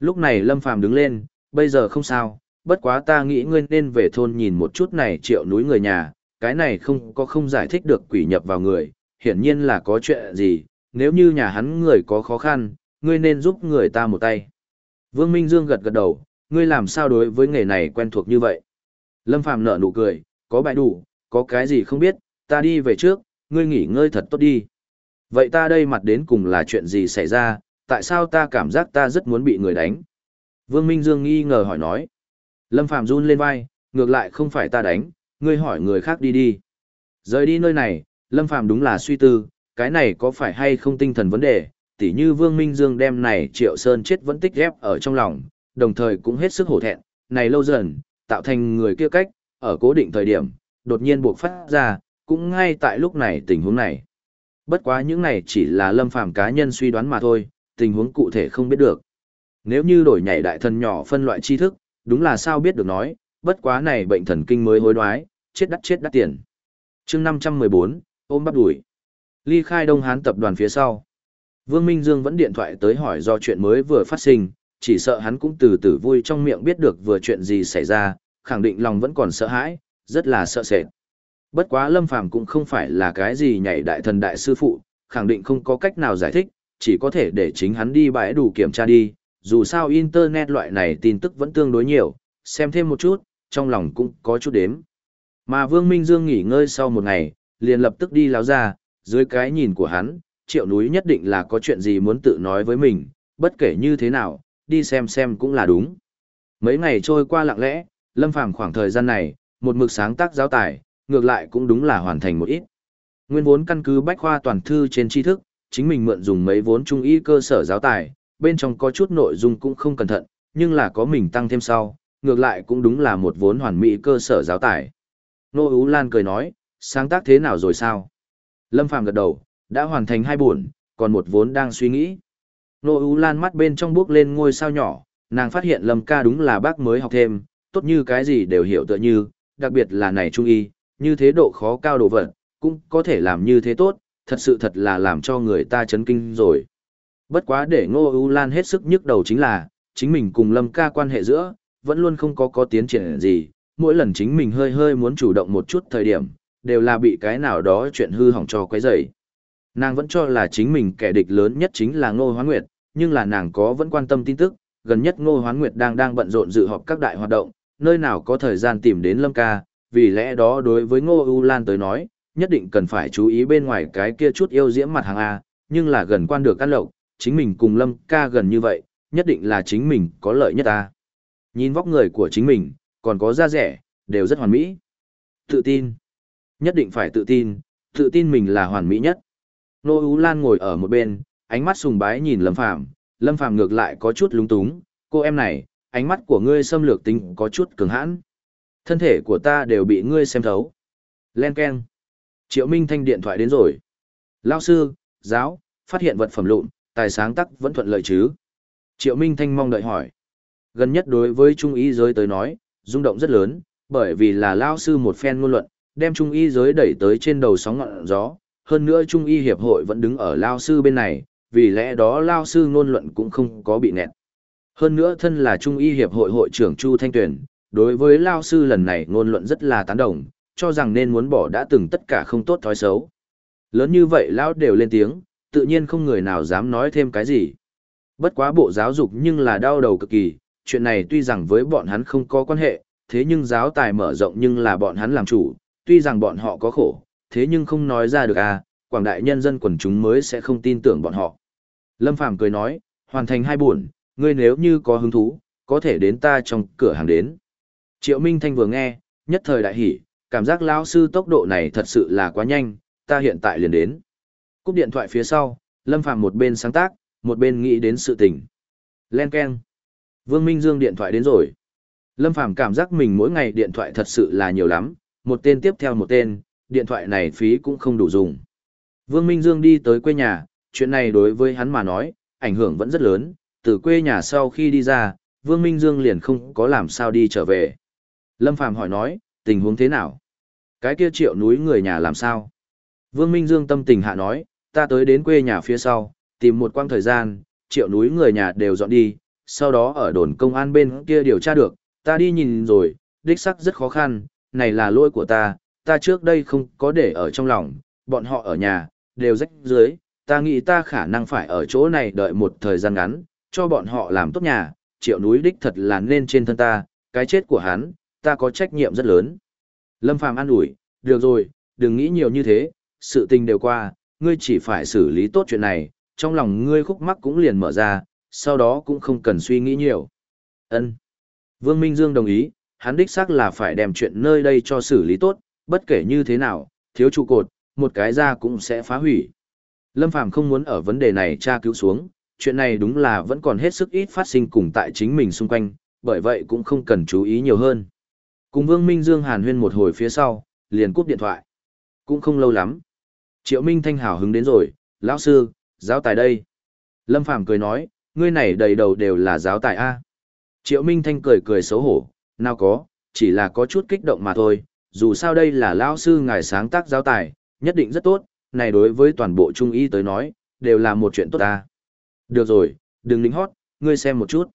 Lúc này Lâm Phàm đứng lên, bây giờ không sao, bất quá ta nghĩ ngươi nên về thôn nhìn một chút này triệu núi người nhà, cái này không có không giải thích được quỷ nhập vào người, hiển nhiên là có chuyện gì, nếu như nhà hắn người có khó khăn, ngươi nên giúp người ta một tay. Vương Minh Dương gật gật đầu, ngươi làm sao đối với nghề này quen thuộc như vậy? Lâm Phàm nở nụ cười, có bài đủ, có cái gì không biết, ta đi về trước, ngươi nghỉ ngơi thật tốt đi. Vậy ta đây mặt đến cùng là chuyện gì xảy ra, tại sao ta cảm giác ta rất muốn bị người đánh? Vương Minh Dương nghi ngờ hỏi nói. Lâm Phạm run lên vai, ngược lại không phải ta đánh, ngươi hỏi người khác đi đi. Rời đi nơi này, Lâm Phạm đúng là suy tư, cái này có phải hay không tinh thần vấn đề, tỉ như Vương Minh Dương đem này Triệu Sơn chết vẫn tích ghép ở trong lòng, đồng thời cũng hết sức hổ thẹn, này lâu dần, tạo thành người kia cách, ở cố định thời điểm, đột nhiên buộc phát ra, cũng ngay tại lúc này tình huống này. Bất quá những này chỉ là lâm phàm cá nhân suy đoán mà thôi, tình huống cụ thể không biết được. Nếu như đổi nhảy đại thần nhỏ phân loại tri thức, đúng là sao biết được nói, bất quá này bệnh thần kinh mới hối đoái, chết đắt chết đắt tiền. chương 514, ôm bắp đuổi. Ly khai Đông Hán tập đoàn phía sau. Vương Minh Dương vẫn điện thoại tới hỏi do chuyện mới vừa phát sinh, chỉ sợ hắn cũng từ từ vui trong miệng biết được vừa chuyện gì xảy ra, khẳng định lòng vẫn còn sợ hãi, rất là sợ sệt. Bất quá Lâm Phàm cũng không phải là cái gì nhảy đại thần đại sư phụ, khẳng định không có cách nào giải thích, chỉ có thể để chính hắn đi bãi đủ kiểm tra đi, dù sao internet loại này tin tức vẫn tương đối nhiều, xem thêm một chút, trong lòng cũng có chút đếm. Mà Vương Minh Dương nghỉ ngơi sau một ngày, liền lập tức đi láo ra, dưới cái nhìn của hắn, triệu núi nhất định là có chuyện gì muốn tự nói với mình, bất kể như thế nào, đi xem xem cũng là đúng. Mấy ngày trôi qua lặng lẽ, Lâm Phàm khoảng thời gian này, một mực sáng tác giáo tài, ngược lại cũng đúng là hoàn thành một ít. Nguyên vốn căn cứ bách khoa toàn thư trên tri thức, chính mình mượn dùng mấy vốn trung y cơ sở giáo tài, bên trong có chút nội dung cũng không cẩn thận, nhưng là có mình tăng thêm sau, ngược lại cũng đúng là một vốn hoàn mỹ cơ sở giáo tải. Nô Ú Lan cười nói, sáng tác thế nào rồi sao? Lâm Phàm gật đầu, đã hoàn thành hai buồn, còn một vốn đang suy nghĩ. Nô Ú Lan mắt bên trong bước lên ngôi sao nhỏ, nàng phát hiện Lâm ca đúng là bác mới học thêm, tốt như cái gì đều hiểu tựa như, đặc biệt là này trung y, như thế độ khó cao đồ vật, cũng có thể làm như thế tốt, thật sự thật là làm cho người ta chấn kinh rồi. Bất quá để Ngô U Lan hết sức nhức đầu chính là, chính mình cùng Lâm ca quan hệ giữa, vẫn luôn không có có tiến triển gì, mỗi lần chính mình hơi hơi muốn chủ động một chút thời điểm, đều là bị cái nào đó chuyện hư hỏng cho quấy rầy. Nàng vẫn cho là chính mình kẻ địch lớn nhất chính là Ngô Hoán Nguyệt, nhưng là nàng có vẫn quan tâm tin tức, gần nhất Ngô Hoán Nguyệt đang đang bận rộn dự họp các đại hoạt động, nơi nào có thời gian tìm đến Lâm ca, vì lẽ đó đối với Ngô U Lan tới nói, nhất định cần phải chú ý bên ngoài cái kia chút yêu diễm mặt hàng A, nhưng là gần quan được căn lộc, chính mình cùng Lâm ca gần như vậy, nhất định là chính mình có lợi nhất ta Nhìn vóc người của chính mình, còn có da rẻ, đều rất hoàn mỹ. Tự tin. Nhất định phải tự tin, tự tin mình là hoàn mỹ nhất. Nô Ú Lan ngồi ở một bên, ánh mắt sùng bái nhìn Lâm Phàm Lâm Phàm ngược lại có chút lúng túng, cô em này, ánh mắt của ngươi xâm lược tính có chút cứng hãn. Thân thể của ta đều bị ngươi xem thấu. Len Ken. Triệu Minh Thanh điện thoại đến rồi. Lao sư, giáo, phát hiện vật phẩm lụn, tài sáng tắc vẫn thuận lợi chứ. Triệu Minh Thanh mong đợi hỏi. Gần nhất đối với Trung y giới tới nói, rung động rất lớn, bởi vì là Lao sư một phen ngôn luận, đem Trung y giới đẩy tới trên đầu sóng ngọn gió. Hơn nữa Trung y hiệp hội vẫn đứng ở Lao sư bên này, vì lẽ đó Lao sư ngôn luận cũng không có bị nẹt. Hơn nữa thân là Trung y hiệp hội hội trưởng Chu Thanh Tuyền, đối với Lao sư lần này ngôn luận rất là tán đồng, cho rằng nên muốn bỏ đã từng tất cả không tốt thói xấu. Lớn như vậy Lao đều lên tiếng, tự nhiên không người nào dám nói thêm cái gì. Bất quá bộ giáo dục nhưng là đau đầu cực kỳ, chuyện này tuy rằng với bọn hắn không có quan hệ, thế nhưng giáo tài mở rộng nhưng là bọn hắn làm chủ, tuy rằng bọn họ có khổ, thế nhưng không nói ra được à, quảng đại nhân dân quần chúng mới sẽ không tin tưởng bọn họ. Lâm Phàm cười nói, hoàn thành hai buồn, ngươi nếu như có hứng thú, có thể đến ta trong cửa hàng đến. Triệu Minh Thanh vừa nghe, nhất thời đại hỉ, cảm giác lão sư tốc độ này thật sự là quá nhanh, ta hiện tại liền đến. Cúp điện thoại phía sau, Lâm Phàm một bên sáng tác, một bên nghĩ đến sự tình. Len Ken. Vương Minh Dương điện thoại đến rồi. Lâm Phàm cảm giác mình mỗi ngày điện thoại thật sự là nhiều lắm, một tên tiếp theo một tên, điện thoại này phí cũng không đủ dùng. Vương Minh Dương đi tới quê nhà, chuyện này đối với hắn mà nói, ảnh hưởng vẫn rất lớn, từ quê nhà sau khi đi ra, Vương Minh Dương liền không có làm sao đi trở về. Lâm Phàm hỏi nói, tình huống thế nào? Cái kia triệu núi người nhà làm sao? Vương Minh Dương tâm tình hạ nói, ta tới đến quê nhà phía sau, tìm một quãng thời gian, triệu núi người nhà đều dọn đi, sau đó ở đồn công an bên kia điều tra được, ta đi nhìn rồi, đích sắc rất khó khăn, này là lỗi của ta, ta trước đây không có để ở trong lòng, bọn họ ở nhà, đều rách dưới, ta nghĩ ta khả năng phải ở chỗ này đợi một thời gian ngắn, cho bọn họ làm tốt nhà, triệu núi đích thật là nên trên thân ta, cái chết của hắn, ta có trách nhiệm rất lớn. Lâm Phàm an ủi, được rồi, đừng nghĩ nhiều như thế, sự tình đều qua, ngươi chỉ phải xử lý tốt chuyện này, trong lòng ngươi khúc mắc cũng liền mở ra, sau đó cũng không cần suy nghĩ nhiều. Ân. Vương Minh Dương đồng ý, hắn đích xác là phải đem chuyện nơi đây cho xử lý tốt, bất kể như thế nào, thiếu trụ cột, một cái ra cũng sẽ phá hủy. Lâm Phàm không muốn ở vấn đề này tra cứu xuống, chuyện này đúng là vẫn còn hết sức ít phát sinh cùng tại chính mình xung quanh, bởi vậy cũng không cần chú ý nhiều hơn. Cùng Vương Minh Dương hàn huyên một hồi phía sau, liền cúp điện thoại. Cũng không lâu lắm. Triệu Minh Thanh hào hứng đến rồi, lão sư, giáo tài đây. Lâm Phàm cười nói, ngươi này đầy đầu đều là giáo tài A. Triệu Minh Thanh cười cười xấu hổ, nào có, chỉ là có chút kích động mà thôi, dù sao đây là lão sư ngài sáng tác giáo tài, nhất định rất tốt, này đối với toàn bộ trung y tới nói, đều là một chuyện tốt ta. Được rồi, đừng lính hót, ngươi xem một chút.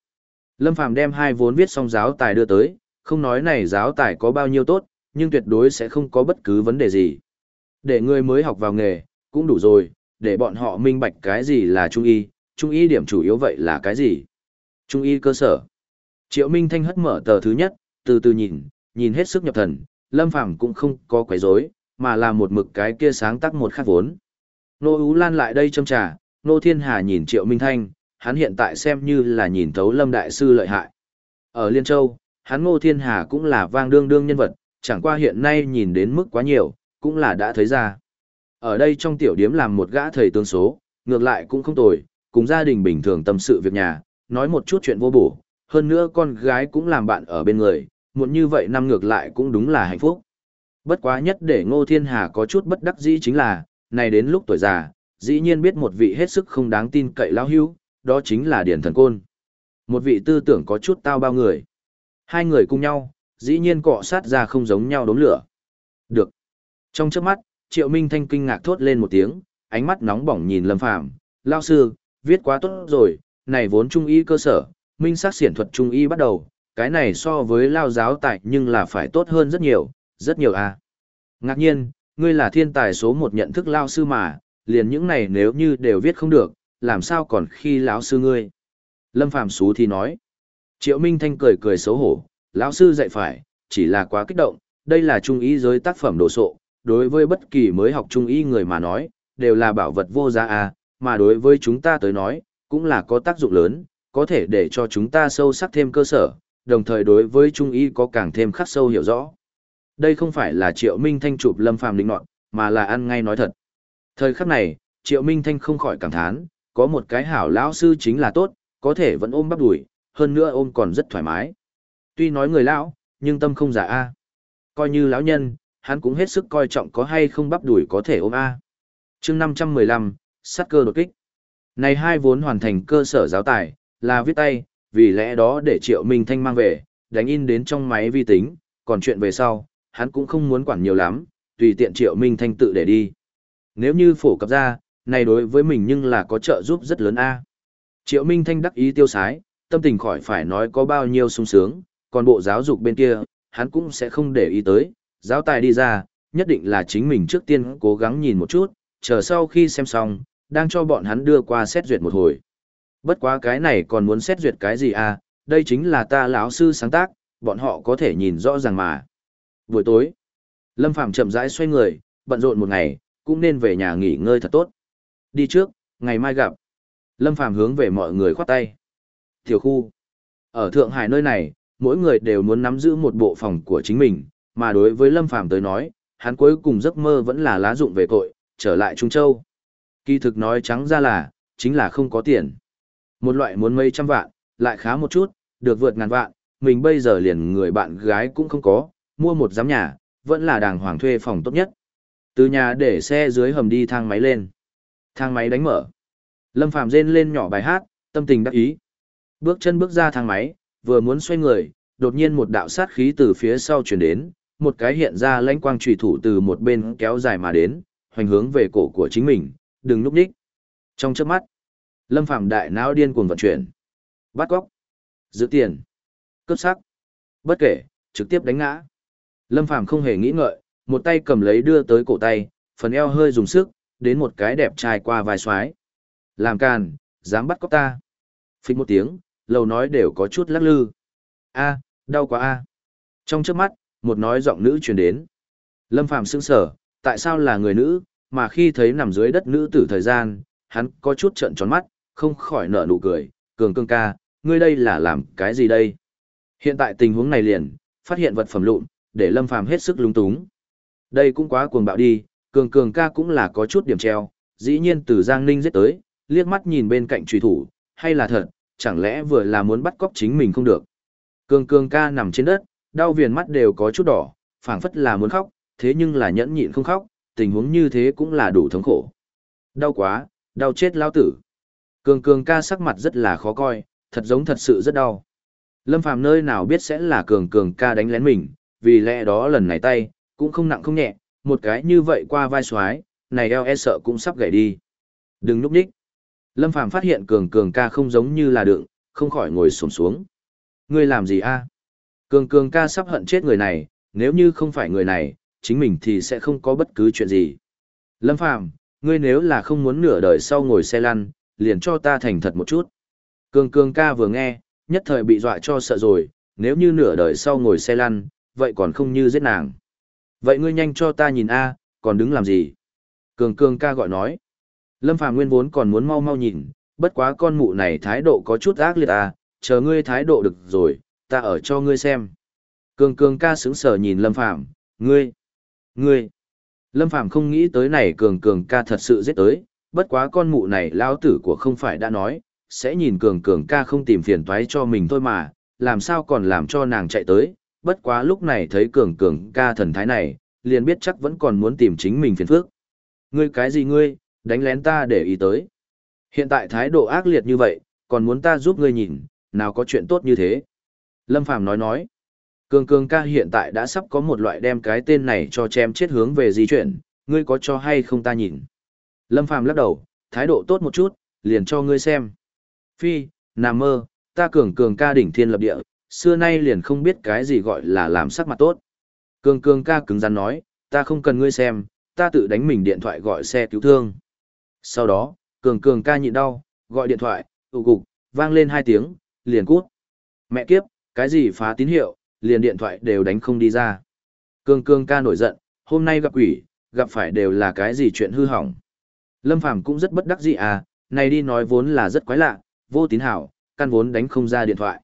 Lâm Phàm đem hai vốn viết xong giáo tài đưa tới, không nói này giáo tài có bao nhiêu tốt, nhưng tuyệt đối sẽ không có bất cứ vấn đề gì. Để người mới học vào nghề, cũng đủ rồi, để bọn họ minh bạch cái gì là trung y, trung y điểm chủ yếu vậy là cái gì. Trung y cơ sở. Triệu Minh Thanh hất mở tờ thứ nhất, từ từ nhìn, nhìn hết sức nhập thần, Lâm Phàm cũng không có quấy rối, mà là một mực cái kia sáng tác một khắc vốn. Nô Ú Lan lại đây châm trà, Nô Thiên Hà nhìn Triệu Minh Thanh, hắn hiện tại xem như là nhìn thấu Lâm Đại Sư lợi hại. Ở Liên Châu, hắn Ngô Thiên Hà cũng là vang đương đương nhân vật, chẳng qua hiện nay nhìn đến mức quá nhiều, cũng là đã thấy ra. Ở đây trong tiểu điếm làm một gã thầy tương số, ngược lại cũng không tồi, cùng gia đình bình thường tâm sự việc nhà, nói một chút chuyện vô bổ, hơn nữa con gái cũng làm bạn ở bên người, muộn như vậy năm ngược lại cũng đúng là hạnh phúc. Bất quá nhất để Ngô Thiên Hà có chút bất đắc dĩ chính là, này đến lúc tuổi già, dĩ nhiên biết một vị hết sức không đáng tin cậy lão hưu, đó chính là Điển Thần Côn. Một vị tư tưởng có chút tao bao người. Hai người cùng nhau, dĩ nhiên cọ sát ra không giống nhau đốm lửa. Được. Trong trước mắt, Triệu Minh Thanh kinh ngạc thốt lên một tiếng, ánh mắt nóng bỏng nhìn Lâm Phàm lao sư, viết quá tốt rồi, này vốn trung y cơ sở, minh sát xiển thuật trung y bắt đầu, cái này so với lao giáo tại nhưng là phải tốt hơn rất nhiều, rất nhiều à. Ngạc nhiên, ngươi là thiên tài số một nhận thức lao sư mà, liền những này nếu như đều viết không được, làm sao còn khi lão sư ngươi. Lâm Phàm Xú thì nói. Triệu Minh Thanh cười cười xấu hổ, lão sư dạy phải, chỉ là quá kích động, đây là trung y giới tác phẩm đồ sộ, đối với bất kỳ mới học trung y người mà nói, đều là bảo vật vô giá à, mà đối với chúng ta tới nói, cũng là có tác dụng lớn, có thể để cho chúng ta sâu sắc thêm cơ sở, đồng thời đối với trung y có càng thêm khắc sâu hiểu rõ. Đây không phải là Triệu Minh Thanh chụp Lâm Phàm lĩnh nọt, mà là ăn ngay nói thật. Thời khắc này, Triệu Minh Thanh không khỏi cảm thán, có một cái hảo lão sư chính là tốt, có thể vẫn ôm bắp đùi, hơn nữa ôm còn rất thoải mái. Tuy nói người lão, nhưng tâm không giả a. Coi như lão nhân, hắn cũng hết sức coi trọng có hay không bắp đùi có thể ôm a. Chương 515, sát cơ đột kích. Này hai vốn hoàn thành cơ sở giáo tài, là viết tay, vì lẽ đó để Triệu Minh Thanh mang về, đánh in đến trong máy vi tính, còn chuyện về sau, hắn cũng không muốn quản nhiều lắm, tùy tiện Triệu Minh Thanh tự để đi. Nếu như phổ cập ra, này đối với mình nhưng là có trợ giúp rất lớn a. Triệu Minh Thanh đắc ý tiêu sái, tâm tình khỏi phải nói có bao nhiêu sung sướng, còn bộ giáo dục bên kia, hắn cũng sẽ không để ý tới, giáo tài đi ra, nhất định là chính mình trước tiên cố gắng nhìn một chút, chờ sau khi xem xong, đang cho bọn hắn đưa qua xét duyệt một hồi. Bất quá cái này còn muốn xét duyệt cái gì à, đây chính là ta lão sư sáng tác, bọn họ có thể nhìn rõ ràng mà. Buổi tối, Lâm Phàm chậm rãi xoay người, bận rộn một ngày, cũng nên về nhà nghỉ ngơi thật tốt. Đi trước, ngày mai gặp. Lâm Phàm hướng về mọi người khoát tay. Tiểu khu. Ở Thượng Hải nơi này, mỗi người đều muốn nắm giữ một bộ phòng của chính mình, mà đối với Lâm Phàm tới nói, hắn cuối cùng giấc mơ vẫn là lá dụng về cội, trở lại Trung Châu. Kỳ thực nói trắng ra là, chính là không có tiền. Một loại muốn mấy trăm vạn, lại khá một chút, được vượt ngàn vạn, mình bây giờ liền người bạn gái cũng không có, mua một giám nhà, vẫn là đàng hoàng thuê phòng tốt nhất. Từ nhà để xe dưới hầm đi thang máy lên. Thang máy đánh mở. Lâm Phàm rên lên nhỏ bài hát, tâm tình đắc ý. Bước chân bước ra thang máy, vừa muốn xoay người, đột nhiên một đạo sát khí từ phía sau truyền đến, một cái hiện ra lãnh quang trùy thủ từ một bên kéo dài mà đến, hoành hướng về cổ của chính mình, đừng núp đích. Trong chớp mắt, Lâm Phàm đại não điên cuồng vận chuyển. Bắt cóc, giữ tiền, cướp sắc, bất kể, trực tiếp đánh ngã. Lâm Phàm không hề nghĩ ngợi, một tay cầm lấy đưa tới cổ tay, phần eo hơi dùng sức, đến một cái đẹp trai qua vài xoái. Làm càn, dám bắt cóc ta. Phích một tiếng, lầu nói đều có chút lắc lư. A, đau quá a. Trong trước mắt, một nói giọng nữ truyền đến. Lâm Phàm sững sờ, tại sao là người nữ, mà khi thấy nằm dưới đất nữ tử thời gian, hắn có chút trợn tròn mắt, không khỏi nở nụ cười, cường cương ca, ngươi đây là làm cái gì đây? Hiện tại tình huống này liền, phát hiện vật phẩm lụn, để Lâm Phàm hết sức lúng túng. Đây cũng quá cuồng bạo đi, cường cường ca cũng là có chút điểm treo, dĩ nhiên từ Giang Ninh giết tới, liếc mắt nhìn bên cạnh truy thủ, hay là thật, chẳng lẽ vừa là muốn bắt cóc chính mình không được. Cường cường ca nằm trên đất, đau viền mắt đều có chút đỏ, phảng phất là muốn khóc, thế nhưng là nhẫn nhịn không khóc, tình huống như thế cũng là đủ thống khổ. Đau quá, đau chết lao tử. Cường cường ca sắc mặt rất là khó coi, thật giống thật sự rất đau. Lâm Phàm nơi nào biết sẽ là cường cường ca đánh lén mình, vì lẽ đó lần này tay, cũng không nặng không nhẹ, một cái như vậy qua vai xoái, này eo e sợ cũng sắp gãy đi. Đừng núp nhích. Lâm Phàm phát hiện cường cường ca không giống như là đựng, không khỏi ngồi xổm xuống. Ngươi làm gì a? Cường cường ca sắp hận chết người này, nếu như không phải người này, chính mình thì sẽ không có bất cứ chuyện gì. Lâm Phàm, ngươi nếu là không muốn nửa đời sau ngồi xe lăn, liền cho ta thành thật một chút. Cường cường ca vừa nghe, nhất thời bị dọa cho sợ rồi, nếu như nửa đời sau ngồi xe lăn, vậy còn không như giết nàng. Vậy ngươi nhanh cho ta nhìn a, còn đứng làm gì? Cường cường ca gọi nói. Lâm Phàm nguyên vốn còn muốn mau mau nhìn, bất quá con mụ này thái độ có chút ác liệt à, chờ ngươi thái độ được rồi, ta ở cho ngươi xem. Cường cường ca sững sờ nhìn Lâm Phàm, ngươi, ngươi. Lâm Phàm không nghĩ tới này cường cường ca thật sự giết tới, bất quá con mụ này lão tử của không phải đã nói, sẽ nhìn cường cường ca không tìm phiền toái cho mình thôi mà, làm sao còn làm cho nàng chạy tới, bất quá lúc này thấy cường cường ca thần thái này, liền biết chắc vẫn còn muốn tìm chính mình phiền phức. Ngươi cái gì ngươi, đánh lén ta để ý tới. Hiện tại thái độ ác liệt như vậy, còn muốn ta giúp ngươi nhìn, nào có chuyện tốt như thế. Lâm Phàm nói nói, cường cường ca hiện tại đã sắp có một loại đem cái tên này cho chém chết hướng về di chuyển, ngươi có cho hay không ta nhìn. Lâm Phàm lắc đầu, thái độ tốt một chút, liền cho ngươi xem. Phi, nằm mơ, ta cường cường ca đỉnh thiên lập địa, xưa nay liền không biết cái gì gọi là làm sắc mặt tốt. Cường cường ca cứng rắn nói, ta không cần ngươi xem, ta tự đánh mình điện thoại gọi xe cứu thương. Sau đó, cường cường ca nhịn đau, gọi điện thoại, tụ cục, vang lên hai tiếng, liền cút. Mẹ kiếp, cái gì phá tín hiệu, liền điện thoại đều đánh không đi ra. Cương cương ca nổi giận, hôm nay gặp quỷ, gặp phải đều là cái gì chuyện hư hỏng. Lâm Phàm cũng rất bất đắc dĩ à, này đi nói vốn là rất quái lạ, vô tín hảo, căn vốn đánh không ra điện thoại.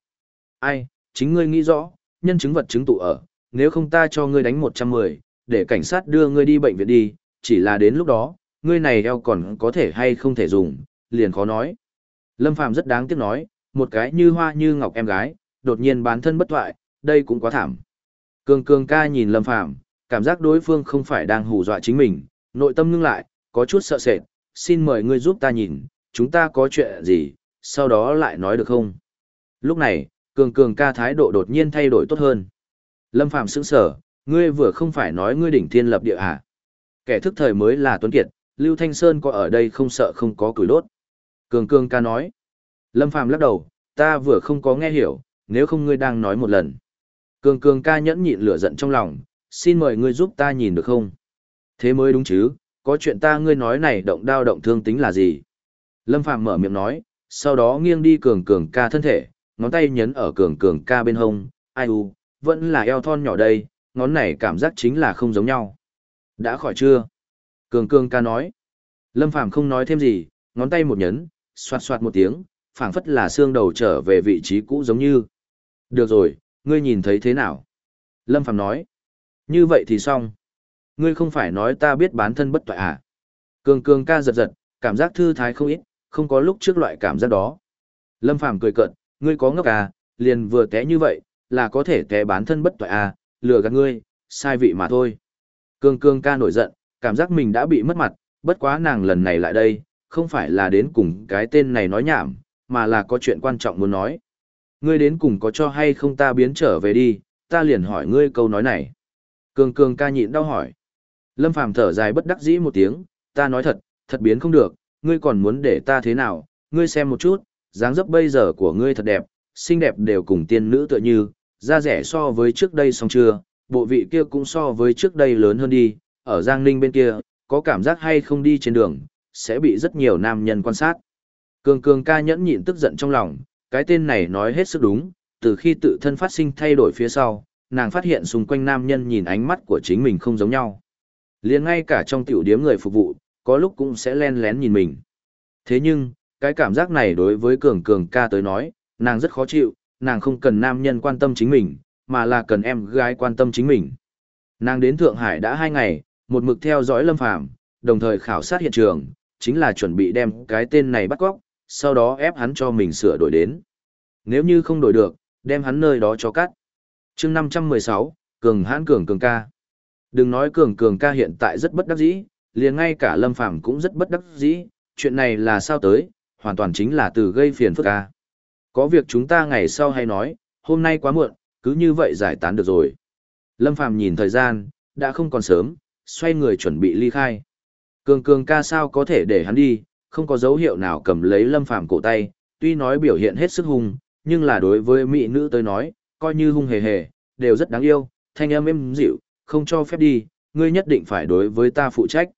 Ai, chính ngươi nghĩ rõ, nhân chứng vật chứng tụ ở, nếu không ta cho ngươi đánh 110, để cảnh sát đưa ngươi đi bệnh viện đi, chỉ là đến lúc đó, ngươi này eo còn có thể hay không thể dùng, liền khó nói. Lâm Phàm rất đáng tiếc nói, một cái như hoa như ngọc em gái, đột nhiên bán thân bất thoại, đây cũng quá thảm. Cường cường ca nhìn Lâm Phàm cảm giác đối phương không phải đang hù dọa chính mình, nội tâm ngưng lại, có chút sợ sệt, xin mời ngươi giúp ta nhìn, chúng ta có chuyện gì, sau đó lại nói được không? Lúc này, cường cường ca thái độ đột nhiên thay đổi tốt hơn. Lâm Phàm sững sở, ngươi vừa không phải nói ngươi đỉnh thiên lập địa à? Kẻ thức thời mới là Tuấn Kiệt, Lưu Thanh Sơn có ở đây không sợ không có củi đốt. Cường cường ca nói. Lâm Phàm lắc đầu, ta vừa không có nghe hiểu, nếu không ngươi đang nói một lần. Cường cường ca nhẫn nhịn lửa giận trong lòng, xin mời ngươi giúp ta nhìn được không? Thế mới đúng chứ, có chuyện ta ngươi nói này động đao động thương tính là gì? Lâm Phàm mở miệng nói, sau đó nghiêng đi cường cường ca thân thể, ngón tay nhấn ở cường cường ca bên hông, ai u, vẫn là eo thon nhỏ đây, ngón này cảm giác chính là không giống nhau. Đã khỏi chưa? Cường cường ca nói. Lâm Phàm không nói thêm gì, ngón tay một nhấn, xoạt xoạt một tiếng, phảng phất là xương đầu trở về vị trí cũ giống như. Được rồi, ngươi nhìn thấy thế nào? Lâm Phàm nói. Như vậy thì xong. Ngươi không phải nói ta biết bán thân bất toại à? Cường cường ca giật giật, cảm giác thư thái không ít, không có lúc trước loại cảm giác đó. Lâm Phàm cười cợt, ngươi có ngốc à, liền vừa té như vậy, là có thể té bán thân bất toại à, lừa gạt ngươi, sai vị mà thôi. Cường cường ca nổi giận, cảm giác mình đã bị mất mặt, bất quá nàng lần này lại đây, không phải là đến cùng cái tên này nói nhảm, mà là có chuyện quan trọng muốn nói. Ngươi đến cùng có cho hay không ta biến trở về đi, ta liền hỏi ngươi câu nói này. Cường cường ca nhịn đau hỏi. Lâm Phàm thở dài bất đắc dĩ một tiếng, ta nói thật, thật biến không được, ngươi còn muốn để ta thế nào, ngươi xem một chút, dáng dấp bây giờ của ngươi thật đẹp, xinh đẹp đều cùng tiên nữ tựa như, da rẻ so với trước đây xong chưa, bộ vị kia cũng so với trước đây lớn hơn đi, ở Giang Ninh bên kia, có cảm giác hay không đi trên đường, sẽ bị rất nhiều nam nhân quan sát. Cường cường ca nhẫn nhịn tức giận trong lòng, cái tên này nói hết sức đúng, từ khi tự thân phát sinh thay đổi phía sau, nàng phát hiện xung quanh nam nhân nhìn ánh mắt của chính mình không giống nhau. liền ngay cả trong tiểu điếm người phục vụ, có lúc cũng sẽ len lén nhìn mình. Thế nhưng, cái cảm giác này đối với cường cường ca tới nói, nàng rất khó chịu, nàng không cần nam nhân quan tâm chính mình, mà là cần em gái quan tâm chính mình. Nàng đến Thượng Hải đã hai ngày, một mực theo dõi Lâm Phàm, đồng thời khảo sát hiện trường, chính là chuẩn bị đem cái tên này bắt cóc, sau đó ép hắn cho mình sửa đổi đến. Nếu như không đổi được, đem hắn nơi đó cho cắt. chương 516, Cường hãn cường cường ca. Đừng nói cường cường ca hiện tại rất bất đắc dĩ, liền ngay cả Lâm Phàm cũng rất bất đắc dĩ, chuyện này là sao tới, hoàn toàn chính là từ gây phiền phức ca. Có việc chúng ta ngày sau hay nói, hôm nay quá muộn, cứ như vậy giải tán được rồi. Lâm Phàm nhìn thời gian, đã không còn sớm, xoay người chuẩn bị ly khai. Cường cường ca sao có thể để hắn đi, không có dấu hiệu nào cầm lấy Lâm Phàm cổ tay, tuy nói biểu hiện hết sức hung, nhưng là đối với mỹ nữ tới nói, coi như hung hề hề, đều rất đáng yêu, thanh âm êm dịu, không cho phép đi, ngươi nhất định phải đối với ta phụ trách.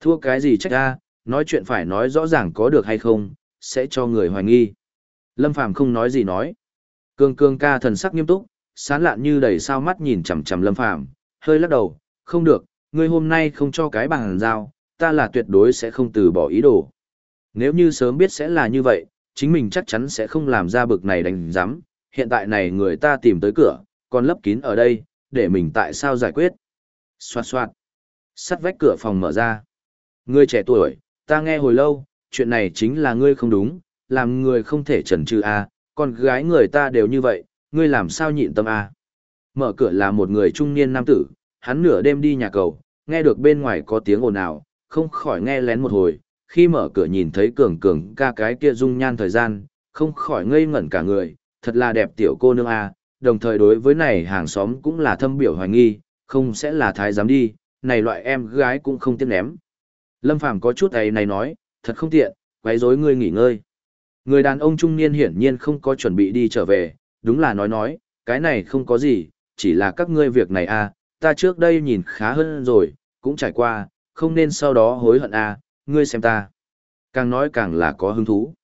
Thua cái gì trách ta, nói chuyện phải nói rõ ràng có được hay không, sẽ cho người hoài nghi. Lâm Phàm không nói gì nói. cương cương ca thần sắc nghiêm túc, sán lạn như đầy sao mắt nhìn chằm chằm Lâm Phàm, hơi lắc đầu, không được, ngươi hôm nay không cho cái bằng giao, ta là tuyệt đối sẽ không từ bỏ ý đồ. Nếu như sớm biết sẽ là như vậy, chính mình chắc chắn sẽ không làm ra bực này đánh giám, hiện tại này người ta tìm tới cửa, còn lấp kín ở đây, để mình tại sao giải quyết. Xoạt xoạt. Sắt vách cửa phòng mở ra. Ngươi trẻ tuổi, ta nghe hồi lâu, chuyện này chính là ngươi không đúng, làm người không thể trần trừ a, con gái người ta đều như vậy, ngươi làm sao nhịn tâm a? Mở cửa là một người trung niên nam tử, hắn nửa đêm đi nhà cầu, nghe được bên ngoài có tiếng ồn ào, không khỏi nghe lén một hồi, khi mở cửa nhìn thấy cường cường ca cái kia dung nhan thời gian, không khỏi ngây ngẩn cả người, thật là đẹp tiểu cô nương a, đồng thời đối với này hàng xóm cũng là thâm biểu hoài nghi, không sẽ là thái giám đi, này loại em gái cũng không tiếc ném. Lâm Phàm có chút ấy này nói, thật không tiện, quấy rối ngươi nghỉ ngơi. Người đàn ông trung niên hiển nhiên không có chuẩn bị đi trở về, đúng là nói nói, cái này không có gì, chỉ là các ngươi việc này a, ta trước đây nhìn khá hơn rồi, cũng trải qua, không nên sau đó hối hận a, ngươi xem ta. Càng nói càng là có hứng thú.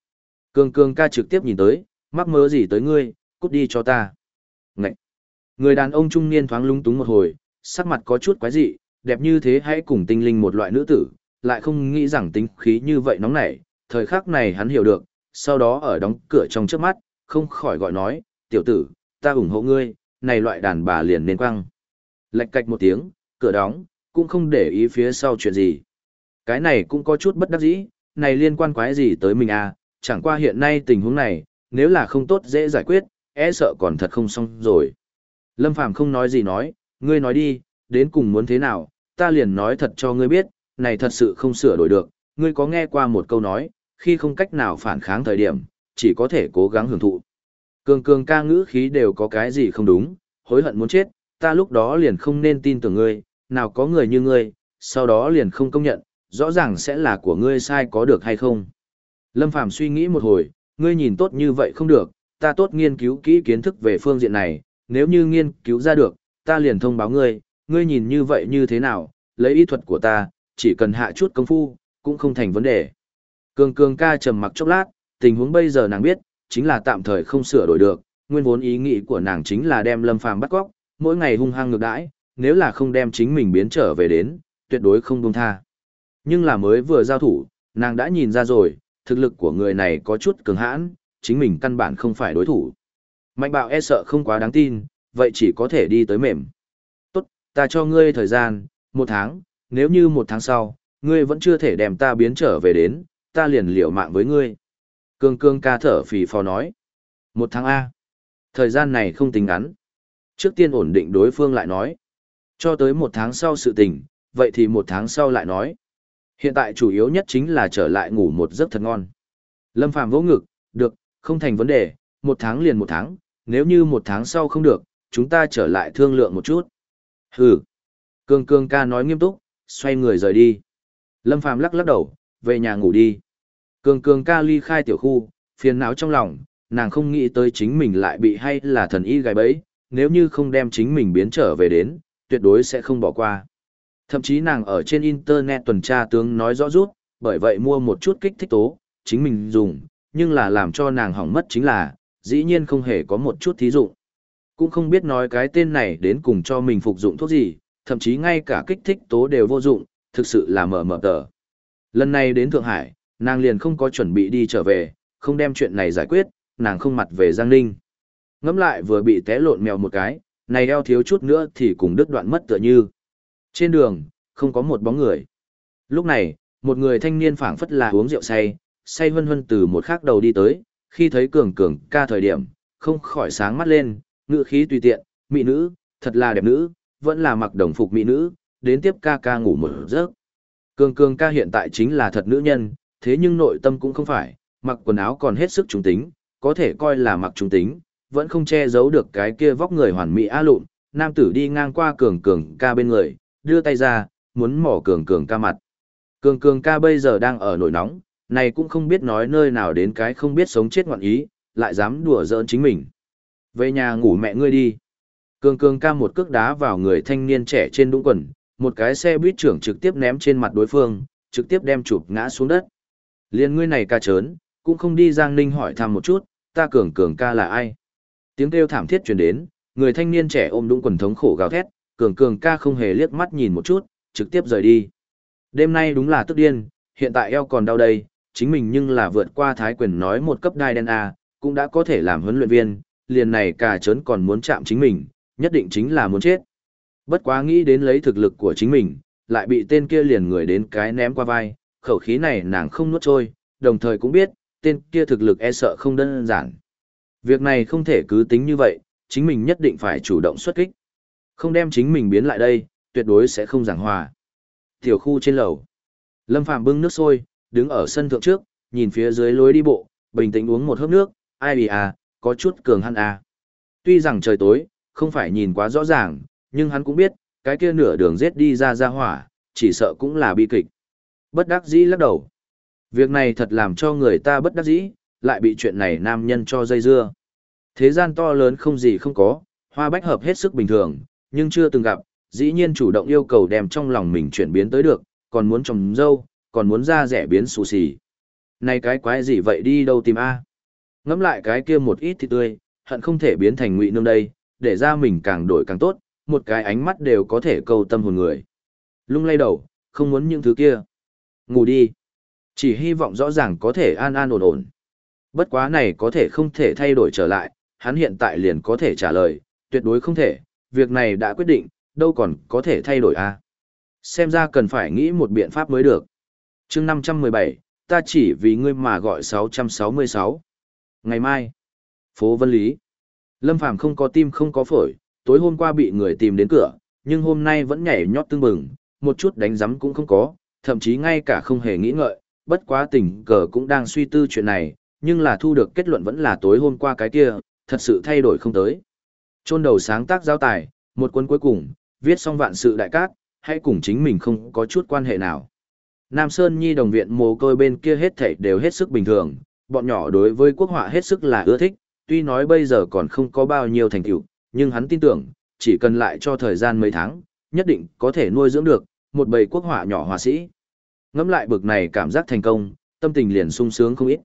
Cường cường ca trực tiếp nhìn tới, mắc mớ gì tới ngươi, cút đi cho ta. Ngậy! Người đàn ông trung niên thoáng lung túng một hồi, sắc mặt có chút quái dị, đẹp như thế hãy cùng tinh linh một loại nữ tử, lại không nghĩ rằng tính khí như vậy nóng nảy, thời khắc này hắn hiểu được, sau đó ở đóng cửa trong trước mắt, không khỏi gọi nói, tiểu tử, ta ủng hộ ngươi, này loại đàn bà liền nên quăng. Lạch cạch một tiếng, cửa đóng, cũng không để ý phía sau chuyện gì. Cái này cũng có chút bất đắc dĩ, này liên quan quái gì tới mình à, chẳng qua hiện nay tình huống này, nếu là không tốt dễ giải quyết, e sợ còn thật không xong rồi. Lâm Phàm không nói gì nói, ngươi nói đi, đến cùng muốn thế nào, ta liền nói thật cho ngươi biết, này thật sự không sửa đổi được, ngươi có nghe qua một câu nói, khi không cách nào phản kháng thời điểm, chỉ có thể cố gắng hưởng thụ. Cường cường ca ngữ khí đều có cái gì không đúng, hối hận muốn chết, ta lúc đó liền không nên tin tưởng ngươi, nào có người như ngươi, sau đó liền không công nhận, rõ ràng sẽ là của ngươi sai có được hay không. Lâm Phàm suy nghĩ một hồi, ngươi nhìn tốt như vậy không được, ta tốt nghiên cứu kỹ kiến thức về phương diện này, nếu như nghiên cứu ra được, ta liền thông báo ngươi, ngươi nhìn như vậy như thế nào, lấy ý thuật của ta, chỉ cần hạ chút công phu, cũng không thành vấn đề. Cường cường ca trầm mặc chốc lát, tình huống bây giờ nàng biết, chính là tạm thời không sửa đổi được, nguyên vốn ý nghĩ của nàng chính là đem Lâm Phàm bắt cóc, mỗi ngày hung hăng ngược đãi, nếu là không đem chính mình biến trở về đến, tuyệt đối không buông tha. Nhưng là mới vừa giao thủ, nàng đã nhìn ra rồi, thực lực của người này có chút cường hãn, chính mình căn bản không phải đối thủ. Mạnh bạo e sợ không quá đáng tin, vậy chỉ có thể đi tới mềm. Tốt, ta cho ngươi thời gian, một tháng, nếu như một tháng sau, ngươi vẫn chưa thể đem ta biến trở về đến, ta liền liều mạng với ngươi. Cương cương ca thở phì phò nói. Một tháng A. Thời gian này không tính ngắn. Trước tiên ổn định đối phương lại nói. Cho tới một tháng sau sự tình, vậy thì một tháng sau lại nói. Hiện tại chủ yếu nhất chính là trở lại ngủ một giấc thật ngon. Lâm Phàm vỗ ngực, được, không thành vấn đề, một tháng liền một tháng, nếu như một tháng sau không được, chúng ta trở lại thương lượng một chút. Hừ. Cương cương ca nói nghiêm túc, xoay người rời đi. Lâm Phàm lắc lắc đầu, về nhà ngủ đi. Cương cương ca ly khai tiểu khu, phiền não trong lòng, nàng không nghĩ tới chính mình lại bị hay là thần y gài bẫy, nếu như không đem chính mình biến trở về đến, tuyệt đối sẽ không bỏ qua. Thậm chí nàng ở trên internet tuần tra tướng nói rõ rút, bởi vậy mua một chút kích thích tố, chính mình dùng, nhưng là làm cho nàng hỏng mất chính là, dĩ nhiên không hề có một chút thí dụng. Cũng không biết nói cái tên này đến cùng cho mình phục dụng thuốc gì, thậm chí ngay cả kích thích tố đều vô dụng, thực sự là mở mở tờ. Lần này đến Thượng Hải, nàng liền không có chuẩn bị đi trở về, không đem chuyện này giải quyết, nàng không mặt về Giang Ninh. Ngắm lại vừa bị té lộn mèo một cái, này eo thiếu chút nữa thì cùng đứt đoạn mất tựa như. Trên đường, không có một bóng người. Lúc này, một người thanh niên phảng phất là uống rượu say, say hân hân từ một khác đầu đi tới, khi thấy cường cường ca thời điểm, không khỏi sáng mắt lên, ngựa khí tùy tiện, mỹ nữ, thật là đẹp nữ, vẫn là mặc đồng phục mỹ nữ, đến tiếp ca ca ngủ một giấc. Cường cường ca hiện tại chính là thật nữ nhân, thế nhưng nội tâm cũng không phải, mặc quần áo còn hết sức trung tính, có thể coi là mặc trung tính, vẫn không che giấu được cái kia vóc người hoàn mỹ a lụn, nam tử đi ngang qua cường cường ca bên người, đưa tay ra, muốn mỏ cường cường ca mặt. Cường cường ca bây giờ đang ở nổi nóng, này cũng không biết nói nơi nào đến cái không biết sống chết ngoạn ý, lại dám đùa giỡn chính mình. Về nhà ngủ mẹ ngươi đi. Cường cường ca một cước đá vào người thanh niên trẻ trên đũng quần, một cái xe buýt trưởng trực tiếp ném trên mặt đối phương, trực tiếp đem chụp ngã xuống đất. Liên ngươi này ca chớn, cũng không đi Giang Ninh hỏi thăm một chút, ta cường cường ca là ai. Tiếng kêu thảm thiết truyền đến, người thanh niên trẻ ôm đũng quần thống khổ gào thét, cường cường ca không hề liếc mắt nhìn một chút, trực tiếp rời đi. Đêm nay đúng là tức điên, hiện tại eo còn đau đây, chính mình nhưng là vượt qua thái quyền nói một cấp đai đen A, cũng đã có thể làm huấn luyện viên, liền này cả chớn còn muốn chạm chính mình, nhất định chính là muốn chết. Bất quá nghĩ đến lấy thực lực của chính mình, lại bị tên kia liền người đến cái ném qua vai, khẩu khí này nàng không nuốt trôi, đồng thời cũng biết, tên kia thực lực e sợ không đơn giản. Việc này không thể cứ tính như vậy, chính mình nhất định phải chủ động xuất kích. Không đem chính mình biến lại đây, tuyệt đối sẽ không giảng hòa. Tiểu khu trên lầu. Lâm Phạm bưng nước sôi, đứng ở sân thượng trước, nhìn phía dưới lối đi bộ, bình tĩnh uống một hớp nước, ai bì à, có chút cường hắn à. Tuy rằng trời tối, không phải nhìn quá rõ ràng, nhưng hắn cũng biết, cái kia nửa đường giết đi ra ra hỏa, chỉ sợ cũng là bi kịch. Bất đắc dĩ lắc đầu. Việc này thật làm cho người ta bất đắc dĩ, lại bị chuyện này nam nhân cho dây dưa. Thế gian to lớn không gì không có, hoa bách hợp hết sức bình thường, nhưng chưa từng gặp, dĩ nhiên chủ động yêu cầu đem trong lòng mình chuyển biến tới được, còn muốn trồng dâu, còn muốn ra rẻ biến xù xì. Này cái quái gì vậy đi đâu tìm A? Ngắm lại cái kia một ít thì tươi, hận không thể biến thành ngụy nương đây, để ra mình càng đổi càng tốt, một cái ánh mắt đều có thể câu tâm hồn người. Lung lay đầu, không muốn những thứ kia. Ngủ đi. Chỉ hy vọng rõ ràng có thể an an ổn ổn. Bất quá này có thể không thể thay đổi trở lại, hắn hiện tại liền có thể trả lời, tuyệt đối không thể, việc này đã quyết định, đâu còn có thể thay đổi a Xem ra cần phải nghĩ một biện pháp mới được. chương 517, ta chỉ vì ngươi mà gọi 666. Ngày mai, phố Vân Lý. Lâm Phàm không có tim không có phổi, tối hôm qua bị người tìm đến cửa, nhưng hôm nay vẫn nhảy nhót tương bừng, một chút đánh giấm cũng không có, thậm chí ngay cả không hề nghĩ ngợi, bất quá tình cờ cũng đang suy tư chuyện này, nhưng là thu được kết luận vẫn là tối hôm qua cái kia, thật sự thay đổi không tới. Chôn đầu sáng tác giao tài, một cuốn cuối cùng, viết xong vạn sự đại cát, hay cùng chính mình không có chút quan hệ nào. Nam Sơn Nhi đồng viện mồ côi bên kia hết thảy đều hết sức bình thường, bọn nhỏ đối với quốc họa hết sức là ưa thích, tuy nói bây giờ còn không có bao nhiêu thành tựu, nhưng hắn tin tưởng, chỉ cần lại cho thời gian mấy tháng, nhất định có thể nuôi dưỡng được một bầy quốc họa nhỏ họa sĩ. Ngẫm lại bực này cảm giác thành công, tâm tình liền sung sướng không ít.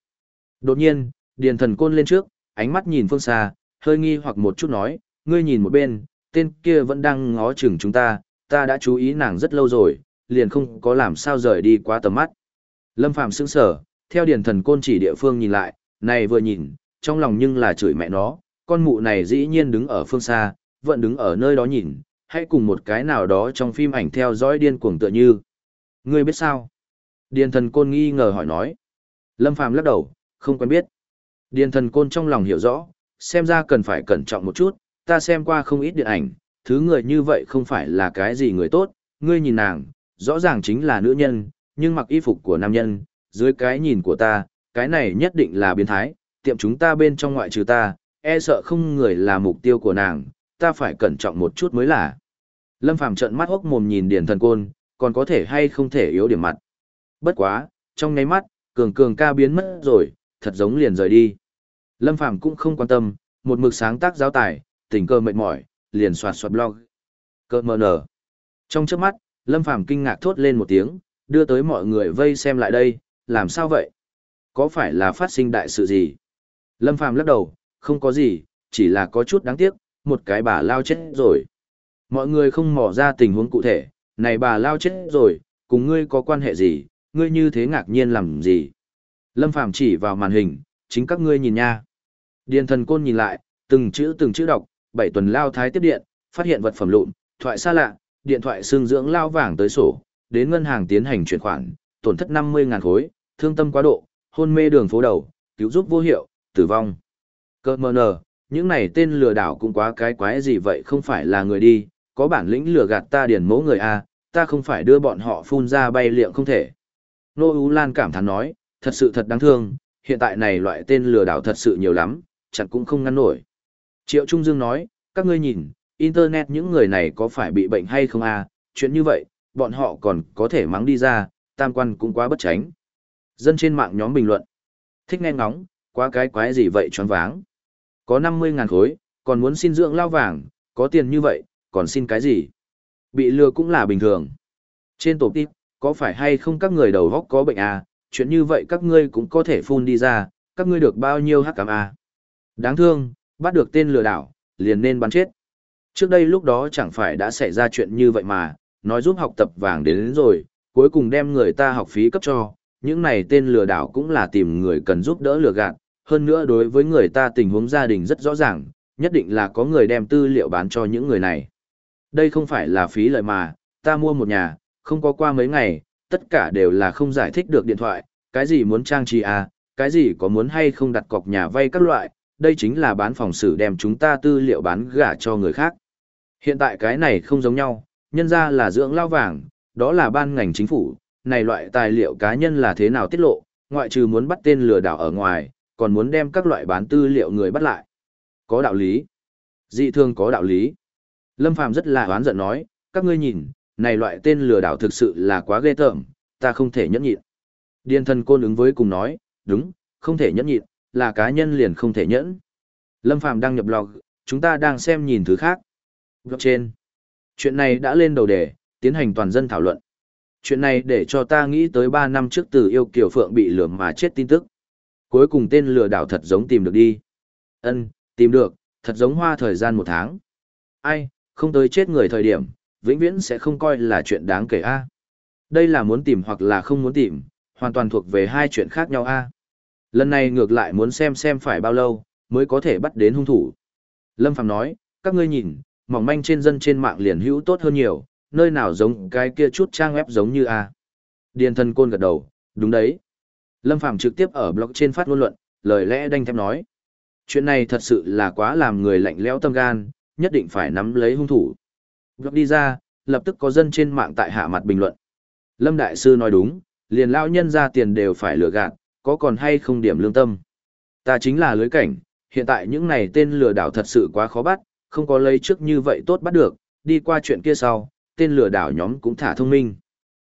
Đột nhiên, Điền Thần Côn lên trước, ánh mắt nhìn phương xa, hơi nghi hoặc một chút nói, ngươi nhìn một bên, tên kia vẫn đang ngó chừng chúng ta, ta đã chú ý nàng rất lâu rồi, liền không có làm sao rời đi quá tầm mắt. Lâm Phàm sững sờ, theo Điền Thần Côn chỉ địa phương nhìn lại, này vừa nhìn, trong lòng nhưng là chửi mẹ nó, con mụ này dĩ nhiên đứng ở phương xa, vẫn đứng ở nơi đó nhìn, hay cùng một cái nào đó trong phim ảnh theo dõi điên cuồng tựa như. Ngươi biết sao? Điền thần côn nghi ngờ hỏi nói. Lâm Phàm lắc đầu, không quen biết. Điền thần côn trong lòng hiểu rõ, xem ra cần phải cẩn trọng một chút, ta xem qua không ít điện ảnh, thứ người như vậy không phải là cái gì người tốt, ngươi nhìn nàng, rõ ràng chính là nữ nhân, nhưng mặc y phục của nam nhân, dưới cái nhìn của ta, cái này nhất định là biến thái, tiệm chúng ta bên trong ngoại trừ ta, e sợ không người là mục tiêu của nàng, ta phải cẩn trọng một chút mới là. Lâm Phàm trợn mắt hốc mồm nhìn Điền Thần Côn, còn có thể hay không thể yếu điểm mặt. Bất quá, trong nháy mắt, cường cường ca biến mất rồi, thật giống liền rời đi. Lâm Phàm cũng không quan tâm, một mực sáng tác giáo tài, tình cơ mệt mỏi, liền soạt soạt blog. Cơ mờ nở. Trong chớp mắt, Lâm Phàm kinh ngạc thốt lên một tiếng, đưa tới mọi người vây xem lại đây, làm sao vậy? Có phải là phát sinh đại sự gì? Lâm Phàm lắc đầu, không có gì, chỉ là có chút đáng tiếc, một cái bà lao chết rồi. Mọi người không mò ra tình huống cụ thể, này bà lao chết rồi, cùng ngươi có quan hệ gì, ngươi như thế ngạc nhiên làm gì. Lâm Phàm chỉ vào màn hình, chính các ngươi nhìn nha. Điền thần côn nhìn lại, từng chữ từng chữ đọc, bảy tuần lao thái tiếp điện, phát hiện vật phẩm lụn, thoại xa lạ, điện thoại xương dưỡng lao vàng tới sổ, đến ngân hàng tiến hành chuyển khoản, tổn thất 50.000 khối, thương tâm quá độ, hôn mê đường phố đầu, cứu giúp vô hiệu, tử vong. Cơ mờ nờ, những này tên lừa đảo cũng quá cái quái gì vậy không phải là người đi, có bản lĩnh lừa gạt ta điền mẫu người A, ta không phải đưa bọn họ phun ra bay liệng không thể. Nô Ú Lan cảm thán nói, thật sự thật đáng thương, hiện tại này loại tên lừa đảo thật sự nhiều lắm, chẳng cũng không ngăn nổi. Triệu Trung Dương nói, các ngươi nhìn, Internet những người này có phải bị bệnh hay không à, chuyện như vậy, bọn họ còn có thể mắng đi ra, tam quan cũng quá bất tránh. Dân trên mạng nhóm bình luận, thích nghe ngóng, quá cái quái gì vậy choáng váng. Có 50.000 khối, còn muốn xin dưỡng lao vàng, có tiền như vậy, còn xin cái gì? Bị lừa cũng là bình thường. Trên tổ tiếp, có phải hay không các người đầu góc có bệnh à, chuyện như vậy các ngươi cũng có thể phun đi ra, các ngươi được bao nhiêu hắc cảm à. Đáng thương, bắt được tên lừa đảo, liền nên bắn chết. Trước đây lúc đó chẳng phải đã xảy ra chuyện như vậy mà, nói giúp học tập vàng đến, đến rồi, cuối cùng đem người ta học phí cấp cho, những này tên lừa đảo cũng là tìm người cần giúp đỡ lừa gạt, hơn nữa đối với người ta tình huống gia đình rất rõ ràng, nhất định là có người đem tư liệu bán cho những người này. Đây không phải là phí lợi mà, ta mua một nhà, không có qua mấy ngày, tất cả đều là không giải thích được điện thoại, cái gì muốn trang trí à, cái gì có muốn hay không đặt cọc nhà vay các loại, đây chính là bán phòng xử đem chúng ta tư liệu bán gả cho người khác. Hiện tại cái này không giống nhau, nhân ra là dưỡng lao vàng, đó là ban ngành chính phủ, này loại tài liệu cá nhân là thế nào tiết lộ, ngoại trừ muốn bắt tên lừa đảo ở ngoài, còn muốn đem các loại bán tư liệu người bắt lại. Có đạo lý. Dị thương có đạo lý. Lâm Phàm rất là oán giận nói, các ngươi nhìn, này loại tên lừa đảo thực sự là quá ghê tởm, ta không thể nhẫn nhịn. Điền thần côn ứng với cùng nói, đúng, không thể nhẫn nhịn, là cá nhân liền không thể nhẫn. Lâm Phàm đăng nhập blog, chúng ta đang xem nhìn thứ khác. Blog trên. Chuyện này đã lên đầu đề, tiến hành toàn dân thảo luận. Chuyện này để cho ta nghĩ tới 3 năm trước từ yêu Kiều Phượng bị lừa mà chết tin tức. Cuối cùng tên lừa đảo thật giống tìm được đi. Ân, tìm được, thật giống hoa thời gian một tháng. Ai, không tới chết người thời điểm, vĩnh viễn sẽ không coi là chuyện đáng kể a. Đây là muốn tìm hoặc là không muốn tìm, hoàn toàn thuộc về hai chuyện khác nhau a. Lần này ngược lại muốn xem xem phải bao lâu, mới có thể bắt đến hung thủ. Lâm Phàm nói, các ngươi nhìn, mỏng manh trên dân trên mạng liền hữu tốt hơn nhiều, nơi nào giống cái kia chút trang web giống như a. Điền thần côn gật đầu, đúng đấy. Lâm Phàm trực tiếp ở blog trên phát ngôn luận, lời lẽ đanh thép nói. Chuyện này thật sự là quá làm người lạnh lẽo tâm gan, nhất định phải nắm lấy hung thủ. Gặp đi ra, lập tức có dân trên mạng tại hạ mặt bình luận. Lâm Đại Sư nói đúng, liền lao nhân ra tiền đều phải lừa gạt, có còn hay không điểm lương tâm. Ta chính là lưới cảnh, hiện tại những này tên lừa đảo thật sự quá khó bắt, không có lấy trước như vậy tốt bắt được, đi qua chuyện kia sau, tên lừa đảo nhóm cũng thả thông minh.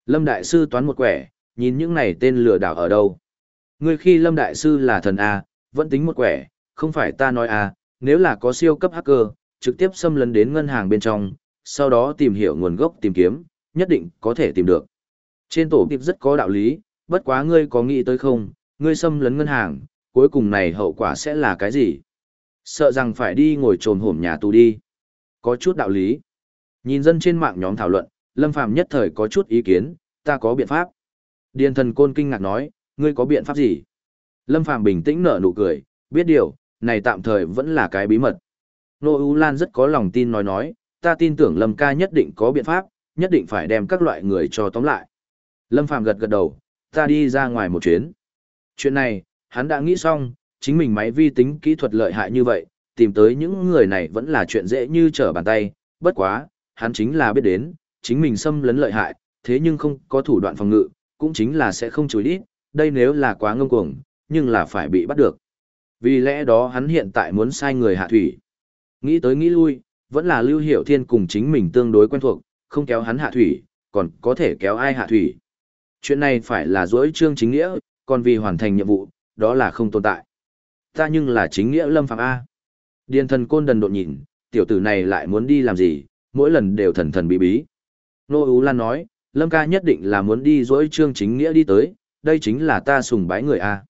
Lâm Đại Sư toán một quẻ, nhìn những này tên lừa đảo ở đâu. Ngươi khi Lâm Đại Sư là thần A, vẫn tính một quẻ, không phải ta nói A, nếu là có siêu cấp hacker, trực tiếp xâm lấn đến ngân hàng bên trong, sau đó tìm hiểu nguồn gốc tìm kiếm, nhất định có thể tìm được. Trên tổ tiệp rất có đạo lý, bất quá ngươi có nghĩ tới không, ngươi xâm lấn ngân hàng, cuối cùng này hậu quả sẽ là cái gì? Sợ rằng phải đi ngồi trồn hổm nhà tù đi. Có chút đạo lý. Nhìn dân trên mạng nhóm thảo luận, Lâm Phàm nhất thời có chút ý kiến, ta có biện pháp. Điền thần côn kinh ngạc nói, ngươi có biện pháp gì? Lâm Phàm bình tĩnh nở nụ cười, biết điều, này tạm thời vẫn là cái bí mật. Nô U Lan rất có lòng tin nói nói, ta tin tưởng Lâm ca nhất định có biện pháp, nhất định phải đem các loại người cho tóm lại. Lâm Phàm gật gật đầu, ta đi ra ngoài một chuyến. Chuyện này, hắn đã nghĩ xong, chính mình máy vi tính kỹ thuật lợi hại như vậy, tìm tới những người này vẫn là chuyện dễ như trở bàn tay, bất quá, hắn chính là biết đến, chính mình xâm lấn lợi hại, thế nhưng không có thủ đoạn phòng ngự, cũng chính là sẽ không chối đi. đây nếu là quá ngông cuồng, nhưng là phải bị bắt được. Vì lẽ đó hắn hiện tại muốn sai người hạ thủy. Nghĩ tới nghĩ lui, vẫn là Lưu Hiểu Thiên cùng chính mình tương đối quen thuộc, không kéo hắn hạ thủy, còn có thể kéo ai hạ thủy. Chuyện này phải là dối trương chính nghĩa, còn vì hoàn thành nhiệm vụ, đó là không tồn tại. Ta nhưng là chính nghĩa lâm phạm A. Điền thần côn đần độn nhìn, tiểu tử này lại muốn đi làm gì, mỗi lần đều thần thần bí bí. Nô Ú Lan nói, Lâm ca nhất định là muốn đi dối trương chính nghĩa đi tới, đây chính là ta sùng bái người A.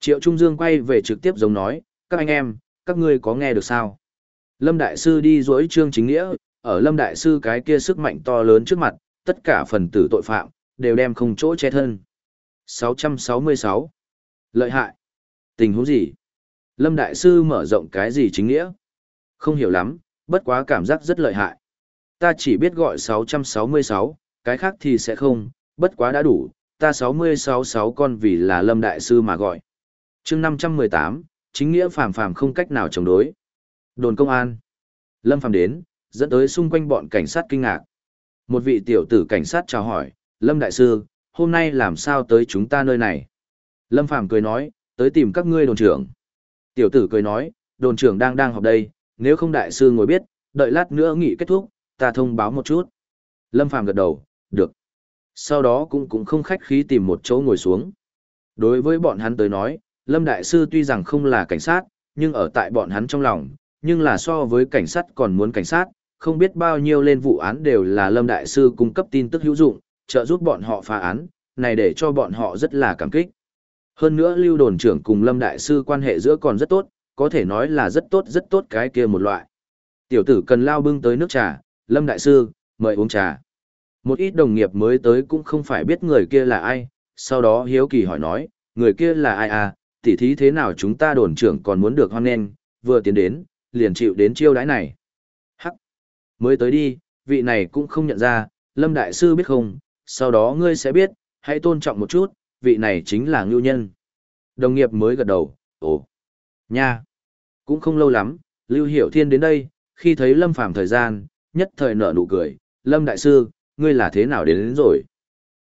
Triệu Trung Dương quay về trực tiếp giống nói, các anh em, các ngươi có nghe được sao? Lâm Đại Sư đi dối trương chính nghĩa, ở Lâm Đại Sư cái kia sức mạnh to lớn trước mặt, tất cả phần tử tội phạm, đều đem không chỗ che thân. 666. Lợi hại. Tình huống gì? Lâm Đại Sư mở rộng cái gì chính nghĩa? Không hiểu lắm, bất quá cảm giác rất lợi hại. Ta chỉ biết gọi 666, cái khác thì sẽ không, bất quá đã đủ, ta 666 con vì là Lâm Đại Sư mà gọi. chương 518, chính nghĩa phàm phàm không cách nào chống đối. Đồn công an. Lâm phàm đến, dẫn tới xung quanh bọn cảnh sát kinh ngạc. Một vị tiểu tử cảnh sát chào hỏi, Lâm Đại Sư, hôm nay làm sao tới chúng ta nơi này? Lâm Phàm cười nói, tới tìm các ngươi đồn trưởng. Tiểu tử cười nói, đồn trưởng đang đang họp đây, nếu không đại sư ngồi biết, đợi lát nữa nghỉ kết thúc, ta thông báo một chút. Lâm Phàm gật đầu, được. Sau đó cũng cũng không khách khí tìm một chỗ ngồi xuống. Đối với bọn hắn tới nói, Lâm Đại Sư tuy rằng không là cảnh sát, nhưng ở tại bọn hắn trong lòng, nhưng là so với cảnh sát còn muốn cảnh sát, không biết bao nhiêu lên vụ án đều là Lâm Đại Sư cung cấp tin tức hữu dụng, trợ giúp bọn họ phá án, này để cho bọn họ rất là cảm kích. Hơn nữa lưu đồn trưởng cùng Lâm Đại Sư quan hệ giữa còn rất tốt, có thể nói là rất tốt rất tốt cái kia một loại. Tiểu tử cần lao bưng tới nước trà, Lâm Đại Sư, mời uống trà. Một ít đồng nghiệp mới tới cũng không phải biết người kia là ai, sau đó hiếu kỳ hỏi nói, người kia là ai à, tỉ thí thế nào chúng ta đồn trưởng còn muốn được hoan nghênh, vừa tiến đến, liền chịu đến chiêu đãi này. Hắc, mới tới đi, vị này cũng không nhận ra, Lâm Đại Sư biết không, sau đó ngươi sẽ biết, hãy tôn trọng một chút, vị này chính là ngưu nhân. Đồng nghiệp mới gật đầu, ồ, nha, cũng không lâu lắm, Lưu Hiểu Thiên đến đây, khi thấy Lâm Phàm thời gian, nhất thời nở nụ cười, Lâm Đại Sư, ngươi là thế nào đến, đến rồi?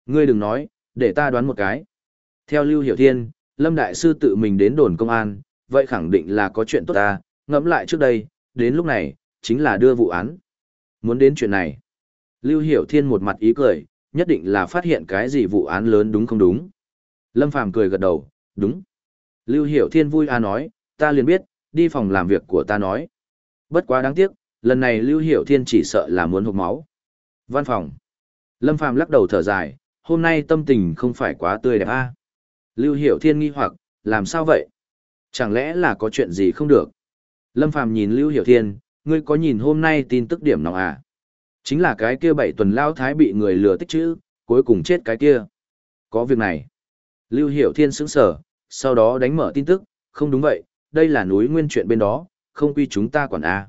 Ngươi đừng nói, để ta đoán một cái. Theo Lưu Hiểu Thiên, Lâm Đại Sư tự mình đến đồn công an, vậy khẳng định là có chuyện tốt ta, ngẫm lại trước đây, đến lúc này, chính là đưa vụ án. Muốn đến chuyện này. Lưu Hiểu Thiên một mặt ý cười, nhất định là phát hiện cái gì vụ án lớn đúng không đúng. Lâm Phàm cười gật đầu, đúng. Lưu Hiểu Thiên vui à nói, ta liền biết, đi phòng làm việc của ta nói. Bất quá đáng tiếc, lần này Lưu Hiểu Thiên chỉ sợ là muốn hụt máu. Văn phòng. Lâm Phàm lắc đầu thở dài, hôm nay tâm tình không phải quá tươi đẹp a. À? Lưu Hiểu Thiên nghi hoặc, làm sao vậy? Chẳng lẽ là có chuyện gì không được? Lâm Phàm nhìn Lưu Hiểu Thiên, ngươi có nhìn hôm nay tin tức điểm nào à? Chính là cái kia bảy tuần lao thái bị người lừa tích chữ, cuối cùng chết cái kia. Có việc này. Lưu Hiểu Thiên sững sở, sau đó đánh mở tin tức, không đúng vậy, đây là núi nguyên chuyện bên đó, không quy chúng ta quản a.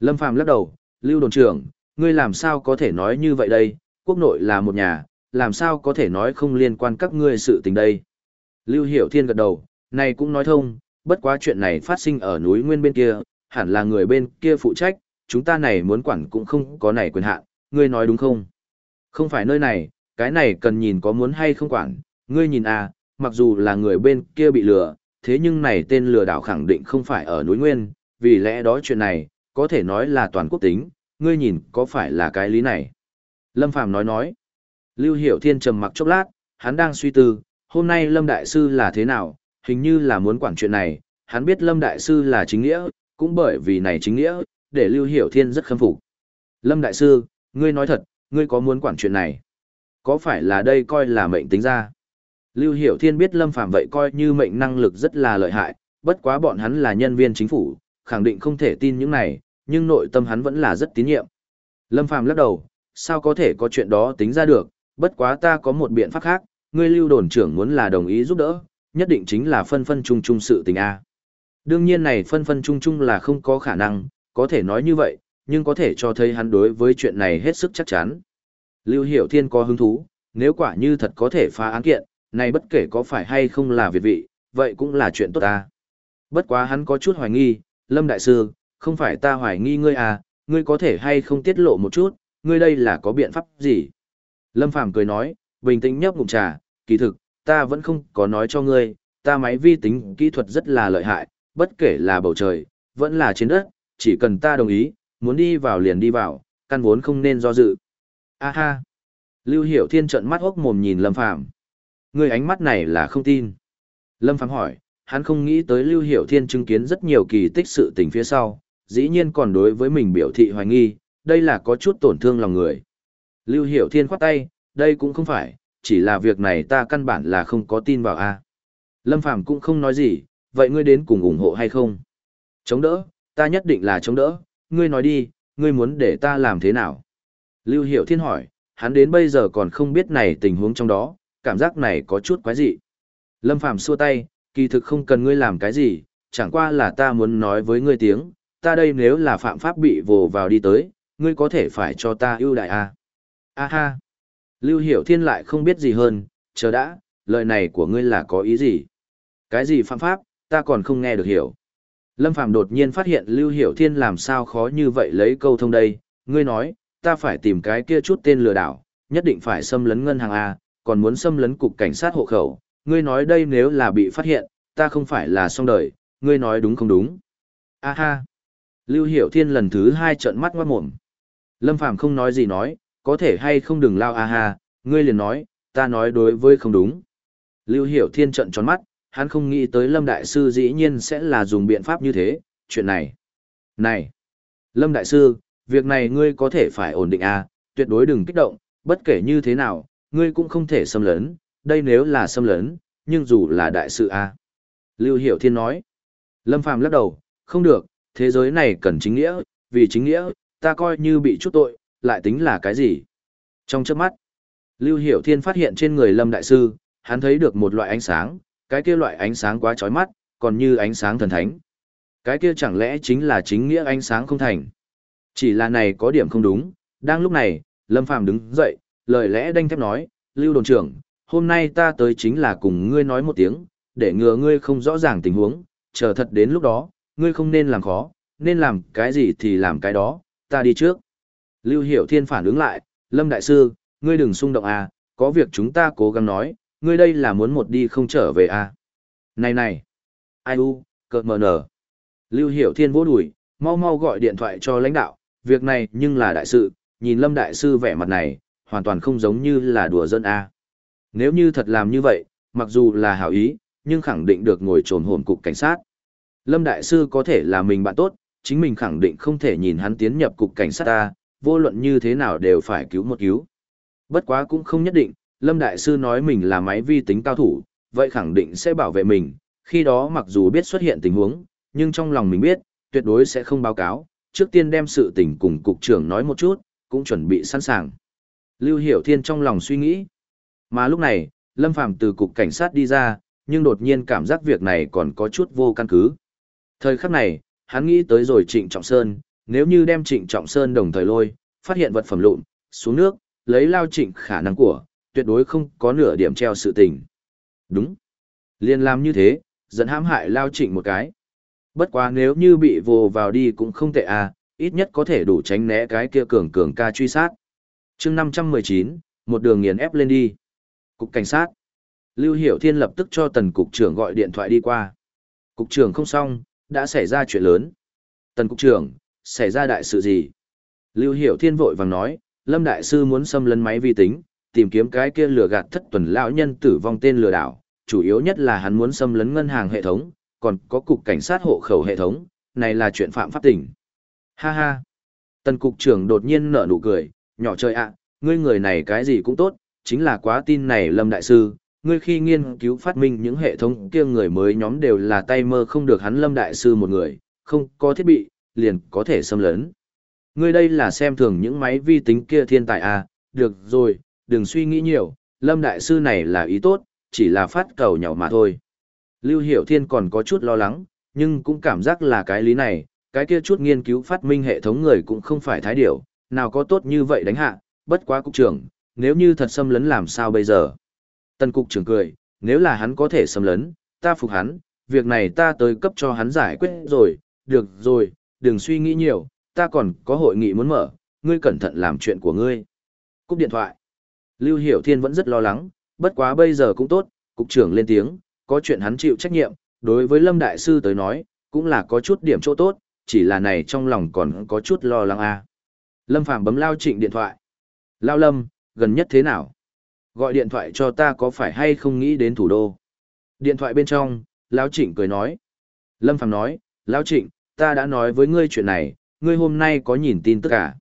Lâm Phàm lắc đầu, Lưu đồn trưởng, ngươi làm sao có thể nói như vậy đây, quốc nội là một nhà, làm sao có thể nói không liên quan các ngươi sự tình đây. Lưu Hiểu Thiên gật đầu, này cũng nói thông, bất quá chuyện này phát sinh ở núi nguyên bên kia, hẳn là người bên kia phụ trách, chúng ta này muốn quản cũng không có này quyền hạn, ngươi nói đúng không? Không phải nơi này, cái này cần nhìn có muốn hay không quản, ngươi nhìn à, mặc dù là người bên kia bị lừa, thế nhưng này tên lừa đảo khẳng định không phải ở núi nguyên, vì lẽ đó chuyện này, có thể nói là toàn quốc tính, ngươi nhìn có phải là cái lý này? Lâm Phàm nói nói. Lưu Hiểu Thiên trầm mặc chốc lát, hắn đang suy tư, hôm nay Lâm Đại Sư là thế nào, hình như là muốn quản chuyện này, hắn biết Lâm Đại Sư là chính nghĩa, cũng bởi vì này chính nghĩa, để Lưu Hiểu Thiên rất khâm phục. Lâm Đại Sư, ngươi nói thật, ngươi có muốn quản chuyện này? Có phải là đây coi là mệnh tính ra? Lưu Hiểu Thiên biết Lâm Phàm vậy coi như mệnh năng lực rất là lợi hại, bất quá bọn hắn là nhân viên chính phủ, khẳng định không thể tin những này, nhưng nội tâm hắn vẫn là rất tín nhiệm. Lâm Phàm lắc đầu, sao có thể có chuyện đó tính ra được, bất quá ta có một biện pháp khác, ngươi lưu đồn trưởng muốn là đồng ý giúp đỡ, nhất định chính là phân phân chung chung sự tình A. Đương nhiên này phân phân chung chung là không có khả năng, có thể nói như vậy, nhưng có thể cho thấy hắn đối với chuyện này hết sức chắc chắn. Lưu Hiểu Thiên có hứng thú, nếu quả như thật có thể phá án kiện, này bất kể có phải hay không là việt vị, vậy cũng là chuyện tốt ta. Bất quá hắn có chút hoài nghi, Lâm Đại Sư, không phải ta hoài nghi ngươi à, ngươi có thể hay không tiết lộ một chút, ngươi đây là có biện pháp gì? Lâm Phàm cười nói, bình tĩnh nhấp ngụm trà, kỳ thực, ta vẫn không có nói cho ngươi, ta máy vi tính kỹ thuật rất là lợi hại, bất kể là bầu trời, vẫn là trên đất, chỉ cần ta đồng ý, muốn đi vào liền đi vào, căn vốn không nên do dự. A ha! Lưu Hiểu Thiên trợn mắt hốc mồm nhìn Lâm Phàm Ngươi ánh mắt này là không tin. Lâm Phàm hỏi, hắn không nghĩ tới Lưu Hiểu Thiên chứng kiến rất nhiều kỳ tích sự tình phía sau, dĩ nhiên còn đối với mình biểu thị hoài nghi, đây là có chút tổn thương lòng người. Lưu Hiểu Thiên khoát tay, đây cũng không phải, chỉ là việc này ta căn bản là không có tin vào a. Lâm Phàm cũng không nói gì, vậy ngươi đến cùng ủng hộ hay không? Chống đỡ, ta nhất định là chống đỡ, ngươi nói đi, ngươi muốn để ta làm thế nào? Lưu Hiểu Thiên hỏi, hắn đến bây giờ còn không biết này tình huống trong đó, cảm giác này có chút quái dị. Lâm Phàm xua tay, kỳ thực không cần ngươi làm cái gì, chẳng qua là ta muốn nói với ngươi tiếng, ta đây nếu là phạm pháp bị vồ vào đi tới, ngươi có thể phải cho ta ưu đại à? A ha! Lưu Hiểu Thiên lại không biết gì hơn, chờ đã, lời này của ngươi là có ý gì? Cái gì phạm pháp, ta còn không nghe được hiểu. Lâm Phàm đột nhiên phát hiện Lưu Hiểu Thiên làm sao khó như vậy lấy câu thông đây, ngươi nói, ta phải tìm cái kia chút tên lừa đảo, nhất định phải xâm lấn ngân hàng A, còn muốn xâm lấn cục cảnh sát hộ khẩu, ngươi nói đây nếu là bị phát hiện, ta không phải là xong đời, ngươi nói đúng không đúng? A ha! Lưu Hiểu Thiên lần thứ hai trợn mắt ngoát mồm. Lâm Phàm không nói gì nói, có thể hay không đừng lao a ha, ngươi liền nói, ta nói đối với không đúng. Lưu Hiểu Thiên trợn tròn mắt, hắn không nghĩ tới Lâm Đại Sư dĩ nhiên sẽ là dùng biện pháp như thế, chuyện này. Này! Lâm Đại Sư, việc này ngươi có thể phải ổn định a, tuyệt đối đừng kích động, bất kể như thế nào, ngươi cũng không thể xâm lấn, đây nếu là xâm lấn, nhưng dù là đại sự a. Lưu Hiểu Thiên nói. Lâm Phàm lắc đầu, không được, thế giới này cần chính nghĩa, vì chính nghĩa, ta coi như bị chút tội, lại tính là cái gì? Trong chớp mắt, Lưu Hiểu Thiên phát hiện trên người Lâm Đại Sư, hắn thấy được một loại ánh sáng, cái kia loại ánh sáng quá chói mắt, còn như ánh sáng thần thánh. Cái kia chẳng lẽ chính là chính nghĩa ánh sáng không thành? Chỉ là này có điểm không đúng, đang lúc này, Lâm Phàm đứng dậy, lời lẽ đanh thép nói, Lưu Đồn trưởng, hôm nay ta tới chính là cùng ngươi nói một tiếng, để ngừa ngươi không rõ ràng tình huống, chờ thật đến lúc đó, ngươi không nên làm khó, nên làm cái gì thì làm cái đó, ta đi trước. Lưu Hiểu Thiên phản ứng lại, Lâm Đại Sư, ngươi đừng xung động à, có việc chúng ta cố gắng nói, ngươi đây là muốn một đi không trở về à. Này này, ai u, cợt mờ nở. Lưu Hiểu Thiên vỗ đùi, mau mau gọi điện thoại cho lãnh đạo, việc này nhưng là đại sự, nhìn Lâm Đại Sư vẻ mặt này, hoàn toàn không giống như là đùa dân à. Nếu như thật làm như vậy, mặc dù là hảo ý, nhưng khẳng định được ngồi trồn hồn cục cảnh sát. Lâm Đại Sư có thể là mình bạn tốt, chính mình khẳng định không thể nhìn hắn tiến nhập cục cảnh sát ta, vô luận như thế nào đều phải cứu một cứu. Bất quá cũng không nhất định, Lâm Đại Sư nói mình là máy vi tính cao thủ, vậy khẳng định sẽ bảo vệ mình, khi đó mặc dù biết xuất hiện tình huống, nhưng trong lòng mình biết, tuyệt đối sẽ không báo cáo, trước tiên đem sự tình cùng cục trưởng nói một chút, cũng chuẩn bị sẵn sàng. Lưu Hiểu Thiên trong lòng suy nghĩ. Mà lúc này, Lâm Phàm từ cục cảnh sát đi ra, nhưng đột nhiên cảm giác việc này còn có chút vô căn cứ. Thời khắc này, hắn nghĩ tới rồi Trịnh Trọng Sơn, nếu như đem Trịnh Trọng Sơn đồng thời lôi, phát hiện vật phẩm lụn, xuống nước, lấy lao trịnh khả năng của, tuyệt đối không có nửa điểm treo sự tình. Đúng. Liên làm như thế, dẫn hãm hại lao trịnh một cái. Bất quá nếu như bị vồ vào đi cũng không tệ à, ít nhất có thể đủ tránh né cái kia cường cường ca truy sát. chương 519, một đường nghiền ép lên đi. Cục cảnh sát. Lưu Hiểu Thiên lập tức cho tần cục trưởng gọi điện thoại đi qua. Cục trưởng không xong, đã xảy ra chuyện lớn. Tần cục trưởng, xảy ra đại sự gì? Lưu Hiểu Thiên vội vàng nói, Lâm Đại Sư muốn xâm lấn máy vi tính, tìm kiếm cái kia lừa gạt thất tuần lão nhân tử vong tên lừa đảo, chủ yếu nhất là hắn muốn xâm lấn ngân hàng hệ thống, còn có cục cảnh sát hộ khẩu hệ thống, này là chuyện phạm pháp tỉnh. Ha ha. Tần cục trưởng đột nhiên nở nụ cười, nhỏ chơi ạ, ngươi người này cái gì cũng tốt, chính là quá tin này Lâm Đại Sư, ngươi khi nghiên cứu phát minh những hệ thống kia người mới nhóm đều là tay mơ không được hắn Lâm Đại Sư một người, không có thiết bị, liền có thể xâm lấn. Ngươi đây là xem thường những máy vi tính kia thiên tài à, được rồi, đừng suy nghĩ nhiều, Lâm Đại Sư này là ý tốt, chỉ là phát cầu nhỏ mà thôi. Lưu Hiểu Thiên còn có chút lo lắng, nhưng cũng cảm giác là cái lý này, cái kia chút nghiên cứu phát minh hệ thống người cũng không phải thái điểu, nào có tốt như vậy đánh hạ, bất quá cục trưởng, nếu như thật xâm lấn làm sao bây giờ? Tân cục trưởng cười, nếu là hắn có thể xâm lấn, ta phục hắn, việc này ta tới cấp cho hắn giải quyết rồi, được rồi, đừng suy nghĩ nhiều, ta còn có hội nghị muốn mở, ngươi cẩn thận làm chuyện của ngươi. Cúp điện thoại. Lưu Hiểu Thiên vẫn rất lo lắng, bất quá bây giờ cũng tốt, cục trưởng lên tiếng, có chuyện hắn chịu trách nhiệm, đối với Lâm Đại Sư tới nói, cũng là có chút điểm chỗ tốt, chỉ là này trong lòng còn có chút lo lắng à. Lâm Phàm bấm Lao Trịnh điện thoại. Lao Lâm, gần nhất thế nào? Gọi điện thoại cho ta có phải hay không nghĩ đến thủ đô? Điện thoại bên trong, Lao Trịnh cười nói. Lâm Phàm nói, Lao Trịnh, ta đã nói với ngươi chuyện này, ngươi hôm nay có nhìn tin tức à?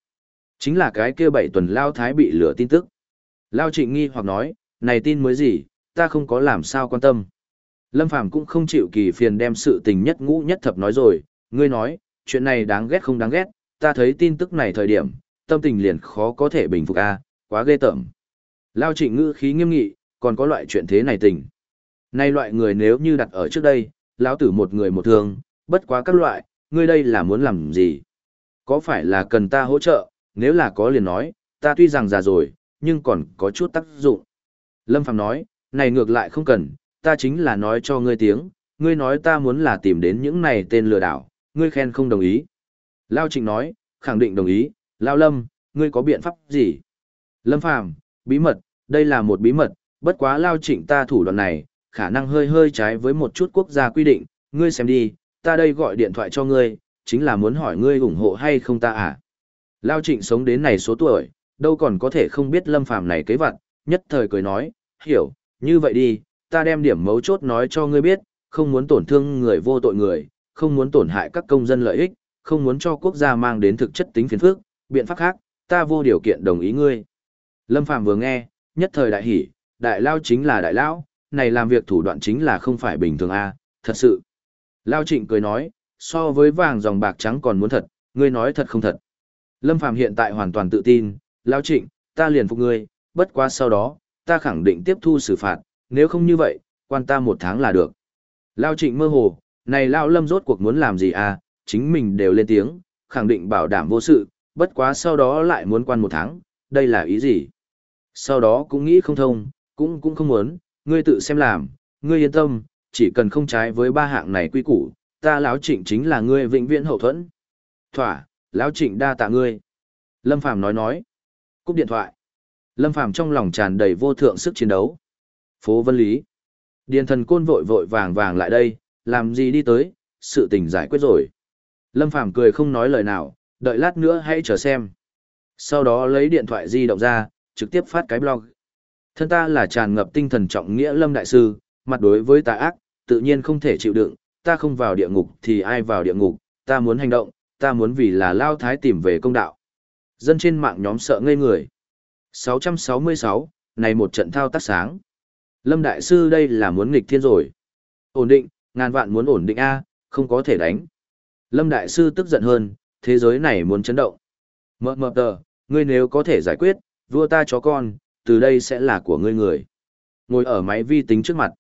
Chính là cái kia bảy tuần Lao Thái bị lửa tin tức. Lao Trịnh nghi hoặc nói, này tin mới gì, ta không có làm sao quan tâm. Lâm Phàm cũng không chịu kỳ phiền đem sự tình nhất ngũ nhất thập nói rồi, ngươi nói, chuyện này đáng ghét không đáng ghét, ta thấy tin tức này thời điểm, tâm tình liền khó có thể bình phục a, à, quá ghê tởm. Lao trịnh ngữ khí nghiêm nghị, còn có loại chuyện thế này tình. Nay loại người nếu như đặt ở trước đây, lão tử một người một thương, bất quá các loại, ngươi đây là muốn làm gì? Có phải là cần ta hỗ trợ, nếu là có liền nói, ta tuy rằng già rồi, nhưng còn có chút tác dụng. Lâm Phàm nói, này ngược lại không cần, ta chính là nói cho ngươi tiếng, ngươi nói ta muốn là tìm đến những này tên lừa đảo, ngươi khen không đồng ý. Lao Trịnh nói, khẳng định đồng ý, Lao Lâm, ngươi có biện pháp gì? Lâm Phàm, bí mật, đây là một bí mật, bất quá lao trịnh ta thủ đoạn này, khả năng hơi hơi trái với một chút quốc gia quy định, ngươi xem đi, ta đây gọi điện thoại cho ngươi, chính là muốn hỏi ngươi ủng hộ hay không ta à? Lao trịnh sống đến này số tuổi, đâu còn có thể không biết lâm phàm này kế vặt, nhất thời cười nói, hiểu, như vậy đi, ta đem điểm mấu chốt nói cho ngươi biết, không muốn tổn thương người vô tội người, không muốn tổn hại các công dân lợi ích, không muốn cho quốc gia mang đến thực chất tính phiền phức, biện pháp khác, ta vô điều kiện đồng ý ngươi. Lâm Phàm vừa nghe, nhất thời đại hỉ, đại lao chính là đại lão, này làm việc thủ đoạn chính là không phải bình thường a, thật sự. Lao Trịnh cười nói, so với vàng dòng bạc trắng còn muốn thật, ngươi nói thật không thật. Lâm Phàm hiện tại hoàn toàn tự tin, Lao Trịnh, ta liền phục ngươi, bất quá sau đó, ta khẳng định tiếp thu xử phạt, nếu không như vậy, quan ta một tháng là được. Lao Trịnh mơ hồ, này Lao Lâm rốt cuộc muốn làm gì à, chính mình đều lên tiếng, khẳng định bảo đảm vô sự, bất quá sau đó lại muốn quan một tháng, đây là ý gì? Sau đó cũng nghĩ không thông, cũng cũng không muốn, ngươi tự xem làm, ngươi yên tâm, chỉ cần không trái với ba hạng này quy củ, ta lão trịnh chính là ngươi vĩnh viễn hậu thuẫn. Thỏa, lão trịnh đa tạ ngươi. Lâm Phàm nói nói. Cúp điện thoại. Lâm Phàm trong lòng tràn đầy vô thượng sức chiến đấu. Phố Vân Lý. Điền thần côn vội vội vàng vàng lại đây, làm gì đi tới, sự tình giải quyết rồi. Lâm Phàm cười không nói lời nào, đợi lát nữa hãy chờ xem. Sau đó lấy điện thoại di động ra, trực tiếp phát cái blog. Thân ta là tràn ngập tinh thần trọng nghĩa Lâm Đại Sư, mặt đối với tà ác, tự nhiên không thể chịu đựng, ta không vào địa ngục thì ai vào địa ngục, ta muốn hành động, ta muốn vì là lao thái tìm về công đạo. Dân trên mạng nhóm sợ ngây người. 666, này một trận thao tác sáng. Lâm Đại Sư đây là muốn nghịch thiên rồi. Ổn định, ngàn vạn muốn ổn định A, không có thể đánh. Lâm Đại Sư tức giận hơn, thế giới này muốn chấn động. Mờ mờ tờ, ngươi nếu có thể giải quyết, vua ta chó con, từ đây sẽ là của ngươi người. Ngồi ở máy vi tính trước mặt.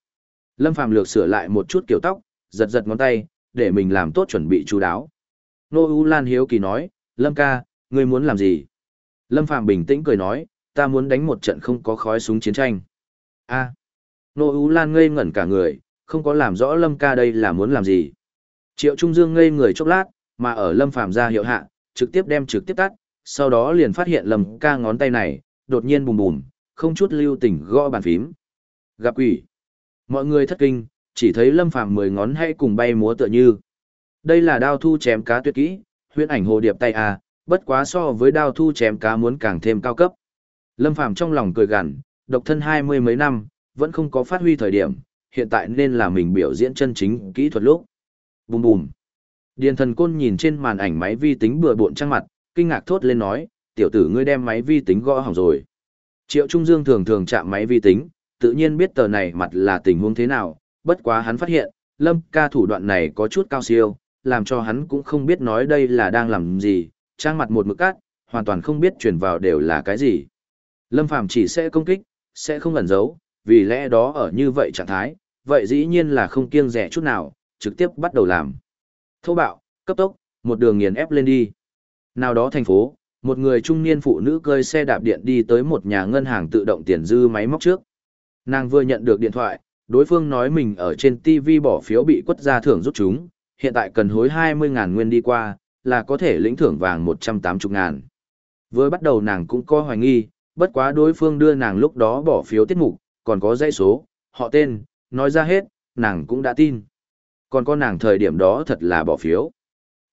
Lâm Phàm lược sửa lại một chút kiểu tóc, giật giật ngón tay, để mình làm tốt chuẩn bị chú đáo. Nô U Lan hiếu kỳ nói, Lâm ca, ngươi muốn làm gì? Lâm Phàm bình tĩnh cười nói, ta muốn đánh một trận không có khói súng chiến tranh. A. Nô U Lan ngây ngẩn cả người, không có làm rõ Lâm ca đây là muốn làm gì. Triệu Trung Dương ngây người chốc lát, mà ở Lâm Phàm ra hiệu hạ, trực tiếp đem trực tiếp tắt, sau đó liền phát hiện Lâm ca ngón tay này, đột nhiên bùm bùm, không chút lưu tình gõ bàn phím. Gặp quỷ. Mọi người thất kinh, chỉ thấy Lâm Phàm mười ngón hay cùng bay múa tựa như. Đây là đao thu chém cá tuyệt kỹ, huyễn ảnh hồ điệp tay a, bất quá so với đao thu chém cá muốn càng thêm cao cấp. Lâm Phàm trong lòng cười gằn, độc thân hai mươi mấy năm, vẫn không có phát huy thời điểm, hiện tại nên là mình biểu diễn chân chính kỹ thuật lúc. Bùm bùm. Điền thần côn nhìn trên màn ảnh máy vi tính bừa bộn trang mặt, kinh ngạc thốt lên nói, tiểu tử ngươi đem máy vi tính gõ hỏng rồi. Triệu Trung Dương thường thường chạm máy vi tính, tự nhiên biết tờ này mặt là tình huống thế nào, bất quá hắn phát hiện, lâm ca thủ đoạn này có chút cao siêu, làm cho hắn cũng không biết nói đây là đang làm gì, trang mặt một mực cát, hoàn toàn không biết truyền vào đều là cái gì. Lâm Phàm chỉ sẽ công kích, sẽ không ẩn giấu, vì lẽ đó ở như vậy trạng thái, vậy dĩ nhiên là không kiêng rẻ chút nào, trực tiếp bắt đầu làm. Thô bạo, cấp tốc, một đường nghiền ép lên đi. Nào đó thành phố, một người trung niên phụ nữ cơi xe đạp điện đi tới một nhà ngân hàng tự động tiền dư máy móc trước. Nàng vừa nhận được điện thoại, đối phương nói mình ở trên TV bỏ phiếu bị quất ra thưởng rút chúng, hiện tại cần hối 20.000 nguyên đi qua, là có thể lĩnh thưởng vàng 180 ngàn. Vừa bắt đầu nàng cũng có hoài nghi, bất quá đối phương đưa nàng lúc đó bỏ phiếu tiết mục, còn có dãy số, họ tên, nói ra hết, nàng cũng đã tin. Còn có nàng thời điểm đó thật là bỏ phiếu.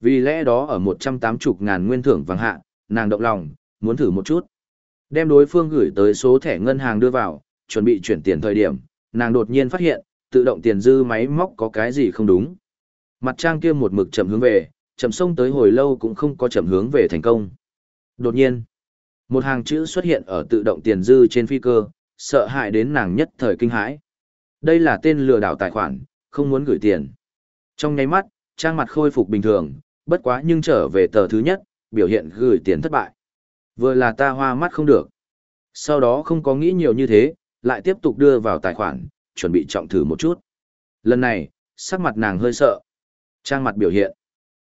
Vì lẽ đó ở 180 ngàn nguyên thưởng vàng hạ, nàng động lòng, muốn thử một chút. Đem đối phương gửi tới số thẻ ngân hàng đưa vào, chuẩn bị chuyển tiền thời điểm, nàng đột nhiên phát hiện, tự động tiền dư máy móc có cái gì không đúng. Mặt trang kia một mực chậm hướng về, chậm sông tới hồi lâu cũng không có chậm hướng về thành công. Đột nhiên, một hàng chữ xuất hiện ở tự động tiền dư trên phi cơ, sợ hãi đến nàng nhất thời kinh hãi. Đây là tên lừa đảo tài khoản, không muốn gửi tiền. Trong nháy mắt, trang mặt khôi phục bình thường, bất quá nhưng trở về tờ thứ nhất, biểu hiện gửi tiền thất bại. Vừa là ta hoa mắt không được. Sau đó không có nghĩ nhiều như thế, lại tiếp tục đưa vào tài khoản, chuẩn bị trọng thử một chút. Lần này, sắc mặt nàng hơi sợ. Trang mặt biểu hiện.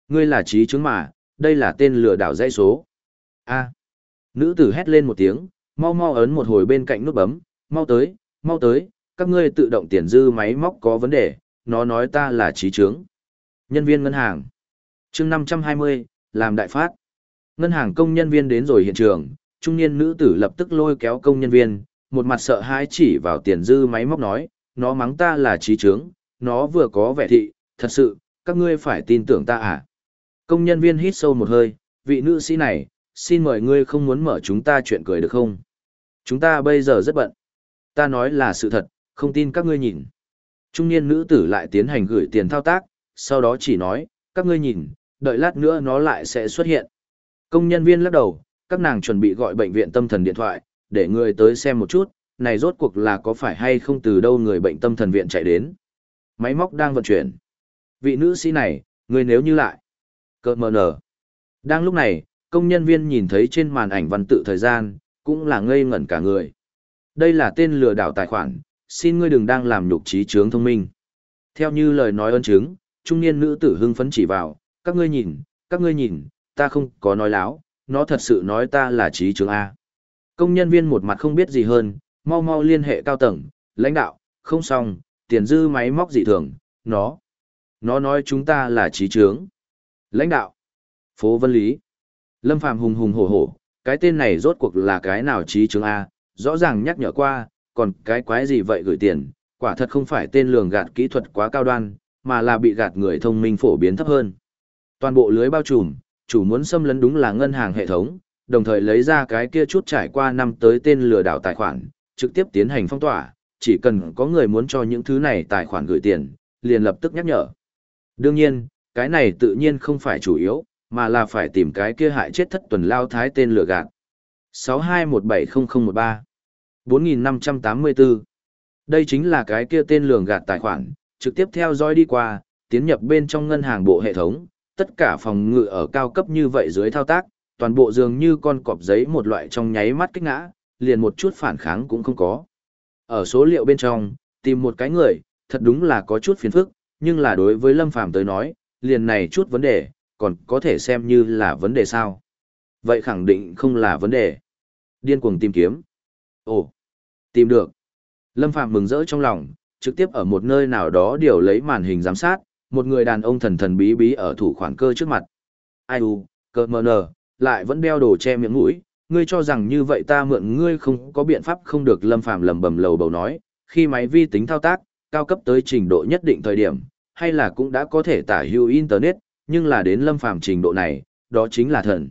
Ngươi là trí chứng mà, đây là tên lừa đảo dây số. A. Nữ tử hét lên một tiếng, mau mau ấn một hồi bên cạnh nút bấm, mau tới, mau tới, các ngươi tự động tiền dư máy móc có vấn đề, nó nói ta là trí chứng. Nhân viên ngân hàng. chương 520, làm đại phát. Ngân hàng công nhân viên đến rồi hiện trường, trung niên nữ tử lập tức lôi kéo công nhân viên, một mặt sợ hãi chỉ vào tiền dư máy móc nói, nó mắng ta là trí trướng, nó vừa có vẻ thị, thật sự, các ngươi phải tin tưởng ta à. Công nhân viên hít sâu một hơi, vị nữ sĩ này, xin mời ngươi không muốn mở chúng ta chuyện cười được không? Chúng ta bây giờ rất bận. Ta nói là sự thật, không tin các ngươi nhìn. Trung niên nữ tử lại tiến hành gửi tiền thao tác, sau đó chỉ nói, các ngươi nhìn, đợi lát nữa nó lại sẽ xuất hiện. Công nhân viên lắc đầu, các nàng chuẩn bị gọi bệnh viện tâm thần điện thoại, để người tới xem một chút, này rốt cuộc là có phải hay không từ đâu người bệnh tâm thần viện chạy đến. Máy móc đang vận chuyển. Vị nữ sĩ này, người nếu như lại. Cơ mờ nở. Đang lúc này, công nhân viên nhìn thấy trên màn ảnh văn tự thời gian, cũng là ngây ngẩn cả người. Đây là tên lừa đảo tài khoản, xin ngươi đừng đang làm nhục trí trướng thông minh. Theo như lời nói ơn chứng, trung niên nữ tử hưng phấn chỉ vào, các ngươi nhìn, các ngươi nhìn, ta không có nói láo, nó thật sự nói ta là trí trướng A. Công nhân viên một mặt không biết gì hơn, mau mau liên hệ cao tầng, lãnh đạo, không xong, tiền dư máy móc dị thường, nó. Nó nói chúng ta là trí trướng. Lãnh đạo. Phố Vân Lý. Lâm Phàm hùng hùng hổ hổ, cái tên này rốt cuộc là cái nào trí trướng A, rõ ràng nhắc nhở qua, còn cái quái gì vậy gửi tiền, quả thật không phải tên lường gạt kỹ thuật quá cao đoan, mà là bị gạt người thông minh phổ biến thấp hơn. Toàn bộ lưới bao trùm, chủ muốn xâm lấn đúng là ngân hàng hệ thống, đồng thời lấy ra cái kia chút trải qua năm tới tên lừa đảo tài khoản, trực tiếp tiến hành phong tỏa, chỉ cần có người muốn cho những thứ này tài khoản gửi tiền, liền lập tức nhắc nhở. Đương nhiên, cái này tự nhiên không phải chủ yếu, mà là phải tìm cái kia hại chết thất tuần lao thái tên lừa gạt. 62170013 4584 Đây chính là cái kia tên lường gạt tài khoản, trực tiếp theo dõi đi qua, tiến nhập bên trong ngân hàng bộ hệ thống, tất cả phòng ngự ở cao cấp như vậy dưới thao tác, toàn bộ dường như con cọp giấy một loại trong nháy mắt kích ngã, liền một chút phản kháng cũng không có. Ở số liệu bên trong, tìm một cái người, thật đúng là có chút phiền phức, nhưng là đối với Lâm Phàm tới nói, liền này chút vấn đề, còn có thể xem như là vấn đề sao. Vậy khẳng định không là vấn đề. Điên cuồng tìm kiếm. Ồ, tìm được. Lâm Phàm mừng rỡ trong lòng, trực tiếp ở một nơi nào đó điều lấy màn hình giám sát, một người đàn ông thần thần bí bí ở thủ khoản cơ trước mặt. Ai u, cơ mờ nờ, lại vẫn đeo đồ che miệng mũi, ngươi cho rằng như vậy ta mượn ngươi không có biện pháp không được lâm phàm lầm bầm lầu bầu nói, khi máy vi tính thao tác, cao cấp tới trình độ nhất định thời điểm, hay là cũng đã có thể tả hữu internet, nhưng là đến lâm phàm trình độ này, đó chính là thần.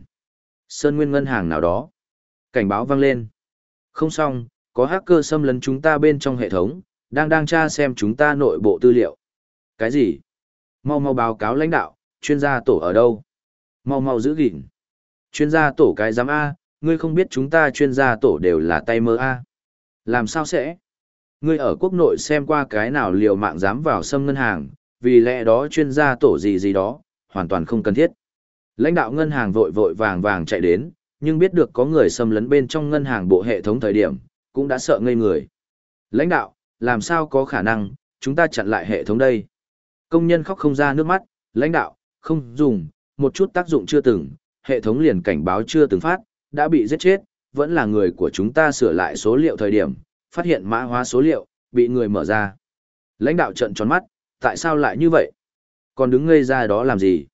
Sơn nguyên ngân hàng nào đó. Cảnh báo vang lên. Không xong, có hacker xâm lấn chúng ta bên trong hệ thống, đang đang tra xem chúng ta nội bộ tư liệu. Cái gì? Mau mau báo cáo lãnh đạo, chuyên gia tổ ở đâu? Mau mau giữ gìn. Chuyên gia tổ cái giám A, ngươi không biết chúng ta chuyên gia tổ đều là tay mơ A. Làm sao sẽ? Ngươi ở quốc nội xem qua cái nào liều mạng dám vào xâm ngân hàng, vì lẽ đó chuyên gia tổ gì gì đó, hoàn toàn không cần thiết. Lãnh đạo ngân hàng vội vội vàng vàng chạy đến, nhưng biết được có người xâm lấn bên trong ngân hàng bộ hệ thống thời điểm, cũng đã sợ ngây người. Lãnh đạo, làm sao có khả năng, chúng ta chặn lại hệ thống đây. Công nhân khóc không ra nước mắt, lãnh đạo, không dùng, một chút tác dụng chưa từng, hệ thống liền cảnh báo chưa từng phát, đã bị giết chết, vẫn là người của chúng ta sửa lại số liệu thời điểm, phát hiện mã hóa số liệu, bị người mở ra. Lãnh đạo trận tròn mắt, tại sao lại như vậy? Còn đứng ngây ra đó làm gì?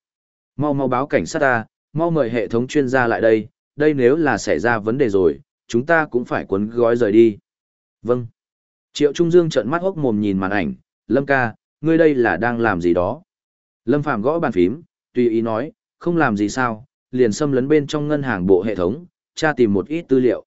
Mau mau báo cảnh sát ta, mau mời hệ thống chuyên gia lại đây, đây nếu là xảy ra vấn đề rồi, chúng ta cũng phải cuốn gói rời đi. Vâng. Triệu Trung Dương trợn mắt hốc mồm nhìn màn ảnh, Lâm ca, ngươi đây là đang làm gì đó? Lâm Phàm gõ bàn phím, tùy ý nói, không làm gì sao, liền xâm lấn bên trong ngân hàng bộ hệ thống, tra tìm một ít tư liệu.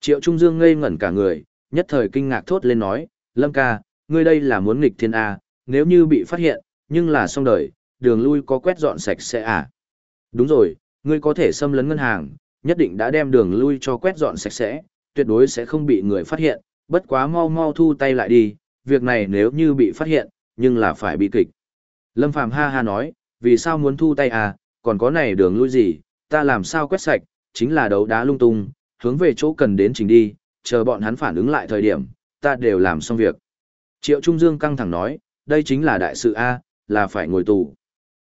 Triệu Trung Dương ngây ngẩn cả người, nhất thời kinh ngạc thốt lên nói, Lâm ca, ngươi đây là muốn nghịch thiên A, nếu như bị phát hiện, nhưng là xong đời, đường lui có quét dọn sạch sẽ à. Đúng rồi, ngươi có thể xâm lấn ngân hàng, nhất định đã đem đường lui cho quét dọn sạch sẽ, tuyệt đối sẽ không bị người phát hiện, bất quá mau mau thu tay lại đi, việc này nếu như bị phát hiện, nhưng là phải bị kịch. Lâm Phàm ha ha nói, vì sao muốn thu tay à, còn có này đường lui gì, ta làm sao quét sạch, chính là đấu đá lung tung, hướng về chỗ cần đến trình đi, chờ bọn hắn phản ứng lại thời điểm, ta đều làm xong việc. Triệu Trung Dương căng thẳng nói, đây chính là đại sự A, là phải ngồi tù.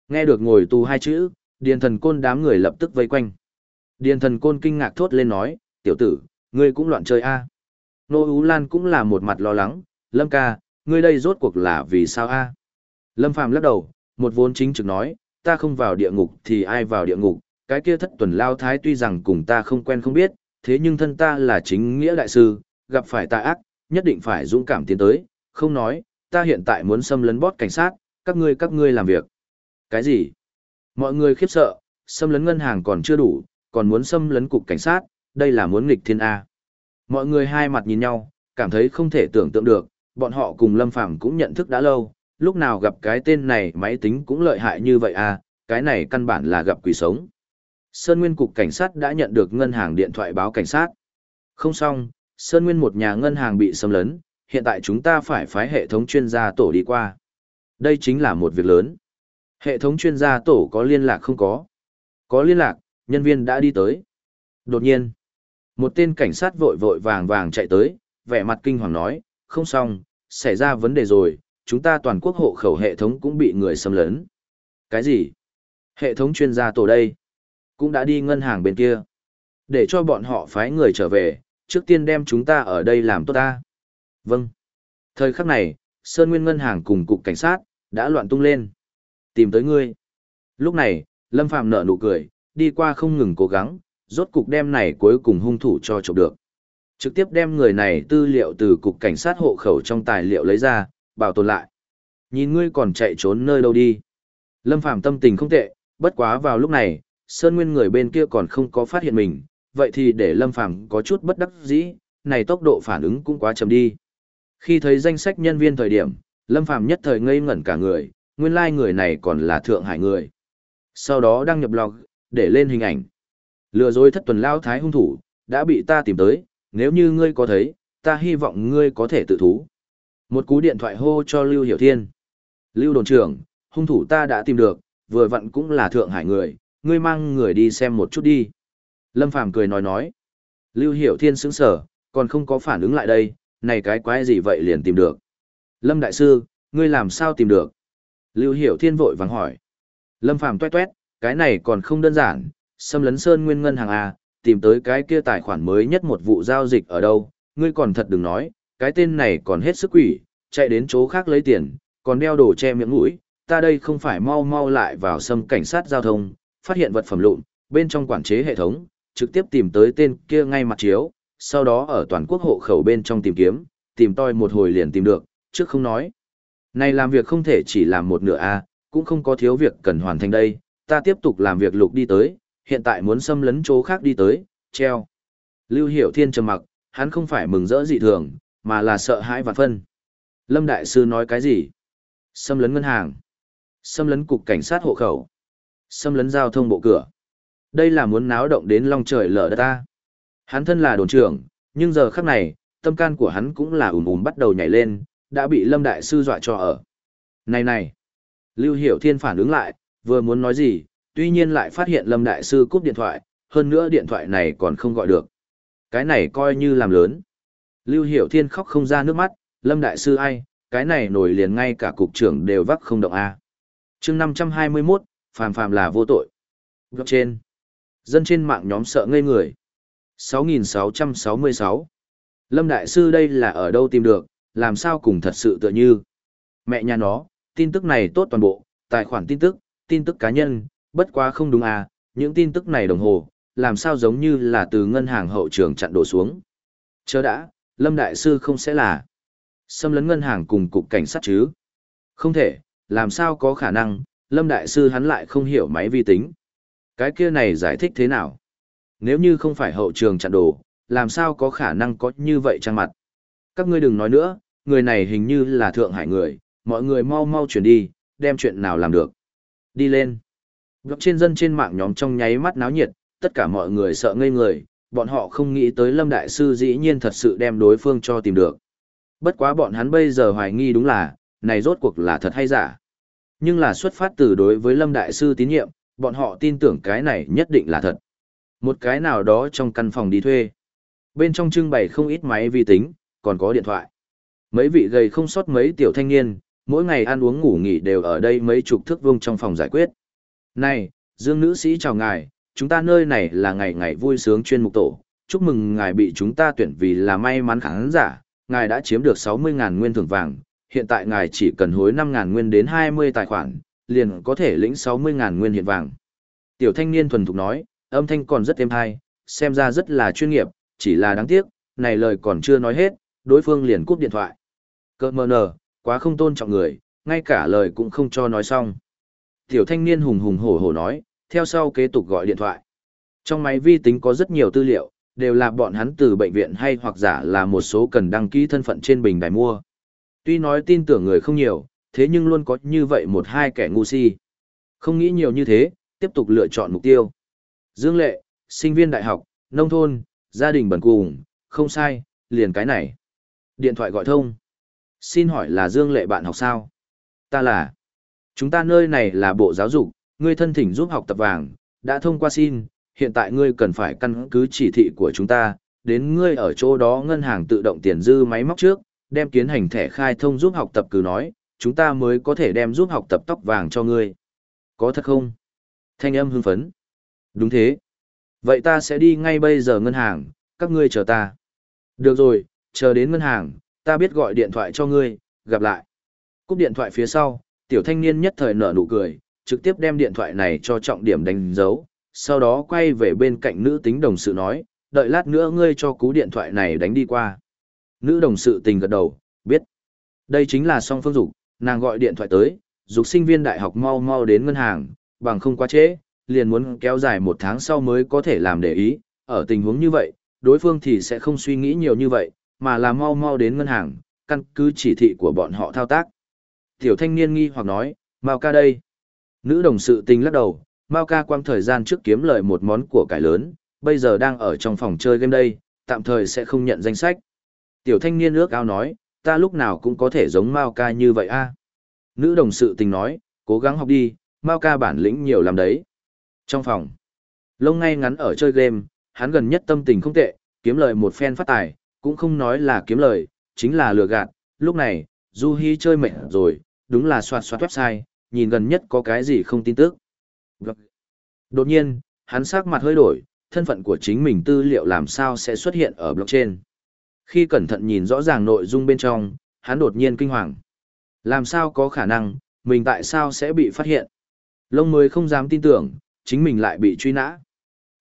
Nghe được ngồi tù hai chữ, điền thần côn đám người lập tức vây quanh. Điền thần côn kinh ngạc thốt lên nói, tiểu tử, ngươi cũng loạn chơi A. Nô Ú Lan cũng là một mặt lo lắng, Lâm ca, ngươi đây rốt cuộc là vì sao A. Lâm Phàm lắc đầu, một vốn chính trực nói, ta không vào địa ngục thì ai vào địa ngục, cái kia thất tuần lao thái tuy rằng cùng ta không quen không biết, thế nhưng thân ta là chính nghĩa đại sư, gặp phải tà ác, nhất định phải dũng cảm tiến tới, không nói, ta hiện tại muốn xâm lấn bót cảnh sát, các ngươi các ngươi làm việc. Cái gì? Mọi người khiếp sợ, xâm lấn ngân hàng còn chưa đủ, còn muốn xâm lấn cục cảnh sát, đây là muốn nghịch thiên A. Mọi người hai mặt nhìn nhau, cảm thấy không thể tưởng tượng được, bọn họ cùng Lâm Phàm cũng nhận thức đã lâu, lúc nào gặp cái tên này máy tính cũng lợi hại như vậy à, cái này căn bản là gặp quỷ sống. Sơn Nguyên Cục Cảnh sát đã nhận được ngân hàng điện thoại báo cảnh sát. Không xong, Sơn Nguyên một nhà ngân hàng bị xâm lấn, hiện tại chúng ta phải phái hệ thống chuyên gia tổ đi qua. Đây chính là một việc lớn. Hệ thống chuyên gia tổ có liên lạc không có? Có liên lạc, nhân viên đã đi tới. Đột nhiên, một tên cảnh sát vội vội vàng vàng chạy tới, vẻ mặt kinh hoàng nói, không xong, xảy ra vấn đề rồi, chúng ta toàn quốc hộ khẩu hệ thống cũng bị người xâm lấn. Cái gì? Hệ thống chuyên gia tổ đây, cũng đã đi ngân hàng bên kia. Để cho bọn họ phái người trở về, trước tiên đem chúng ta ở đây làm tốt ta. Vâng. Thời khắc này, Sơn Nguyên Ngân hàng cùng cục cảnh sát, đã loạn tung lên. Tìm tới ngươi. Lúc này, Lâm Phạm nở nụ cười, đi qua không ngừng cố gắng, rốt cục đem này cuối cùng hung thủ cho chụp được. Trực tiếp đem người này tư liệu từ cục cảnh sát hộ khẩu trong tài liệu lấy ra, bảo tồn lại. Nhìn ngươi còn chạy trốn nơi đâu đi. Lâm Phàm tâm tình không tệ, bất quá vào lúc này, Sơn Nguyên người bên kia còn không có phát hiện mình, vậy thì để Lâm Phàm có chút bất đắc dĩ, này tốc độ phản ứng cũng quá chậm đi. Khi thấy danh sách nhân viên thời điểm, Lâm Phàm nhất thời ngây ngẩn cả người, nguyên lai like người này còn là Thượng Hải người. Sau đó đăng nhập log, để lên hình ảnh. Lừa dối thất tuần lao thái hung thủ, đã bị ta tìm tới, nếu như ngươi có thấy, ta hy vọng ngươi có thể tự thú. Một cú điện thoại hô cho Lưu Hiểu Thiên. Lưu đồn trưởng, hung thủ ta đã tìm được, vừa vặn cũng là Thượng Hải người, ngươi mang người đi xem một chút đi. Lâm Phàm cười nói nói. Lưu Hiểu Thiên sững sở, còn không có phản ứng lại đây, này cái quái gì vậy liền tìm được. Lâm Đại Sư, ngươi làm sao tìm được? Lưu Hiểu Thiên vội vàng hỏi. Lâm Phàm tuét tuét, cái này còn không đơn giản, xâm lấn sơn nguyên ngân hàng A, tìm tới cái kia tài khoản mới nhất một vụ giao dịch ở đâu, ngươi còn thật đừng nói, cái tên này còn hết sức quỷ, chạy đến chỗ khác lấy tiền, còn đeo đồ che miệng mũi, ta đây không phải mau mau lại vào xâm cảnh sát giao thông, phát hiện vật phẩm lụn, bên trong quản chế hệ thống, trực tiếp tìm tới tên kia ngay mặt chiếu, sau đó ở toàn quốc hộ khẩu bên trong tìm kiếm, tìm toi một hồi liền tìm được, trước không nói. Này làm việc không thể chỉ làm một nửa a, cũng không có thiếu việc cần hoàn thành đây, ta tiếp tục làm việc lục đi tới, hiện tại muốn xâm lấn chỗ khác đi tới, treo. Lưu Hiểu Thiên trầm mặc, hắn không phải mừng rỡ dị thường, mà là sợ hãi và phân. Lâm Đại Sư nói cái gì? Xâm lấn ngân hàng. Xâm lấn cục cảnh sát hộ khẩu. Xâm lấn giao thông bộ cửa. Đây là muốn náo động đến long trời lở đất ta. Hắn thân là đồn trưởng, nhưng giờ khắc này, tâm can của hắn cũng là ùm ùm bắt đầu nhảy lên, đã bị Lâm Đại Sư dọa cho ở. Này này! Lưu Hiểu Thiên phản ứng lại, vừa muốn nói gì, tuy nhiên lại phát hiện Lâm Đại Sư cúp điện thoại, hơn nữa điện thoại này còn không gọi được. Cái này coi như làm lớn. Lưu Hiểu Thiên khóc không ra nước mắt, Lâm Đại Sư ai, cái này nổi liền ngay cả cục trưởng đều vắc không động A. chương 521, phàm phàm là vô tội. Góc trên. Dân trên mạng nhóm sợ ngây người. 6666. Lâm Đại Sư đây là ở đâu tìm được, làm sao cùng thật sự tựa như. Mẹ nhà nó, tin tức này tốt toàn bộ, tài khoản tin tức, tin tức cá nhân, bất quá không đúng à, những tin tức này đồng hồ, làm sao giống như là từ ngân hàng hậu trường chặn đổ xuống. Chớ đã, Lâm Đại Sư không sẽ là xâm lấn ngân hàng cùng cục cảnh sát chứ. Không thể, làm sao có khả năng, Lâm Đại Sư hắn lại không hiểu máy vi tính. Cái kia này giải thích thế nào? Nếu như không phải hậu trường chặn đồ, làm sao có khả năng có như vậy trang mặt? Các ngươi đừng nói nữa, người này hình như là Thượng Hải người, mọi người mau mau chuyển đi, đem chuyện nào làm được. Đi lên. Blog trên dân trên mạng nhóm trong nháy mắt náo nhiệt, tất cả mọi người sợ ngây người, bọn họ không nghĩ tới Lâm Đại Sư dĩ nhiên thật sự đem đối phương cho tìm được. Bất quá bọn hắn bây giờ hoài nghi đúng là, này rốt cuộc là thật hay giả. Nhưng là xuất phát từ đối với Lâm Đại Sư tín nhiệm, bọn họ tin tưởng cái này nhất định là thật. Một cái nào đó trong căn phòng đi thuê. Bên trong trưng bày không ít máy vi tính, còn có điện thoại. Mấy vị gầy không sót mấy tiểu thanh niên, mỗi ngày ăn uống ngủ nghỉ đều ở đây mấy chục thước vuông trong phòng giải quyết. Này, Dương nữ sĩ chào ngài, chúng ta nơi này là ngày ngày vui sướng chuyên mục tổ, chúc mừng ngài bị chúng ta tuyển vì là may mắn khán giả, ngài đã chiếm được 60.000 nguyên thưởng vàng, hiện tại ngài chỉ cần hối 5.000 nguyên đến 20 tài khoản, liền có thể lĩnh 60.000 nguyên hiện vàng. Tiểu thanh niên thuần thục nói, âm thanh còn rất êm hay, xem ra rất là chuyên nghiệp, chỉ là đáng tiếc, này lời còn chưa nói hết, đối phương liền cúp điện thoại. Cơ mờ nờ, quá không tôn trọng người, ngay cả lời cũng không cho nói xong. Tiểu thanh niên hùng hùng hổ hổ nói, theo sau kế tục gọi điện thoại. Trong máy vi tính có rất nhiều tư liệu, đều là bọn hắn từ bệnh viện hay hoặc giả là một số cần đăng ký thân phận trên bình đài mua. Tuy nói tin tưởng người không nhiều, thế nhưng luôn có như vậy một hai kẻ ngu si. Không nghĩ nhiều như thế, tiếp tục lựa chọn mục tiêu. Dương Lệ, sinh viên đại học, nông thôn, gia đình bẩn cùng, không sai, liền cái này. Điện thoại gọi thông. Xin hỏi là Dương Lệ bạn học sao? Ta là. Chúng ta nơi này là bộ giáo dục, ngươi thân thỉnh giúp học tập vàng, đã thông qua xin, hiện tại ngươi cần phải căn cứ chỉ thị của chúng ta, đến ngươi ở chỗ đó ngân hàng tự động tiền dư máy móc trước, đem kiến hành thẻ khai thông giúp học tập cứ nói, chúng ta mới có thể đem giúp học tập tóc vàng cho ngươi. Có thật không? Thanh âm hưng phấn. Đúng thế. Vậy ta sẽ đi ngay bây giờ ngân hàng, các ngươi chờ ta. Được rồi, chờ đến ngân hàng, ta biết gọi điện thoại cho ngươi, gặp lại. Cúp điện thoại phía sau, tiểu thanh niên nhất thời nở nụ cười, trực tiếp đem điện thoại này cho trọng điểm đánh dấu, sau đó quay về bên cạnh nữ tính đồng sự nói, đợi lát nữa ngươi cho cú điện thoại này đánh đi qua. Nữ đồng sự tình gật đầu, biết. Đây chính là song phương dục, nàng gọi điện thoại tới, dục sinh viên đại học mau mau đến ngân hàng, bằng không quá trễ, liền muốn kéo dài một tháng sau mới có thể làm để ý, ở tình huống như vậy, đối phương thì sẽ không suy nghĩ nhiều như vậy, mà là mau mau đến ngân hàng, căn cứ chỉ thị của bọn họ thao tác. Tiểu thanh niên nghi hoặc nói, Mao ca đây. Nữ đồng sự tình lắc đầu, Mao ca quang thời gian trước kiếm lời một món của cải lớn, bây giờ đang ở trong phòng chơi game đây, tạm thời sẽ không nhận danh sách. Tiểu thanh niên ước ao nói, ta lúc nào cũng có thể giống Mao ca như vậy a. Nữ đồng sự tình nói, cố gắng học đi, Mao ca bản lĩnh nhiều làm đấy. Trong phòng, lông ngay ngắn ở chơi game, hắn gần nhất tâm tình không tệ, kiếm lời một phen phát tài, cũng không nói là kiếm lời, chính là lừa gạt. Lúc này, Du Hi chơi mệt rồi, đúng là soạt soạt website, nhìn gần nhất có cái gì không tin tức. Đột nhiên, hắn sắc mặt hơi đổi, thân phận của chính mình tư liệu làm sao sẽ xuất hiện ở blockchain. Khi cẩn thận nhìn rõ ràng nội dung bên trong, hắn đột nhiên kinh hoàng. Làm sao có khả năng, mình tại sao sẽ bị phát hiện? Lông mới không dám tin tưởng, chính mình lại bị truy nã.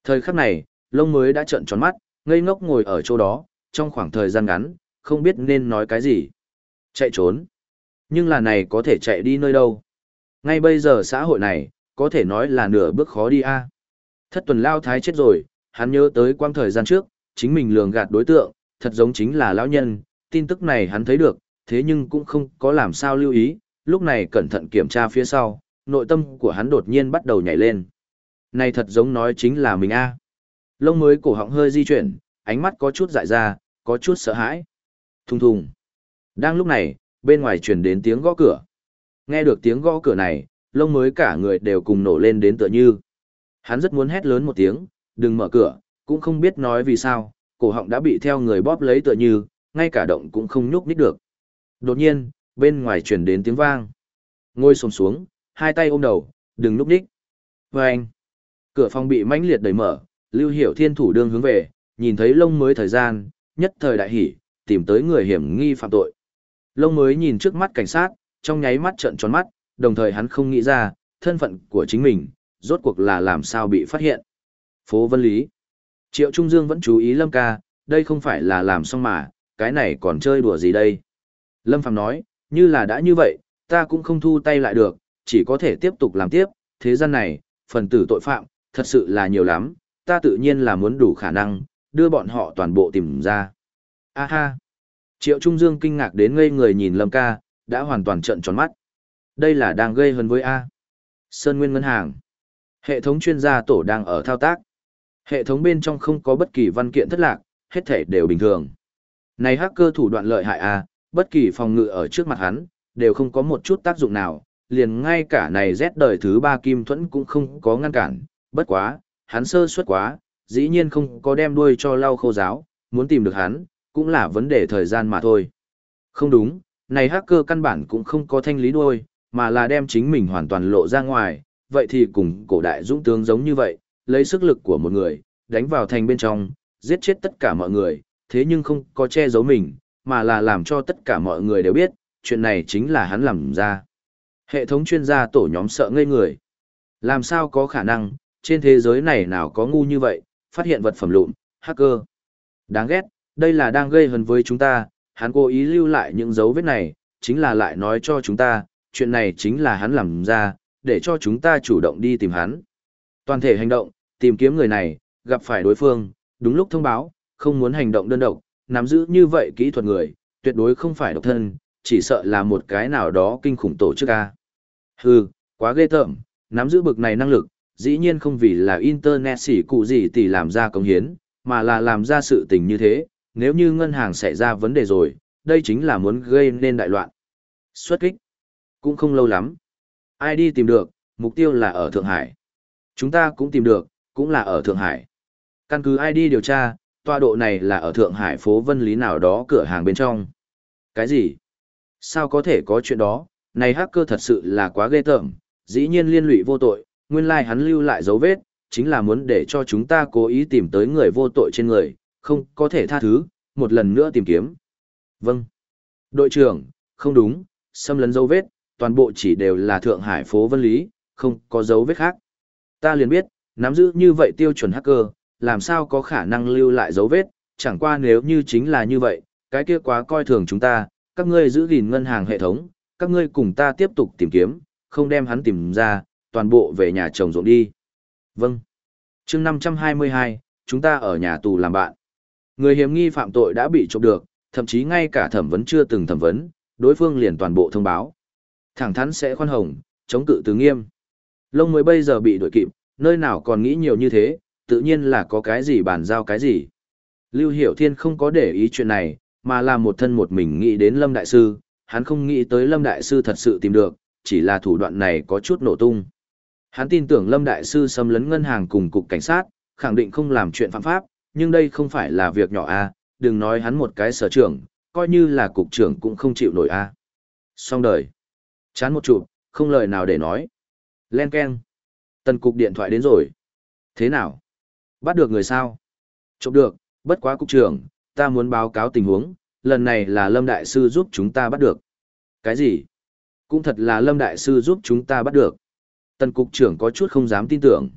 Thời khắc này, lông mới đã trợn tròn mắt, ngây ngốc ngồi ở chỗ đó, trong khoảng thời gian ngắn, không biết nên nói cái gì. Chạy trốn. Nhưng là này có thể chạy đi nơi đâu? Ngay bây giờ xã hội này, có thể nói là nửa bước khó đi a. Thất tuần lao thái chết rồi, hắn nhớ tới quang thời gian trước, chính mình lường gạt đối tượng, thật giống chính là lão nhân, tin tức này hắn thấy được, thế nhưng cũng không có làm sao lưu ý, lúc này cẩn thận kiểm tra phía sau, nội tâm của hắn đột nhiên bắt đầu nhảy lên. Này thật giống nói chính là mình a. Lông mới cổ họng hơi di chuyển, ánh mắt có chút dại ra, có chút sợ hãi. Thùng thùng. Đang lúc này, bên ngoài truyền đến tiếng gõ cửa. Nghe được tiếng gõ cửa này, lông mới cả người đều cùng nổ lên đến tựa như. Hắn rất muốn hét lớn một tiếng, đừng mở cửa, cũng không biết nói vì sao, cổ họng đã bị theo người bóp lấy tựa như, ngay cả động cũng không nhúc nhích được. Đột nhiên, bên ngoài truyền đến tiếng vang. ngôi xổm xuống, hai tay ôm đầu, đừng nhúc nhích. Và anh, cửa phòng bị mãnh liệt đẩy mở, Lưu Hiểu Thiên thủ đương hướng về, nhìn thấy lông mới thời gian, nhất thời đại hỉ, tìm tới người hiểm nghi phạm tội. Lông mới nhìn trước mắt cảnh sát, trong nháy mắt trợn tròn mắt, đồng thời hắn không nghĩ ra, thân phận của chính mình, rốt cuộc là làm sao bị phát hiện. Phố Vân Lý. Triệu Trung Dương vẫn chú ý Lâm ca, đây không phải là làm xong mà, cái này còn chơi đùa gì đây. Lâm Phàm nói, như là đã như vậy, ta cũng không thu tay lại được, chỉ có thể tiếp tục làm tiếp, thế gian này, phần tử tội phạm, thật sự là nhiều lắm, ta tự nhiên là muốn đủ khả năng, đưa bọn họ toàn bộ tìm ra. A ha! Triệu Trung Dương kinh ngạc đến ngây người nhìn Lâm ca, đã hoàn toàn trận tròn mắt. Đây là đang gây hấn với A. Sơn Nguyên Ngân hàng. Hệ thống chuyên gia tổ đang ở thao tác. Hệ thống bên trong không có bất kỳ văn kiện thất lạc, hết thể đều bình thường. Này hacker thủ đoạn lợi hại A, bất kỳ phòng ngự ở trước mặt hắn, đều không có một chút tác dụng nào, liền ngay cả này Z đời thứ ba kim thuẫn cũng không có ngăn cản, bất quá, hắn sơ suất quá, dĩ nhiên không có đem đuôi cho lau khô giáo, muốn tìm được hắn, cũng là vấn đề thời gian mà thôi. Không đúng, này hacker căn bản cũng không có thanh lý đuôi, mà là đem chính mình hoàn toàn lộ ra ngoài, vậy thì cùng cổ đại dũng tướng giống như vậy, lấy sức lực của một người, đánh vào thành bên trong, giết chết tất cả mọi người, thế nhưng không có che giấu mình, mà là làm cho tất cả mọi người đều biết, chuyện này chính là hắn làm ra. Hệ thống chuyên gia tổ nhóm sợ ngây người. Làm sao có khả năng, trên thế giới này nào có ngu như vậy, phát hiện vật phẩm lụn, hacker. Đáng ghét, đây là đang gây hấn với chúng ta, hắn cố ý lưu lại những dấu vết này, chính là lại nói cho chúng ta, chuyện này chính là hắn làm ra, để cho chúng ta chủ động đi tìm hắn. Toàn thể hành động, tìm kiếm người này, gặp phải đối phương, đúng lúc thông báo, không muốn hành động đơn độc, nắm giữ như vậy kỹ thuật người, tuyệt đối không phải độc thân, chỉ sợ là một cái nào đó kinh khủng tổ chức A. Hừ, quá ghê tởm, nắm giữ bực này năng lực, dĩ nhiên không vì là Internet xỉ cụ gì tỷ làm ra công hiến, mà là làm ra sự tình như thế, nếu như ngân hàng xảy ra vấn đề rồi, đây chính là muốn gây nên đại loạn. Xuất kích, cũng không lâu lắm. Ai đi tìm được, mục tiêu là ở Thượng Hải. Chúng ta cũng tìm được, cũng là ở Thượng Hải. Căn cứ ID điều tra, tọa độ này là ở Thượng Hải phố Vân Lý nào đó cửa hàng bên trong. Cái gì? Sao có thể có chuyện đó? Này hacker thật sự là quá ghê tởm, dĩ nhiên liên lụy vô tội, nguyên lai like hắn lưu lại dấu vết, chính là muốn để cho chúng ta cố ý tìm tới người vô tội trên người, không có thể tha thứ, một lần nữa tìm kiếm. Vâng. Đội trưởng, không đúng, xâm lấn dấu vết, toàn bộ chỉ đều là Thượng Hải phố Vân Lý, không có dấu vết khác. Ta liền biết, nắm giữ như vậy tiêu chuẩn hacker, làm sao có khả năng lưu lại dấu vết, chẳng qua nếu như chính là như vậy, cái kia quá coi thường chúng ta, các ngươi giữ gìn ngân hàng hệ thống, các ngươi cùng ta tiếp tục tìm kiếm, không đem hắn tìm ra, toàn bộ về nhà chồng ruộng đi. Vâng. chương 522, chúng ta ở nhà tù làm bạn. Người hiểm nghi phạm tội đã bị trộm được, thậm chí ngay cả thẩm vấn chưa từng thẩm vấn, đối phương liền toàn bộ thông báo. Thẳng thắn sẽ khoan hồng, chống cự từ nghiêm. Lông mới bây giờ bị đuổi kịp, nơi nào còn nghĩ nhiều như thế, tự nhiên là có cái gì bàn giao cái gì. Lưu Hiểu Thiên không có để ý chuyện này, mà là một thân một mình nghĩ đến Lâm Đại Sư, hắn không nghĩ tới Lâm Đại Sư thật sự tìm được, chỉ là thủ đoạn này có chút nổ tung. Hắn tin tưởng Lâm Đại Sư xâm lấn ngân hàng cùng cục cảnh sát, khẳng định không làm chuyện phạm pháp, nhưng đây không phải là việc nhỏ a, đừng nói hắn một cái sở trưởng, coi như là cục trưởng cũng không chịu nổi a. Xong đời. Chán một chụp, không lời nào để nói. Len keng. Tần cục điện thoại đến rồi. Thế nào? Bắt được người sao? Chụp được, bất quá cục trưởng, ta muốn báo cáo tình huống, lần này là Lâm Đại Sư giúp chúng ta bắt được. Cái gì? Cũng thật là Lâm Đại Sư giúp chúng ta bắt được. Tần cục trưởng có chút không dám tin tưởng.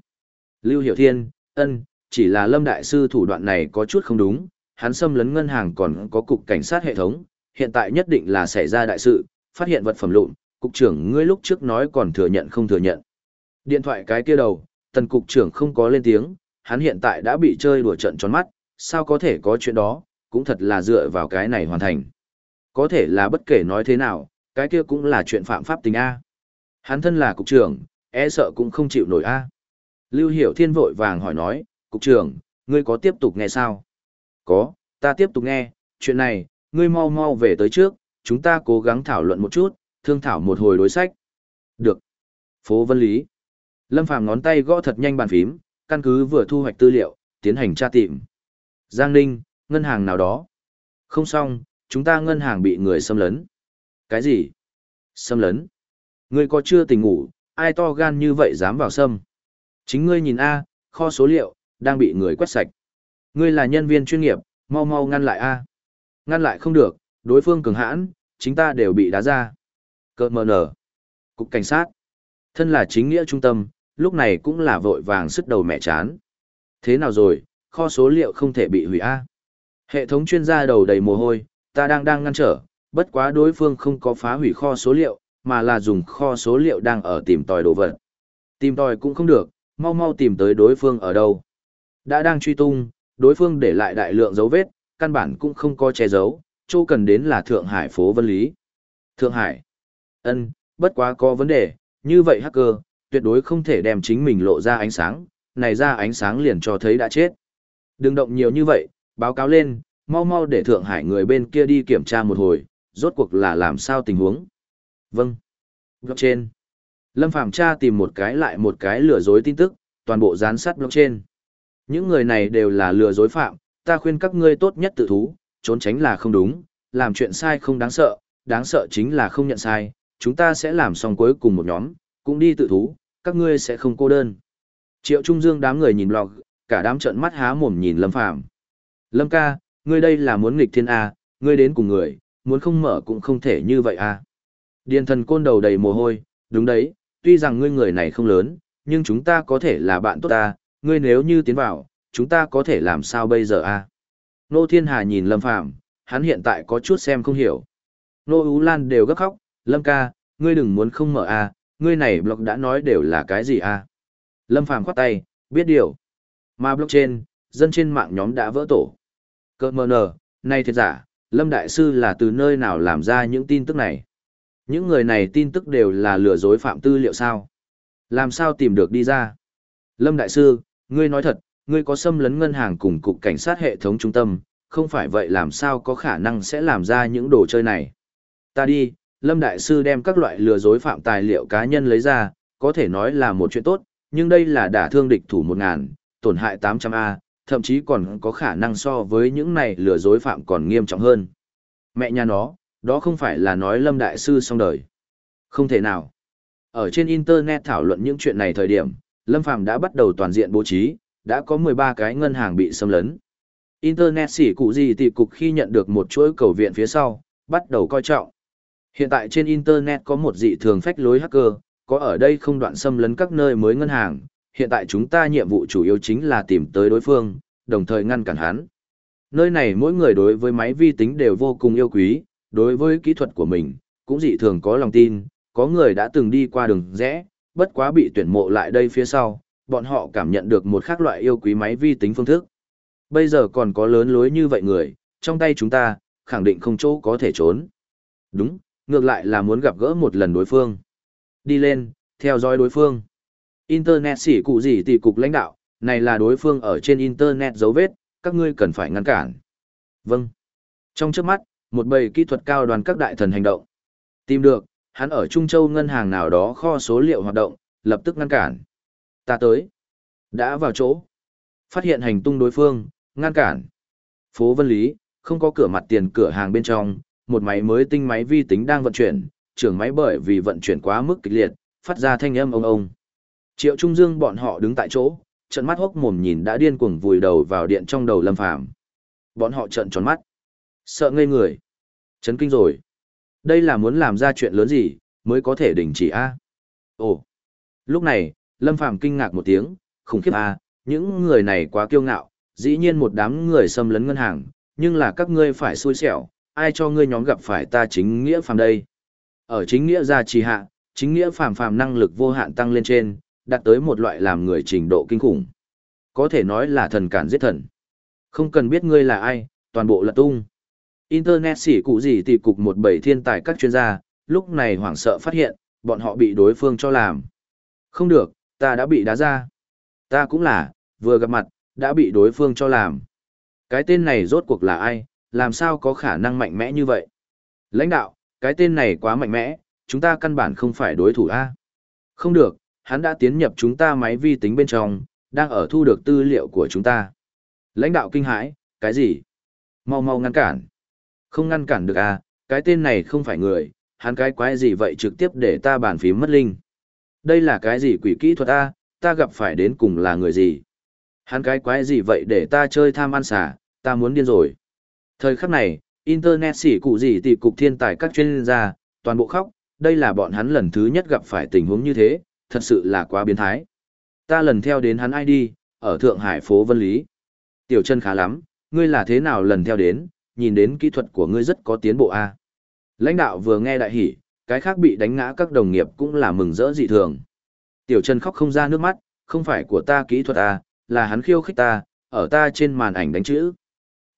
Lưu Hiểu Thiên, ân, chỉ là Lâm Đại Sư thủ đoạn này có chút không đúng, hắn xâm lấn ngân hàng còn có cục cảnh sát hệ thống, hiện tại nhất định là xảy ra đại sự, phát hiện vật phẩm lụn, cục trưởng ngươi lúc trước nói còn thừa nhận không thừa nhận. Điện thoại cái kia đầu, tần cục trưởng không có lên tiếng, hắn hiện tại đã bị chơi đùa trận tròn mắt, sao có thể có chuyện đó, cũng thật là dựa vào cái này hoàn thành. Có thể là bất kể nói thế nào, cái kia cũng là chuyện phạm pháp tình A. Hắn thân là cục trưởng, e sợ cũng không chịu nổi A. Lưu Hiểu Thiên vội vàng hỏi nói, cục trưởng, ngươi có tiếp tục nghe sao? Có, ta tiếp tục nghe, chuyện này, ngươi mau mau về tới trước, chúng ta cố gắng thảo luận một chút, thương thảo một hồi đối sách. Được. Phố Vân Lý. Lâm Phàm ngón tay gõ thật nhanh bàn phím, căn cứ vừa thu hoạch tư liệu, tiến hành tra tìm. Giang Ninh, ngân hàng nào đó. Không xong, chúng ta ngân hàng bị người xâm lấn. Cái gì? Xâm lấn? Ngươi có chưa tỉnh ngủ, ai to gan như vậy dám vào xâm? Chính ngươi nhìn A, kho số liệu, đang bị người quét sạch. Ngươi là nhân viên chuyên nghiệp, mau mau ngăn lại A. Ngăn lại không được, đối phương cường hãn, chính ta đều bị đá ra. Cơ mờ nở. Cục cảnh sát. Thân là chính nghĩa trung tâm, lúc này cũng là vội vàng sức đầu mẹ chán. Thế nào rồi, kho số liệu không thể bị hủy A. Hệ thống chuyên gia đầu đầy mồ hôi, ta đang đang ngăn trở, bất quá đối phương không có phá hủy kho số liệu, mà là dùng kho số liệu đang ở tìm tòi đồ vật. Tìm tòi cũng không được, mau mau tìm tới đối phương ở đâu. Đã đang truy tung, đối phương để lại đại lượng dấu vết, căn bản cũng không có che giấu, chỗ cần đến là Thượng Hải phố Vân Lý. Thượng Hải. ân bất quá có vấn đề, như vậy hacker, tuyệt đối không thể đem chính mình lộ ra ánh sáng, này ra ánh sáng liền cho thấy đã chết. Đừng động nhiều như vậy, báo cáo lên, mau mau để Thượng Hải người bên kia đi kiểm tra một hồi, rốt cuộc là làm sao tình huống. Vâng. Blockchain. Lâm Phạm tra tìm một cái lại một cái lừa dối tin tức, toàn bộ gián sát blockchain. Những người này đều là lừa dối phạm, ta khuyên các ngươi tốt nhất tự thú, trốn tránh là không đúng, làm chuyện sai không đáng sợ, đáng sợ chính là không nhận sai, chúng ta sẽ làm xong cuối cùng một nhóm, cũng đi tự thú, các ngươi sẽ không cô đơn. Triệu Trung Dương đám người nhìn log, cả đám trợn mắt há mồm nhìn Lâm Phàm. Lâm ca, ngươi đây là muốn nghịch thiên A, ngươi đến cùng người, muốn không mở cũng không thể như vậy A. Điền thần côn đầu đầy mồ hôi, đúng đấy, tuy rằng ngươi người này không lớn, nhưng chúng ta có thể là bạn tốt ta, ngươi nếu như tiến vào, chúng ta có thể làm sao bây giờ a? Nô Thiên Hà nhìn Lâm Phàm, hắn hiện tại có chút xem không hiểu. Nô Ú Lan đều gấp khóc, Lâm ca, ngươi đừng muốn không mở a, ngươi này blog đã nói đều là cái gì a? Lâm Phàm khoát tay, biết điều. Mà blog trên, dân trên mạng nhóm đã vỡ tổ. Cơ mờ nờ, nay thiệt giả, Lâm Đại Sư là từ nơi nào làm ra những tin tức này? Những người này tin tức đều là lừa dối phạm tư liệu sao? Làm sao tìm được đi ra? Lâm Đại Sư, ngươi nói thật, ngươi có xâm lấn ngân hàng cùng cục cảnh sát hệ thống trung tâm, không phải vậy làm sao có khả năng sẽ làm ra những đồ chơi này? Ta đi, Lâm Đại Sư đem các loại lừa dối phạm tài liệu cá nhân lấy ra, có thể nói là một chuyện tốt, nhưng đây là đả thương địch thủ 1.000, tổn hại 800A, thậm chí còn có khả năng so với những này lừa dối phạm còn nghiêm trọng hơn. Mẹ nhà nó, đó không phải là nói Lâm Đại Sư xong đời. Không thể nào. Ở trên Internet thảo luận những chuyện này thời điểm, Lâm Phàm đã bắt đầu toàn diện bố trí, đã có 13 cái ngân hàng bị xâm lấn. Internet xỉ cụ gì tỷ cục khi nhận được một chuỗi cầu viện phía sau, bắt đầu coi trọng. Hiện tại trên Internet có một dị thường phách lối hacker, có ở đây không đoạn xâm lấn các nơi mới ngân hàng, hiện tại chúng ta nhiệm vụ chủ yếu chính là tìm tới đối phương, đồng thời ngăn cản hắn. Nơi này mỗi người đối với máy vi tính đều vô cùng yêu quý, đối với kỹ thuật của mình, cũng dị thường có lòng tin, có người đã từng đi qua đường rẽ, bất quá bị tuyển mộ lại đây phía sau, bọn họ cảm nhận được một khác loại yêu quý máy vi tính phương thức. Bây giờ còn có lớn lối như vậy người, trong tay chúng ta, khẳng định không chỗ có thể trốn. Đúng, ngược lại là muốn gặp gỡ một lần đối phương. Đi lên, theo dõi đối phương. Internet xỉ cụ gì tỷ cục lãnh đạo, này là đối phương ở trên Internet dấu vết, các ngươi cần phải ngăn cản. Vâng. Trong trước mắt, một bầy kỹ thuật cao đoàn các đại thần hành động. Tìm được, hắn ở Trung Châu ngân hàng nào đó kho số liệu hoạt động, lập tức ngăn cản. Ta tới. Đã vào chỗ. Phát hiện hành tung đối phương, ngăn cản. Phố Vân Lý, không có cửa mặt tiền cửa hàng bên trong, một máy mới tinh máy vi tính đang vận chuyển, trưởng máy bởi vì vận chuyển quá mức kịch liệt, phát ra thanh âm ông ông. Triệu Trung Dương bọn họ đứng tại chỗ, trận mắt hốc mồm nhìn đã điên cuồng vùi đầu vào điện trong đầu Lâm Phàm. Bọn họ trợn tròn mắt, sợ ngây người, chấn kinh rồi. Đây là muốn làm ra chuyện lớn gì, mới có thể đình chỉ a? Ồ. Lúc này, Lâm Phàm kinh ngạc một tiếng, khủng khiếp a, những người này quá kiêu ngạo, dĩ nhiên một đám người xâm lấn ngân hàng, nhưng là các ngươi phải xui xẻo, ai cho ngươi nhóm gặp phải ta chính nghĩa phàm đây. Ở chính nghĩa gia trì hạ, chính nghĩa phàm phàm năng lực vô hạn tăng lên trên, đạt tới một loại làm người trình độ kinh khủng. Có thể nói là thần cản giết thần. Không cần biết ngươi là ai, toàn bộ là tung. Internet xỉ cụ gì tỷ cục một bảy thiên tài các chuyên gia, lúc này hoảng sợ phát hiện, bọn họ bị đối phương cho làm. Không được, ta đã bị đá ra. Ta cũng là, vừa gặp mặt, đã bị đối phương cho làm. Cái tên này rốt cuộc là ai, làm sao có khả năng mạnh mẽ như vậy? Lãnh đạo, cái tên này quá mạnh mẽ, chúng ta căn bản không phải đối thủ A. Không được, hắn đã tiến nhập chúng ta máy vi tính bên trong, đang ở thu được tư liệu của chúng ta. Lãnh đạo kinh hãi, cái gì? Mau mau ngăn cản. Không ngăn cản được à, cái tên này không phải người, hắn cái quái gì vậy trực tiếp để ta bàn phím mất linh. Đây là cái gì quỷ kỹ thuật a, ta gặp phải đến cùng là người gì? Hắn cái quái gì vậy để ta chơi tham ăn xả, ta muốn điên rồi. Thời khắc này, Internet xỉ cụ gì tỷ cục thiên tài các chuyên gia, toàn bộ khóc, đây là bọn hắn lần thứ nhất gặp phải tình huống như thế, thật sự là quá biến thái. Ta lần theo đến hắn ID, ở Thượng Hải phố Vân Lý. Tiểu chân khá lắm, ngươi là thế nào lần theo đến, nhìn đến kỹ thuật của ngươi rất có tiến bộ a. Lãnh đạo vừa nghe đại hỉ, cái khác bị đánh ngã các đồng nghiệp cũng là mừng rỡ dị thường. Tiểu Trần khóc không ra nước mắt, không phải của ta kỹ thuật a, là hắn khiêu khích ta, ở ta trên màn ảnh đánh chữ.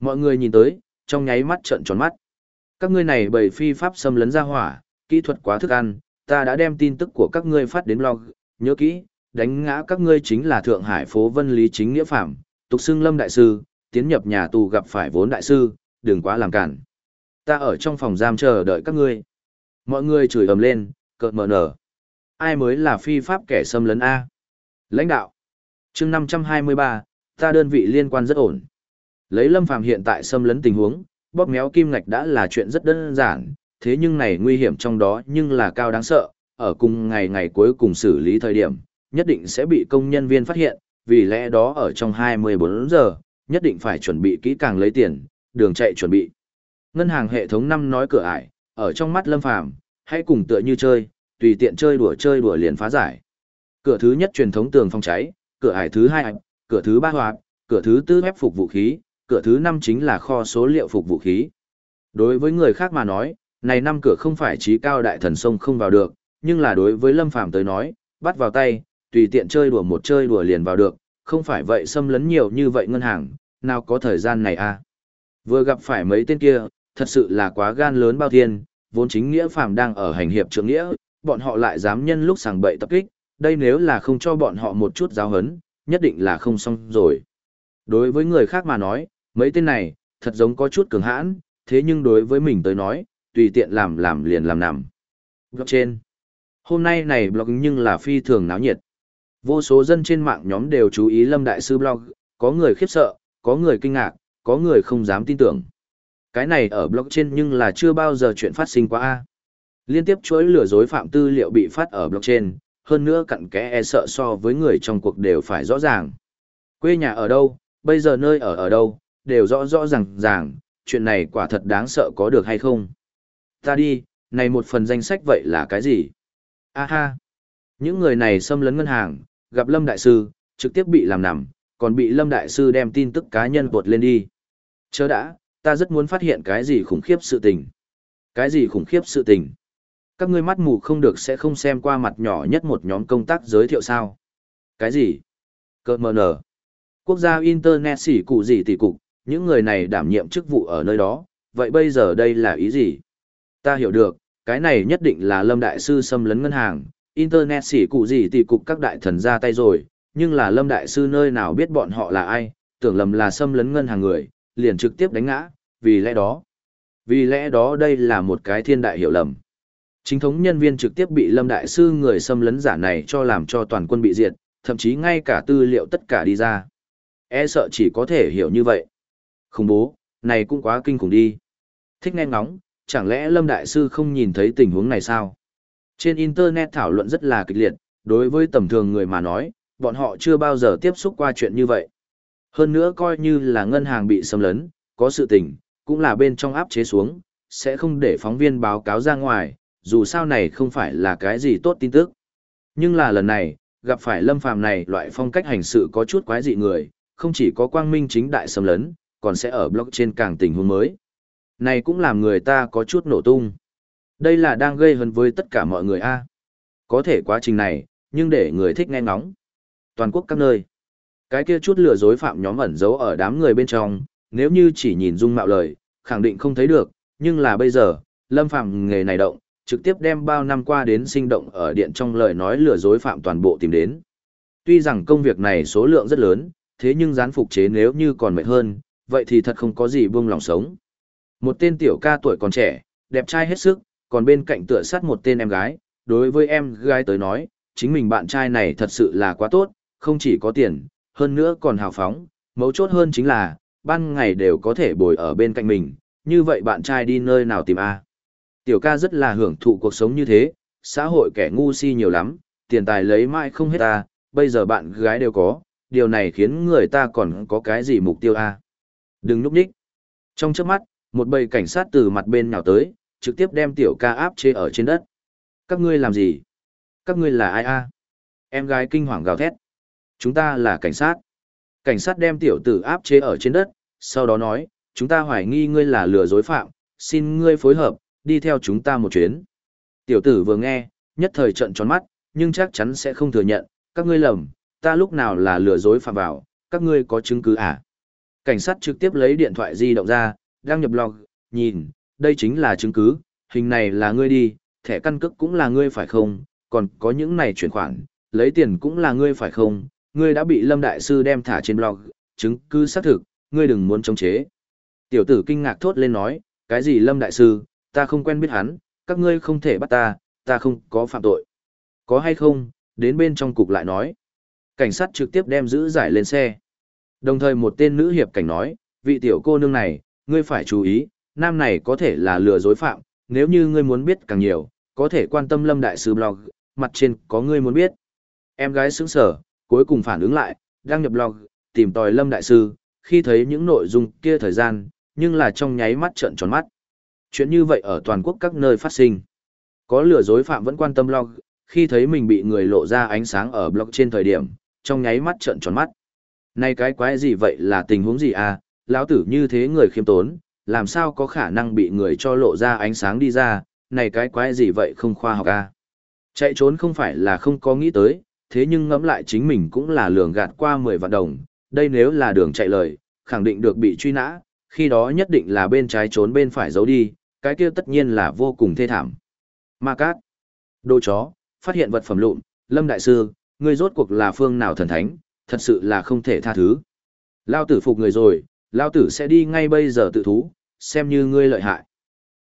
Mọi người nhìn tới, trong nháy mắt trợn tròn mắt. Các ngươi này bởi phi pháp xâm lấn ra hỏa, kỹ thuật quá thức ăn, ta đã đem tin tức của các ngươi phát đến blog, nhớ kỹ, đánh ngã các ngươi chính là Thượng Hải phố Vân Lý chính nghĩa phạm, tục xưng Lâm đại sư, tiến nhập nhà tù gặp phải vốn đại sư, đừng quá làm cản. Ta ở trong phòng giam chờ đợi các ngươi. Mọi người chửi ầm lên, cợt mờ nở. Ai mới là phi pháp kẻ xâm lấn A? Lãnh đạo. chương 523, ta đơn vị liên quan rất ổn. Lấy lâm phàm hiện tại xâm lấn tình huống, bóp méo kim ngạch đã là chuyện rất đơn giản, thế nhưng này nguy hiểm trong đó nhưng là cao đáng sợ, ở cùng ngày ngày cuối cùng xử lý thời điểm, nhất định sẽ bị công nhân viên phát hiện, vì lẽ đó ở trong 24 giờ, nhất định phải chuẩn bị kỹ càng lấy tiền, đường chạy chuẩn bị. Ngân hàng hệ thống năm nói cửa ải, ở trong mắt Lâm Phàm, hãy cùng tựa như chơi, tùy tiện chơi đùa chơi đùa liền phá giải. Cửa thứ nhất truyền thống tường phong cháy, cửa ải thứ hai cửa thứ ba hoạt, cửa thứ tư phép phục vũ khí, cửa thứ năm chính là kho số liệu phục vũ khí. Đối với người khác mà nói, này năm cửa không phải trí cao đại thần sông không vào được, nhưng là đối với Lâm Phàm tới nói, bắt vào tay, tùy tiện chơi đùa một chơi đùa liền vào được, không phải vậy xâm lấn nhiều như vậy ngân hàng, nào có thời gian này à. Vừa gặp phải mấy tên kia, thật sự là quá gan lớn bao thiên, vốn chính nghĩa phàm đang ở hành hiệp trưởng nghĩa, bọn họ lại dám nhân lúc sàng bậy tập kích, đây nếu là không cho bọn họ một chút giáo hấn, nhất định là không xong rồi. Đối với người khác mà nói, mấy tên này, thật giống có chút cường hãn, thế nhưng đối với mình tới nói, tùy tiện làm làm liền làm nằm. Blog trên. Hôm nay này blog nhưng là phi thường náo nhiệt. Vô số dân trên mạng nhóm đều chú ý Lâm Đại Sư blog, có người khiếp sợ, có người kinh ngạc, có người không dám tin tưởng. Cái này ở blockchain nhưng là chưa bao giờ chuyện phát sinh qua. a Liên tiếp chuỗi lừa dối phạm tư liệu bị phát ở blockchain hơn nữa cặn kẽ e sợ so với người trong cuộc đều phải rõ ràng. Quê nhà ở đâu, bây giờ nơi ở ở đâu, đều rõ rõ ràng ràng, chuyện này quả thật đáng sợ có được hay không. Ta đi, này một phần danh sách vậy là cái gì? A ha! Những người này xâm lấn ngân hàng, gặp Lâm Đại Sư, trực tiếp bị làm nằm, còn bị Lâm Đại Sư đem tin tức cá nhân vột lên đi. Chớ đã, ta rất muốn phát hiện cái gì khủng khiếp sự tình. Cái gì khủng khiếp sự tình? Các ngươi mắt mù không được sẽ không xem qua mặt nhỏ nhất một nhóm công tác giới thiệu sao? Cái gì? Cơ mờ nở. Quốc gia Internet xỉ cụ gì tỷ cục, những người này đảm nhiệm chức vụ ở nơi đó, vậy bây giờ đây là ý gì? Ta hiểu được, cái này nhất định là Lâm Đại Sư xâm lấn ngân hàng, Internet xỉ cụ gì tỷ cục các đại thần ra tay rồi, nhưng là Lâm Đại Sư nơi nào biết bọn họ là ai, tưởng lầm là xâm lấn ngân hàng người, liền trực tiếp đánh ngã, vì lẽ đó. Vì lẽ đó đây là một cái thiên đại hiểu lầm. Chính thống nhân viên trực tiếp bị Lâm Đại Sư người xâm lấn giả này cho làm cho toàn quân bị diệt, thậm chí ngay cả tư liệu tất cả đi ra. E sợ chỉ có thể hiểu như vậy. Khủng bố, này cũng quá kinh khủng đi. Thích nghe ngóng, chẳng lẽ Lâm Đại Sư không nhìn thấy tình huống này sao? Trên Internet thảo luận rất là kịch liệt, đối với tầm thường người mà nói, bọn họ chưa bao giờ tiếp xúc qua chuyện như vậy. Hơn nữa coi như là ngân hàng bị xâm lấn, có sự tình, cũng là bên trong áp chế xuống, sẽ không để phóng viên báo cáo ra ngoài, dù sao này không phải là cái gì tốt tin tức. Nhưng là lần này, gặp phải lâm phàm này loại phong cách hành sự có chút quái dị người, không chỉ có quang minh chính đại xâm lấn, còn sẽ ở blockchain càng tình huống mới. Này cũng làm người ta có chút nổ tung. Đây là đang gây hấn với tất cả mọi người a. Có thể quá trình này, nhưng để người thích nghe ngóng. Toàn quốc các nơi. Cái kia chút lừa dối phạm nhóm ẩn giấu ở đám người bên trong, nếu như chỉ nhìn dung mạo lời, khẳng định không thấy được, nhưng là bây giờ, lâm phạm nghề này động, trực tiếp đem bao năm qua đến sinh động ở điện trong lời nói lừa dối phạm toàn bộ tìm đến. Tuy rằng công việc này số lượng rất lớn, thế nhưng gián phục chế nếu như còn mệt hơn, vậy thì thật không có gì buông lòng sống. Một tên tiểu ca tuổi còn trẻ, đẹp trai hết sức, còn bên cạnh tựa sát một tên em gái, đối với em gái tới nói, chính mình bạn trai này thật sự là quá tốt, không chỉ có tiền, hơn nữa còn hào phóng, mấu chốt hơn chính là, ban ngày đều có thể bồi ở bên cạnh mình, như vậy bạn trai đi nơi nào tìm a Tiểu ca rất là hưởng thụ cuộc sống như thế, xã hội kẻ ngu si nhiều lắm, tiền tài lấy mãi không hết ta, bây giờ bạn gái đều có, điều này khiến người ta còn có cái gì mục tiêu a Đừng núp nhích. Trong chớp mắt, một bầy cảnh sát từ mặt bên nhào tới, trực tiếp đem tiểu ca áp chế ở trên đất. Các ngươi làm gì? Các ngươi là ai a? Em gái kinh hoàng gào thét. Chúng ta là cảnh sát. Cảnh sát đem tiểu tử áp chế ở trên đất, sau đó nói, chúng ta hoài nghi ngươi là lừa dối phạm, xin ngươi phối hợp, đi theo chúng ta một chuyến. Tiểu tử vừa nghe, nhất thời trận tròn mắt, nhưng chắc chắn sẽ không thừa nhận, các ngươi lầm, ta lúc nào là lừa dối phạm vào, các ngươi có chứng cứ à? Cảnh sát trực tiếp lấy điện thoại di động ra, đăng nhập log, nhìn, đây chính là chứng cứ, hình này là ngươi đi, thẻ căn cước cũng là ngươi phải không, còn có những này chuyển khoản, lấy tiền cũng là ngươi phải không, ngươi đã bị Lâm Đại Sư đem thả trên blog, chứng cứ xác thực, ngươi đừng muốn chống chế. Tiểu tử kinh ngạc thốt lên nói, cái gì Lâm Đại Sư, ta không quen biết hắn, các ngươi không thể bắt ta, ta không có phạm tội. Có hay không, đến bên trong cục lại nói. Cảnh sát trực tiếp đem giữ giải lên xe. Đồng thời một tên nữ hiệp cảnh nói, vị tiểu cô nương này, ngươi phải chú ý, nam này có thể là lừa dối phạm, nếu như ngươi muốn biết càng nhiều, có thể quan tâm Lâm Đại Sư blog, mặt trên có ngươi muốn biết. Em gái sững sở, cuối cùng phản ứng lại, đăng nhập blog, tìm tòi Lâm Đại Sư, khi thấy những nội dung kia thời gian, nhưng là trong nháy mắt trợn tròn mắt. Chuyện như vậy ở toàn quốc các nơi phát sinh. Có lừa dối phạm vẫn quan tâm blog, khi thấy mình bị người lộ ra ánh sáng ở blog trên thời điểm, trong nháy mắt trợn tròn mắt. Này cái quái gì vậy là tình huống gì à, lão tử như thế người khiêm tốn, làm sao có khả năng bị người cho lộ ra ánh sáng đi ra, này cái quái gì vậy không khoa học à. Chạy trốn không phải là không có nghĩ tới, thế nhưng ngẫm lại chính mình cũng là lường gạt qua 10 vạn đồng, đây nếu là đường chạy lời, khẳng định được bị truy nã, khi đó nhất định là bên trái trốn bên phải giấu đi, cái kia tất nhiên là vô cùng thê thảm. Ma Cát, Đồ chó, phát hiện vật phẩm lụn, Lâm Đại Sư, ngươi rốt cuộc là phương nào thần thánh, thật sự là không thể tha thứ. Lao tử phục người rồi, Lao tử sẽ đi ngay bây giờ tự thú, xem như ngươi lợi hại.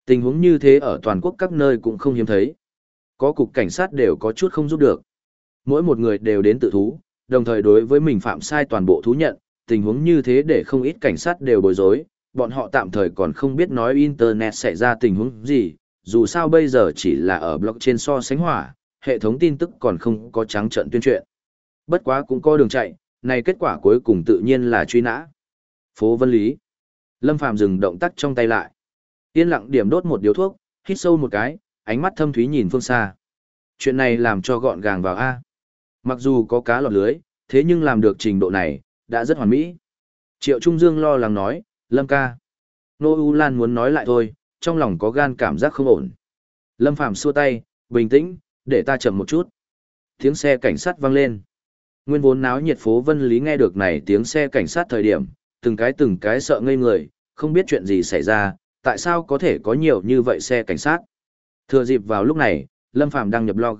Tình huống như thế ở toàn quốc các nơi cũng không hiếm thấy. Có cục cảnh sát đều có chút không giúp được. Mỗi một người đều đến tự thú, đồng thời đối với mình phạm sai toàn bộ thú nhận, tình huống như thế để không ít cảnh sát đều bối rối, bọn họ tạm thời còn không biết nói Internet xảy ra tình huống gì, dù sao bây giờ chỉ là ở blockchain so sánh hỏa, hệ thống tin tức còn không có trắng trận tuyên truyền. Bất quá cũng có đường chạy, này kết quả cuối cùng tự nhiên là truy nã. Phố Vân Lý. Lâm Phàm dừng động tác trong tay lại. Yên lặng điểm đốt một điếu thuốc, hít sâu một cái, ánh mắt thâm thúy nhìn phương xa. Chuyện này làm cho gọn gàng vào A. Mặc dù có cá lọt lưới, thế nhưng làm được trình độ này, đã rất hoàn mỹ. Triệu Trung Dương lo lắng nói, Lâm ca. Nô U Lan muốn nói lại thôi, trong lòng có gan cảm giác không ổn. Lâm Phạm xua tay, bình tĩnh, để ta chậm một chút. Tiếng xe cảnh sát vang lên. Nguyên vốn náo nhiệt phố Vân Lý nghe được này tiếng xe cảnh sát thời điểm, từng cái từng cái sợ ngây người, không biết chuyện gì xảy ra, tại sao có thể có nhiều như vậy xe cảnh sát. Thừa dịp vào lúc này, Lâm Phạm đang nhập log,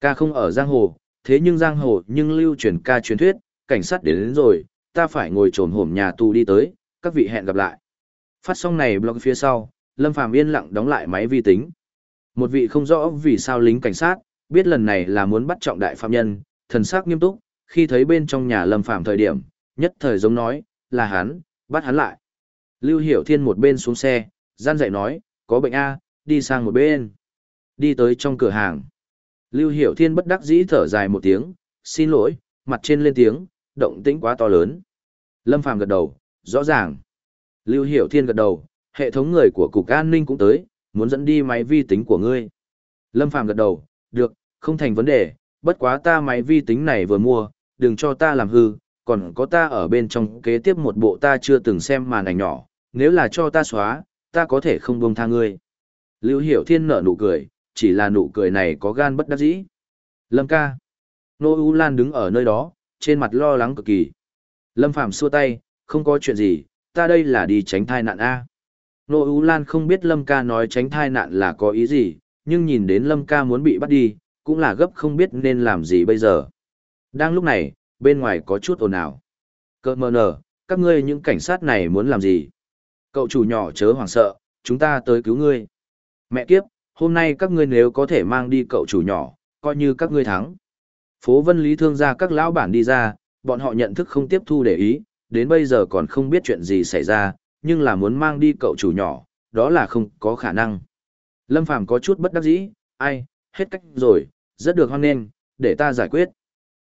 Ca không ở Giang Hồ, thế nhưng Giang Hồ nhưng lưu truyền ca truyền thuyết, cảnh sát đến, đến rồi, ta phải ngồi trồn hổm nhà tù đi tới, các vị hẹn gặp lại. Phát xong này blog phía sau, Lâm Phàm yên lặng đóng lại máy vi tính. Một vị không rõ vì sao lính cảnh sát, biết lần này là muốn bắt trọng đại phạm nhân, thần sắc nghiêm túc, khi thấy bên trong nhà Lâm Phàm thời điểm, nhất thời giống nói, là hắn, bắt hắn lại. Lưu Hiểu Thiên một bên xuống xe, gian dạy nói, có bệnh A, đi sang một bên. Đi tới trong cửa hàng. Lưu Hiểu Thiên bất đắc dĩ thở dài một tiếng, xin lỗi, mặt trên lên tiếng, động tĩnh quá to lớn. Lâm Phàm gật đầu, rõ ràng. Lưu Hiểu Thiên gật đầu, hệ thống người của Cục An ninh cũng tới, muốn dẫn đi máy vi tính của ngươi. Lâm Phàm gật đầu, được, không thành vấn đề, bất quá ta máy vi tính này vừa mua, đừng cho ta làm hư, còn có ta ở bên trong kế tiếp một bộ ta chưa từng xem màn ảnh nhỏ, nếu là cho ta xóa, ta có thể không buông tha ngươi. Lưu Hiểu Thiên nở nụ cười, chỉ là nụ cười này có gan bất đắc dĩ. Lâm ca. Nô U Lan đứng ở nơi đó, trên mặt lo lắng cực kỳ. Lâm Phàm xua tay, không có chuyện gì, ta đây là đi tránh thai nạn A. Nô U Lan không biết Lâm ca nói tránh thai nạn là có ý gì, nhưng nhìn đến Lâm ca muốn bị bắt đi, cũng là gấp không biết nên làm gì bây giờ. Đang lúc này, bên ngoài có chút ồn ào. Cơ mờ nở, các ngươi những cảnh sát này muốn làm gì? Cậu chủ nhỏ chớ hoảng sợ, chúng ta tới cứu ngươi. Mẹ kiếp, hôm nay các ngươi nếu có thể mang đi cậu chủ nhỏ, coi như các ngươi thắng. Phố Vân Lý thương ra các lão bản đi ra, bọn họ nhận thức không tiếp thu để ý, đến bây giờ còn không biết chuyện gì xảy ra, nhưng là muốn mang đi cậu chủ nhỏ, đó là không có khả năng. Lâm Phàm có chút bất đắc dĩ, ai, hết cách rồi, rất được hoan nghênh, để ta giải quyết.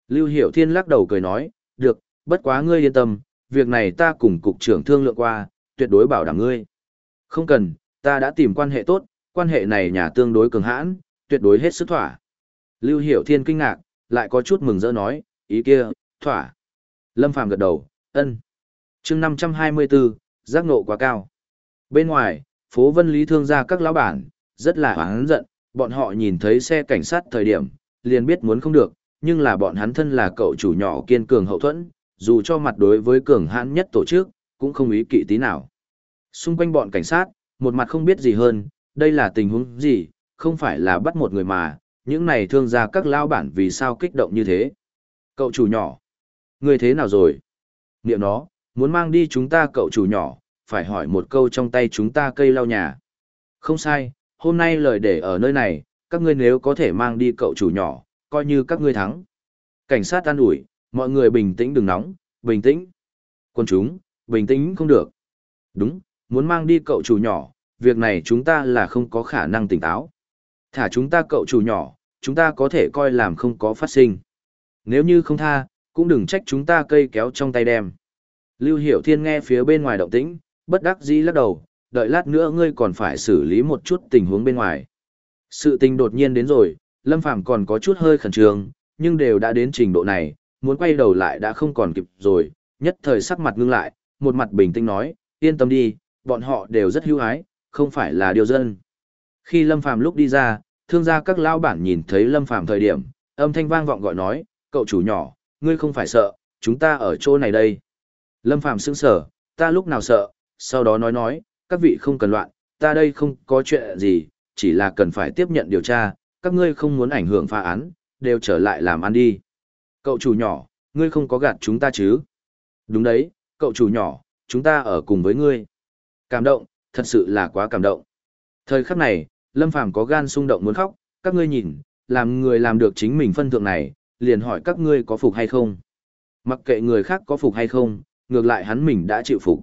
Lưu Hiểu Thiên lắc đầu cười nói, được, bất quá ngươi yên tâm, việc này ta cùng cục trưởng thương lượng qua, tuyệt đối bảo đảm ngươi. Không cần, ta đã tìm quan hệ tốt, quan hệ này nhà tương đối cường hãn, tuyệt đối hết sức thỏa. Lưu Hiểu Thiên kinh ngạc, lại có chút mừng rỡ nói, ý kia, thỏa. Lâm Phàm gật đầu, ân. chương 524, giác nộ quá cao. Bên ngoài, phố Vân Lý thương gia các lão bản, rất là hoáng giận, bọn họ nhìn thấy xe cảnh sát thời điểm, liền biết muốn không được, nhưng là bọn hắn thân là cậu chủ nhỏ kiên cường hậu thuẫn, dù cho mặt đối với cường hãn nhất tổ chức, cũng không ý kỵ tí nào. Xung quanh bọn cảnh sát, một mặt không biết gì hơn, đây là tình huống gì, không phải là bắt một người mà, những này thương gia các lao bản vì sao kích động như thế. Cậu chủ nhỏ, người thế nào rồi? Niệm nó, muốn mang đi chúng ta cậu chủ nhỏ, phải hỏi một câu trong tay chúng ta cây lau nhà. Không sai, hôm nay lời để ở nơi này, các ngươi nếu có thể mang đi cậu chủ nhỏ, coi như các ngươi thắng. Cảnh sát an ủi, mọi người bình tĩnh đừng nóng, bình tĩnh. Quân chúng, bình tĩnh không được. Đúng, muốn mang đi cậu chủ nhỏ, việc này chúng ta là không có khả năng tỉnh táo. Thả chúng ta cậu chủ nhỏ, chúng ta có thể coi làm không có phát sinh. Nếu như không tha, cũng đừng trách chúng ta cây kéo trong tay đem. Lưu Hiểu Thiên nghe phía bên ngoài động tĩnh, bất đắc dĩ lắc đầu, đợi lát nữa ngươi còn phải xử lý một chút tình huống bên ngoài. Sự tình đột nhiên đến rồi, Lâm Phàm còn có chút hơi khẩn trương, nhưng đều đã đến trình độ này, muốn quay đầu lại đã không còn kịp rồi, nhất thời sắc mặt ngưng lại, một mặt bình tĩnh nói, yên tâm đi, bọn họ đều rất hữu ái, không phải là điều dân. Khi Lâm Phàm lúc đi ra, thương gia các lao bản nhìn thấy Lâm Phàm thời điểm, âm thanh vang vọng gọi nói, cậu chủ nhỏ, ngươi không phải sợ, chúng ta ở chỗ này đây. Lâm Phàm sững sờ, ta lúc nào sợ, sau đó nói nói, các vị không cần loạn, ta đây không có chuyện gì, chỉ là cần phải tiếp nhận điều tra, các ngươi không muốn ảnh hưởng phá án, đều trở lại làm ăn đi. Cậu chủ nhỏ, ngươi không có gạt chúng ta chứ? Đúng đấy, cậu chủ nhỏ, chúng ta ở cùng với ngươi. Cảm động, thật sự là quá cảm động. Thời khắc này, Lâm Phàm có gan xung động muốn khóc, các ngươi nhìn, làm người làm được chính mình phân thượng này, liền hỏi các ngươi có phục hay không. Mặc kệ người khác có phục hay không, ngược lại hắn mình đã chịu phục.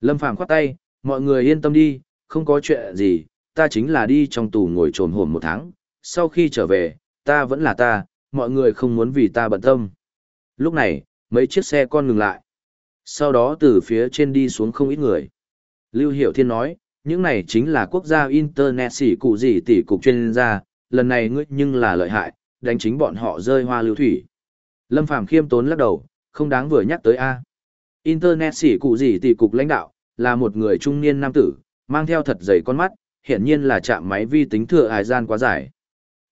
Lâm Phàm khoát tay, mọi người yên tâm đi, không có chuyện gì, ta chính là đi trong tù ngồi trồn hồn một tháng, sau khi trở về, ta vẫn là ta, mọi người không muốn vì ta bận tâm. Lúc này, mấy chiếc xe con ngừng lại. Sau đó từ phía trên đi xuống không ít người. Lưu Hiểu Thiên nói, những này chính là quốc gia Internet xỉ cụ gì tỷ cục chuyên gia, lần này ngươi nhưng là lợi hại, đánh chính bọn họ rơi hoa lưu thủy. Lâm Phàm khiêm tốn lắc đầu, không đáng vừa nhắc tới A. Internet xỉ cụ gì tỷ cục lãnh đạo, là một người trung niên nam tử, mang theo thật dày con mắt, hiển nhiên là chạm máy vi tính thừa hài gian quá dài.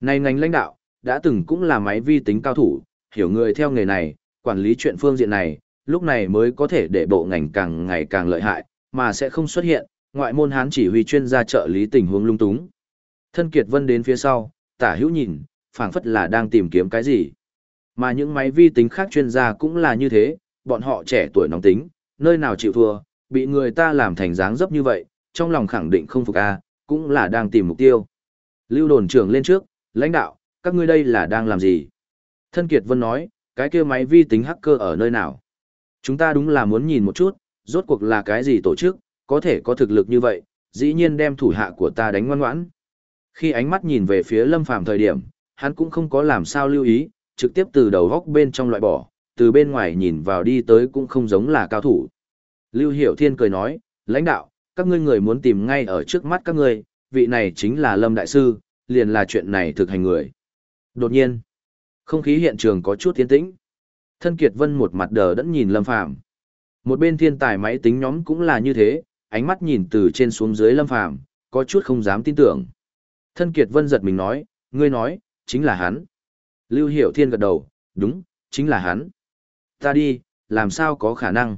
Này ngành lãnh đạo, đã từng cũng là máy vi tính cao thủ, hiểu người theo nghề này, quản lý chuyện phương diện này, lúc này mới có thể để bộ ngành càng ngày càng lợi hại, mà sẽ không xuất hiện, ngoại môn hán chỉ huy chuyên gia trợ lý tình huống lung túng. Thân Kiệt Vân đến phía sau, tả hữu nhìn, phảng phất là đang tìm kiếm cái gì. Mà những máy vi tính khác chuyên gia cũng là như thế, bọn họ trẻ tuổi nóng tính, nơi nào chịu thua, bị người ta làm thành dáng dấp như vậy, trong lòng khẳng định không phục a, cũng là đang tìm mục tiêu. Lưu đồn trưởng lên trước, lãnh đạo, các ngươi đây là đang làm gì? Thân Kiệt Vân nói, cái kia máy vi tính hacker ở nơi nào? Chúng ta đúng là muốn nhìn một chút, rốt cuộc là cái gì tổ chức, có thể có thực lực như vậy, dĩ nhiên đem thủ hạ của ta đánh ngoan ngoãn. Khi ánh mắt nhìn về phía Lâm Phàm thời điểm, hắn cũng không có làm sao lưu ý, trực tiếp từ đầu góc bên trong loại bỏ, từ bên ngoài nhìn vào đi tới cũng không giống là cao thủ. Lưu Hiểu Thiên cười nói, lãnh đạo, các ngươi người muốn tìm ngay ở trước mắt các ngươi, vị này chính là Lâm Đại Sư, liền là chuyện này thực hành người. Đột nhiên, không khí hiện trường có chút tiến tĩnh. Thân Kiệt Vân một mặt đờ đẫn nhìn Lâm Phàm một bên thiên tài máy tính nhóm cũng là như thế, ánh mắt nhìn từ trên xuống dưới Lâm Phàm có chút không dám tin tưởng. Thân Kiệt Vân giật mình nói, ngươi nói, chính là hắn. Lưu Hiểu Thiên gật đầu, đúng, chính là hắn. Ta đi, làm sao có khả năng?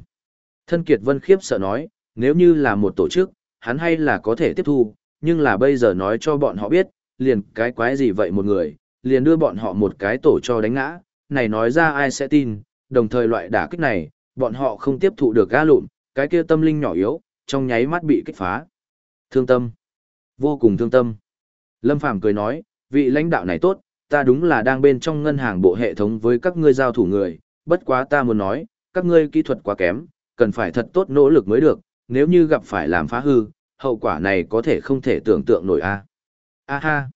Thân Kiệt Vân khiếp sợ nói, nếu như là một tổ chức, hắn hay là có thể tiếp thu, nhưng là bây giờ nói cho bọn họ biết, liền cái quái gì vậy một người, liền đưa bọn họ một cái tổ cho đánh ngã, này nói ra ai sẽ tin, đồng thời loại đả kích này, bọn họ không tiếp thụ được ga lụm, cái kia tâm linh nhỏ yếu, trong nháy mắt bị kích phá. Thương tâm. Vô cùng thương tâm. Lâm Phàm cười nói, vị lãnh đạo này tốt, ta đúng là đang bên trong ngân hàng bộ hệ thống với các ngươi giao thủ người, bất quá ta muốn nói, các ngươi kỹ thuật quá kém, cần phải thật tốt nỗ lực mới được, nếu như gặp phải làm phá hư, hậu quả này có thể không thể tưởng tượng nổi a. A ha.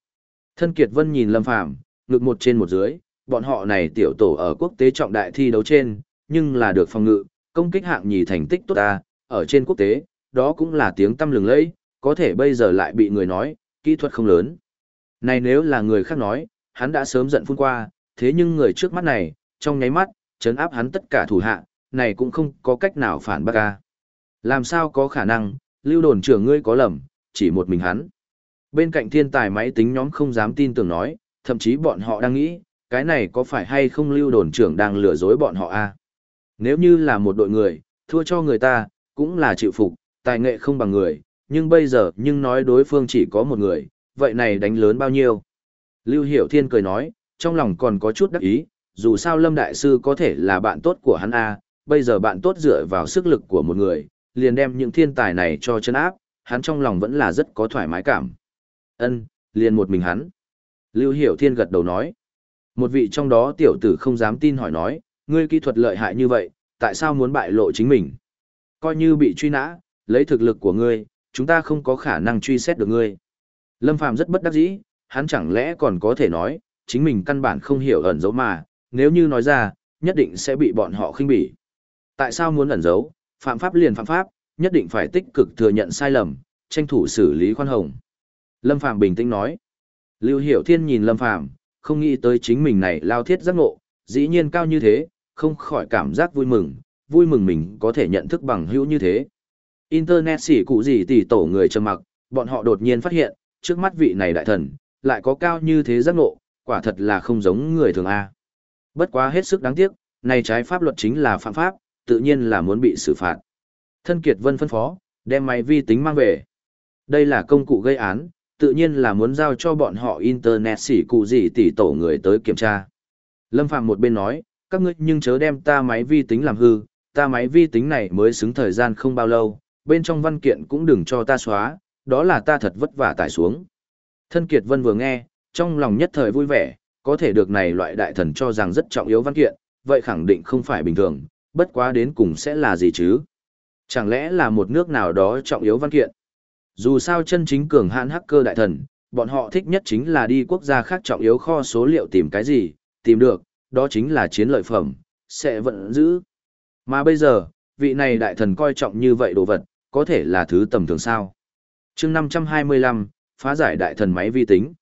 Thân Kiệt Vân nhìn Lâm Phàm, ngực một trên một dưới, bọn họ này tiểu tổ ở quốc tế trọng đại thi đấu trên, nhưng là được phòng ngự, công kích hạng nhì thành tích tốt ta, ở trên quốc tế, đó cũng là tiếng tâm lừng lẫy, có thể bây giờ lại bị người nói, kỹ thuật không lớn. Này nếu là người khác nói, hắn đã sớm giận phun qua, thế nhưng người trước mắt này, trong nháy mắt, chấn áp hắn tất cả thủ hạ, này cũng không có cách nào phản bác ca. Làm sao có khả năng, lưu đồn trưởng ngươi có lầm, chỉ một mình hắn. Bên cạnh thiên tài máy tính nhóm không dám tin tưởng nói, thậm chí bọn họ đang nghĩ, cái này có phải hay không lưu đồn trưởng đang lừa dối bọn họ a? Nếu như là một đội người, thua cho người ta, cũng là chịu phục, tài nghệ không bằng người, nhưng bây giờ nhưng nói đối phương chỉ có một người, vậy này đánh lớn bao nhiêu? Lưu Hiểu Thiên cười nói, trong lòng còn có chút đắc ý, dù sao Lâm Đại Sư có thể là bạn tốt của hắn A, bây giờ bạn tốt dựa vào sức lực của một người, liền đem những thiên tài này cho chân áp, hắn trong lòng vẫn là rất có thoải mái cảm. Ân, liền một mình hắn. Lưu Hiểu Thiên gật đầu nói. Một vị trong đó tiểu tử không dám tin hỏi nói, ngươi kỹ thuật lợi hại như vậy, tại sao muốn bại lộ chính mình? Coi như bị truy nã, lấy thực lực của ngươi, chúng ta không có khả năng truy xét được ngươi. Lâm Phàm rất bất đắc dĩ, hắn chẳng lẽ còn có thể nói, chính mình căn bản không hiểu ẩn dấu mà, nếu như nói ra, nhất định sẽ bị bọn họ khinh bỉ. Tại sao muốn ẩn giấu, phạm pháp liền phạm pháp, nhất định phải tích cực thừa nhận sai lầm, tranh thủ xử lý khoan hồng. Lâm Phàm bình tĩnh nói. Lưu Hiểu Thiên nhìn Lâm Phàm, không nghĩ tới chính mình này lao thiết giác ngộ, dĩ nhiên cao như thế, không khỏi cảm giác vui mừng, vui mừng mình có thể nhận thức bằng hữu như thế. Internet xỉ cụ gì tỷ tổ người trầm mặc, bọn họ đột nhiên phát hiện, trước mắt vị này đại thần, lại có cao như thế giác ngộ, quả thật là không giống người thường A. Bất quá hết sức đáng tiếc, này trái pháp luật chính là phạm pháp, tự nhiên là muốn bị xử phạt. Thân Kiệt Vân phân phó, đem máy vi tính mang về. Đây là công cụ gây án, tự nhiên là muốn giao cho bọn họ Internet xỉ cụ gì tỷ tổ người tới kiểm tra. Lâm Phạm một bên nói, các ngươi nhưng chớ đem ta máy vi tính làm hư, ta máy vi tính này mới xứng thời gian không bao lâu, bên trong văn kiện cũng đừng cho ta xóa, đó là ta thật vất vả tải xuống. Thân Kiệt Vân vừa nghe, trong lòng nhất thời vui vẻ, có thể được này loại đại thần cho rằng rất trọng yếu văn kiện, vậy khẳng định không phải bình thường, bất quá đến cùng sẽ là gì chứ? Chẳng lẽ là một nước nào đó trọng yếu văn kiện? Dù sao chân chính cường hãn hacker đại thần, bọn họ thích nhất chính là đi quốc gia khác trọng yếu kho số liệu tìm cái gì, tìm được, đó chính là chiến lợi phẩm, sẽ vẫn giữ. Mà bây giờ, vị này đại thần coi trọng như vậy đồ vật, có thể là thứ tầm thường sao. chương 525, phá giải đại thần máy vi tính.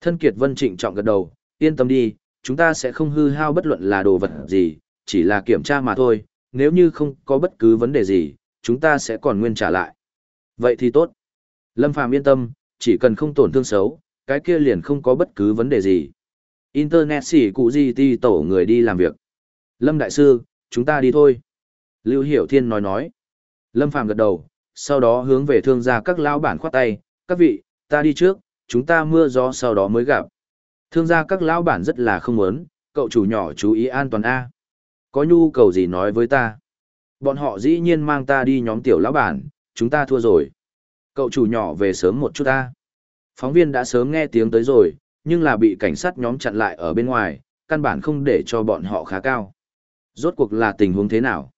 Thân Kiệt Vân trịnh trọng gật đầu, yên tâm đi, chúng ta sẽ không hư hao bất luận là đồ vật gì, chỉ là kiểm tra mà thôi, nếu như không có bất cứ vấn đề gì, chúng ta sẽ còn nguyên trả lại. Vậy thì tốt. Lâm Phàm yên tâm, chỉ cần không tổn thương xấu, cái kia liền không có bất cứ vấn đề gì. Internet xỉ cụ gì ti tổ người đi làm việc. Lâm Đại Sư, chúng ta đi thôi. Lưu Hiểu Thiên nói nói. Lâm Phàm gật đầu, sau đó hướng về thương gia các lão bản khoát tay, các vị, ta đi trước, chúng ta mưa gió sau đó mới gặp. Thương gia các lão bản rất là không muốn, cậu chủ nhỏ chú ý an toàn A. Có nhu cầu gì nói với ta? Bọn họ dĩ nhiên mang ta đi nhóm tiểu lão bản, chúng ta thua rồi. Cậu chủ nhỏ về sớm một chút ta. Phóng viên đã sớm nghe tiếng tới rồi, nhưng là bị cảnh sát nhóm chặn lại ở bên ngoài, căn bản không để cho bọn họ khá cao. Rốt cuộc là tình huống thế nào?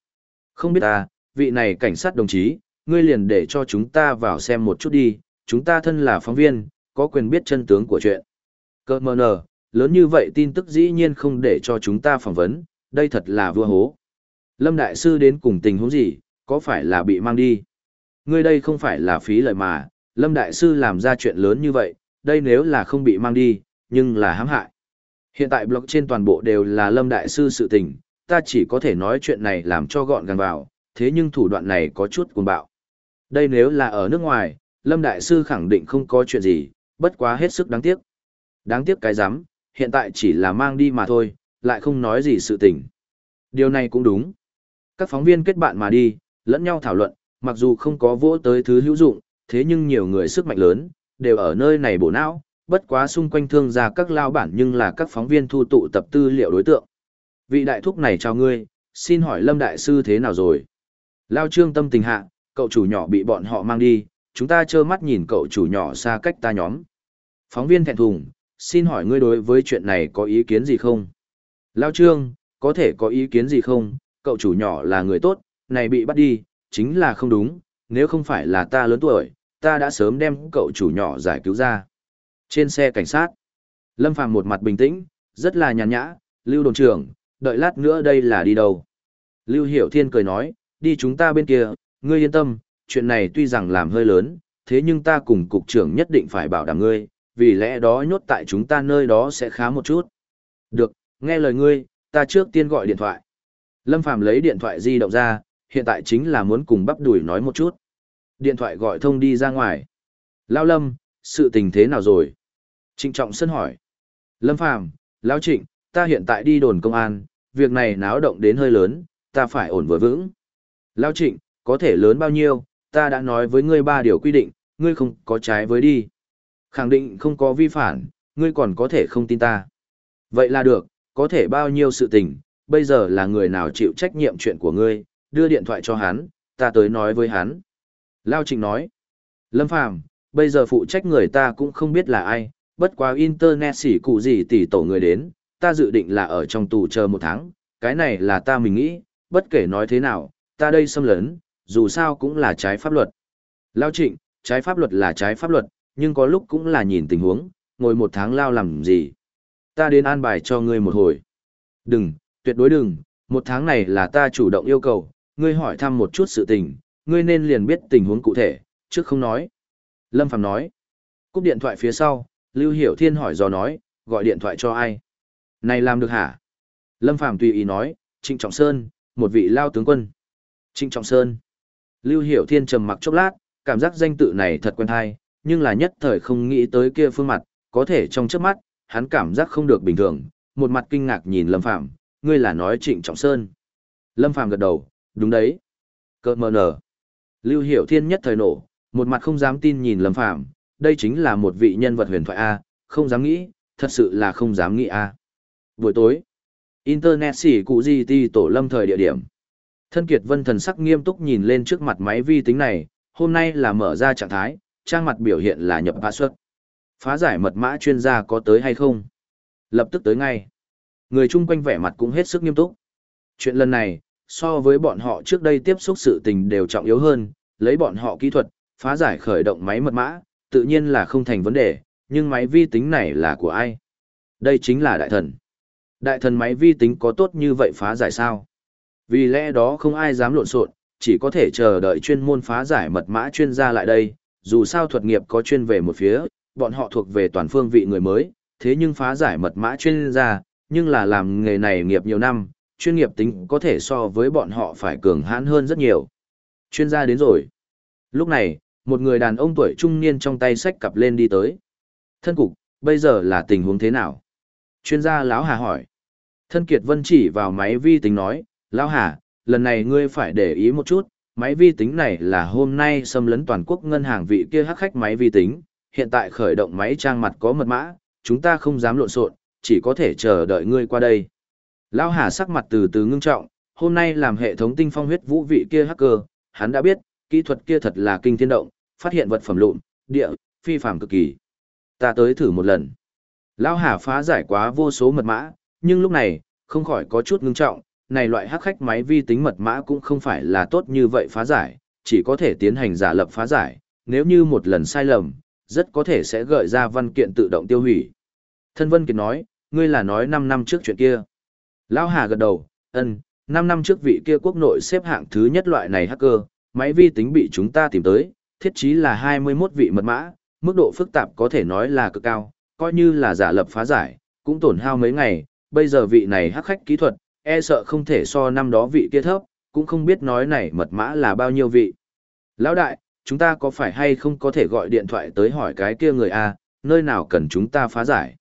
Không biết ta, vị này cảnh sát đồng chí, ngươi liền để cho chúng ta vào xem một chút đi, chúng ta thân là phóng viên, có quyền biết chân tướng của chuyện. Cơ mờ nờ, lớn như vậy tin tức dĩ nhiên không để cho chúng ta phỏng vấn, đây thật là vua hố. Lâm Đại Sư đến cùng tình huống gì, có phải là bị mang đi? Ngươi đây không phải là phí lợi mà, Lâm Đại Sư làm ra chuyện lớn như vậy, đây nếu là không bị mang đi, nhưng là hãm hại. Hiện tại blog trên toàn bộ đều là Lâm Đại Sư sự tình, ta chỉ có thể nói chuyện này làm cho gọn gàng vào, thế nhưng thủ đoạn này có chút cuồng bạo. Đây nếu là ở nước ngoài, Lâm Đại Sư khẳng định không có chuyện gì, bất quá hết sức đáng tiếc. Đáng tiếc cái giám, hiện tại chỉ là mang đi mà thôi, lại không nói gì sự tình. Điều này cũng đúng. Các phóng viên kết bạn mà đi, lẫn nhau thảo luận, mặc dù không có vỗ tới thứ hữu dụng, thế nhưng nhiều người sức mạnh lớn, đều ở nơi này bổ não, bất quá xung quanh thương gia các lao bản nhưng là các phóng viên thu tụ tập tư liệu đối tượng. Vị đại thúc này chào ngươi, xin hỏi Lâm Đại Sư thế nào rồi? Lao trương tâm tình hạ, cậu chủ nhỏ bị bọn họ mang đi, chúng ta trơ mắt nhìn cậu chủ nhỏ xa cách ta nhóm. Phóng viên thẹn thùng, xin hỏi ngươi đối với chuyện này có ý kiến gì không? Lao trương, có thể có ý kiến gì không? Cậu chủ nhỏ là người tốt, này bị bắt đi, chính là không đúng, nếu không phải là ta lớn tuổi, ta đã sớm đem cậu chủ nhỏ giải cứu ra. Trên xe cảnh sát, Lâm Phàm một mặt bình tĩnh, rất là nhàn nhã, Lưu đồn trưởng, đợi lát nữa đây là đi đâu? Lưu Hiểu Thiên cười nói, đi chúng ta bên kia, ngươi yên tâm, chuyện này tuy rằng làm hơi lớn, thế nhưng ta cùng cục trưởng nhất định phải bảo đảm ngươi, vì lẽ đó nhốt tại chúng ta nơi đó sẽ khá một chút. Được, nghe lời ngươi, ta trước tiên gọi điện thoại. Lâm Phàm lấy điện thoại di động ra, hiện tại chính là muốn cùng bắp đuổi nói một chút. Điện thoại gọi thông đi ra ngoài. Lao Lâm, sự tình thế nào rồi? Trịnh Trọng Sân hỏi. Lâm Phàm, Lao Trịnh, ta hiện tại đi đồn công an, việc này náo động đến hơi lớn, ta phải ổn vừa vững. Lao Trịnh, có thể lớn bao nhiêu, ta đã nói với ngươi ba điều quy định, ngươi không có trái với đi. Khẳng định không có vi phản, ngươi còn có thể không tin ta. Vậy là được, có thể bao nhiêu sự tình, bây giờ là người nào chịu trách nhiệm chuyện của ngươi, đưa điện thoại cho hắn, ta tới nói với hắn. Lao Trịnh nói, Lâm Phàm bây giờ phụ trách người ta cũng không biết là ai, bất quá internet xỉ cụ gì tỷ tổ người đến, ta dự định là ở trong tù chờ một tháng, cái này là ta mình nghĩ, bất kể nói thế nào, ta đây xâm lấn, dù sao cũng là trái pháp luật. Lao Trịnh, trái pháp luật là trái pháp luật, nhưng có lúc cũng là nhìn tình huống, ngồi một tháng lao làm gì. Ta đến an bài cho ngươi một hồi. Đừng, tuyệt đối đừng, một tháng này là ta chủ động yêu cầu, ngươi hỏi thăm một chút sự tình, ngươi nên liền biết tình huống cụ thể, trước không nói. Lâm Phàm nói. Cúp điện thoại phía sau, Lưu Hiểu Thiên hỏi dò nói, gọi điện thoại cho ai? Này làm được hả? Lâm Phàm tùy ý nói, Trịnh Trọng Sơn, một vị lao tướng quân. Trịnh Trọng Sơn. Lưu Hiểu Thiên trầm mặc chốc lát, cảm giác danh tự này thật quen hay, nhưng là nhất thời không nghĩ tới kia phương mặt, có thể trong chớp mắt, hắn cảm giác không được bình thường, một mặt kinh ngạc nhìn Lâm Phàm, ngươi là nói Trịnh Trọng Sơn. Lâm Phàm gật đầu, đúng đấy. Cơ mờ nở. Lưu Hiểu Thiên nhất thời nổ, một mặt không dám tin nhìn Lâm Phàm, đây chính là một vị nhân vật huyền thoại A, không dám nghĩ, thật sự là không dám nghĩ A. Buổi tối, Internet xỉ cụ gì ti tổ lâm thời địa điểm. Thân Kiệt Vân thần sắc nghiêm túc nhìn lên trước mặt máy vi tính này, hôm nay là mở ra trạng thái, trang mặt biểu hiện là nhập password. Phá giải mật mã chuyên gia có tới hay không? Lập tức tới ngay. Người chung quanh vẻ mặt cũng hết sức nghiêm túc. Chuyện lần này, so với bọn họ trước đây tiếp xúc sự tình đều trọng yếu hơn, lấy bọn họ kỹ thuật, phá giải khởi động máy mật mã, tự nhiên là không thành vấn đề, nhưng máy vi tính này là của ai? Đây chính là đại thần. Đại thần máy vi tính có tốt như vậy phá giải sao? Vì lẽ đó không ai dám lộn xộn, chỉ có thể chờ đợi chuyên môn phá giải mật mã chuyên gia lại đây, dù sao thuật nghiệp có chuyên về một phía, bọn họ thuộc về toàn phương vị người mới, thế nhưng phá giải mật mã chuyên gia, nhưng là làm nghề này nghiệp nhiều năm, chuyên nghiệp tính có thể so với bọn họ phải cường hãn hơn rất nhiều. Chuyên gia đến rồi. Lúc này, một người đàn ông tuổi trung niên trong tay sách cặp lên đi tới. Thân cục, bây giờ là tình huống thế nào? Chuyên gia lão Hà hỏi. Thân Kiệt Vân chỉ vào máy vi tính nói, lão Hà, lần này ngươi phải để ý một chút, máy vi tính này là hôm nay xâm lấn toàn quốc ngân hàng vị kia hắc khách máy vi tính, hiện tại khởi động máy trang mặt có mật mã, chúng ta không dám lộn xộn, chỉ có thể chờ đợi ngươi qua đây. Lão Hà sắc mặt từ từ ngưng trọng, hôm nay làm hệ thống tinh phong huyết vũ vị kia hacker, hắn đã biết, kỹ thuật kia thật là kinh thiên động, phát hiện vật phẩm lụn, địa, phi phàm cực kỳ. Ta tới thử một lần. Lão Hà phá giải quá vô số mật mã, nhưng lúc này, không khỏi có chút ngưng trọng, này loại hắc khách máy vi tính mật mã cũng không phải là tốt như vậy phá giải, chỉ có thể tiến hành giả lập phá giải, nếu như một lần sai lầm, rất có thể sẽ gợi ra văn kiện tự động tiêu hủy. Thân Vân Kiệt nói, ngươi là nói 5 năm trước chuyện kia. Lão Hà gật đầu, ân, 5 năm trước vị kia quốc nội xếp hạng thứ nhất loại này hacker, máy vi tính bị chúng ta tìm tới, thiết chí là 21 vị mật mã, mức độ phức tạp có thể nói là cực cao, coi như là giả lập phá giải, cũng tổn hao mấy ngày, bây giờ vị này hắc khách kỹ thuật, e sợ không thể so năm đó vị kia thấp, cũng không biết nói này mật mã là bao nhiêu vị. Lão đại, chúng ta có phải hay không có thể gọi điện thoại tới hỏi cái kia người A, nơi nào cần chúng ta phá giải?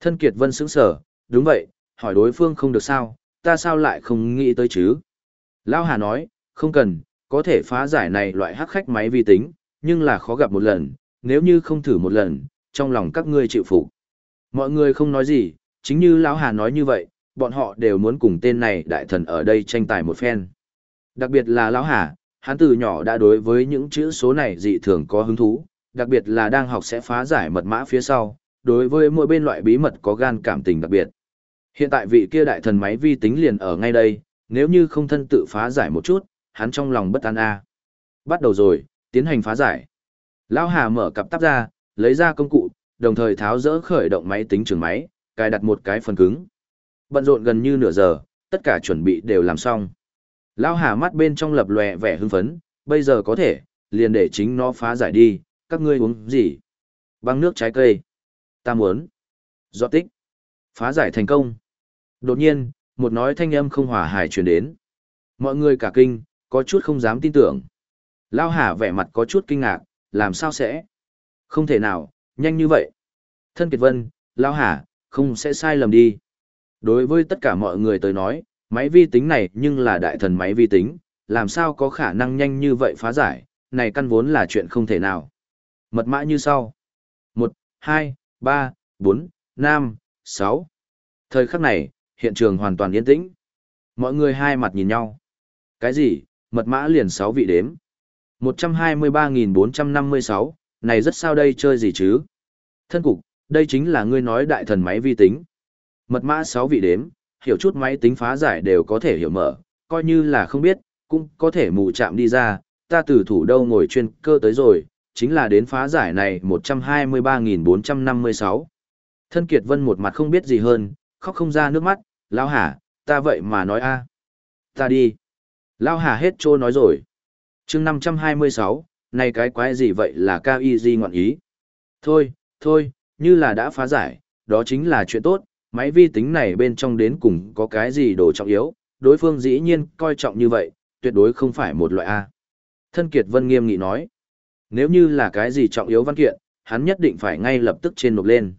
Thân Kiệt Vân sững sở, đúng vậy, hỏi đối phương không được sao, ta sao lại không nghĩ tới chứ? Lão Hà nói, không cần, có thể phá giải này loại hắc khách máy vi tính, nhưng là khó gặp một lần, nếu như không thử một lần, trong lòng các ngươi chịu phục. Mọi người không nói gì, chính như lão Hà nói như vậy, bọn họ đều muốn cùng tên này đại thần ở đây tranh tài một phen. Đặc biệt là lão Hà, hắn từ nhỏ đã đối với những chữ số này dị thường có hứng thú, đặc biệt là đang học sẽ phá giải mật mã phía sau, đối với mỗi bên loại bí mật có gan cảm tình đặc biệt. Hiện tại vị kia đại thần máy vi tính liền ở ngay đây, nếu như không thân tự phá giải một chút, hắn trong lòng bất an a. Bắt đầu rồi, tiến hành phá giải. Lão Hà mở cặp tắp ra, lấy ra công cụ, đồng thời tháo dỡ khởi động máy tính trường máy, cài đặt một cái phần cứng. Bận rộn gần như nửa giờ, tất cả chuẩn bị đều làm xong. Lão Hà mắt bên trong lập lòe vẻ hưng phấn, bây giờ có thể, liền để chính nó phá giải đi, các ngươi uống gì? Băng nước trái cây. Ta muốn. Giọt tích. Phá giải thành công. Đột nhiên, một nói thanh âm không hòa hài truyền đến. Mọi người cả kinh, có chút không dám tin tưởng. Lao Hà vẻ mặt có chút kinh ngạc, làm sao sẽ? Không thể nào, nhanh như vậy. Thân Kiệt Vân, Lao Hà, không sẽ sai lầm đi. Đối với tất cả mọi người tới nói, máy vi tính này nhưng là đại thần máy vi tính, làm sao có khả năng nhanh như vậy phá giải, này căn vốn là chuyện không thể nào. Mật mã như sau. 1, 2, 3, 4, 5, 6. Thời khắc này, hiện trường hoàn toàn yên tĩnh. Mọi người hai mặt nhìn nhau. Cái gì, mật mã liền 6 vị đếm. 123.456, này rất sao đây chơi gì chứ? Thân cục, đây chính là ngươi nói đại thần máy vi tính. Mật mã 6 vị đếm, hiểu chút máy tính phá giải đều có thể hiểu mở, coi như là không biết, cũng có thể mù chạm đi ra, ta từ thủ đô ngồi chuyên cơ tới rồi, chính là đến phá giải này 123.456. Thân Kiệt Vân một mặt không biết gì hơn, khóc không ra nước mắt, lão hả, ta vậy mà nói a Ta đi. Lão hà hết trô nói rồi. chương 526, này cái quái gì vậy là cao y di ngọn ý. Thôi, thôi, như là đã phá giải, đó chính là chuyện tốt, máy vi tính này bên trong đến cùng có cái gì đồ trọng yếu, đối phương dĩ nhiên coi trọng như vậy, tuyệt đối không phải một loại A. Thân Kiệt Vân nghiêm nghị nói, nếu như là cái gì trọng yếu văn kiện, hắn nhất định phải ngay lập tức trên nộp lên.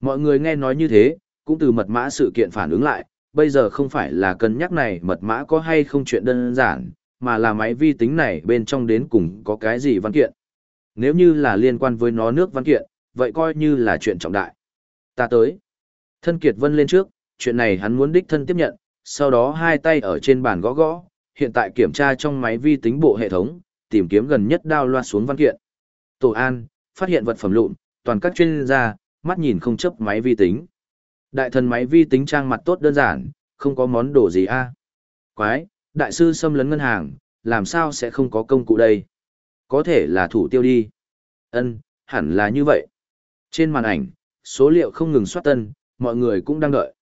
Mọi người nghe nói như thế, cũng từ mật mã sự kiện phản ứng lại, bây giờ không phải là cân nhắc này mật mã có hay không chuyện đơn giản, mà là máy vi tính này bên trong đến cùng có cái gì văn kiện. Nếu như là liên quan với nó nước văn kiện, vậy coi như là chuyện trọng đại. Ta tới. Thân Kiệt Vân lên trước, chuyện này hắn muốn đích thân tiếp nhận, sau đó hai tay ở trên bàn gõ gõ, hiện tại kiểm tra trong máy vi tính bộ hệ thống, tìm kiếm gần nhất đao loa xuống văn kiện. Tổ an, phát hiện vật phẩm lụn, toàn các chuyên gia, mắt nhìn không chấp máy vi tính. Đại thần máy vi tính trang mặt tốt đơn giản, không có món đồ gì a. Quái, đại sư xâm lấn ngân hàng, làm sao sẽ không có công cụ đây? Có thể là thủ tiêu đi. Ân, hẳn là như vậy. Trên màn ảnh, số liệu không ngừng soát tân, mọi người cũng đang đợi.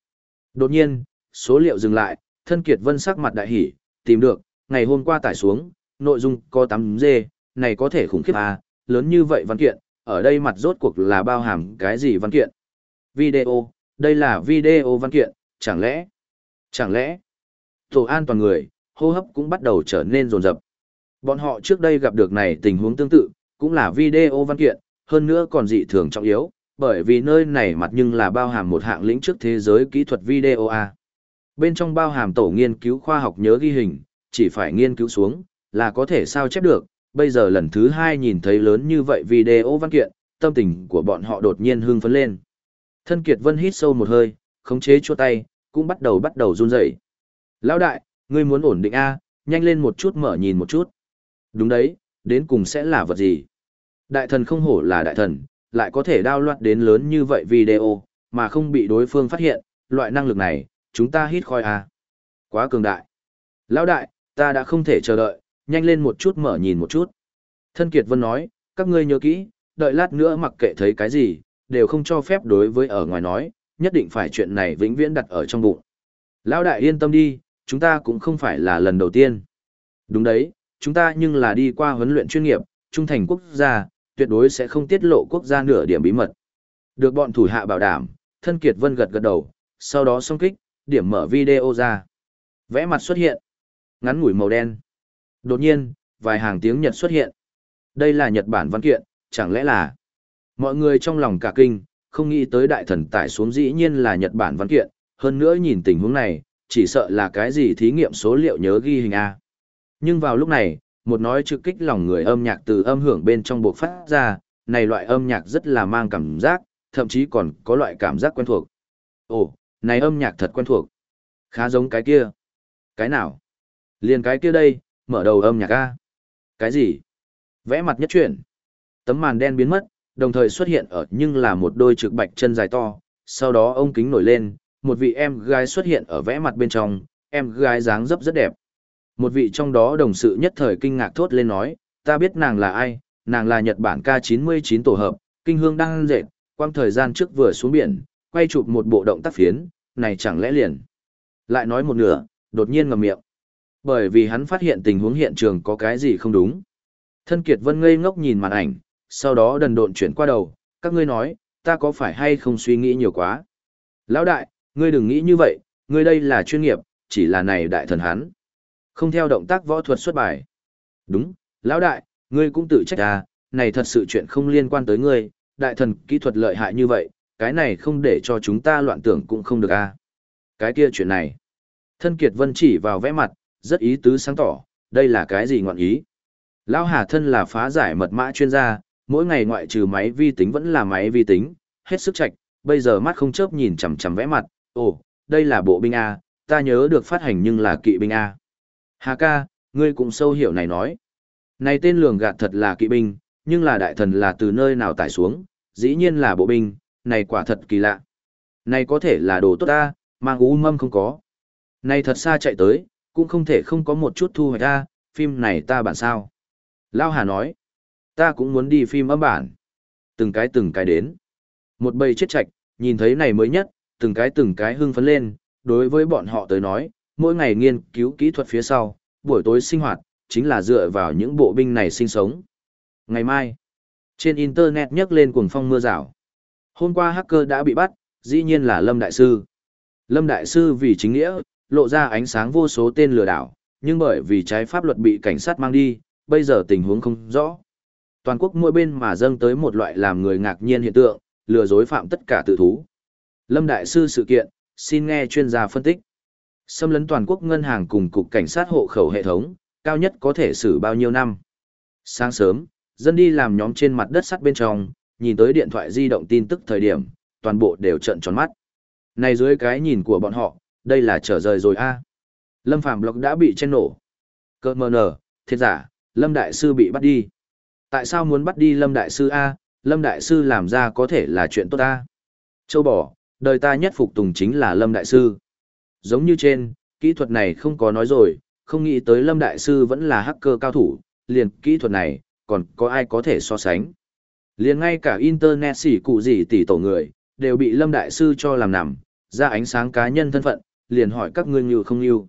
Đột nhiên, số liệu dừng lại, thân kiệt vân sắc mặt đại hỉ, tìm được, ngày hôm qua tải xuống, nội dung có 8G, này có thể khủng khiếp à, lớn như vậy văn kiện, ở đây mặt rốt cuộc là bao hàm cái gì văn kiện? Video, đây là video văn kiện, chẳng lẽ? Chẳng lẽ? Tổ an toàn người, hô hấp cũng bắt đầu trở nên rồn rập. Bọn họ trước đây gặp được này tình huống tương tự, cũng là video văn kiện, hơn nữa còn dị thường trọng yếu, bởi vì nơi này mặt nhưng là bao hàm một hạng lĩnh trước thế giới kỹ thuật video A. Bên trong bao hàm tổ nghiên cứu khoa học nhớ ghi hình, chỉ phải nghiên cứu xuống, là có thể sao chép được, bây giờ lần thứ hai nhìn thấy lớn như vậy video văn kiện, tâm tình của bọn họ đột nhiên hưng phấn lên. Thân Kiệt Vân hít sâu một hơi, khống chế chua tay, cũng bắt đầu bắt đầu run rẩy. Lão đại, ngươi muốn ổn định A, nhanh lên một chút mở nhìn một chút. Đúng đấy, đến cùng sẽ là vật gì? Đại thần không hổ là đại thần, lại có thể đao loạt đến lớn như vậy video, mà không bị đối phương phát hiện, loại năng lực này, chúng ta hít khói A. Quá cường đại. Lão đại, ta đã không thể chờ đợi, nhanh lên một chút mở nhìn một chút. Thân Kiệt Vân nói, các ngươi nhớ kỹ, đợi lát nữa mặc kệ thấy cái gì, đều không cho phép đối với ở ngoài nói, nhất định phải chuyện này vĩnh viễn đặt ở trong bụng. Lão đại yên tâm đi, chúng ta cũng không phải là lần đầu tiên. Đúng đấy, chúng ta nhưng là đi qua huấn luyện chuyên nghiệp, trung thành quốc gia, tuyệt đối sẽ không tiết lộ quốc gia nửa điểm bí mật. Được bọn thủ hạ bảo đảm, thân Kiệt Vân gật gật đầu, sau đó song kích, điểm mở video ra. Vẽ mặt xuất hiện. Ngắn ngủi màu đen. Đột nhiên, vài hàng tiếng Nhật xuất hiện. Đây là Nhật Bản văn kiện, chẳng lẽ là... Mọi người trong lòng cả kinh, không nghĩ tới đại thần tải xuống dĩ nhiên là Nhật Bản văn kiện, hơn nữa nhìn tình huống này, chỉ sợ là cái gì thí nghiệm số liệu nhớ ghi hình A. Nhưng vào lúc này, một nói trực kích lòng người âm nhạc từ âm hưởng bên trong buộc phát ra, này loại âm nhạc rất là mang cảm giác, thậm chí còn có loại cảm giác quen thuộc. Ồ, này âm nhạc thật quen thuộc. Khá giống cái kia. Cái nào? Liền cái kia đây, mở đầu âm nhạc A. Cái gì? Vẽ mặt nhất chuyển. Tấm màn đen biến mất, đồng thời xuất hiện ở nhưng là một đôi trực bạch chân dài to, sau đó ông kính nổi lên, một vị em gái xuất hiện ở vẽ mặt bên trong, em gái dáng dấp rất đẹp. Một vị trong đó đồng sự nhất thời kinh ngạc thốt lên nói, ta biết nàng là ai, nàng là Nhật Bản K99 tổ hợp, kinh hương đang dệt, quang thời gian trước vừa xuống biển, quay chụp một bộ động tác phiến, này chẳng lẽ liền. Lại nói một nửa, đột nhiên ngầm miệng. Bởi vì hắn phát hiện tình huống hiện trường có cái gì không đúng. Thân Kiệt Vân ngây ngốc nhìn màn ảnh, sau đó đần độn chuyển qua đầu, các ngươi nói, ta có phải hay không suy nghĩ nhiều quá. Lão đại, ngươi đừng nghĩ như vậy, ngươi đây là chuyên nghiệp, chỉ là này đại thần hắn. Không theo động tác võ thuật xuất bài. Đúng, lão đại, ngươi cũng tự trách à, này thật sự chuyện không liên quan tới ngươi, đại thần kỹ thuật lợi hại như vậy, cái này không để cho chúng ta loạn tưởng cũng không được à. Cái kia chuyện này. Thân Kiệt Vân chỉ vào vẽ mặt, rất ý tứ sáng tỏ, đây là cái gì ngọn ý. Lão Hà thân là phá giải mật mã chuyên gia, mỗi ngày ngoại trừ máy vi tính vẫn là máy vi tính, hết sức chạch, bây giờ mắt không chớp nhìn chằm chằm vẽ mặt, ồ, đây là bộ binh A, ta nhớ được phát hành nhưng là kỵ binh A. Hà ca, ngươi cũng sâu hiểu này nói. Này tên lường gạt thật là kỵ binh, nhưng là đại thần là từ nơi nào tải xuống, dĩ nhiên là bộ binh, này quả thật kỳ lạ. Này có thể là đồ tốt ta, mang ú mâm không có. Này thật xa chạy tới, cũng không thể không có một chút thu hoạch ra, phim này ta bản sao. Lao Hà nói, ta cũng muốn đi phim âm bản. Từng cái từng cái đến. Một bầy chết chạch, nhìn thấy này mới nhất, từng cái từng cái hưng phấn lên, đối với bọn họ tới nói, mỗi ngày nghiên cứu kỹ thuật phía sau, buổi tối sinh hoạt, chính là dựa vào những bộ binh này sinh sống. Ngày mai, trên Internet nhắc lên cuồng phong mưa rào. Hôm qua hacker đã bị bắt, dĩ nhiên là Lâm Đại Sư. Lâm Đại Sư vì chính nghĩa, lộ ra ánh sáng vô số tên lừa đảo, nhưng bởi vì trái pháp luật bị cảnh sát mang đi, bây giờ tình huống không rõ. Toàn quốc mỗi bên mà dâng tới một loại làm người ngạc nhiên hiện tượng, lừa dối phạm tất cả tự thú. Lâm Đại Sư sự kiện, xin nghe chuyên gia phân tích. Xâm lấn toàn quốc ngân hàng cùng cục cảnh sát hộ khẩu hệ thống, cao nhất có thể xử bao nhiêu năm. Sáng sớm, dân đi làm nhóm trên mặt đất sắt bên trong, nhìn tới điện thoại di động tin tức thời điểm, toàn bộ đều trợn tròn mắt. Này dưới cái nhìn của bọn họ, đây là trở rời rồi a. Lâm Phàm block đã bị chen nổ. Cơ mờ nở, thiệt giả, Lâm Đại Sư bị bắt đi. Tại sao muốn bắt đi Lâm Đại Sư A, Lâm Đại Sư làm ra có thể là chuyện tốt A. Châu bỏ, đời ta nhất phục tùng chính là Lâm Đại Sư. Giống như trên, kỹ thuật này không có nói rồi, không nghĩ tới Lâm Đại Sư vẫn là hacker cao thủ, liền kỹ thuật này, còn có ai có thể so sánh. Liền ngay cả Internet xỉ cụ gì tỷ tổ người, đều bị Lâm Đại Sư cho làm nằm, ra ánh sáng cá nhân thân phận, liền hỏi các ngươi như không như.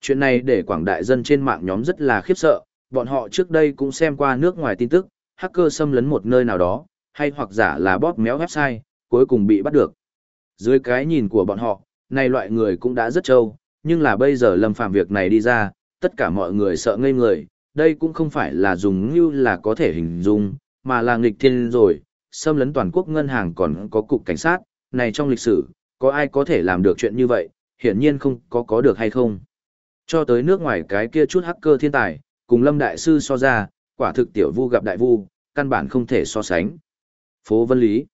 Chuyện này để quảng đại dân trên mạng nhóm rất là khiếp sợ, bọn họ trước đây cũng xem qua nước ngoài tin tức, hacker xâm lấn một nơi nào đó, hay hoặc giả là bóp méo website, cuối cùng bị bắt được. Dưới cái nhìn của bọn họ, này loại người cũng đã rất trâu, nhưng là bây giờ lâm phạm việc này đi ra, tất cả mọi người sợ ngây người, đây cũng không phải là dùng như là có thể hình dung, mà là nghịch thiên rồi, xâm lấn toàn quốc ngân hàng còn có cục cảnh sát, này trong lịch sử, có ai có thể làm được chuyện như vậy, hiển nhiên không có có được hay không. Cho tới nước ngoài cái kia chút hacker thiên tài, cùng Lâm Đại Sư so ra, quả thực tiểu vu gặp đại vu, căn bản không thể so sánh. Phố Vân Lý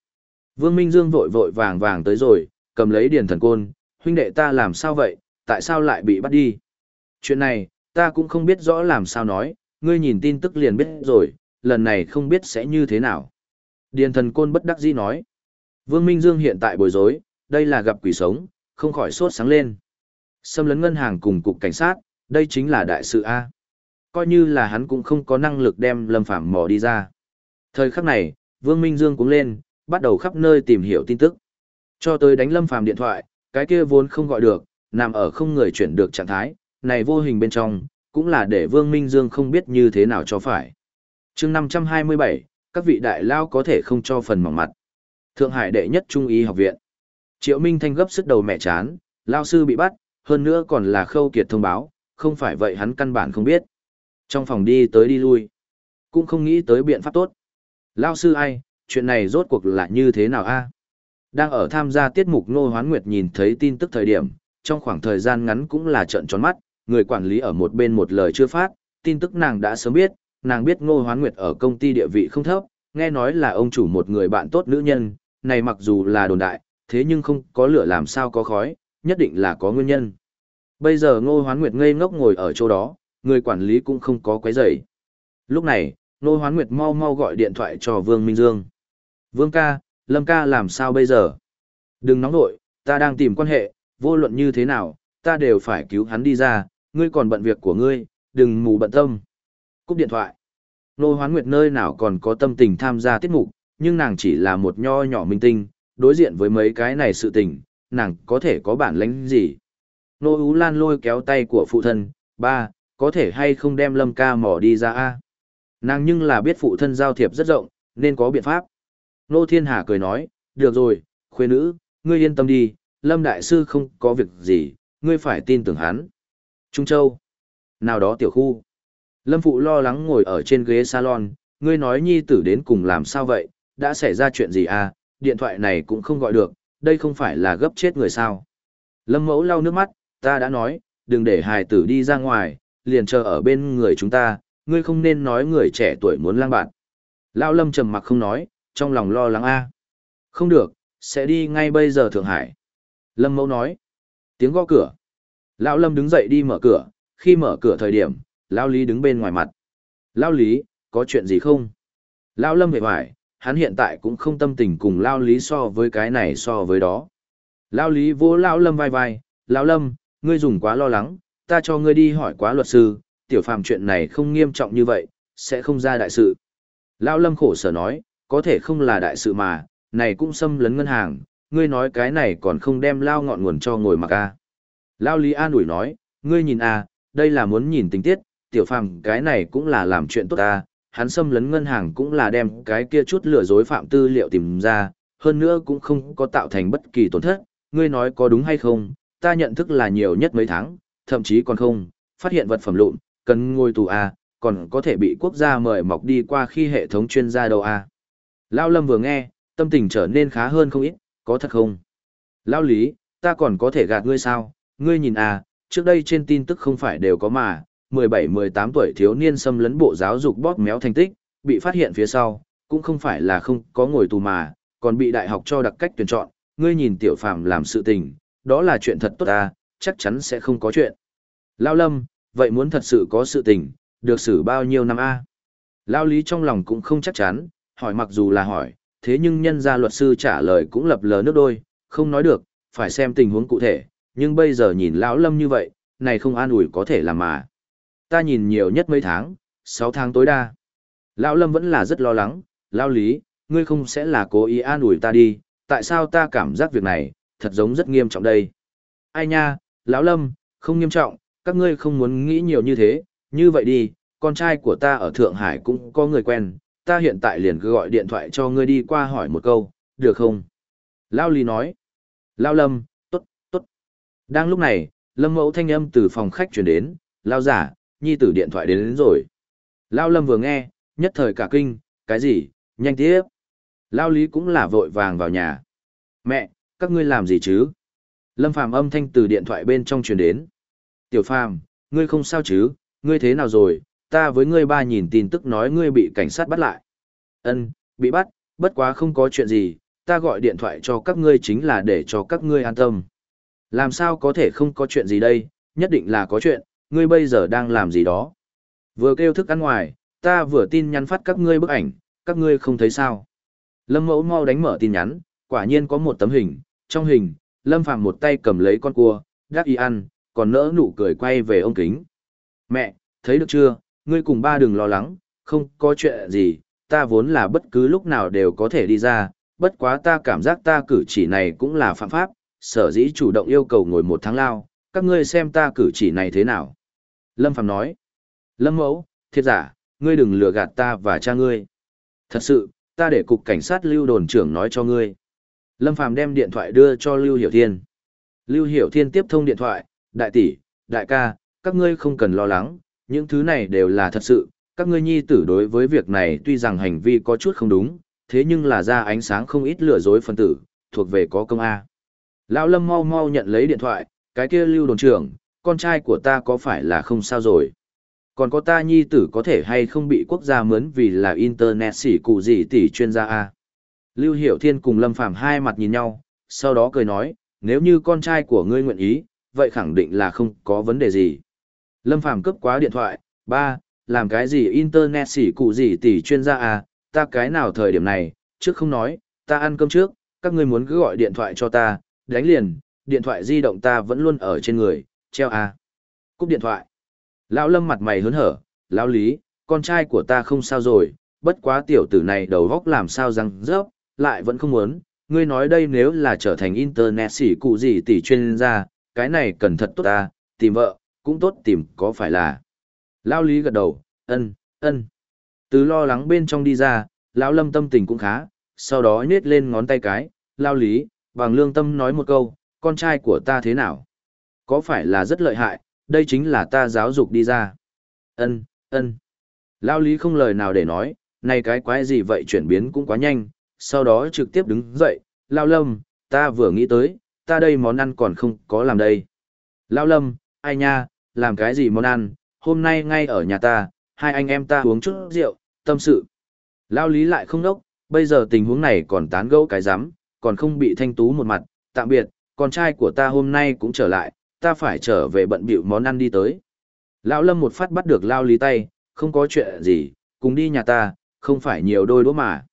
Vương Minh Dương vội vội vàng vàng tới rồi, cầm lấy điền thần côn, huynh đệ ta làm sao vậy, tại sao lại bị bắt đi? Chuyện này, ta cũng không biết rõ làm sao nói, ngươi nhìn tin tức liền biết rồi, lần này không biết sẽ như thế nào. Điền thần côn bất đắc dĩ nói. Vương Minh Dương hiện tại bối rối, đây là gặp quỷ sống, không khỏi sốt sáng lên. Xâm lấn ngân hàng cùng cục cảnh sát, đây chính là đại sự A. Coi như là hắn cũng không có năng lực đem Lâm Phạm mò đi ra. Thời khắc này, Vương Minh Dương cũng lên, bắt đầu khắp nơi tìm hiểu tin tức. Cho tới đánh Lâm Phàm điện thoại, cái kia vốn không gọi được, nằm ở không người chuyển được trạng thái, này vô hình bên trong, cũng là để Vương Minh Dương không biết như thế nào cho phải. chương 527, các vị đại lao có thể không cho phần mỏng mặt. Thượng Hải đệ nhất trung y học viện. Triệu Minh Thanh gấp sức đầu mẹ chán, lao sư bị bắt, hơn nữa còn là khâu kiệt thông báo, không phải vậy hắn căn bản không biết. Trong phòng đi tới đi lui, cũng không nghĩ tới biện pháp tốt. Lao sư ai, chuyện này rốt cuộc là như thế nào a? Đang ở tham gia tiết mục Ngô Hoán Nguyệt nhìn thấy tin tức thời điểm, trong khoảng thời gian ngắn cũng là trợn tròn mắt, người quản lý ở một bên một lời chưa phát, tin tức nàng đã sớm biết, nàng biết Ngô Hoán Nguyệt ở công ty địa vị không thấp, nghe nói là ông chủ một người bạn tốt nữ nhân, này mặc dù là đồn đại, thế nhưng không có lửa làm sao có khói, nhất định là có nguyên nhân. Bây giờ Ngô Hoán Nguyệt ngây ngốc ngồi ở chỗ đó, người quản lý cũng không có quấy rầy. Lúc này, Ngô Hoán Nguyệt mau mau gọi điện thoại cho Vương Minh Dương. Vương ca, Lâm ca làm sao bây giờ? Đừng nóng nội, ta đang tìm quan hệ, vô luận như thế nào, ta đều phải cứu hắn đi ra, ngươi còn bận việc của ngươi, đừng mù bận tâm. Cúp điện thoại. Nô Hoán Nguyệt nơi nào còn có tâm tình tham gia tiết mục, nhưng nàng chỉ là một nho nhỏ minh tinh, đối diện với mấy cái này sự tình, nàng có thể có bản lĩnh gì. Nô Ú Lan lôi kéo tay của phụ thân, ba, có thể hay không đem Lâm ca mỏ đi ra a Nàng nhưng là biết phụ thân giao thiệp rất rộng, nên có biện pháp. Nô Thiên Hà cười nói, được rồi, khuê nữ, ngươi yên tâm đi, Lâm Đại Sư không có việc gì, ngươi phải tin tưởng hắn. Trung Châu. Nào đó tiểu khu. Lâm Phụ lo lắng ngồi ở trên ghế salon, ngươi nói nhi tử đến cùng làm sao vậy, đã xảy ra chuyện gì à, điện thoại này cũng không gọi được, đây không phải là gấp chết người sao. Lâm Mẫu lau nước mắt, ta đã nói, đừng để hài tử đi ra ngoài, liền chờ ở bên người chúng ta, ngươi không nên nói người trẻ tuổi muốn lang bạn. Lão Lâm trầm mặc không nói, trong lòng lo lắng a. À. Không được, sẽ đi ngay bây giờ Thượng Hải. Lâm Mẫu nói. Tiếng gõ cửa. Lão Lâm đứng dậy đi mở cửa, khi mở cửa thời điểm, Lão Lý đứng bên ngoài mặt. Lão Lý, có chuyện gì không? Lão Lâm về hoài, hắn hiện tại cũng không tâm tình cùng lao Lý so với cái này so với đó. lao Lý vô lao Lâm vai vai, lao Lâm, ngươi dùng quá lo lắng, ta cho ngươi đi hỏi quá luật sư, tiểu phàm chuyện này không nghiêm trọng như vậy, sẽ không ra đại sự. lao Lâm khổ sở nói, có thể không là đại sự mà, này cũng xâm lấn ngân hàng, ngươi nói cái này còn không đem lao ngọn nguồn cho ngồi mặc a. À. Lao Lý An ủi nói, ngươi nhìn a, à, đây là muốn nhìn tình tiết, tiểu phàm cái này cũng là làm chuyện tốt ta, hắn xâm lấn ngân hàng cũng là đem cái kia chút lừa dối phạm tư liệu tìm ra, hơn nữa cũng không có tạo thành bất kỳ tổn thất, ngươi nói có đúng hay không, ta nhận thức là nhiều nhất mấy tháng, thậm chí còn không, phát hiện vật phẩm lụn, cần ngồi tù à, còn có thể bị quốc gia mời mọc đi qua khi hệ thống chuyên gia đâu à. Lao Lâm vừa nghe, tâm tình trở nên khá hơn không ít, có thật không? Lao Lý, ta còn có thể gạt ngươi sao? Ngươi nhìn à, trước đây trên tin tức không phải đều có mà, 17-18 tuổi thiếu niên xâm lấn bộ giáo dục bóp méo thành tích, bị phát hiện phía sau, cũng không phải là không có ngồi tù mà, còn bị đại học cho đặc cách tuyển chọn, ngươi nhìn tiểu phàm làm sự tình, đó là chuyện thật tốt ta chắc chắn sẽ không có chuyện. Lao Lâm, vậy muốn thật sự có sự tình, được xử bao nhiêu năm a? Lao Lý trong lòng cũng không chắc chắn, hỏi mặc dù là hỏi, thế nhưng nhân gia luật sư trả lời cũng lập lờ nước đôi, không nói được, phải xem tình huống cụ thể, nhưng bây giờ nhìn lão Lâm như vậy, này không an ủi có thể làm mà. Ta nhìn nhiều nhất mấy tháng, 6 tháng tối đa. Lão Lâm vẫn là rất lo lắng, Lão Lý, ngươi không sẽ là cố ý an ủi ta đi, tại sao ta cảm giác việc này, thật giống rất nghiêm trọng đây. Ai nha, lão Lâm, không nghiêm trọng, các ngươi không muốn nghĩ nhiều như thế, như vậy đi, con trai của ta ở Thượng Hải cũng có người quen, ta hiện tại liền cứ gọi điện thoại cho ngươi đi qua hỏi một câu, được không? Lao Lý nói. Lao Lâm, tốt, tốt. Đang lúc này, Lâm mẫu thanh âm từ phòng khách chuyển đến, Lao giả, nhi tử điện thoại đến, đến rồi. Lao Lâm vừa nghe, nhất thời cả kinh, cái gì, nhanh tiếp. Lao Lý cũng là vội vàng vào nhà. Mẹ, các ngươi làm gì chứ? Lâm Phàm âm thanh từ điện thoại bên trong truyền đến. Tiểu Phàm, ngươi không sao chứ, ngươi thế nào rồi, ta với ngươi ba nhìn tin tức nói ngươi bị cảnh sát bắt lại. Ân, bị bắt, bất quá không có chuyện gì, ta gọi điện thoại cho các ngươi chính là để cho các ngươi an tâm. Làm sao có thể không có chuyện gì đây, nhất định là có chuyện, ngươi bây giờ đang làm gì đó. Vừa kêu thức ăn ngoài, ta vừa tin nhắn phát các ngươi bức ảnh, các ngươi không thấy sao. Lâm mẫu mau đánh mở tin nhắn, quả nhiên có một tấm hình, trong hình, Lâm Phàm một tay cầm lấy con cua, gác y ăn, còn nỡ nụ cười quay về ông kính. Mẹ, thấy được chưa, ngươi cùng ba đừng lo lắng, không có chuyện gì, ta vốn là bất cứ lúc nào đều có thể đi ra, bất quá ta cảm giác ta cử chỉ này cũng là phạm pháp, sở dĩ chủ động yêu cầu ngồi một tháng lao, các ngươi xem ta cử chỉ này thế nào. Lâm Phàm nói, Lâm mẫu, thiệt giả, ngươi đừng lừa gạt ta và cha ngươi. Thật sự, ta để cục cảnh sát lưu đồn trưởng nói cho ngươi. Lâm Phàm đem điện thoại đưa cho Lưu Hiểu Thiên. Lưu Hiểu Thiên tiếp thông điện thoại, đại tỷ, đại ca, các ngươi không cần lo lắng, những thứ này đều là thật sự, các ngươi nhi tử đối với việc này tuy rằng hành vi có chút không đúng, thế nhưng là ra ánh sáng không ít lừa dối phân tử, thuộc về có công A. Lão Lâm mau mau nhận lấy điện thoại, cái kia lưu đồn trưởng, con trai của ta có phải là không sao rồi? Còn có ta nhi tử có thể hay không bị quốc gia mướn vì là internet xỉ cụ gì tỷ chuyên gia A? Lưu Hiểu Thiên cùng Lâm Phàm hai mặt nhìn nhau, sau đó cười nói, nếu như con trai của ngươi nguyện ý, vậy khẳng định là không có vấn đề gì. Lâm Phàm cướp quá điện thoại, ba, làm cái gì internet xỉ cụ gì tỷ chuyên gia à, ta cái nào thời điểm này, trước không nói, ta ăn cơm trước, các ngươi muốn cứ gọi điện thoại cho ta, đánh liền, điện thoại di động ta vẫn luôn ở trên người, treo à. Cúp điện thoại. Lão Lâm mặt mày hớn hở, lão Lý, con trai của ta không sao rồi, bất quá tiểu tử này đầu góc làm sao răng rớp, lại vẫn không muốn, ngươi nói đây nếu là trở thành internet xỉ cụ gì tỷ chuyên gia, cái này cần thật tốt ta, tìm vợ, cũng tốt tìm có phải là. lão Lý gật đầu, ân, ân. Từ lo lắng bên trong đi ra, lão Lâm tâm tình cũng khá, sau đó nhét lên ngón tay cái, Lao Lý, bằng lương tâm nói một câu, con trai của ta thế nào? Có phải là rất lợi hại, đây chính là ta giáo dục đi ra. Ân, ân. Lao Lý không lời nào để nói, này cái quái gì vậy chuyển biến cũng quá nhanh, sau đó trực tiếp đứng dậy, Lao Lâm, ta vừa nghĩ tới, ta đây món ăn còn không có làm đây. Lao Lâm, ai nha, làm cái gì món ăn, hôm nay ngay ở nhà ta, hai anh em ta uống chút rượu, tâm sự. Lao Lý lại không đốc, bây giờ tình huống này còn tán gẫu cái rắm còn không bị thanh tú một mặt, tạm biệt, con trai của ta hôm nay cũng trở lại, ta phải trở về bận bịu món ăn đi tới. Lão Lâm một phát bắt được Lao Lý tay, không có chuyện gì, cùng đi nhà ta, không phải nhiều đôi đũa mà.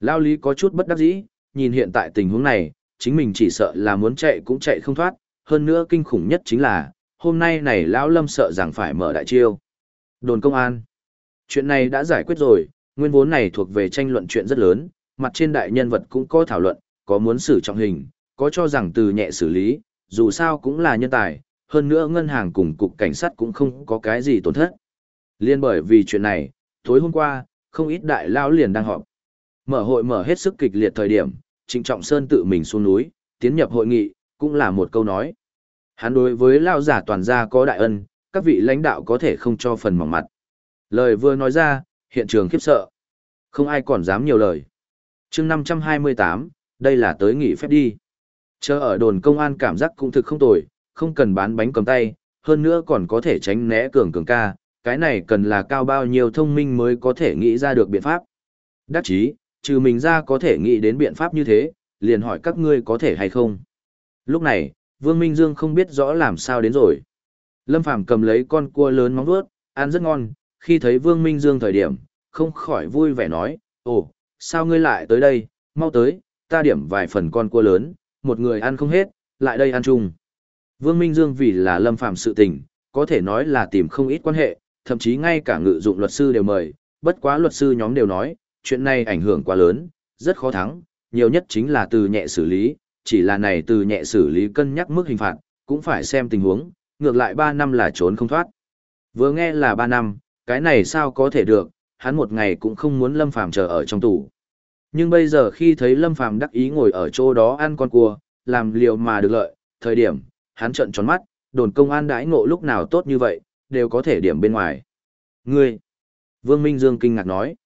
Lao Lý có chút bất đắc dĩ, nhìn hiện tại tình huống này, chính mình chỉ sợ là muốn chạy cũng chạy không thoát, hơn nữa kinh khủng nhất chính là, hôm nay này Lão Lâm sợ rằng phải mở đại chiêu. Đồn công an. Chuyện này đã giải quyết rồi, nguyên vốn này thuộc về tranh luận chuyện rất lớn, mặt trên đại nhân vật cũng có thảo luận, có muốn xử trọng hình, có cho rằng từ nhẹ xử lý, dù sao cũng là nhân tài, hơn nữa ngân hàng cùng cục cảnh sát cũng không có cái gì tổn thất. Liên bởi vì chuyện này, tối hôm qua, không ít đại lão liền đang họp. Mở hội mở hết sức kịch liệt thời điểm, Trịnh Trọng Sơn tự mình xuống núi, tiến nhập hội nghị, cũng là một câu nói. Hắn đối với lao giả toàn gia có đại ân, các vị lãnh đạo có thể không cho phần mỏng mặt. Lời vừa nói ra, hiện trường khiếp sợ. Không ai còn dám nhiều lời. chương 528, đây là tới nghỉ phép đi. Chờ ở đồn công an cảm giác cũng thực không tồi, không cần bán bánh cầm tay, hơn nữa còn có thể tránh né cường cường ca, cái này cần là cao bao nhiêu thông minh mới có thể nghĩ ra được biện pháp. Đắc chí, trừ mình ra có thể nghĩ đến biện pháp như thế, liền hỏi các ngươi có thể hay không. Lúc này, Vương Minh Dương không biết rõ làm sao đến rồi. Lâm Phàm cầm lấy con cua lớn móng vuốt, ăn rất ngon, khi thấy Vương Minh Dương thời điểm, không khỏi vui vẻ nói, ồ, sao ngươi lại tới đây, mau tới, ta điểm vài phần con cua lớn, một người ăn không hết, lại đây ăn chung. Vương Minh Dương vì là Lâm phạm sự tình, có thể nói là tìm không ít quan hệ, thậm chí ngay cả ngự dụng luật sư đều mời, bất quá luật sư nhóm đều nói, chuyện này ảnh hưởng quá lớn, rất khó thắng, nhiều nhất chính là từ nhẹ xử lý, chỉ là này từ nhẹ xử lý cân nhắc mức hình phạt, cũng phải xem tình huống, ngược lại 3 năm là trốn không thoát. Vừa nghe là 3 năm, cái này sao có thể được, hắn một ngày cũng không muốn Lâm Phàm chờ ở trong tù. Nhưng bây giờ khi thấy Lâm Phàm đắc ý ngồi ở chỗ đó ăn con cua, làm liều mà được lợi, thời điểm, hắn trợn tròn mắt, đồn công an đãi ngộ lúc nào tốt như vậy, đều có thể điểm bên ngoài. Ngươi! Vương Minh Dương kinh ngạc nói.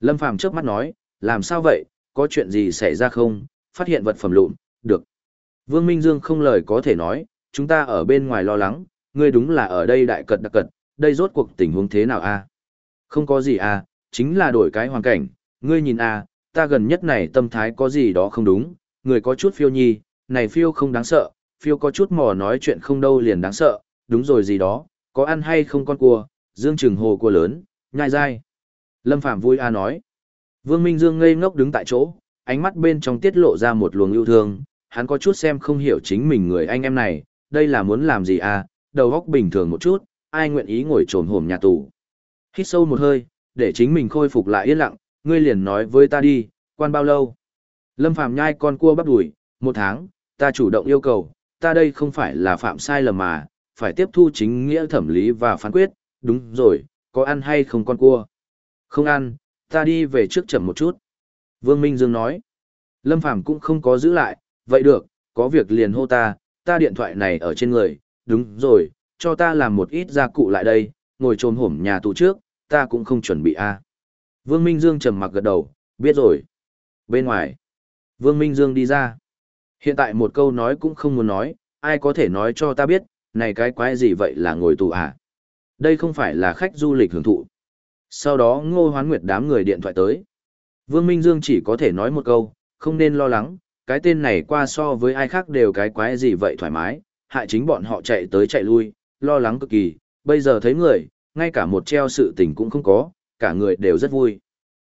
Lâm Phàm trước mắt nói, làm sao vậy, có chuyện gì xảy ra không, phát hiện vật phẩm lụn, được. Vương Minh Dương không lời có thể nói, chúng ta ở bên ngoài lo lắng, ngươi đúng là ở đây đại cật đặc cật, đây rốt cuộc tình huống thế nào a? Không có gì a, chính là đổi cái hoàn cảnh, ngươi nhìn a, ta gần nhất này tâm thái có gì đó không đúng, người có chút phiêu nhi, này phiêu không đáng sợ, phiêu có chút mò nói chuyện không đâu liền đáng sợ, đúng rồi gì đó, có ăn hay không con cua, dương trừng hồ cua lớn, nhai dai. Lâm Phạm vui a nói. Vương Minh Dương ngây ngốc đứng tại chỗ, ánh mắt bên trong tiết lộ ra một luồng yêu thương, hắn có chút xem không hiểu chính mình người anh em này, đây là muốn làm gì à, đầu óc bình thường một chút, ai nguyện ý ngồi trồn hổm nhà tù. Hít sâu một hơi, để chính mình khôi phục lại yên lặng, ngươi liền nói với ta đi, quan bao lâu? Lâm Phàm nhai con cua bắp đuổi, một tháng, ta chủ động yêu cầu, ta đây không phải là phạm sai lầm mà, phải tiếp thu chính nghĩa thẩm lý và phán quyết, đúng rồi, có ăn hay không con cua? Không ăn, ta đi về trước chậm một chút. Vương Minh Dương nói, Lâm Phàm cũng không có giữ lại, vậy được, có việc liền hô ta, ta điện thoại này ở trên người, đúng rồi, cho ta làm một ít gia cụ lại đây, ngồi trồm hổm nhà tù trước, ta cũng không chuẩn bị a. Vương Minh Dương trầm mặc gật đầu, biết rồi. Bên ngoài, Vương Minh Dương đi ra. Hiện tại một câu nói cũng không muốn nói, ai có thể nói cho ta biết, này cái quái gì vậy là ngồi tù à? Đây không phải là khách du lịch hưởng thụ. Sau đó Ngô Hoán Nguyệt đám người điện thoại tới. Vương Minh Dương chỉ có thể nói một câu, không nên lo lắng, cái tên này qua so với ai khác đều cái quái gì vậy thoải mái, hại chính bọn họ chạy tới chạy lui, lo lắng cực kỳ, bây giờ thấy người, ngay cả một treo sự tình cũng không có, cả người đều rất vui.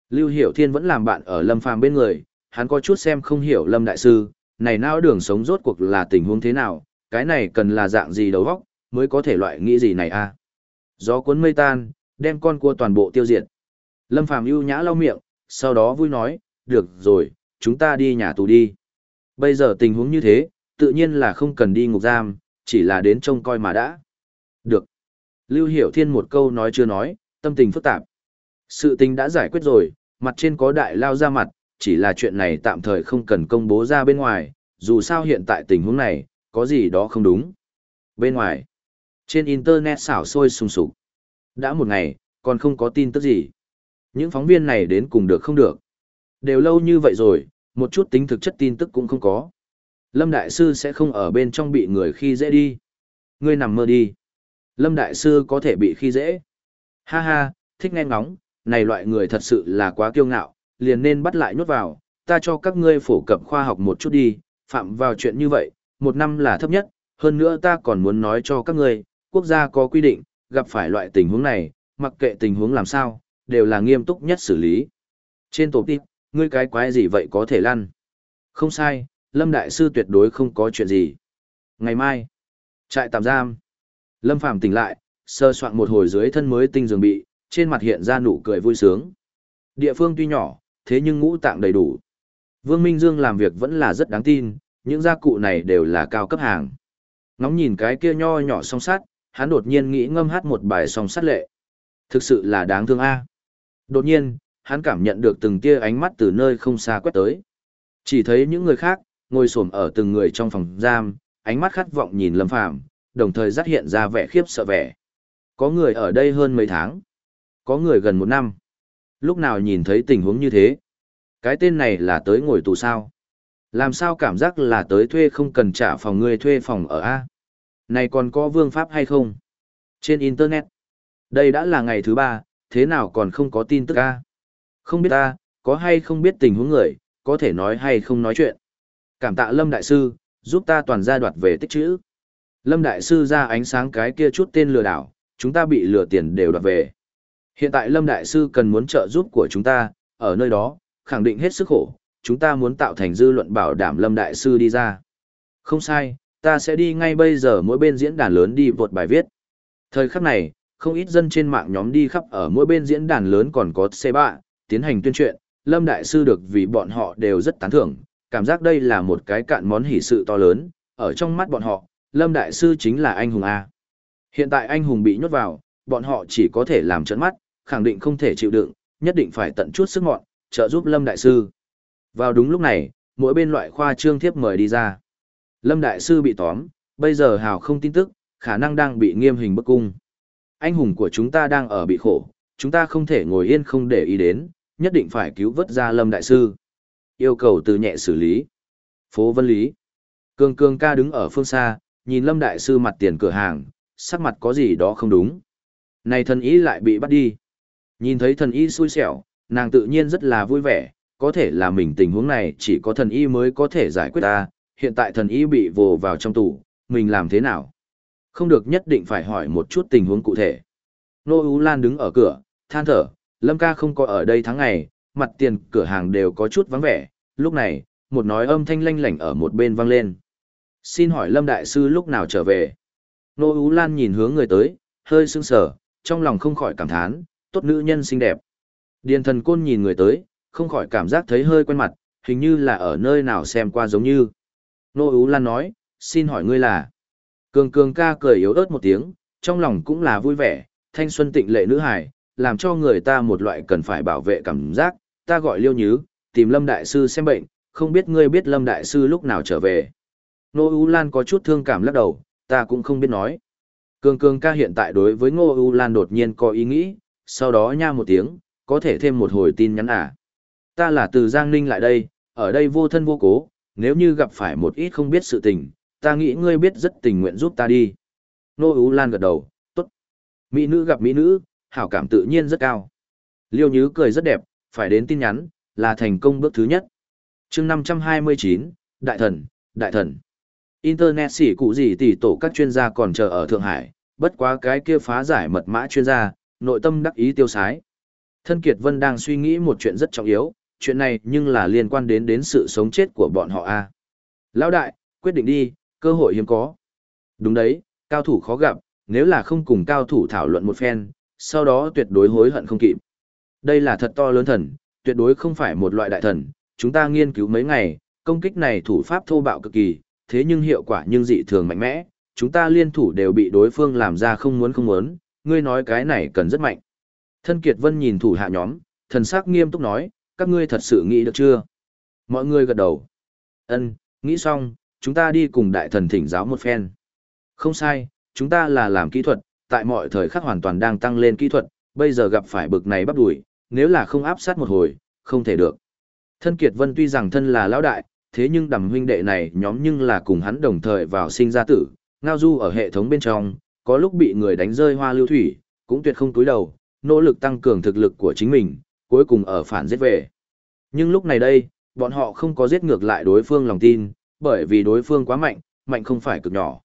Lưu Hiểu Thiên vẫn làm bạn ở Lâm Phàm bên người, hắn có chút xem không hiểu Lâm Đại Sư, này não đường sống rốt cuộc là tình huống thế nào, cái này cần là dạng gì đầu óc mới có thể loại nghĩ gì này a Gió cuốn mây tan, đem con cua toàn bộ tiêu diệt. Lâm Phàm ưu nhã lau miệng, sau đó vui nói, được rồi, chúng ta đi nhà tù đi. Bây giờ tình huống như thế, tự nhiên là không cần đi ngục giam, chỉ là đến trông coi mà đã. Được. Lưu Hiểu Thiên một câu nói chưa nói, tâm tình phức tạp. Sự tình đã giải quyết rồi, mặt trên có đại lao ra mặt, chỉ là chuyện này tạm thời không cần công bố ra bên ngoài, dù sao hiện tại tình huống này, có gì đó không đúng. Bên ngoài, trên Internet xảo sôi sùng sục. Đã một ngày, còn không có tin tức gì. Những phóng viên này đến cùng được không được. Đều lâu như vậy rồi, một chút tính thực chất tin tức cũng không có. Lâm Đại Sư sẽ không ở bên trong bị người khi dễ đi. Ngươi nằm mơ đi. Lâm Đại Sư có thể bị khi dễ. Ha ha, thích nghe ngóng, này loại người thật sự là quá kiêu ngạo, liền nên bắt lại nhốt vào, ta cho các ngươi phổ cập khoa học một chút đi, phạm vào chuyện như vậy, một năm là thấp nhất, hơn nữa ta còn muốn nói cho các ngươi, quốc gia có quy định, gặp phải loại tình huống này, mặc kệ tình huống làm sao, đều là nghiêm túc nhất xử lý. Trên tổ tiếp, ngươi cái quái gì vậy có thể lăn. Không sai, Lâm Đại Sư tuyệt đối không có chuyện gì. Ngày mai, trại tạm giam. Lâm Phàm tỉnh lại, sơ soạn một hồi dưới thân mới tinh giường bị, trên mặt hiện ra nụ cười vui sướng. Địa phương tuy nhỏ, thế nhưng ngũ tạng đầy đủ. Vương Minh Dương làm việc vẫn là rất đáng tin, những gia cụ này đều là cao cấp hàng. Ngóng nhìn cái kia nho nhỏ song sắt, hắn đột nhiên nghĩ ngâm hát một bài song sắt lệ. Thực sự là đáng thương a. Đột nhiên, hắn cảm nhận được từng tia ánh mắt từ nơi không xa quét tới. Chỉ thấy những người khác, ngồi xổm ở từng người trong phòng giam, ánh mắt khát vọng nhìn Lâm Phàm, đồng thời dắt hiện ra vẻ khiếp sợ vẻ. Có người ở đây hơn mấy tháng, có người gần một năm. Lúc nào nhìn thấy tình huống như thế? Cái tên này là tới ngồi tù sao? Làm sao cảm giác là tới thuê không cần trả phòng người thuê phòng ở A? Này còn có vương pháp hay không? Trên Internet. Đây đã là ngày thứ ba, thế nào còn không có tin tức A? Không biết a có hay không biết tình huống người, có thể nói hay không nói chuyện. Cảm tạ Lâm Đại Sư, giúp ta toàn gia đoạt về tích chữ. Lâm Đại Sư ra ánh sáng cái kia chút tên lừa đảo, chúng ta bị lừa tiền đều đoạt về. Hiện tại Lâm Đại Sư cần muốn trợ giúp của chúng ta, ở nơi đó, khẳng định hết sức khổ, chúng ta muốn tạo thành dư luận bảo đảm Lâm Đại Sư đi ra. Không sai, ta sẽ đi ngay bây giờ mỗi bên diễn đàn lớn đi vột bài viết. Thời khắc này, không ít dân trên mạng nhóm đi khắp ở mỗi bên diễn đàn lớn còn có C3, tiến hành tuyên truyện, Lâm Đại Sư được vì bọn họ đều rất tán thưởng, cảm giác đây là một cái cạn món hỷ sự to lớn, ở trong mắt bọn họ, Lâm Đại Sư chính là anh hùng A. Hiện tại anh hùng bị nhốt vào, bọn họ chỉ có thể làm trận mắt, khẳng định không thể chịu đựng, nhất định phải tận chút sức mọn, trợ giúp Lâm Đại Sư. Vào đúng lúc này, mỗi bên loại khoa trương thiếp mời đi ra. Lâm Đại Sư bị tóm, bây giờ hào không tin tức, khả năng đang bị nghiêm hình bức cung. Anh hùng của chúng ta đang ở bị khổ, chúng ta không thể ngồi yên không để ý đến, nhất định phải cứu vớt ra Lâm Đại Sư. Yêu cầu từ nhẹ xử lý. Phố Vân Lý. Cường cường ca đứng ở phương xa, nhìn Lâm Đại Sư mặt tiền cửa hàng, sắc mặt có gì đó không đúng. Này thần ý lại bị bắt đi. Nhìn thấy thần y xui xẻo, nàng tự nhiên rất là vui vẻ, có thể là mình tình huống này chỉ có thần y mới có thể giải quyết ta, hiện tại thần y bị vồ vào trong tủ, mình làm thế nào? Không được nhất định phải hỏi một chút tình huống cụ thể. Nô Ú Lan đứng ở cửa, than thở, Lâm ca không có ở đây tháng ngày, mặt tiền cửa hàng đều có chút vắng vẻ, lúc này, một nói âm thanh lanh lảnh ở một bên vang lên. Xin hỏi Lâm Đại Sư lúc nào trở về? Nô Ú Lan nhìn hướng người tới, hơi sưng sở, trong lòng không khỏi cảm thán, tốt nữ nhân xinh đẹp. Điền thần côn nhìn người tới, không khỏi cảm giác thấy hơi quen mặt, hình như là ở nơi nào xem qua giống như. Nô Ú Lan nói, xin hỏi ngươi là. Cường cường ca cười yếu ớt một tiếng, trong lòng cũng là vui vẻ, thanh xuân tịnh lệ nữ hài, làm cho người ta một loại cần phải bảo vệ cảm giác, ta gọi liêu nhứ, tìm Lâm Đại Sư xem bệnh, không biết ngươi biết Lâm Đại Sư lúc nào trở về. Nô Ú Lan có chút thương cảm lắc đầu, ta cũng không biết nói. Cường cường ca hiện tại đối với Ngô U Lan đột nhiên có ý nghĩ, sau đó nha một tiếng, có thể thêm một hồi tin nhắn à. Ta là từ Giang Ninh lại đây, ở đây vô thân vô cố, nếu như gặp phải một ít không biết sự tình, ta nghĩ ngươi biết rất tình nguyện giúp ta đi. Nô Ú Lan gật đầu, tốt. Mỹ nữ gặp mỹ nữ, hảo cảm tự nhiên rất cao. Liêu Nhứ cười rất đẹp, phải đến tin nhắn, là thành công bước thứ nhất. chương 529, Đại thần, Đại thần. Internet xỉ cụ gì tỷ tổ các chuyên gia còn chờ ở Thượng Hải, bất quá cái kia phá giải mật mã chuyên gia, nội tâm đắc ý tiêu sái. Thân Kiệt Vân đang suy nghĩ một chuyện rất trọng yếu, chuyện này nhưng là liên quan đến đến sự sống chết của bọn họ a. À. Lão đại, quyết định đi, cơ hội hiếm có. Đúng đấy, cao thủ khó gặp, nếu là không cùng cao thủ thảo luận một phen, sau đó tuyệt đối hối hận không kịp. Đây là thật to lớn thần, tuyệt đối không phải một loại đại thần, chúng ta nghiên cứu mấy ngày, công kích này thủ pháp thô bạo cực kỳ, thế nhưng hiệu quả nhưng dị thường mạnh mẽ, chúng ta liên thủ đều bị đối phương làm ra không muốn không muốn, ngươi nói cái này cần rất mạnh. Thân Kiệt Vân nhìn thủ hạ nhóm, thần sắc nghiêm túc nói, các ngươi thật sự nghĩ được chưa? Mọi người gật đầu. Ân, nghĩ xong, chúng ta đi cùng đại thần thỉnh giáo một phen. Không sai, chúng ta là làm kỹ thuật, tại mọi thời khắc hoàn toàn đang tăng lên kỹ thuật, bây giờ gặp phải bực này bắt đuổi, nếu là không áp sát một hồi, không thể được. Thân Kiệt Vân tuy rằng thân là lão đại, thế nhưng đầm huynh đệ này nhóm nhưng là cùng hắn đồng thời vào sinh ra tử, ngao du ở hệ thống bên trong, có lúc bị người đánh rơi hoa lưu thủy, cũng tuyệt không túi đầu, nỗ lực tăng cường thực lực của chính mình, cuối cùng ở phản giết về. Nhưng lúc này đây, bọn họ không có giết ngược lại đối phương lòng tin, bởi vì đối phương quá mạnh, mạnh không phải cực nhỏ.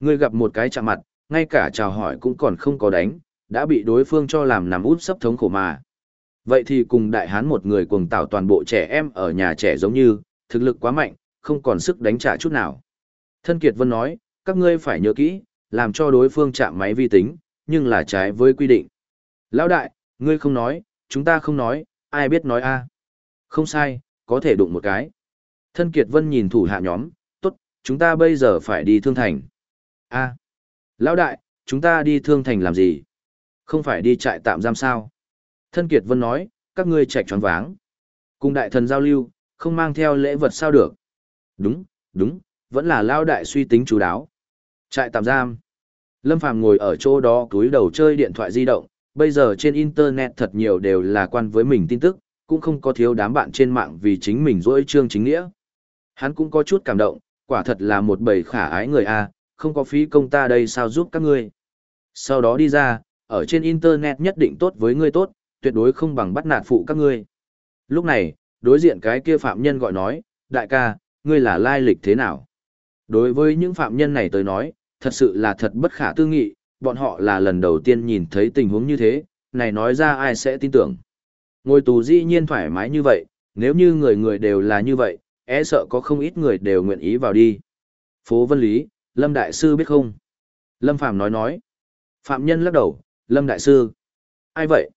Người gặp một cái chạm mặt, ngay cả chào hỏi cũng còn không có đánh, đã bị đối phương cho làm nằm út sấp thống khổ mà. Vậy thì cùng đại hán một người cuồng tạo toàn bộ trẻ em ở nhà trẻ giống như, thực lực quá mạnh, không còn sức đánh trả chút nào. Thân Kiệt Vân nói, các ngươi phải nhớ kỹ, làm cho đối phương chạm máy vi tính, nhưng là trái với quy định. Lão đại, ngươi không nói, chúng ta không nói, ai biết nói a? Không sai, có thể đụng một cái. Thân Kiệt Vân nhìn thủ hạ nhóm, tốt, chúng ta bây giờ phải đi thương thành. a Lão đại, chúng ta đi thương thành làm gì? Không phải đi trại tạm giam sao? Thân Kiệt Vân nói, các ngươi chạy tròn váng. Cùng đại thần giao lưu, Không mang theo lễ vật sao được? Đúng, đúng, vẫn là Lão đại suy tính chú đáo. Trại tạm giam. Lâm Phàm ngồi ở chỗ đó túi đầu chơi điện thoại di động, bây giờ trên internet thật nhiều đều là quan với mình tin tức, cũng không có thiếu đám bạn trên mạng vì chính mình dỗi trương chính nghĩa. Hắn cũng có chút cảm động, quả thật là một bầy khả ái người a, không có phí công ta đây sao giúp các ngươi. Sau đó đi ra, ở trên internet nhất định tốt với ngươi tốt, tuyệt đối không bằng bắt nạt phụ các ngươi. Lúc này, đối diện cái kia phạm nhân gọi nói, đại ca, ngươi là lai lịch thế nào? Đối với những phạm nhân này tới nói, thật sự là thật bất khả tư nghị, bọn họ là lần đầu tiên nhìn thấy tình huống như thế, này nói ra ai sẽ tin tưởng. Ngồi tù dĩ nhiên thoải mái như vậy, nếu như người người đều là như vậy, e sợ có không ít người đều nguyện ý vào đi. Phố Vân Lý, Lâm Đại Sư biết không? Lâm Phàm nói nói. Phạm nhân lắc đầu, Lâm Đại Sư. Ai vậy?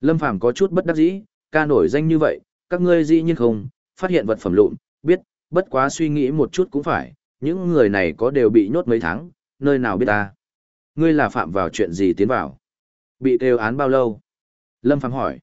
Lâm Phàm có chút bất đắc dĩ, ca nổi danh như vậy, các ngươi dĩ nhiên không, phát hiện vật phẩm lụn, biết, bất quá suy nghĩ một chút cũng phải, những người này có đều bị nhốt mấy tháng, nơi nào biết ta. Ngươi là phạm vào chuyện gì tiến vào? Bị kêu án bao lâu? Lâm Phàm hỏi.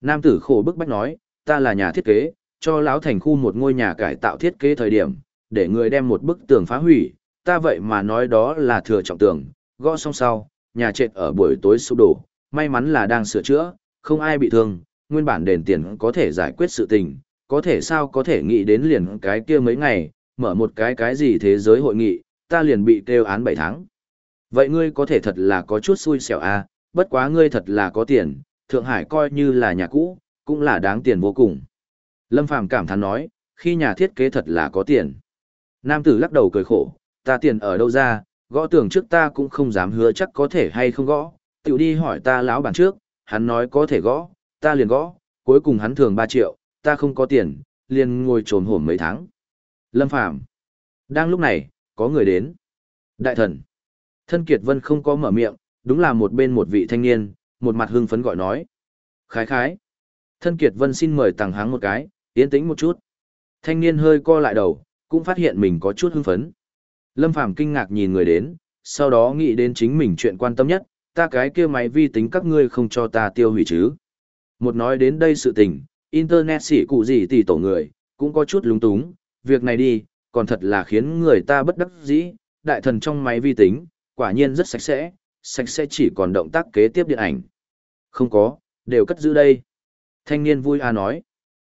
Nam tử khổ bức bách nói, ta là nhà thiết kế, cho lão thành khu một ngôi nhà cải tạo thiết kế thời điểm, để người đem một bức tường phá hủy, ta vậy mà nói đó là thừa trọng tường, gõ xong sau, nhà trệt ở buổi tối sụp đổ, may mắn là đang sửa chữa, không ai bị thương, nguyên bản đền tiền có thể giải quyết sự tình, có thể sao có thể nghĩ đến liền cái kia mấy ngày, mở một cái cái gì thế giới hội nghị, ta liền bị kêu án 7 tháng. Vậy ngươi có thể thật là có chút xui xẻo à, bất quá ngươi thật là có tiền, Thượng Hải coi như là nhà cũ, cũng là đáng tiền vô cùng. Lâm Phàm cảm thán nói, khi nhà thiết kế thật là có tiền. Nam tử lắc đầu cười khổ, ta tiền ở đâu ra, gõ tưởng trước ta cũng không dám hứa chắc có thể hay không gõ, tiểu đi hỏi ta lão bản trước, hắn nói có thể gõ, ta liền gõ, cuối cùng hắn thường 3 triệu, ta không có tiền, liền ngồi trồn hổm mấy tháng. Lâm Phàm Đang lúc này, có người đến. Đại thần. Thân Kiệt Vân không có mở miệng, đúng là một bên một vị thanh niên, một mặt hưng phấn gọi nói. Khái khái. Thân Kiệt Vân xin mời tàng háng một cái, yên tĩnh một chút. Thanh niên hơi co lại đầu, cũng phát hiện mình có chút hưng phấn. Lâm Phàm kinh ngạc nhìn người đến, sau đó nghĩ đến chính mình chuyện quan tâm nhất, ta cái kia máy vi tính các ngươi không cho ta tiêu hủy chứ. Một nói đến đây sự tình, Internet xỉ cụ gì tỷ tổ người, cũng có chút lúng túng, việc này đi, còn thật là khiến người ta bất đắc dĩ, đại thần trong máy vi tính, quả nhiên rất sạch sẽ, sạch sẽ chỉ còn động tác kế tiếp điện ảnh. Không có, đều cất giữ đây. Thanh niên vui à nói.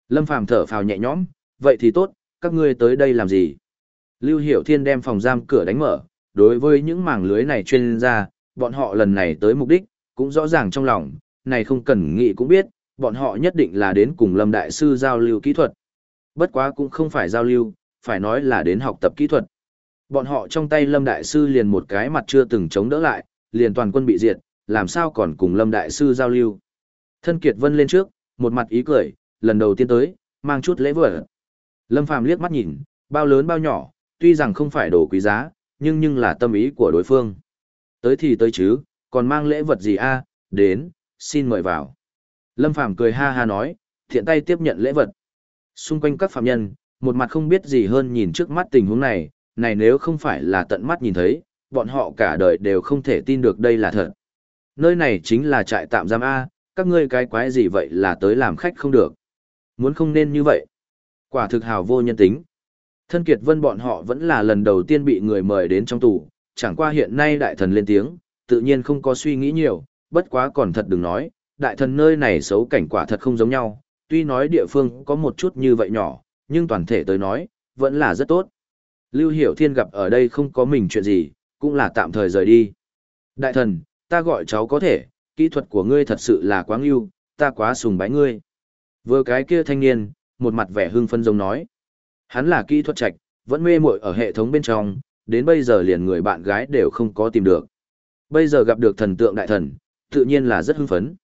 Lâm Phàm thở phào nhẹ nhõm, vậy thì tốt, các ngươi tới đây làm gì? Lưu Hiểu Thiên đem phòng giam cửa đánh mở, đối với những mảng lưới này chuyên gia, bọn họ lần này tới mục đích, cũng rõ ràng trong lòng, này không cần nghĩ cũng biết, bọn họ nhất định là đến cùng Lâm Đại Sư giao lưu kỹ thuật. Bất quá cũng không phải giao lưu, phải nói là đến học tập kỹ thuật. Bọn họ trong tay Lâm Đại Sư liền một cái mặt chưa từng chống đỡ lại, liền toàn quân bị diệt, làm sao còn cùng Lâm Đại Sư giao lưu. Thân Kiệt Vân lên trước, một mặt ý cười, lần đầu tiên tới, mang chút lễ vật. Lâm Phàm liếc mắt nhìn, bao lớn bao nhỏ, tuy rằng không phải đồ quý giá, nhưng nhưng là tâm ý của đối phương. Tới thì tới chứ, còn mang lễ vật gì a? đến, xin mời vào. Lâm Phàm cười ha ha nói, thiện tay tiếp nhận lễ vật. Xung quanh các phạm nhân, một mặt không biết gì hơn nhìn trước mắt tình huống này, này nếu không phải là tận mắt nhìn thấy, bọn họ cả đời đều không thể tin được đây là thật. Nơi này chính là trại tạm giam A, các ngươi cái quái gì vậy là tới làm khách không được. Muốn không nên như vậy. Quả thực hào vô nhân tính. Thân Kiệt Vân bọn họ vẫn là lần đầu tiên bị người mời đến trong tù, chẳng qua hiện nay đại thần lên tiếng, tự nhiên không có suy nghĩ nhiều, bất quá còn thật đừng nói, đại thần nơi này xấu cảnh quả thật không giống nhau, tuy nói địa phương có một chút như vậy nhỏ, nhưng toàn thể tới nói, vẫn là rất tốt. Lưu Hiểu Thiên gặp ở đây không có mình chuyện gì, cũng là tạm thời rời đi. Đại thần, ta gọi cháu có thể, kỹ thuật của ngươi thật sự là quá ngưu, ta quá sùng bái ngươi. Vừa cái kia thanh niên, một mặt vẻ hưng phân giống nói. Hắn là kỹ thuật trạch, vẫn mê muội ở hệ thống bên trong, đến bây giờ liền người bạn gái đều không có tìm được. Bây giờ gặp được thần tượng đại thần, tự nhiên là rất hưng phấn.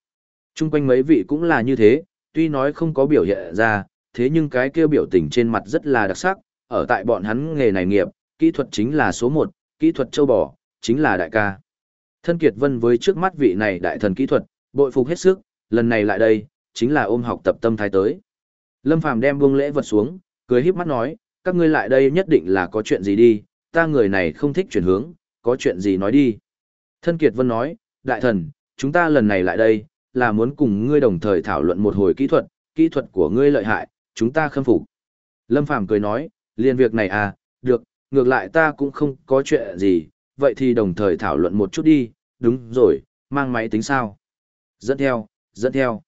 Trung quanh mấy vị cũng là như thế, tuy nói không có biểu hiện ra, thế nhưng cái kia biểu tình trên mặt rất là đặc sắc, ở tại bọn hắn nghề này nghiệp, kỹ thuật chính là số một, kỹ thuật châu bò, chính là đại ca. Thân Kiệt Vân với trước mắt vị này đại thần kỹ thuật, bội phục hết sức, lần này lại đây, chính là ôm học tập tâm thái tới. Lâm Phàm đem buông lễ vật xuống, cười híp mắt nói, các ngươi lại đây nhất định là có chuyện gì đi, ta người này không thích chuyển hướng, có chuyện gì nói đi. Thân Kiệt Vân nói, đại thần, chúng ta lần này lại đây, là muốn cùng ngươi đồng thời thảo luận một hồi kỹ thuật, kỹ thuật của ngươi lợi hại, chúng ta khâm phục. Lâm Phàm cười nói, liền việc này à, được, ngược lại ta cũng không có chuyện gì, vậy thì đồng thời thảo luận một chút đi, đúng rồi, mang máy tính sao? Dẫn theo, dẫn theo.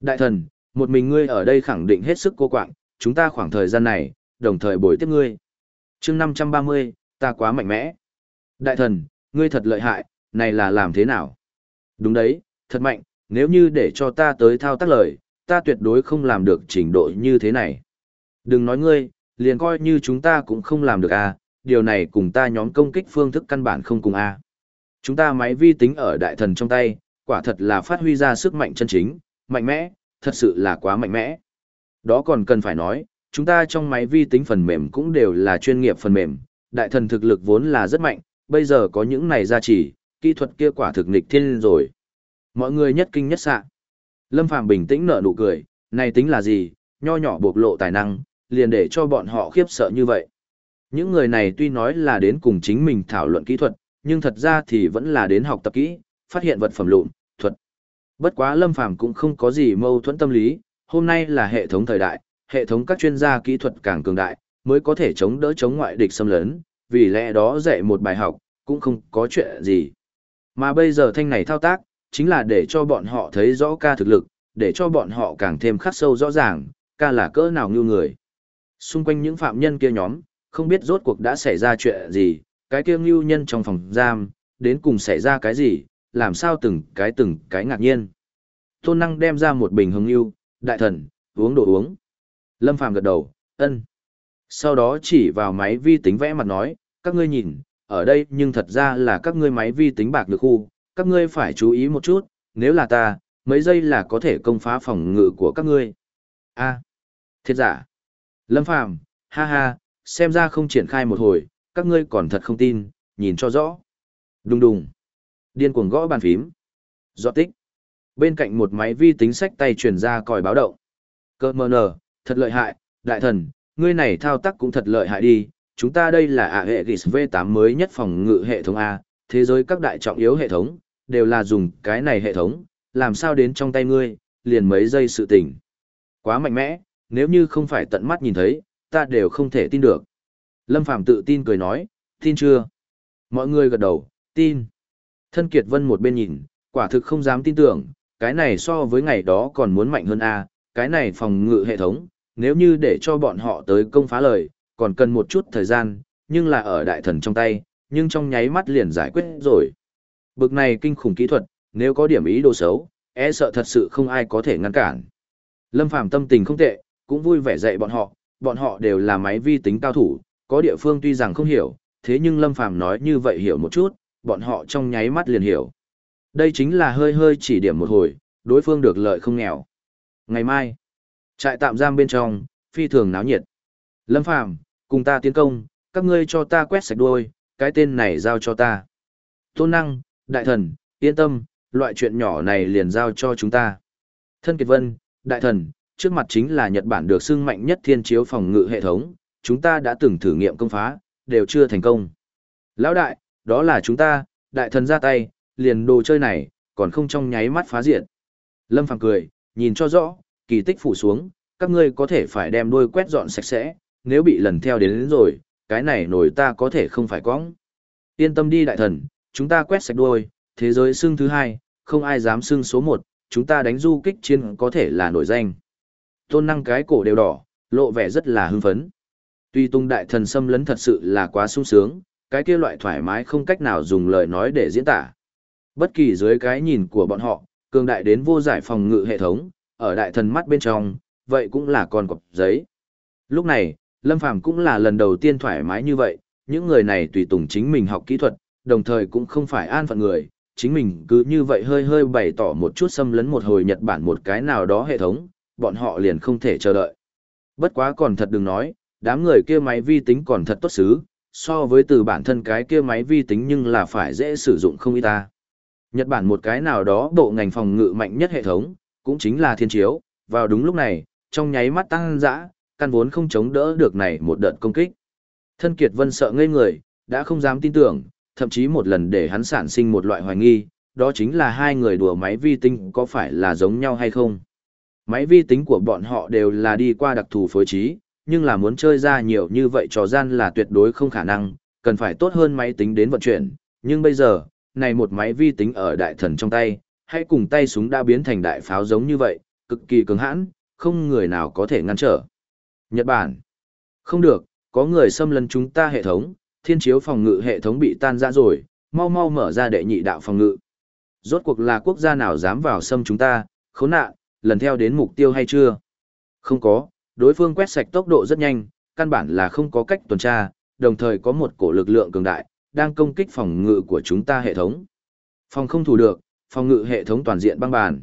Đại thần, một mình ngươi ở đây khẳng định hết sức cô quạng, chúng ta khoảng thời gian này, đồng thời bồi tiếp ngươi. chương 530, ta quá mạnh mẽ. Đại thần, ngươi thật lợi hại, này là làm thế nào? Đúng đấy, thật mạnh, nếu như để cho ta tới thao tác lời, ta tuyệt đối không làm được trình độ như thế này. Đừng nói ngươi, liền coi như chúng ta cũng không làm được à, điều này cùng ta nhóm công kích phương thức căn bản không cùng a. Chúng ta máy vi tính ở đại thần trong tay, quả thật là phát huy ra sức mạnh chân chính, mạnh mẽ, thật sự là quá mạnh mẽ. Đó còn cần phải nói, chúng ta trong máy vi tính phần mềm cũng đều là chuyên nghiệp phần mềm, đại thần thực lực vốn là rất mạnh, bây giờ có những này gia trì, kỹ thuật kia quả thực nghịch thiên rồi. Mọi người nhất kinh nhất sạ. Lâm Phàm bình tĩnh nở nụ cười, này tính là gì, nho nhỏ bộc lộ tài năng, liền để cho bọn họ khiếp sợ như vậy. Những người này tuy nói là đến cùng chính mình thảo luận kỹ thuật, nhưng thật ra thì vẫn là đến học tập kỹ, phát hiện vật phẩm lụn, thuật. Bất quá Lâm Phàm cũng không có gì mâu thuẫn tâm lý, hôm nay là hệ thống thời đại, hệ thống các chuyên gia kỹ thuật càng cường đại, mới có thể chống đỡ chống ngoại địch xâm lấn, vì lẽ đó dạy một bài học, cũng không có chuyện gì. Mà bây giờ thanh này thao tác, chính là để cho bọn họ thấy rõ ca thực lực, để cho bọn họ càng thêm khắc sâu rõ ràng, ca là cỡ nào như người. Xung quanh những phạm nhân kia nhóm, không biết rốt cuộc đã xảy ra chuyện gì, cái kia ngưu nhân trong phòng giam, đến cùng xảy ra cái gì, làm sao từng cái từng cái ngạc nhiên. Tôn năng đem ra một bình hương ngưu, đại thần, uống đồ uống. Lâm Phàm gật đầu, ân. Sau đó chỉ vào máy vi tính vẽ mặt nói, các ngươi nhìn, ở đây nhưng thật ra là các ngươi máy vi tính bạc được khu, các ngươi phải chú ý một chút, nếu là ta, mấy giây là có thể công phá phòng ngự của các ngươi. A, à, thiệt giả. Lâm Phàm, ha ha, xem ra không triển khai một hồi, các ngươi còn thật không tin, nhìn cho rõ. Đùng đùng. Điên cuồng gõ bàn phím. Giọt tích. Bên cạnh một máy vi tính sách tay truyền ra còi báo động. Cơ mờ nờ, thật lợi hại, đại thần, ngươi này thao tác cũng thật lợi hại đi. Chúng ta đây là ạ hệ GIS V8 mới nhất phòng ngự hệ thống A, thế giới các đại trọng yếu hệ thống, đều là dùng cái này hệ thống, làm sao đến trong tay ngươi, liền mấy giây sự tỉnh. Quá mạnh mẽ, nếu như không phải tận mắt nhìn thấy, ta đều không thể tin được. Lâm Phàm tự tin cười nói, tin chưa? Mọi người gật đầu, tin. Thân Kiệt Vân một bên nhìn, quả thực không dám tin tưởng, cái này so với ngày đó còn muốn mạnh hơn a, cái này phòng ngự hệ thống, nếu như để cho bọn họ tới công phá lời, còn cần một chút thời gian, nhưng là ở đại thần trong tay, nhưng trong nháy mắt liền giải quyết rồi. Bực này kinh khủng kỹ thuật, nếu có điểm ý đồ xấu, e sợ thật sự không ai có thể ngăn cản. Lâm Phàm tâm tình không tệ, cũng vui vẻ dạy bọn họ, bọn họ đều là máy vi tính cao thủ, có địa phương tuy rằng không hiểu, thế nhưng Lâm Phàm nói như vậy hiểu một chút, bọn họ trong nháy mắt liền hiểu. Đây chính là hơi hơi chỉ điểm một hồi, đối phương được lợi không nghèo. Ngày mai, trại tạm giam bên trong, phi thường náo nhiệt. Lâm Phàm, cùng ta tiến công, các ngươi cho ta quét sạch đuôi, cái tên này giao cho ta. Tôn năng, đại thần, yên tâm, loại chuyện nhỏ này liền giao cho chúng ta. Thân Kiệt Vân, đại thần, trước mặt chính là Nhật Bản được xưng mạnh nhất thiên chiếu phòng ngự hệ thống, chúng ta đã từng thử nghiệm công phá, đều chưa thành công. Lão đại, đó là chúng ta, đại thần ra tay, liền đồ chơi này, còn không trong nháy mắt phá diện. Lâm Phàm cười, nhìn cho rõ, kỳ tích phủ xuống, các ngươi có thể phải đem đuôi quét dọn sạch sẽ, nếu bị lần theo đến, đến rồi, cái này nổi ta có thể không phải quõng. Yên tâm đi đại thần, chúng ta quét sạch đuôi, thế giới xưng thứ hai, không ai dám xưng số một, chúng ta đánh du kích chiến có thể là nổi danh. Tôn năng cái cổ đều đỏ, lộ vẻ rất là hưng phấn. Tuy tung đại thần xâm lấn thật sự là quá sung sướng, cái kia loại thoải mái không cách nào dùng lời nói để diễn tả. Bất kỳ dưới cái nhìn của bọn họ, cường đại đến vô giải phòng ngự hệ thống, ở đại thần mắt bên trong, vậy cũng là con cọp giấy. Lúc này, Lâm Phàm cũng là lần đầu tiên thoải mái như vậy, những người này tùy tùng chính mình học kỹ thuật, đồng thời cũng không phải an phận người, chính mình cứ như vậy hơi hơi bày tỏ một chút xâm lấn một hồi Nhật Bản một cái nào đó hệ thống, bọn họ liền không thể chờ đợi. Bất quá còn thật đừng nói, đám người kia máy vi tính còn thật tốt xứ, so với từ bản thân cái kia máy vi tính nhưng là phải dễ sử dụng không ít ta. Nhật Bản một cái nào đó bộ ngành phòng ngự mạnh nhất hệ thống, cũng chính là thiên chiếu, vào đúng lúc này, trong nháy mắt tăng dã, căn vốn không chống đỡ được này một đợt công kích. Thân Kiệt Vân sợ ngây người, đã không dám tin tưởng, thậm chí một lần để hắn sản sinh một loại hoài nghi, đó chính là hai người đùa máy vi tính có phải là giống nhau hay không. Máy vi tính của bọn họ đều là đi qua đặc thù phối trí, nhưng là muốn chơi ra nhiều như vậy trò gian là tuyệt đối không khả năng, cần phải tốt hơn máy tính đến vận chuyển, nhưng bây giờ, này một máy vi tính ở đại thần trong tay, hay cùng tay súng đã biến thành đại pháo giống như vậy, cực kỳ cứng hãn, không người nào có thể ngăn trở. Nhật Bản. Không được, có người xâm lấn chúng ta hệ thống, thiên chiếu phòng ngự hệ thống bị tan ra rồi, mau mau mở ra đệ nhị đạo phòng ngự. Rốt cuộc là quốc gia nào dám vào xâm chúng ta, khốn nạn, lần theo đến mục tiêu hay chưa? Không có, đối phương quét sạch tốc độ rất nhanh, căn bản là không có cách tuần tra, đồng thời có một cổ lực lượng cường đại, đang công kích phòng ngự của chúng ta hệ thống. Phòng không thủ được, phòng ngự hệ thống toàn diện băng bàn.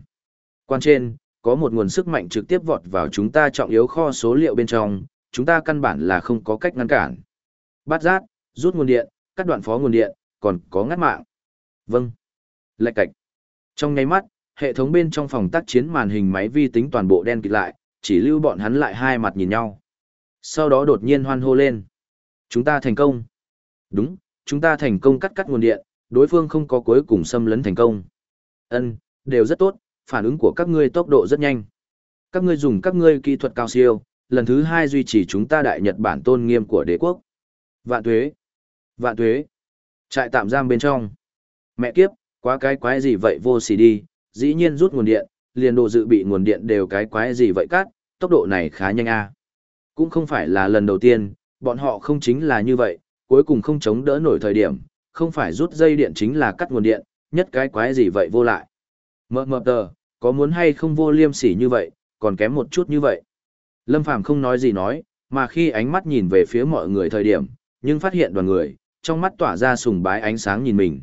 Quan trên, có một nguồn sức mạnh trực tiếp vọt vào chúng ta trọng yếu kho số liệu bên trong, chúng ta căn bản là không có cách ngăn cản. Bắt rát, rút nguồn điện, cắt đoạn phó nguồn điện, còn có ngắt mạng. Vâng. Lạch cạch. Trong nháy mắt, hệ thống bên trong phòng tác chiến màn hình máy vi tính toàn bộ đen kịt lại, chỉ lưu bọn hắn lại hai mặt nhìn nhau. Sau đó đột nhiên hoan hô lên. Chúng ta thành công. Đúng, chúng ta thành công cắt cắt nguồn điện, đối phương không có cuối cùng xâm lấn thành công. Ân, đều rất tốt, phản ứng của các ngươi tốc độ rất nhanh. Các ngươi dùng các ngươi kỹ thuật cao siêu, lần thứ hai duy trì chúng ta đại Nhật Bản tôn nghiêm của đế quốc. Vạn tuế! Vạn tuế! Trại tạm giam bên trong. Mẹ kiếp, quá cái quái gì vậy vô xỉ đi, dĩ nhiên rút nguồn điện, liền độ dự bị nguồn điện đều cái quái gì vậy cắt, tốc độ này khá nhanh a. Cũng không phải là lần đầu tiên, bọn họ không chính là như vậy, cuối cùng không chống đỡ nổi thời điểm, không phải rút dây điện chính là cắt nguồn điện, nhất cái quái gì vậy vô lại. Mờ mờ tờ, có muốn hay không vô liêm sỉ như vậy, còn kém một chút như vậy. Lâm Phàm không nói gì nói, mà khi ánh mắt nhìn về phía mọi người thời điểm, nhưng phát hiện đoàn người, trong mắt tỏa ra sùng bái ánh sáng nhìn mình.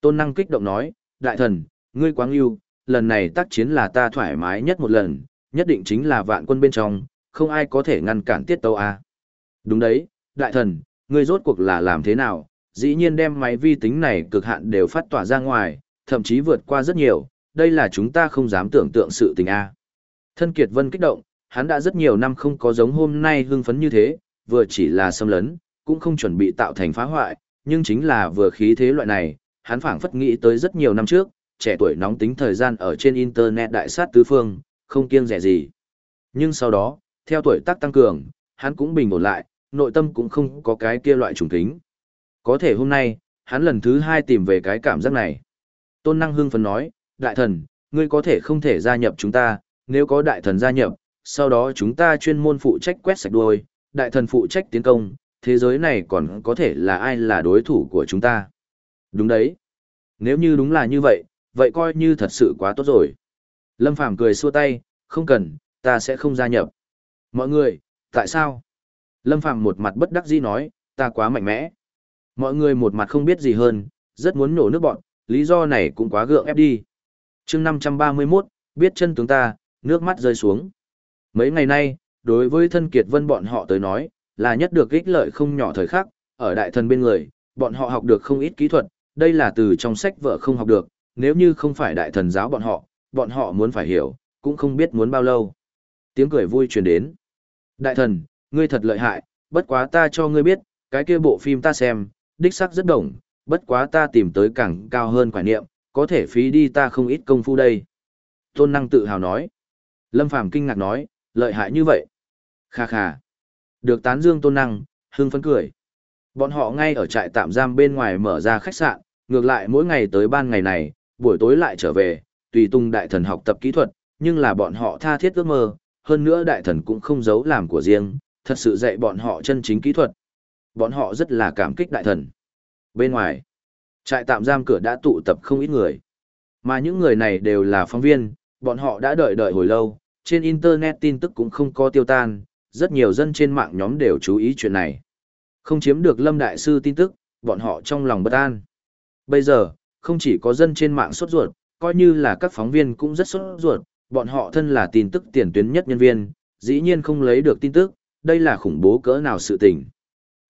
Tôn năng kích động nói, đại thần, ngươi quáng yêu, lần này tác chiến là ta thoải mái nhất một lần, nhất định chính là vạn quân bên trong, không ai có thể ngăn cản tiết tâu a. Đúng đấy, đại thần, ngươi rốt cuộc là làm thế nào, dĩ nhiên đem máy vi tính này cực hạn đều phát tỏa ra ngoài, thậm chí vượt qua rất nhiều, đây là chúng ta không dám tưởng tượng sự tình a. Thân Kiệt Vân kích động, hắn đã rất nhiều năm không có giống hôm nay hưng phấn như thế, vừa chỉ là xâm lấn, cũng không chuẩn bị tạo thành phá hoại, nhưng chính là vừa khí thế loại này, hắn phảng phất nghĩ tới rất nhiều năm trước, trẻ tuổi nóng tính thời gian ở trên internet đại sát tứ phương, không kiêng dè gì. Nhưng sau đó, theo tuổi tác tăng cường, hắn cũng bình ổn lại, nội tâm cũng không có cái kia loại trùng tính Có thể hôm nay, hắn lần thứ hai tìm về cái cảm giác này. Tôn năng hưng phấn nói, đại thần, ngươi có thể không thể gia nhập chúng ta, nếu có đại thần gia nhập, sau đó chúng ta chuyên môn phụ trách quét sạch đuôi, đại thần phụ trách tiến công, thế giới này còn có thể là ai là đối thủ của chúng ta. Đúng đấy. Nếu như đúng là như vậy, vậy coi như thật sự quá tốt rồi. Lâm Phàm cười xua tay, không cần, ta sẽ không gia nhập. Mọi người, tại sao? Lâm Phàm một mặt bất đắc dĩ nói, ta quá mạnh mẽ. Mọi người một mặt không biết gì hơn, rất muốn nổ nước bọn, lý do này cũng quá gượng ép đi. chương 531, biết chân tướng ta, nước mắt rơi xuống. Mấy ngày nay, đối với thân kiệt vân bọn họ tới nói, là nhất được ích lợi không nhỏ thời khắc, ở đại thần bên người, bọn họ học được không ít kỹ thuật, đây là từ trong sách vợ không học được, nếu như không phải đại thần giáo bọn họ, bọn họ muốn phải hiểu, cũng không biết muốn bao lâu. Tiếng cười vui truyền đến. Đại thần, ngươi thật lợi hại, bất quá ta cho ngươi biết, cái kia bộ phim ta xem, đích xác rất đồng, bất quá ta tìm tới càng cao hơn quả niệm, có thể phí đi ta không ít công phu đây. Tôn năng tự hào nói. Lâm Phàm kinh ngạc nói, lợi hại như vậy. Kha kha. Được tán dương tôn năng, hưng phấn cười. Bọn họ ngay ở trại tạm giam bên ngoài mở ra khách sạn, ngược lại mỗi ngày tới ban ngày này, buổi tối lại trở về, tùy tung đại thần học tập kỹ thuật, nhưng là bọn họ tha thiết ước mơ, hơn nữa đại thần cũng không giấu làm của riêng, thật sự dạy bọn họ chân chính kỹ thuật. Bọn họ rất là cảm kích đại thần. Bên ngoài, trại tạm giam cửa đã tụ tập không ít người. Mà những người này đều là phóng viên, bọn họ đã đợi đợi hồi lâu, trên internet tin tức cũng không có tiêu tan, rất nhiều dân trên mạng nhóm đều chú ý chuyện này. Không chiếm được Lâm Đại Sư tin tức, bọn họ trong lòng bất an. Bây giờ, không chỉ có dân trên mạng sốt ruột, coi như là các phóng viên cũng rất sốt ruột, bọn họ thân là tin tức tiền tuyến nhất nhân viên, dĩ nhiên không lấy được tin tức, đây là khủng bố cỡ nào sự tình.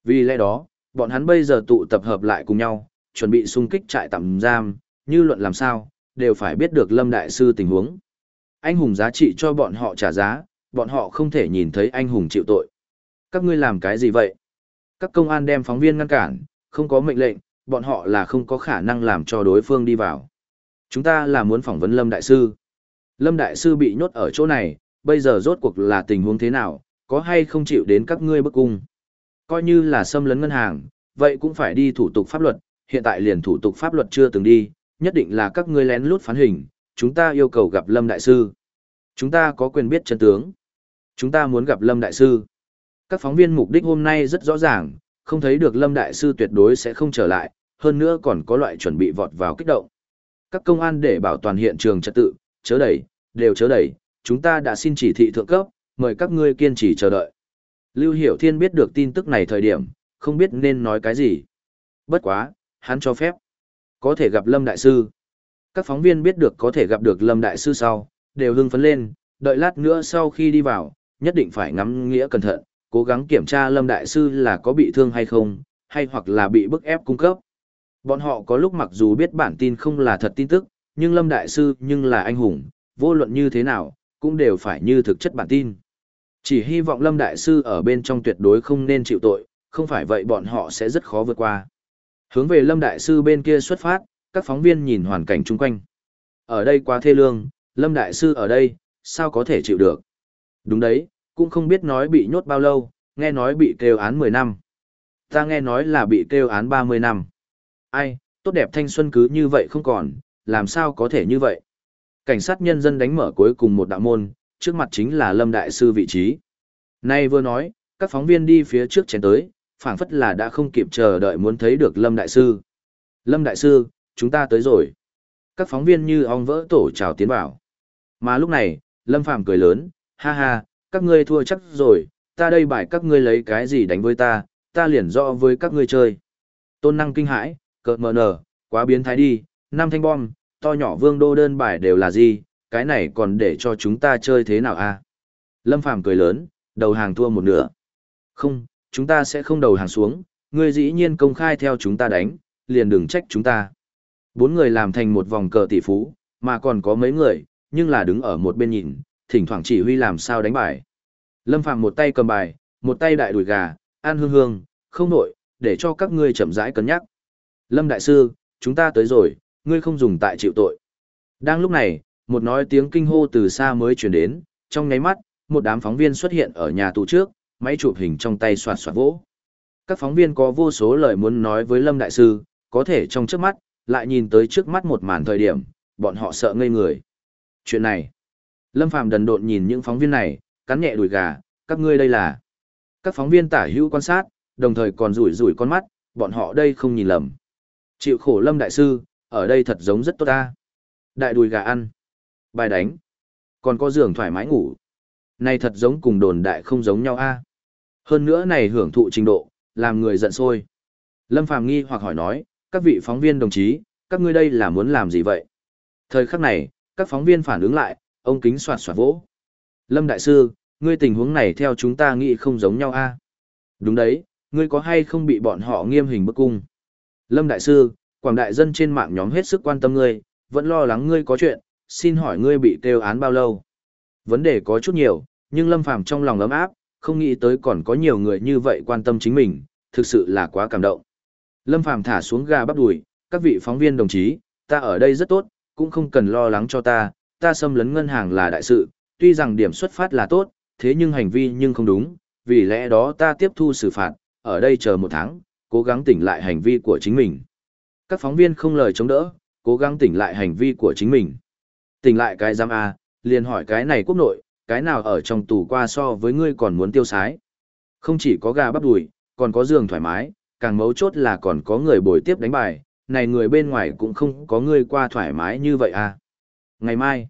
Vì lẽ đó, bọn hắn bây giờ tụ tập hợp lại cùng nhau, chuẩn bị xung kích trại tạm giam, như luận làm sao, đều phải biết được Lâm Đại Sư tình huống. Anh hùng giá trị cho bọn họ trả giá, bọn họ không thể nhìn thấy anh hùng chịu tội. Các ngươi làm cái gì vậy? Các công an đem phóng viên ngăn cản, không có mệnh lệnh, bọn họ là không có khả năng làm cho đối phương đi vào. Chúng ta là muốn phỏng vấn Lâm Đại Sư. Lâm Đại Sư bị nhốt ở chỗ này, bây giờ rốt cuộc là tình huống thế nào, có hay không chịu đến các ngươi bức cung. Coi như là xâm lấn ngân hàng, vậy cũng phải đi thủ tục pháp luật, hiện tại liền thủ tục pháp luật chưa từng đi, nhất định là các ngươi lén lút phán hình, chúng ta yêu cầu gặp Lâm Đại Sư. Chúng ta có quyền biết chân tướng. Chúng ta muốn gặp Lâm Đại Sư. Các phóng viên mục đích hôm nay rất rõ ràng, không thấy được Lâm Đại Sư tuyệt đối sẽ không trở lại, hơn nữa còn có loại chuẩn bị vọt vào kích động. Các công an để bảo toàn hiện trường trật tự, chớ đẩy, đều chớ đẩy, chúng ta đã xin chỉ thị thượng cấp, mời các ngươi kiên trì chờ đợi. Lưu Hiểu Thiên biết được tin tức này thời điểm, không biết nên nói cái gì. Bất quá, hắn cho phép. Có thể gặp Lâm Đại Sư. Các phóng viên biết được có thể gặp được Lâm Đại Sư sau, đều hưng phấn lên, đợi lát nữa sau khi đi vào, nhất định phải ngắm nghĩa cẩn thận, cố gắng kiểm tra Lâm Đại Sư là có bị thương hay không, hay hoặc là bị bức ép cung cấp. Bọn họ có lúc mặc dù biết bản tin không là thật tin tức, nhưng Lâm Đại Sư nhưng là anh hùng, vô luận như thế nào, cũng đều phải như thực chất bản tin. Chỉ hy vọng Lâm Đại Sư ở bên trong tuyệt đối không nên chịu tội, không phải vậy bọn họ sẽ rất khó vượt qua. Hướng về Lâm Đại Sư bên kia xuất phát, các phóng viên nhìn hoàn cảnh chung quanh. Ở đây quá thê lương, Lâm Đại Sư ở đây, sao có thể chịu được? Đúng đấy, cũng không biết nói bị nhốt bao lâu, nghe nói bị kêu án 10 năm. Ta nghe nói là bị kêu án 30 năm. Ai, tốt đẹp thanh xuân cứ như vậy không còn, làm sao có thể như vậy? Cảnh sát nhân dân đánh mở cuối cùng một đạo môn, trước mặt chính là Lâm Đại Sư vị trí. Nay vừa nói, các phóng viên đi phía trước chén tới, phảng phất là đã không kịp chờ đợi muốn thấy được Lâm Đại Sư. Lâm Đại Sư, chúng ta tới rồi. Các phóng viên như ong vỡ tổ chào tiến vào. Mà lúc này, Lâm Phàm cười lớn, ha ha, các ngươi thua chắc rồi, ta đây bài các ngươi lấy cái gì đánh với ta, ta liền rõ với các ngươi chơi. Tôn năng kinh hãi, cợt mờ nở, quá biến thái đi, năm thanh bom, to nhỏ vương đô đơn bài đều là gì, cái này còn để cho chúng ta chơi thế nào a? Lâm Phàm cười lớn, đầu hàng thua một nửa. Không, chúng ta sẽ không đầu hàng xuống, ngươi dĩ nhiên công khai theo chúng ta đánh, liền đừng trách chúng ta. Bốn người làm thành một vòng cờ tỷ phú, mà còn có mấy người, nhưng là đứng ở một bên nhìn, thỉnh thoảng chỉ huy làm sao đánh bài. Lâm Phàm một tay cầm bài, một tay đại đùi gà, ăn hương hương, không nội để cho các ngươi chậm rãi cân nhắc. Lâm Đại Sư, chúng ta tới rồi, ngươi không dùng tại chịu tội. Đang lúc này, một nói tiếng kinh hô từ xa mới chuyển đến, trong nháy mắt, một đám phóng viên xuất hiện ở nhà tù trước, máy chụp hình trong tay soạt soạt vỗ. Các phóng viên có vô số lời muốn nói với Lâm Đại Sư, có thể trong trước mắt, lại nhìn tới trước mắt một màn thời điểm, bọn họ sợ ngây người. Chuyện này, Lâm Phàm đần độn nhìn những phóng viên này, cắn nhẹ đùi gà, các ngươi đây là. Các phóng viên tả hữu quan sát, đồng thời còn rủi rủi con mắt, bọn họ đây không nhìn lầm. Chịu khổ Lâm Đại Sư, ở đây thật giống rất tốt ta. Đại đùi gà ăn, bài đánh, còn có giường thoải mái ngủ. Này thật giống cùng đồn đại không giống nhau a. Hơn nữa này hưởng thụ trình độ, làm người giận sôi. Lâm Phàm nghi hoặc hỏi nói, các vị phóng viên đồng chí, các ngươi đây là muốn làm gì vậy? Thời khắc này, các phóng viên phản ứng lại, ông kính soạt soạt vỗ. Lâm Đại Sư, ngươi tình huống này theo chúng ta nghĩ không giống nhau a. Đúng đấy, ngươi có hay không bị bọn họ nghiêm hình bức cung? Lâm Đại Sư, quảng đại dân trên mạng nhóm hết sức quan tâm ngươi, vẫn lo lắng ngươi có chuyện, xin hỏi ngươi bị kêu án bao lâu? Vấn đề có chút nhiều, nhưng Lâm Phàm trong lòng ấm áp, không nghĩ tới còn có nhiều người như vậy quan tâm chính mình, thực sự là quá cảm động. Lâm Phàm thả xuống gà bắp đùi, các vị phóng viên đồng chí, ta ở đây rất tốt, cũng không cần lo lắng cho ta, ta xâm lấn ngân hàng là đại sự, tuy rằng điểm xuất phát là tốt, thế nhưng hành vi nhưng không đúng, vì lẽ đó ta tiếp thu xử phạt, ở đây chờ một tháng, cố gắng tỉnh lại hành vi của chính mình. Các phóng viên không lời chống đỡ, cố gắng tỉnh lại hành vi của chính mình. Tỉnh lại cái giam A, liền hỏi cái này quốc nội, cái nào ở trong tù qua so với ngươi còn muốn tiêu sái. Không chỉ có gà bắp đùi, còn có giường thoải mái, càng mấu chốt là còn có người bồi tiếp đánh bài, này người bên ngoài cũng không có người qua thoải mái như vậy à. Ngày mai,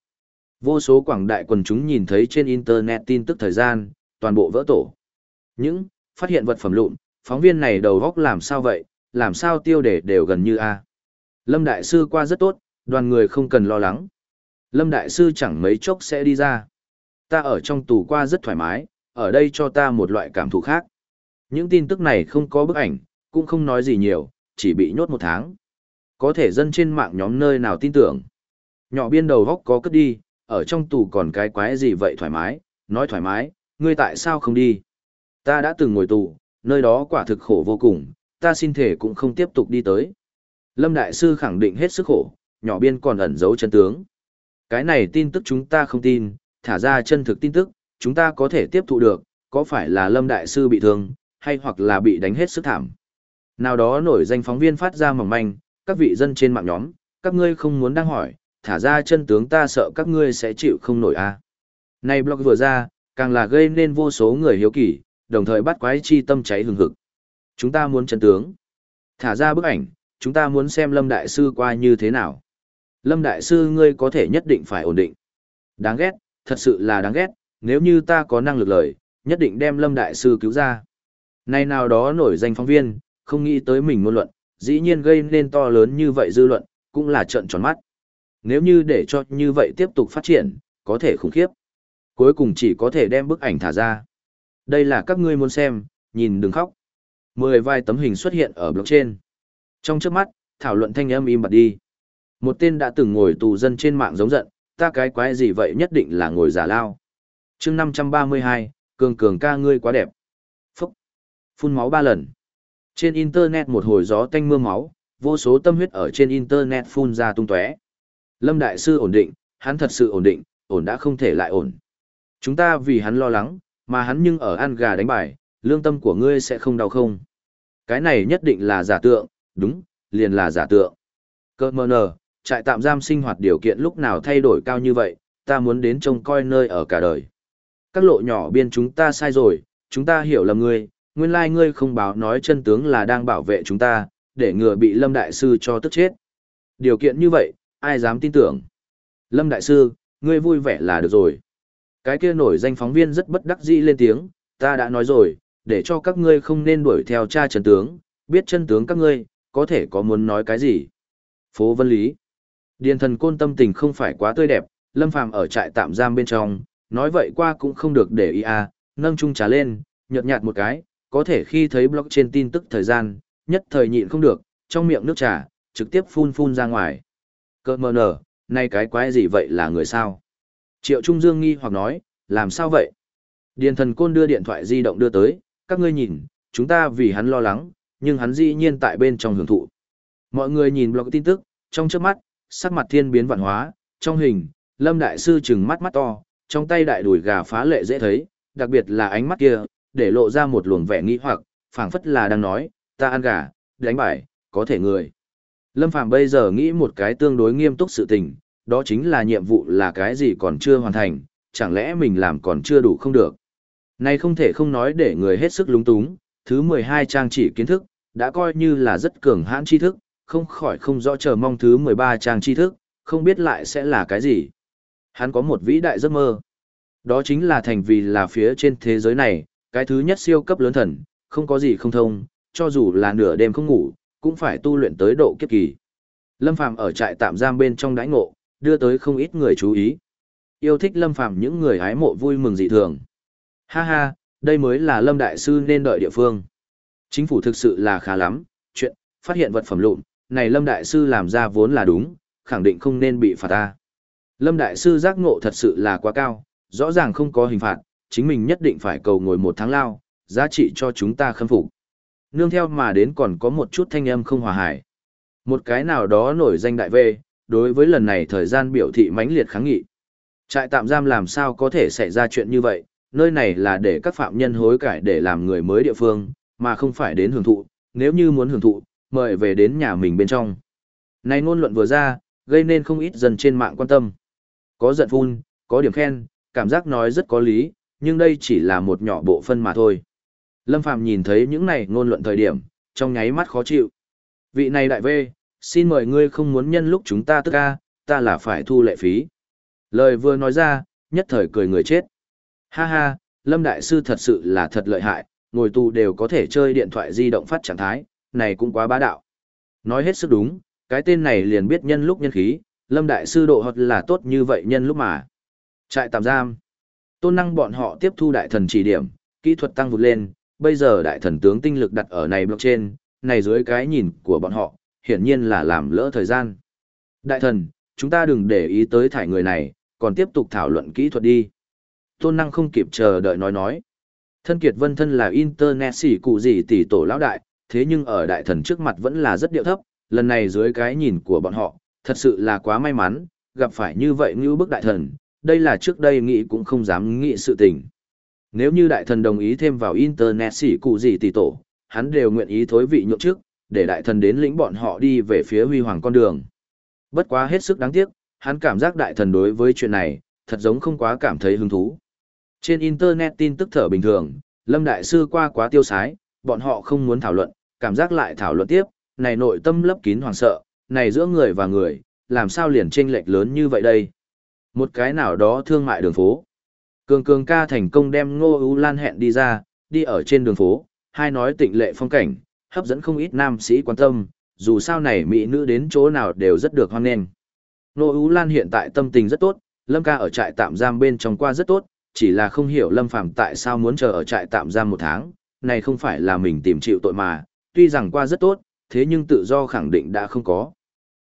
vô số quảng đại quần chúng nhìn thấy trên internet tin tức thời gian, toàn bộ vỡ tổ. Những, phát hiện vật phẩm lụn, phóng viên này đầu góc làm sao vậy, làm sao tiêu đề đều gần như a Lâm Đại Sư qua rất tốt, đoàn người không cần lo lắng. Lâm Đại Sư chẳng mấy chốc sẽ đi ra. Ta ở trong tù qua rất thoải mái, ở đây cho ta một loại cảm thụ khác. Những tin tức này không có bức ảnh, cũng không nói gì nhiều, chỉ bị nhốt một tháng. Có thể dân trên mạng nhóm nơi nào tin tưởng. Nhỏ biên đầu góc có cất đi, ở trong tù còn cái quái gì vậy thoải mái, nói thoải mái, ngươi tại sao không đi? Ta đã từng ngồi tù, nơi đó quả thực khổ vô cùng, ta xin thể cũng không tiếp tục đi tới. Lâm Đại Sư khẳng định hết sức khổ, nhỏ biên còn ẩn giấu chân tướng. Cái này tin tức chúng ta không tin, thả ra chân thực tin tức, chúng ta có thể tiếp thụ được, có phải là Lâm Đại Sư bị thương, hay hoặc là bị đánh hết sức thảm. Nào đó nổi danh phóng viên phát ra mỏng manh, các vị dân trên mạng nhóm, các ngươi không muốn đang hỏi, thả ra chân tướng ta sợ các ngươi sẽ chịu không nổi a. À. Này blog vừa ra, càng là gây nên vô số người hiếu kỳ, đồng thời bắt quái chi tâm cháy hừng hực. Chúng ta muốn chân tướng. Thả ra bức ảnh, chúng ta muốn xem Lâm Đại Sư qua như thế nào. Lâm Đại Sư ngươi có thể nhất định phải ổn định. Đáng ghét, thật sự là đáng ghét, nếu như ta có năng lực lời, nhất định đem Lâm Đại Sư cứu ra. Nay nào đó nổi danh phóng viên, không nghĩ tới mình ngôn luận, dĩ nhiên gây nên to lớn như vậy dư luận, cũng là trận tròn mắt. Nếu như để cho như vậy tiếp tục phát triển, có thể khủng khiếp. Cuối cùng chỉ có thể đem bức ảnh thả ra. Đây là các ngươi muốn xem, nhìn đừng khóc. Mười vài tấm hình xuất hiện ở blockchain. trên. Trong trước mắt, thảo luận thanh âm im bặt đi. Một tên đã từng ngồi tù dân trên mạng giống giận, ta cái quái gì vậy nhất định là ngồi giả lao. chương 532, cường cường ca ngươi quá đẹp. Phúc. Phun máu ba lần. Trên Internet một hồi gió tanh mưa máu, vô số tâm huyết ở trên Internet phun ra tung tóe. Lâm Đại Sư ổn định, hắn thật sự ổn định, ổn đã không thể lại ổn. Chúng ta vì hắn lo lắng, mà hắn nhưng ở ăn gà đánh bài, lương tâm của ngươi sẽ không đau không. Cái này nhất định là giả tượng, đúng, liền là giả tượng. Cơ mơ nờ, trại tạm giam sinh hoạt điều kiện lúc nào thay đổi cao như vậy, ta muốn đến trông coi nơi ở cả đời. Các lộ nhỏ biên chúng ta sai rồi, chúng ta hiểu lầm ngươi, nguyên lai ngươi không báo nói chân tướng là đang bảo vệ chúng ta, để ngừa bị Lâm Đại Sư cho tức chết. Điều kiện như vậy, ai dám tin tưởng. Lâm Đại Sư, ngươi vui vẻ là được rồi. Cái kia nổi danh phóng viên rất bất đắc dĩ lên tiếng, ta đã nói rồi, để cho các ngươi không nên đuổi theo cha chân tướng, biết chân tướng các ngươi, có thể có muốn nói cái gì. Phố Vân Lý Điền thần côn tâm tình không phải quá tươi đẹp, Lâm Phàm ở trại tạm giam bên trong, nói vậy qua cũng không được để ý à, nâng chung trà lên, nhợt nhạt một cái, có thể khi thấy blog trên tin tức thời gian, nhất thời nhịn không được, trong miệng nước trà, trực tiếp phun phun ra ngoài. Cơ mờ nở, nay cái quái gì vậy là người sao? Triệu Trung Dương nghi hoặc nói, làm sao vậy? Điền thần côn đưa điện thoại di động đưa tới, các ngươi nhìn, chúng ta vì hắn lo lắng, nhưng hắn dĩ nhiên tại bên trong hưởng thụ. Mọi người nhìn blog tin tức, trong trước mắt, sắc mặt thiên biến vạn hóa, trong hình, Lâm Đại Sư trừng mắt mắt to, trong tay đại đùi gà phá lệ dễ thấy, đặc biệt là ánh mắt kia, để lộ ra một luồng vẻ nghi hoặc, phảng phất là đang nói, ta ăn gà, đánh bài, có thể người. Lâm Phàm bây giờ nghĩ một cái tương đối nghiêm túc sự tình, đó chính là nhiệm vụ là cái gì còn chưa hoàn thành, chẳng lẽ mình làm còn chưa đủ không được. Này không thể không nói để người hết sức lúng túng, thứ 12 trang chỉ kiến thức, đã coi như là rất cường hãn tri thức, không khỏi không rõ chờ mong thứ 13 trang tri thức, không biết lại sẽ là cái gì. Hắn có một vĩ đại giấc mơ. Đó chính là thành vì là phía trên thế giới này, cái thứ nhất siêu cấp lớn thần, không có gì không thông, cho dù là nửa đêm không ngủ, cũng phải tu luyện tới độ kiếp kỳ. Lâm Phàm ở trại tạm giam bên trong đãi ngộ, đưa tới không ít người chú ý. Yêu thích Lâm Phàm những người hái mộ vui mừng dị thường. Ha ha, đây mới là Lâm Đại Sư nên đợi địa phương. Chính phủ thực sự là khá lắm, chuyện, phát hiện vật phẩm lụn, này Lâm Đại Sư làm ra vốn là đúng, khẳng định không nên bị phạt ta. Lâm Đại Sư giác ngộ thật sự là quá cao, rõ ràng không có hình phạt, chính mình nhất định phải cầu ngồi một tháng lao, giá trị cho chúng ta khâm phục. Nương theo mà đến còn có một chút thanh âm không hòa hải. Một cái nào đó nổi danh đại vệ, đối với lần này thời gian biểu thị mãnh liệt kháng nghị. Trại tạm giam làm sao có thể xảy ra chuyện như vậy, nơi này là để các phạm nhân hối cải để làm người mới địa phương, mà không phải đến hưởng thụ, nếu như muốn hưởng thụ, mời về đến nhà mình bên trong. Này ngôn luận vừa ra, gây nên không ít dân trên mạng quan tâm. Có giận phun, có điểm khen, cảm giác nói rất có lý, nhưng đây chỉ là một nhỏ bộ phân mà thôi. Lâm Phàm nhìn thấy những này ngôn luận thời điểm, trong nháy mắt khó chịu. Vị này đại vê, xin mời ngươi không muốn nhân lúc chúng ta tức ca, ta là phải thu lệ phí. Lời vừa nói ra, nhất thời cười người chết. Ha ha, Lâm Đại Sư thật sự là thật lợi hại, ngồi tù đều có thể chơi điện thoại di động phát trạng thái, này cũng quá bá đạo. Nói hết sức đúng, cái tên này liền biết nhân lúc nhân khí, Lâm Đại Sư độ hợp là tốt như vậy nhân lúc mà. Trại tạm giam. Tôn năng bọn họ tiếp thu đại thần chỉ điểm, kỹ thuật tăng vụt lên, bây giờ đại thần tướng tinh lực đặt ở này blockchain, này dưới cái nhìn của bọn họ, hiển nhiên là làm lỡ thời gian. Đại thần, chúng ta đừng để ý tới thải người này, còn tiếp tục thảo luận kỹ thuật đi. Tôn năng không kịp chờ đợi nói nói. Thân kiệt vân thân là internet xỉ cụ gì tỷ tổ lão đại, thế nhưng ở đại thần trước mặt vẫn là rất điệu thấp, lần này dưới cái nhìn của bọn họ, thật sự là quá may mắn, gặp phải như vậy như bức đại thần, đây là trước đây nghĩ cũng không dám nghĩ sự tình. Nếu như đại thần đồng ý thêm vào Internet xỉ cụ gì tỷ tổ, hắn đều nguyện ý thối vị nhượng trước, để đại thần đến lĩnh bọn họ đi về phía huy hoàng con đường. Bất quá hết sức đáng tiếc, hắn cảm giác đại thần đối với chuyện này, thật giống không quá cảm thấy hứng thú. Trên Internet tin tức thở bình thường, Lâm Đại Sư qua quá tiêu sái, bọn họ không muốn thảo luận, cảm giác lại thảo luận tiếp, này nội tâm lấp kín hoàng sợ, này giữa người và người, làm sao liền chênh lệch lớn như vậy đây? Một cái nào đó thương mại đường phố. Cường cường ca thành công đem Ngô U Lan hẹn đi ra, đi ở trên đường phố, hai nói tịnh lệ phong cảnh, hấp dẫn không ít nam sĩ quan tâm, dù sao này mỹ nữ đến chỗ nào đều rất được hoan nghênh. Ngô U Lan hiện tại tâm tình rất tốt, Lâm ca ở trại tạm giam bên trong qua rất tốt, chỉ là không hiểu Lâm Phàm tại sao muốn chờ ở trại tạm giam một tháng, này không phải là mình tìm chịu tội mà, tuy rằng qua rất tốt, thế nhưng tự do khẳng định đã không có.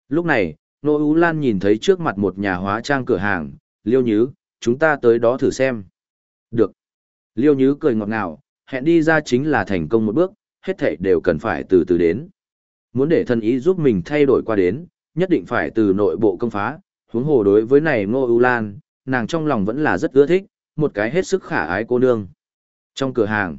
Lúc này, Nô Ú Lan nhìn thấy trước mặt một nhà hóa trang cửa hàng, Liêu Nhứ, chúng ta tới đó thử xem. Được. Liêu Nhứ cười ngọt ngào, hẹn đi ra chính là thành công một bước, hết thảy đều cần phải từ từ đến. Muốn để thân ý giúp mình thay đổi qua đến, nhất định phải từ nội bộ công phá, huống hồ đối với này Ngô u Lan, nàng trong lòng vẫn là rất ưa thích, một cái hết sức khả ái cô nương. Trong cửa hàng,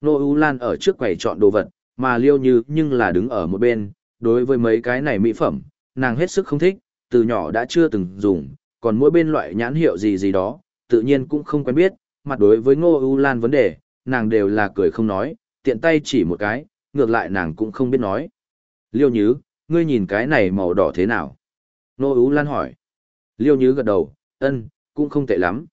Ngô u Lan ở trước quầy chọn đồ vật, mà Liêu Như nhưng là đứng ở một bên, đối với mấy cái này mỹ phẩm, nàng hết sức không thích, từ nhỏ đã chưa từng dùng, còn mỗi bên loại nhãn hiệu gì gì đó, tự nhiên cũng không quen biết, mặt đối với Ngô U Lan vấn đề, nàng đều là cười không nói, tiện tay chỉ một cái, ngược lại nàng cũng không biết nói. Liêu Nhứ, ngươi nhìn cái này màu đỏ thế nào? Ngô U Lan hỏi. Liêu Nhứ gật đầu, ân, cũng không tệ lắm.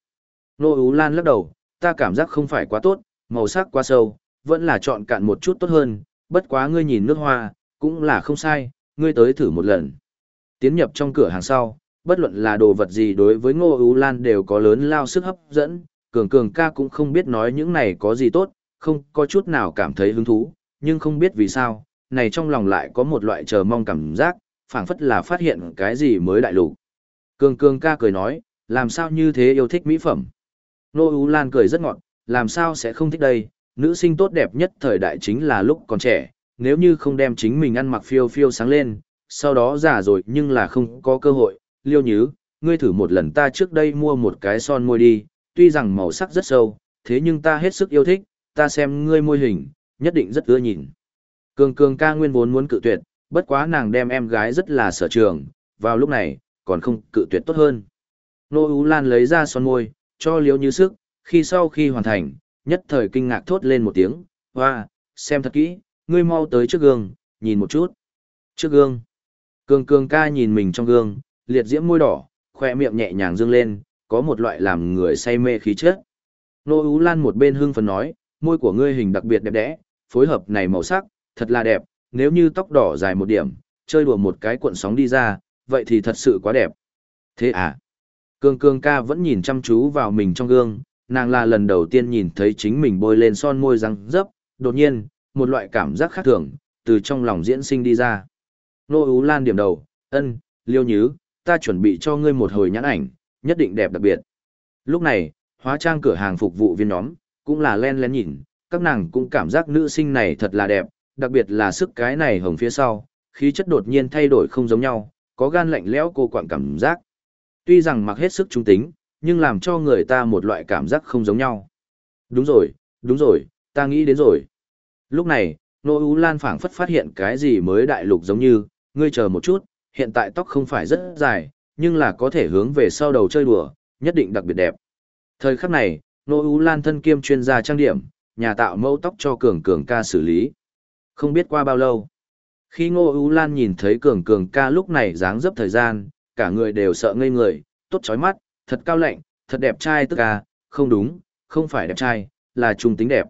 Ngô U Lan lắc đầu, ta cảm giác không phải quá tốt, màu sắc quá sâu, vẫn là chọn cạn một chút tốt hơn, bất quá ngươi nhìn nước hoa, cũng là không sai, ngươi tới thử một lần. Tiến nhập trong cửa hàng sau, bất luận là đồ vật gì đối với Ngô Ú Lan đều có lớn lao sức hấp dẫn, cường cường ca cũng không biết nói những này có gì tốt, không có chút nào cảm thấy hứng thú, nhưng không biết vì sao, này trong lòng lại có một loại chờ mong cảm giác, phảng phất là phát hiện cái gì mới đại lục. Cường cường ca cười nói, làm sao như thế yêu thích mỹ phẩm. Ngô Ú Lan cười rất ngọt, làm sao sẽ không thích đây, nữ sinh tốt đẹp nhất thời đại chính là lúc còn trẻ, nếu như không đem chính mình ăn mặc phiêu phiêu sáng lên, sau đó già rồi nhưng là không có cơ hội, liêu nhứ, ngươi thử một lần ta trước đây mua một cái son môi đi, tuy rằng màu sắc rất sâu, thế nhưng ta hết sức yêu thích, ta xem ngươi môi hình, nhất định rất ưa nhìn. Cường cường ca nguyên vốn muốn cự tuyệt, bất quá nàng đem em gái rất là sở trường, vào lúc này, còn không cự tuyệt tốt hơn. Nô Ú Lan lấy ra son môi, cho liêu như sức, khi sau khi hoàn thành, nhất thời kinh ngạc thốt lên một tiếng, hoa, xem thật kỹ, ngươi mau tới trước gương, nhìn một chút. Trước gương, cường cường ca nhìn mình trong gương, liệt diễm môi đỏ, khoe miệng nhẹ nhàng dương lên, có một loại làm người say mê khí chất. Nô Ú Lan một bên hưng phấn nói, môi của ngươi hình đặc biệt đẹp đẽ, phối hợp này màu sắc, thật là đẹp, nếu như tóc đỏ dài một điểm, chơi đùa một cái cuộn sóng đi ra, vậy thì thật sự quá đẹp. Thế à? Cương Cương ca vẫn nhìn chăm chú vào mình trong gương, nàng là lần đầu tiên nhìn thấy chính mình bôi lên son môi răng dấp, đột nhiên, một loại cảm giác khác thường, từ trong lòng diễn sinh đi ra. Nô Ú Lan điểm đầu, ân, liêu nhứ, ta chuẩn bị cho ngươi một hồi nhãn ảnh, nhất định đẹp đặc biệt. Lúc này, hóa trang cửa hàng phục vụ viên nhóm, cũng là len lén nhìn, các nàng cũng cảm giác nữ sinh này thật là đẹp, đặc biệt là sức cái này hồng phía sau, khí chất đột nhiên thay đổi không giống nhau, có gan lạnh lẽo cô quạng cảm giác. Tuy rằng mặc hết sức trung tính, nhưng làm cho người ta một loại cảm giác không giống nhau. Đúng rồi, đúng rồi, ta nghĩ đến rồi. Lúc này, Nô Ú Lan phảng phất phát hiện cái gì mới đại lục giống như, ngươi chờ một chút, hiện tại tóc không phải rất dài, nhưng là có thể hướng về sau đầu chơi đùa, nhất định đặc biệt đẹp. Thời khắc này, Nô Ú Lan thân kiêm chuyên gia trang điểm, nhà tạo mẫu tóc cho Cường Cường ca xử lý. Không biết qua bao lâu, khi Ngô Ú Lan nhìn thấy Cường Cường ca lúc này dáng dấp thời gian, cả người đều sợ ngây người, tốt chói mắt, thật cao lạnh, thật đẹp trai tức ca, không đúng, không phải đẹp trai, là trung tính đẹp.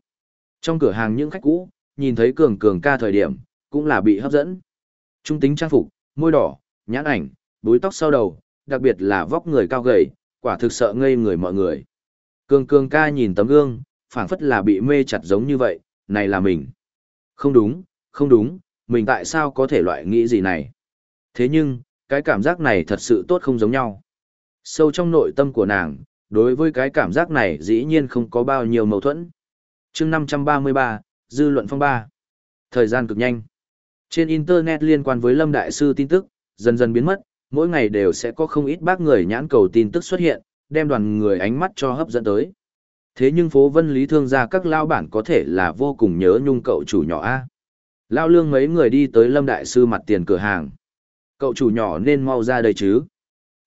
Trong cửa hàng những khách cũ, nhìn thấy cường cường ca thời điểm, cũng là bị hấp dẫn. Trung tính trang phục, môi đỏ, nhãn ảnh, búi tóc sau đầu, đặc biệt là vóc người cao gầy, quả thực sợ ngây người mọi người. Cường cường ca nhìn tấm gương, phảng phất là bị mê chặt giống như vậy, này là mình. Không đúng, không đúng, mình tại sao có thể loại nghĩ gì này. Thế nhưng, cái cảm giác này thật sự tốt không giống nhau. Sâu trong nội tâm của nàng, đối với cái cảm giác này dĩ nhiên không có bao nhiêu mâu thuẫn chương 533, dư luận phong ba. Thời gian cực nhanh. Trên Internet liên quan với Lâm Đại Sư tin tức, dần dần biến mất, mỗi ngày đều sẽ có không ít bác người nhãn cầu tin tức xuất hiện, đem đoàn người ánh mắt cho hấp dẫn tới. Thế nhưng phố vân lý thương gia các lao bản có thể là vô cùng nhớ nhung cậu chủ nhỏ A. Lao lương mấy người đi tới Lâm Đại Sư mặt tiền cửa hàng. Cậu chủ nhỏ nên mau ra đây chứ.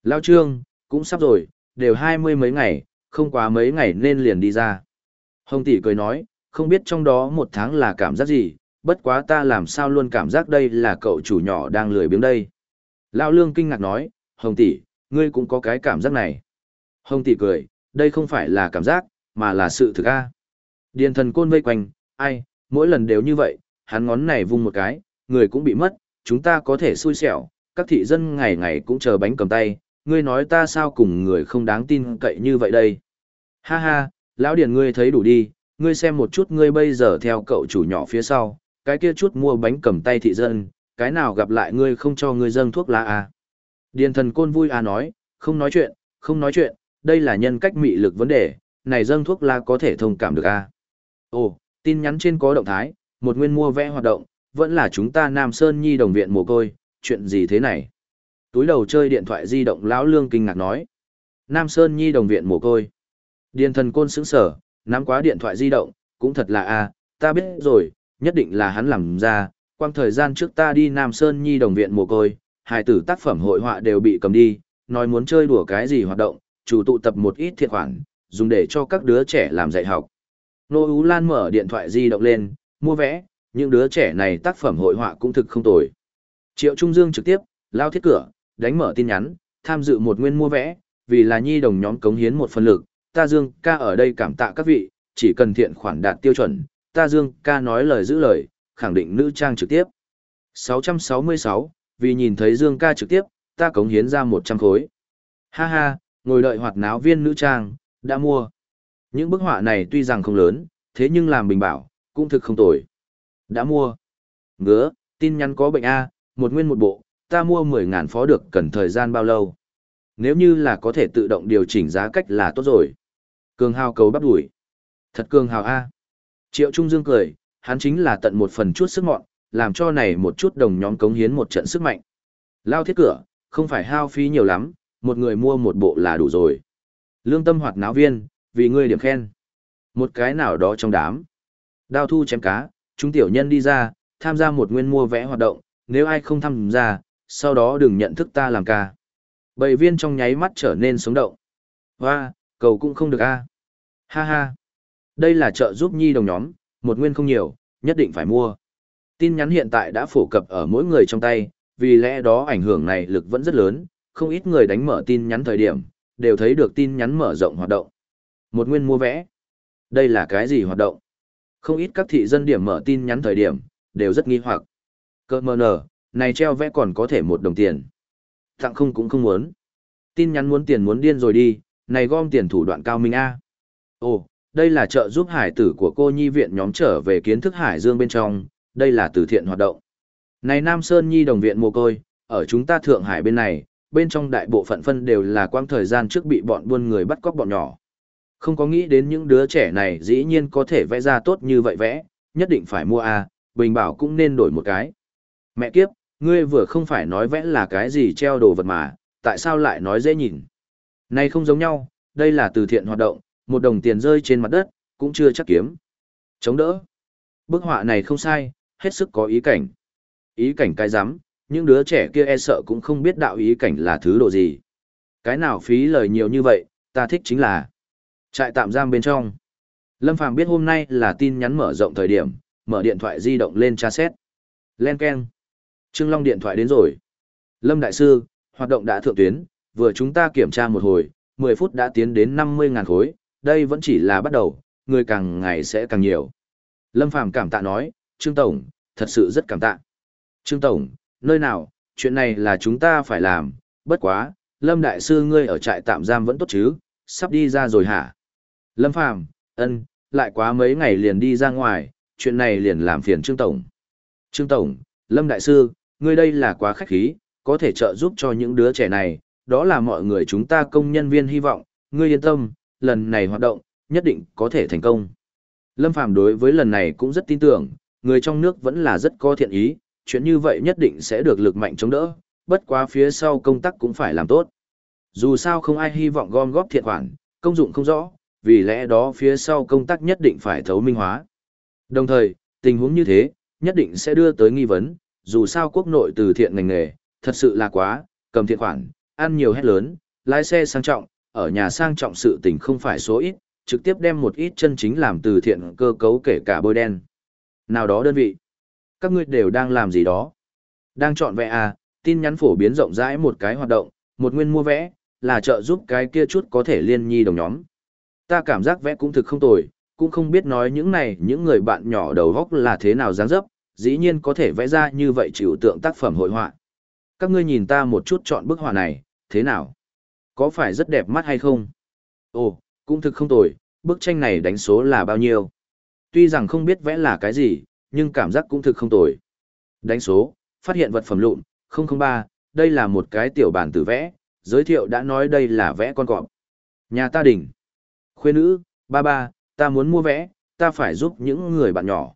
Lao trương, cũng sắp rồi, đều hai mươi mấy ngày, không quá mấy ngày nên liền đi ra. Hồng tỷ cười nói, không biết trong đó một tháng là cảm giác gì, bất quá ta làm sao luôn cảm giác đây là cậu chủ nhỏ đang lười biếng đây. Lao lương kinh ngạc nói, Hồng tỷ, ngươi cũng có cái cảm giác này. Hồng tỷ cười, đây không phải là cảm giác, mà là sự thực a. Điền thần côn vây quanh, ai, mỗi lần đều như vậy, hắn ngón này vung một cái, người cũng bị mất, chúng ta có thể xui xẻo, các thị dân ngày ngày cũng chờ bánh cầm tay, ngươi nói ta sao cùng người không đáng tin cậy như vậy đây. Ha ha, lão điền ngươi thấy đủ đi, ngươi xem một chút ngươi bây giờ theo cậu chủ nhỏ phía sau, cái kia chút mua bánh cầm tay thị dân, cái nào gặp lại ngươi không cho ngươi dâng thuốc lá à. Điền thần côn vui à nói, không nói chuyện, không nói chuyện, đây là nhân cách mị lực vấn đề, này dâng thuốc lá có thể thông cảm được à. Ồ, tin nhắn trên có động thái, một nguyên mua vẽ hoạt động, vẫn là chúng ta Nam Sơn Nhi đồng viện mồ côi, chuyện gì thế này? Túi đầu chơi điện thoại di động lão lương kinh ngạc nói. Nam Sơn Nhi đồng viện mồ côi. Điền thần côn sững sở, nắm quá điện thoại di động, cũng thật là a, ta biết rồi, nhất định là hắn làm ra, quang thời gian trước ta đi Nam Sơn Nhi đồng viện mồ côi, hài tử tác phẩm hội họa đều bị cầm đi, nói muốn chơi đùa cái gì hoạt động, chủ tụ tập một ít thiệt khoản, dùng để cho các đứa trẻ làm dạy học. Nô Ú Lan mở điện thoại di động lên, mua vẽ, những đứa trẻ này tác phẩm hội họa cũng thực không tồi. Triệu Trung Dương trực tiếp, lao thiết cửa, đánh mở tin nhắn, tham dự một nguyên mua vẽ, vì là nhi đồng nhóm cống hiến một phần lực, ta Dương ca ở đây cảm tạ các vị, chỉ cần thiện khoản đạt tiêu chuẩn, ta Dương ca nói lời giữ lời, khẳng định nữ trang trực tiếp. 666, vì nhìn thấy Dương ca trực tiếp, ta cống hiến ra 100 khối. Ha ha, ngồi đợi hoạt náo viên nữ trang, đã mua. Những bức họa này tuy rằng không lớn, thế nhưng làm bình bảo, cũng thực không tồi. Đã mua. Ngứa, tin nhắn có bệnh A, một nguyên một bộ, ta mua 10.000 phó được cần thời gian bao lâu. Nếu như là có thể tự động điều chỉnh giá cách là tốt rồi. Cường hào cầu bắp đuổi. Thật cường hào A. Triệu Trung Dương cười, hắn chính là tận một phần chút sức mọn, làm cho này một chút đồng nhóm cống hiến một trận sức mạnh. Lao thiết cửa, không phải hao phí nhiều lắm, một người mua một bộ là đủ rồi. Lương tâm hoạt náo viên, vì ngươi điểm khen. Một cái nào đó trong đám. Đao thu chém cá, chúng tiểu nhân đi ra, tham gia một nguyên mua vẽ hoạt động, nếu ai không tham gia, sau đó đừng nhận thức ta làm ca. Bầy viên trong nháy mắt trở nên sống động. Hoa, cầu cũng không được a. Ha ha. Đây là trợ giúp nhi đồng nhóm, một nguyên không nhiều, nhất định phải mua. Tin nhắn hiện tại đã phổ cập ở mỗi người trong tay, vì lẽ đó ảnh hưởng này lực vẫn rất lớn, không ít người đánh mở tin nhắn thời điểm, đều thấy được tin nhắn mở rộng hoạt động. Một nguyên mua vẽ. Đây là cái gì hoạt động? Không ít các thị dân điểm mở tin nhắn thời điểm, đều rất nghi hoặc. Cơ mờ nở, này treo vẽ còn có thể một đồng tiền. Tặng không cũng không muốn. Tin nhắn muốn tiền muốn điên rồi đi, này gom tiền thủ đoạn cao minh A. Ồ, đây là trợ giúp hải tử của cô nhi viện nhóm trở về kiến thức hải dương bên trong, đây là từ thiện hoạt động. Này Nam Sơn Nhi đồng viện mồ côi, ở chúng ta Thượng Hải bên này, bên trong đại bộ phận phân đều là quang thời gian trước bị bọn buôn người bắt cóc bọn nhỏ. Không có nghĩ đến những đứa trẻ này dĩ nhiên có thể vẽ ra tốt như vậy vẽ, nhất định phải mua A, Bình Bảo cũng nên đổi một cái. Mẹ kiếp, ngươi vừa không phải nói vẽ là cái gì treo đồ vật mà, tại sao lại nói dễ nhìn? Này không giống nhau, đây là từ thiện hoạt động, một đồng tiền rơi trên mặt đất, cũng chưa chắc kiếm. Chống đỡ. Bức họa này không sai, hết sức có ý cảnh. Ý cảnh cái rắm những đứa trẻ kia e sợ cũng không biết đạo ý cảnh là thứ độ gì. Cái nào phí lời nhiều như vậy, ta thích chính là trại tạm giam bên trong. Lâm Phàm biết hôm nay là tin nhắn mở rộng thời điểm, mở điện thoại di động lên tra xét. Len Ken. Trương Long điện thoại đến rồi. Lâm Đại Sư, hoạt động đã thượng tuyến, vừa chúng ta kiểm tra một hồi, 10 phút đã tiến đến 50.000 khối, đây vẫn chỉ là bắt đầu, người càng ngày sẽ càng nhiều. Lâm Phàm cảm tạ nói, Trương Tổng, thật sự rất cảm tạ. Trương Tổng, nơi nào, chuyện này là chúng ta phải làm, bất quá, Lâm Đại Sư ngươi ở trại tạm giam vẫn tốt chứ, sắp đi ra rồi hả? Lâm Phàm ân, lại quá mấy ngày liền đi ra ngoài, chuyện này liền làm phiền Trương Tổng. Trương Tổng, Lâm Đại Sư, ngươi đây là quá khách khí, có thể trợ giúp cho những đứa trẻ này, đó là mọi người chúng ta công nhân viên hy vọng, ngươi yên tâm, lần này hoạt động, nhất định có thể thành công. Lâm Phàm đối với lần này cũng rất tin tưởng, người trong nước vẫn là rất có thiện ý, chuyện như vậy nhất định sẽ được lực mạnh chống đỡ, bất quá phía sau công tác cũng phải làm tốt. Dù sao không ai hy vọng gom góp thiện khoản, công dụng không rõ, vì lẽ đó phía sau công tác nhất định phải thấu minh hóa. Đồng thời, tình huống như thế, nhất định sẽ đưa tới nghi vấn, dù sao quốc nội từ thiện ngành nghề, thật sự là quá, cầm thiện khoản, ăn nhiều hết lớn, lái xe sang trọng, ở nhà sang trọng sự tình không phải số ít, trực tiếp đem một ít chân chính làm từ thiện cơ cấu kể cả bôi đen. Nào đó đơn vị, các ngươi đều đang làm gì đó? Đang chọn vẽ à, tin nhắn phổ biến rộng rãi một cái hoạt động, một nguyên mua vẽ, là trợ giúp cái kia chút có thể liên nhi đồng nhóm. Ta cảm giác vẽ cũng thực không tồi, cũng không biết nói những này những người bạn nhỏ đầu góc là thế nào dáng dấp, dĩ nhiên có thể vẽ ra như vậy chịu tượng tác phẩm hội họa. Các ngươi nhìn ta một chút chọn bức họa này, thế nào? Có phải rất đẹp mắt hay không? Ồ, cũng thực không tồi, bức tranh này đánh số là bao nhiêu? Tuy rằng không biết vẽ là cái gì, nhưng cảm giác cũng thực không tồi. Đánh số, phát hiện vật phẩm lụn, 003, đây là một cái tiểu bản tử vẽ, giới thiệu đã nói đây là vẽ con cọp. Nhà ta đỉnh. Khuê nữ, ba ba, ta muốn mua vẽ, ta phải giúp những người bạn nhỏ.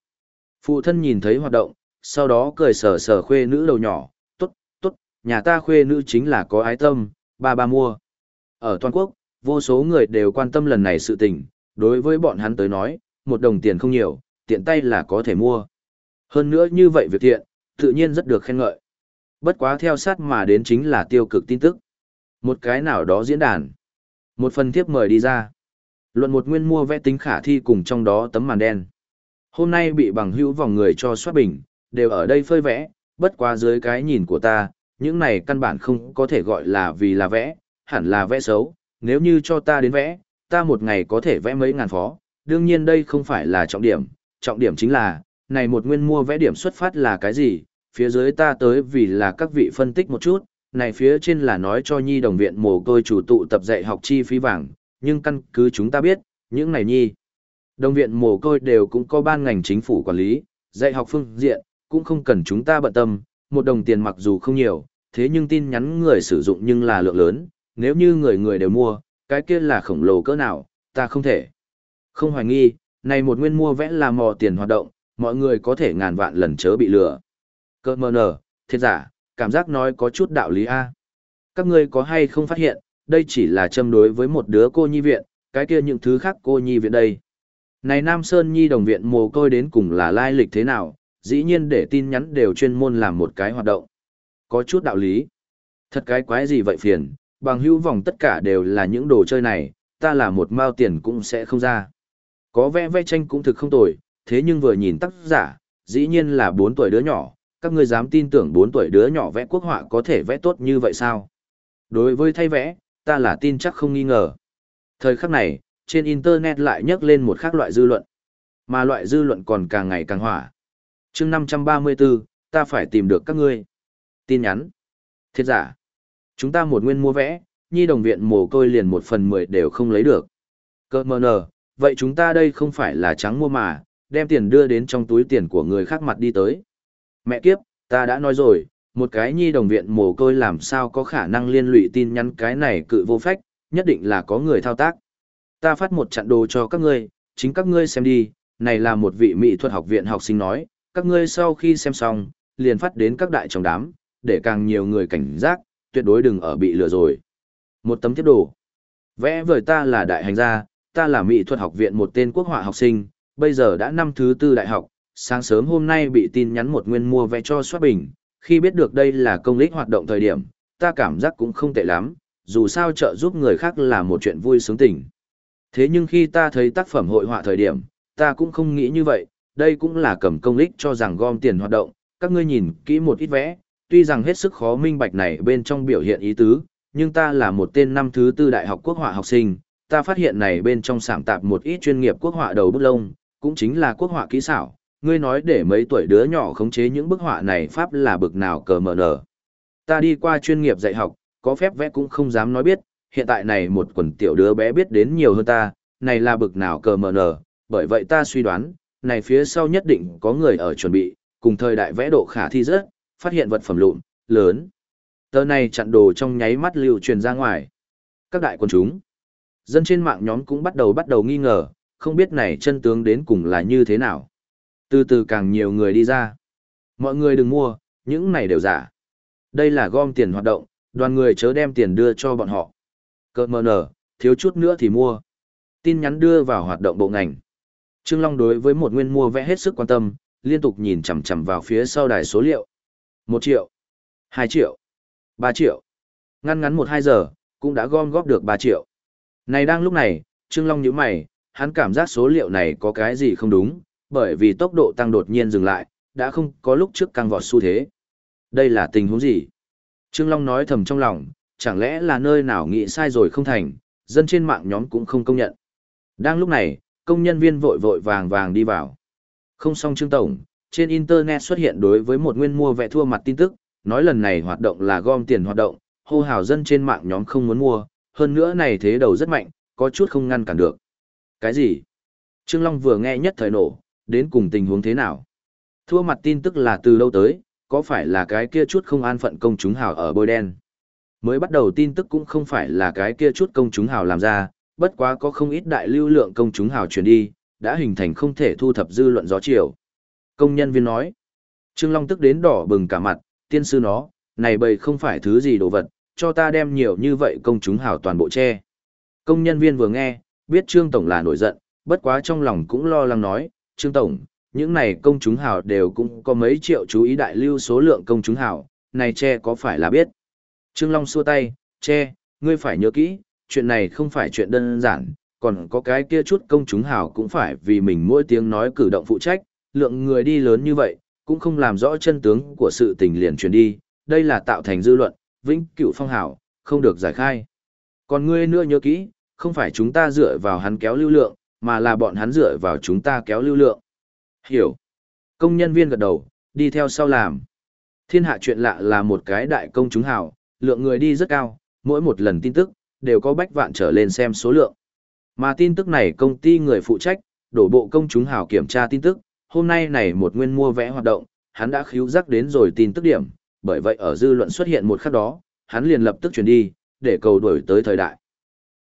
Phụ thân nhìn thấy hoạt động, sau đó cười sờ sờ khuê nữ đầu nhỏ, tốt, tốt, nhà ta khuê nữ chính là có ái tâm, ba ba mua. Ở toàn quốc, vô số người đều quan tâm lần này sự tình, đối với bọn hắn tới nói, một đồng tiền không nhiều, tiện tay là có thể mua. Hơn nữa như vậy việc thiện, tự nhiên rất được khen ngợi. Bất quá theo sát mà đến chính là tiêu cực tin tức. Một cái nào đó diễn đàn. Một phần tiếp mời đi ra. Luận một nguyên mua vẽ tính khả thi cùng trong đó tấm màn đen. Hôm nay bị bằng hữu vòng người cho soát bình, đều ở đây phơi vẽ, bất quá dưới cái nhìn của ta, những này căn bản không có thể gọi là vì là vẽ, hẳn là vẽ xấu, nếu như cho ta đến vẽ, ta một ngày có thể vẽ mấy ngàn phó, đương nhiên đây không phải là trọng điểm, trọng điểm chính là, này một nguyên mua vẽ điểm xuất phát là cái gì, phía dưới ta tới vì là các vị phân tích một chút, này phía trên là nói cho nhi đồng viện mồ côi chủ tụ tập dạy học chi phí vàng, nhưng căn cứ chúng ta biết, những này nhi. Đồng viện mồ côi đều cũng có ban ngành chính phủ quản lý, dạy học phương diện, cũng không cần chúng ta bận tâm, một đồng tiền mặc dù không nhiều, thế nhưng tin nhắn người sử dụng nhưng là lượng lớn, nếu như người người đều mua, cái kia là khổng lồ cỡ nào, ta không thể. Không hoài nghi, này một nguyên mua vẽ là mò tiền hoạt động, mọi người có thể ngàn vạn lần chớ bị lừa. Cơ mờ nở, thiệt giả, cảm giác nói có chút đạo lý A. Các ngươi có hay không phát hiện, đây chỉ là châm đối với một đứa cô nhi viện, cái kia những thứ khác cô nhi viện đây. Này Nam Sơn Nhi đồng viện mồ côi đến cùng là lai lịch thế nào, dĩ nhiên để tin nhắn đều chuyên môn làm một cái hoạt động. Có chút đạo lý. Thật cái quái gì vậy phiền, bằng hữu vòng tất cả đều là những đồ chơi này, ta là một mao tiền cũng sẽ không ra. Có vẽ vẽ tranh cũng thực không tồi, thế nhưng vừa nhìn tác giả, dĩ nhiên là 4 tuổi đứa nhỏ, các ngươi dám tin tưởng 4 tuổi đứa nhỏ vẽ quốc họa có thể vẽ tốt như vậy sao? Đối với thay vẽ, ta là tin chắc không nghi ngờ. Thời khắc này, trên Internet lại nhấc lên một khác loại dư luận. Mà loại dư luận còn càng ngày càng hỏa. chương 534, ta phải tìm được các ngươi. Tin nhắn. Thiết giả. Chúng ta một nguyên mua vẽ, nhi đồng viện mồ côi liền một phần mười đều không lấy được. Cơ mờ nờ, vậy chúng ta đây không phải là trắng mua mà, đem tiền đưa đến trong túi tiền của người khác mặt đi tới. Mẹ kiếp, ta đã nói rồi, một cái nhi đồng viện mồ côi làm sao có khả năng liên lụy tin nhắn cái này cự vô phách, nhất định là có người thao tác. Ta phát một chặn đồ cho các ngươi, chính các ngươi xem đi, này là một vị mỹ thuật học viện học sinh nói, các ngươi sau khi xem xong, liền phát đến các đại trong đám, để càng nhiều người cảnh giác, tuyệt đối đừng ở bị lừa rồi. Một tấm tiếp đồ. Vẽ vời ta là đại hành gia, ta là mỹ thuật học viện một tên quốc họa học sinh, bây giờ đã năm thứ tư đại học, sáng sớm hôm nay bị tin nhắn một nguyên mua vẽ cho soát bình, khi biết được đây là công lý hoạt động thời điểm, ta cảm giác cũng không tệ lắm, dù sao trợ giúp người khác là một chuyện vui sướng tình. Thế nhưng khi ta thấy tác phẩm hội họa thời điểm, ta cũng không nghĩ như vậy, đây cũng là cầm công lý cho rằng gom tiền hoạt động, các ngươi nhìn kỹ một ít vẽ, tuy rằng hết sức khó minh bạch này bên trong biểu hiện ý tứ, nhưng ta là một tên năm thứ tư đại học quốc họa học sinh, ta phát hiện này bên trong sảm tạp một ít chuyên nghiệp quốc họa đầu bút lông, cũng chính là quốc họa kỹ xảo, ngươi nói để mấy tuổi đứa nhỏ khống chế những bức họa này pháp là bực nào cờ mở nở. Ta đi qua chuyên nghiệp dạy học, có phép vẽ cũng không dám nói biết, hiện tại này một quần tiểu đứa bé biết đến nhiều hơn ta, này là bực nào cờ mở nở, bởi vậy ta suy đoán, này phía sau nhất định có người ở chuẩn bị, cùng thời đại vẽ độ khả thi rất, phát hiện vật phẩm lụn, lớn. Tờ này chặn đồ trong nháy mắt lưu truyền ra ngoài. Các đại quân chúng, dân trên mạng nhóm cũng bắt đầu bắt đầu nghi ngờ, không biết này chân tướng đến cùng là như thế nào. Từ từ càng nhiều người đi ra. Mọi người đừng mua, những này đều giả. Đây là gom tiền hoạt động, đoàn người chớ đem tiền đưa cho bọn họ. Cơ mờ nở, thiếu chút nữa thì mua. Tin nhắn đưa vào hoạt động bộ ngành. Trương Long đối với một nguyên mua vẽ hết sức quan tâm, liên tục nhìn chằm chằm vào phía sau đài số liệu. 1 triệu, 2 triệu, 3 triệu. Ngăn ngắn 1-2 giờ, cũng đã gom góp được 3 triệu. Này đang lúc này, Trương Long nhíu mày, hắn cảm giác số liệu này có cái gì không đúng, bởi vì tốc độ tăng đột nhiên dừng lại, đã không có lúc trước căng vọt xu thế. Đây là tình huống gì? Trương Long nói thầm trong lòng, chẳng lẽ là nơi nào nghĩ sai rồi không thành, dân trên mạng nhóm cũng không công nhận. Đang lúc này, công nhân viên vội vội vàng vàng đi vào. Không xong Trương Tổng, trên Internet xuất hiện đối với một nguyên mua vẽ thua mặt tin tức, nói lần này hoạt động là gom tiền hoạt động, hô hào dân trên mạng nhóm không muốn mua, hơn nữa này thế đầu rất mạnh, có chút không ngăn cản được. Cái gì? Trương Long vừa nghe nhất thời nổ, đến cùng tình huống thế nào? Thua mặt tin tức là từ lâu tới, có phải là cái kia chút không an phận công chúng hào ở bôi đen? Mới bắt đầu tin tức cũng không phải là cái kia chút công chúng hào làm ra, bất quá có không ít đại lưu lượng công chúng hào truyền đi, đã hình thành không thể thu thập dư luận gió chiều. Công nhân viên nói, Trương Long tức đến đỏ bừng cả mặt, tiên sư nó, này bầy không phải thứ gì đồ vật, cho ta đem nhiều như vậy công chúng hào toàn bộ che. Công nhân viên vừa nghe, biết Trương Tổng là nổi giận, bất quá trong lòng cũng lo lắng nói, Trương Tổng, những này công chúng hào đều cũng có mấy triệu chú ý đại lưu số lượng công chúng hào, này che có phải là biết. Trương Long xua tay, che, ngươi phải nhớ kỹ, chuyện này không phải chuyện đơn giản, còn có cái kia chút công chúng hào cũng phải vì mình mỗi tiếng nói cử động phụ trách, lượng người đi lớn như vậy, cũng không làm rõ chân tướng của sự tình liền truyền đi, đây là tạo thành dư luận, vĩnh cửu phong hảo không được giải khai. Còn ngươi nữa nhớ kỹ, không phải chúng ta dựa vào hắn kéo lưu lượng, mà là bọn hắn dựa vào chúng ta kéo lưu lượng. Hiểu. Công nhân viên gật đầu, đi theo sau làm. Thiên hạ chuyện lạ là một cái đại công chúng hảo lượng người đi rất cao, mỗi một lần tin tức, đều có bách vạn trở lên xem số lượng. Mà tin tức này công ty người phụ trách, đổ bộ công chúng hảo kiểm tra tin tức, hôm nay này một nguyên mua vẽ hoạt động, hắn đã khíu giác đến rồi tin tức điểm, bởi vậy ở dư luận xuất hiện một khắc đó, hắn liền lập tức chuyển đi, để cầu đổi tới thời đại.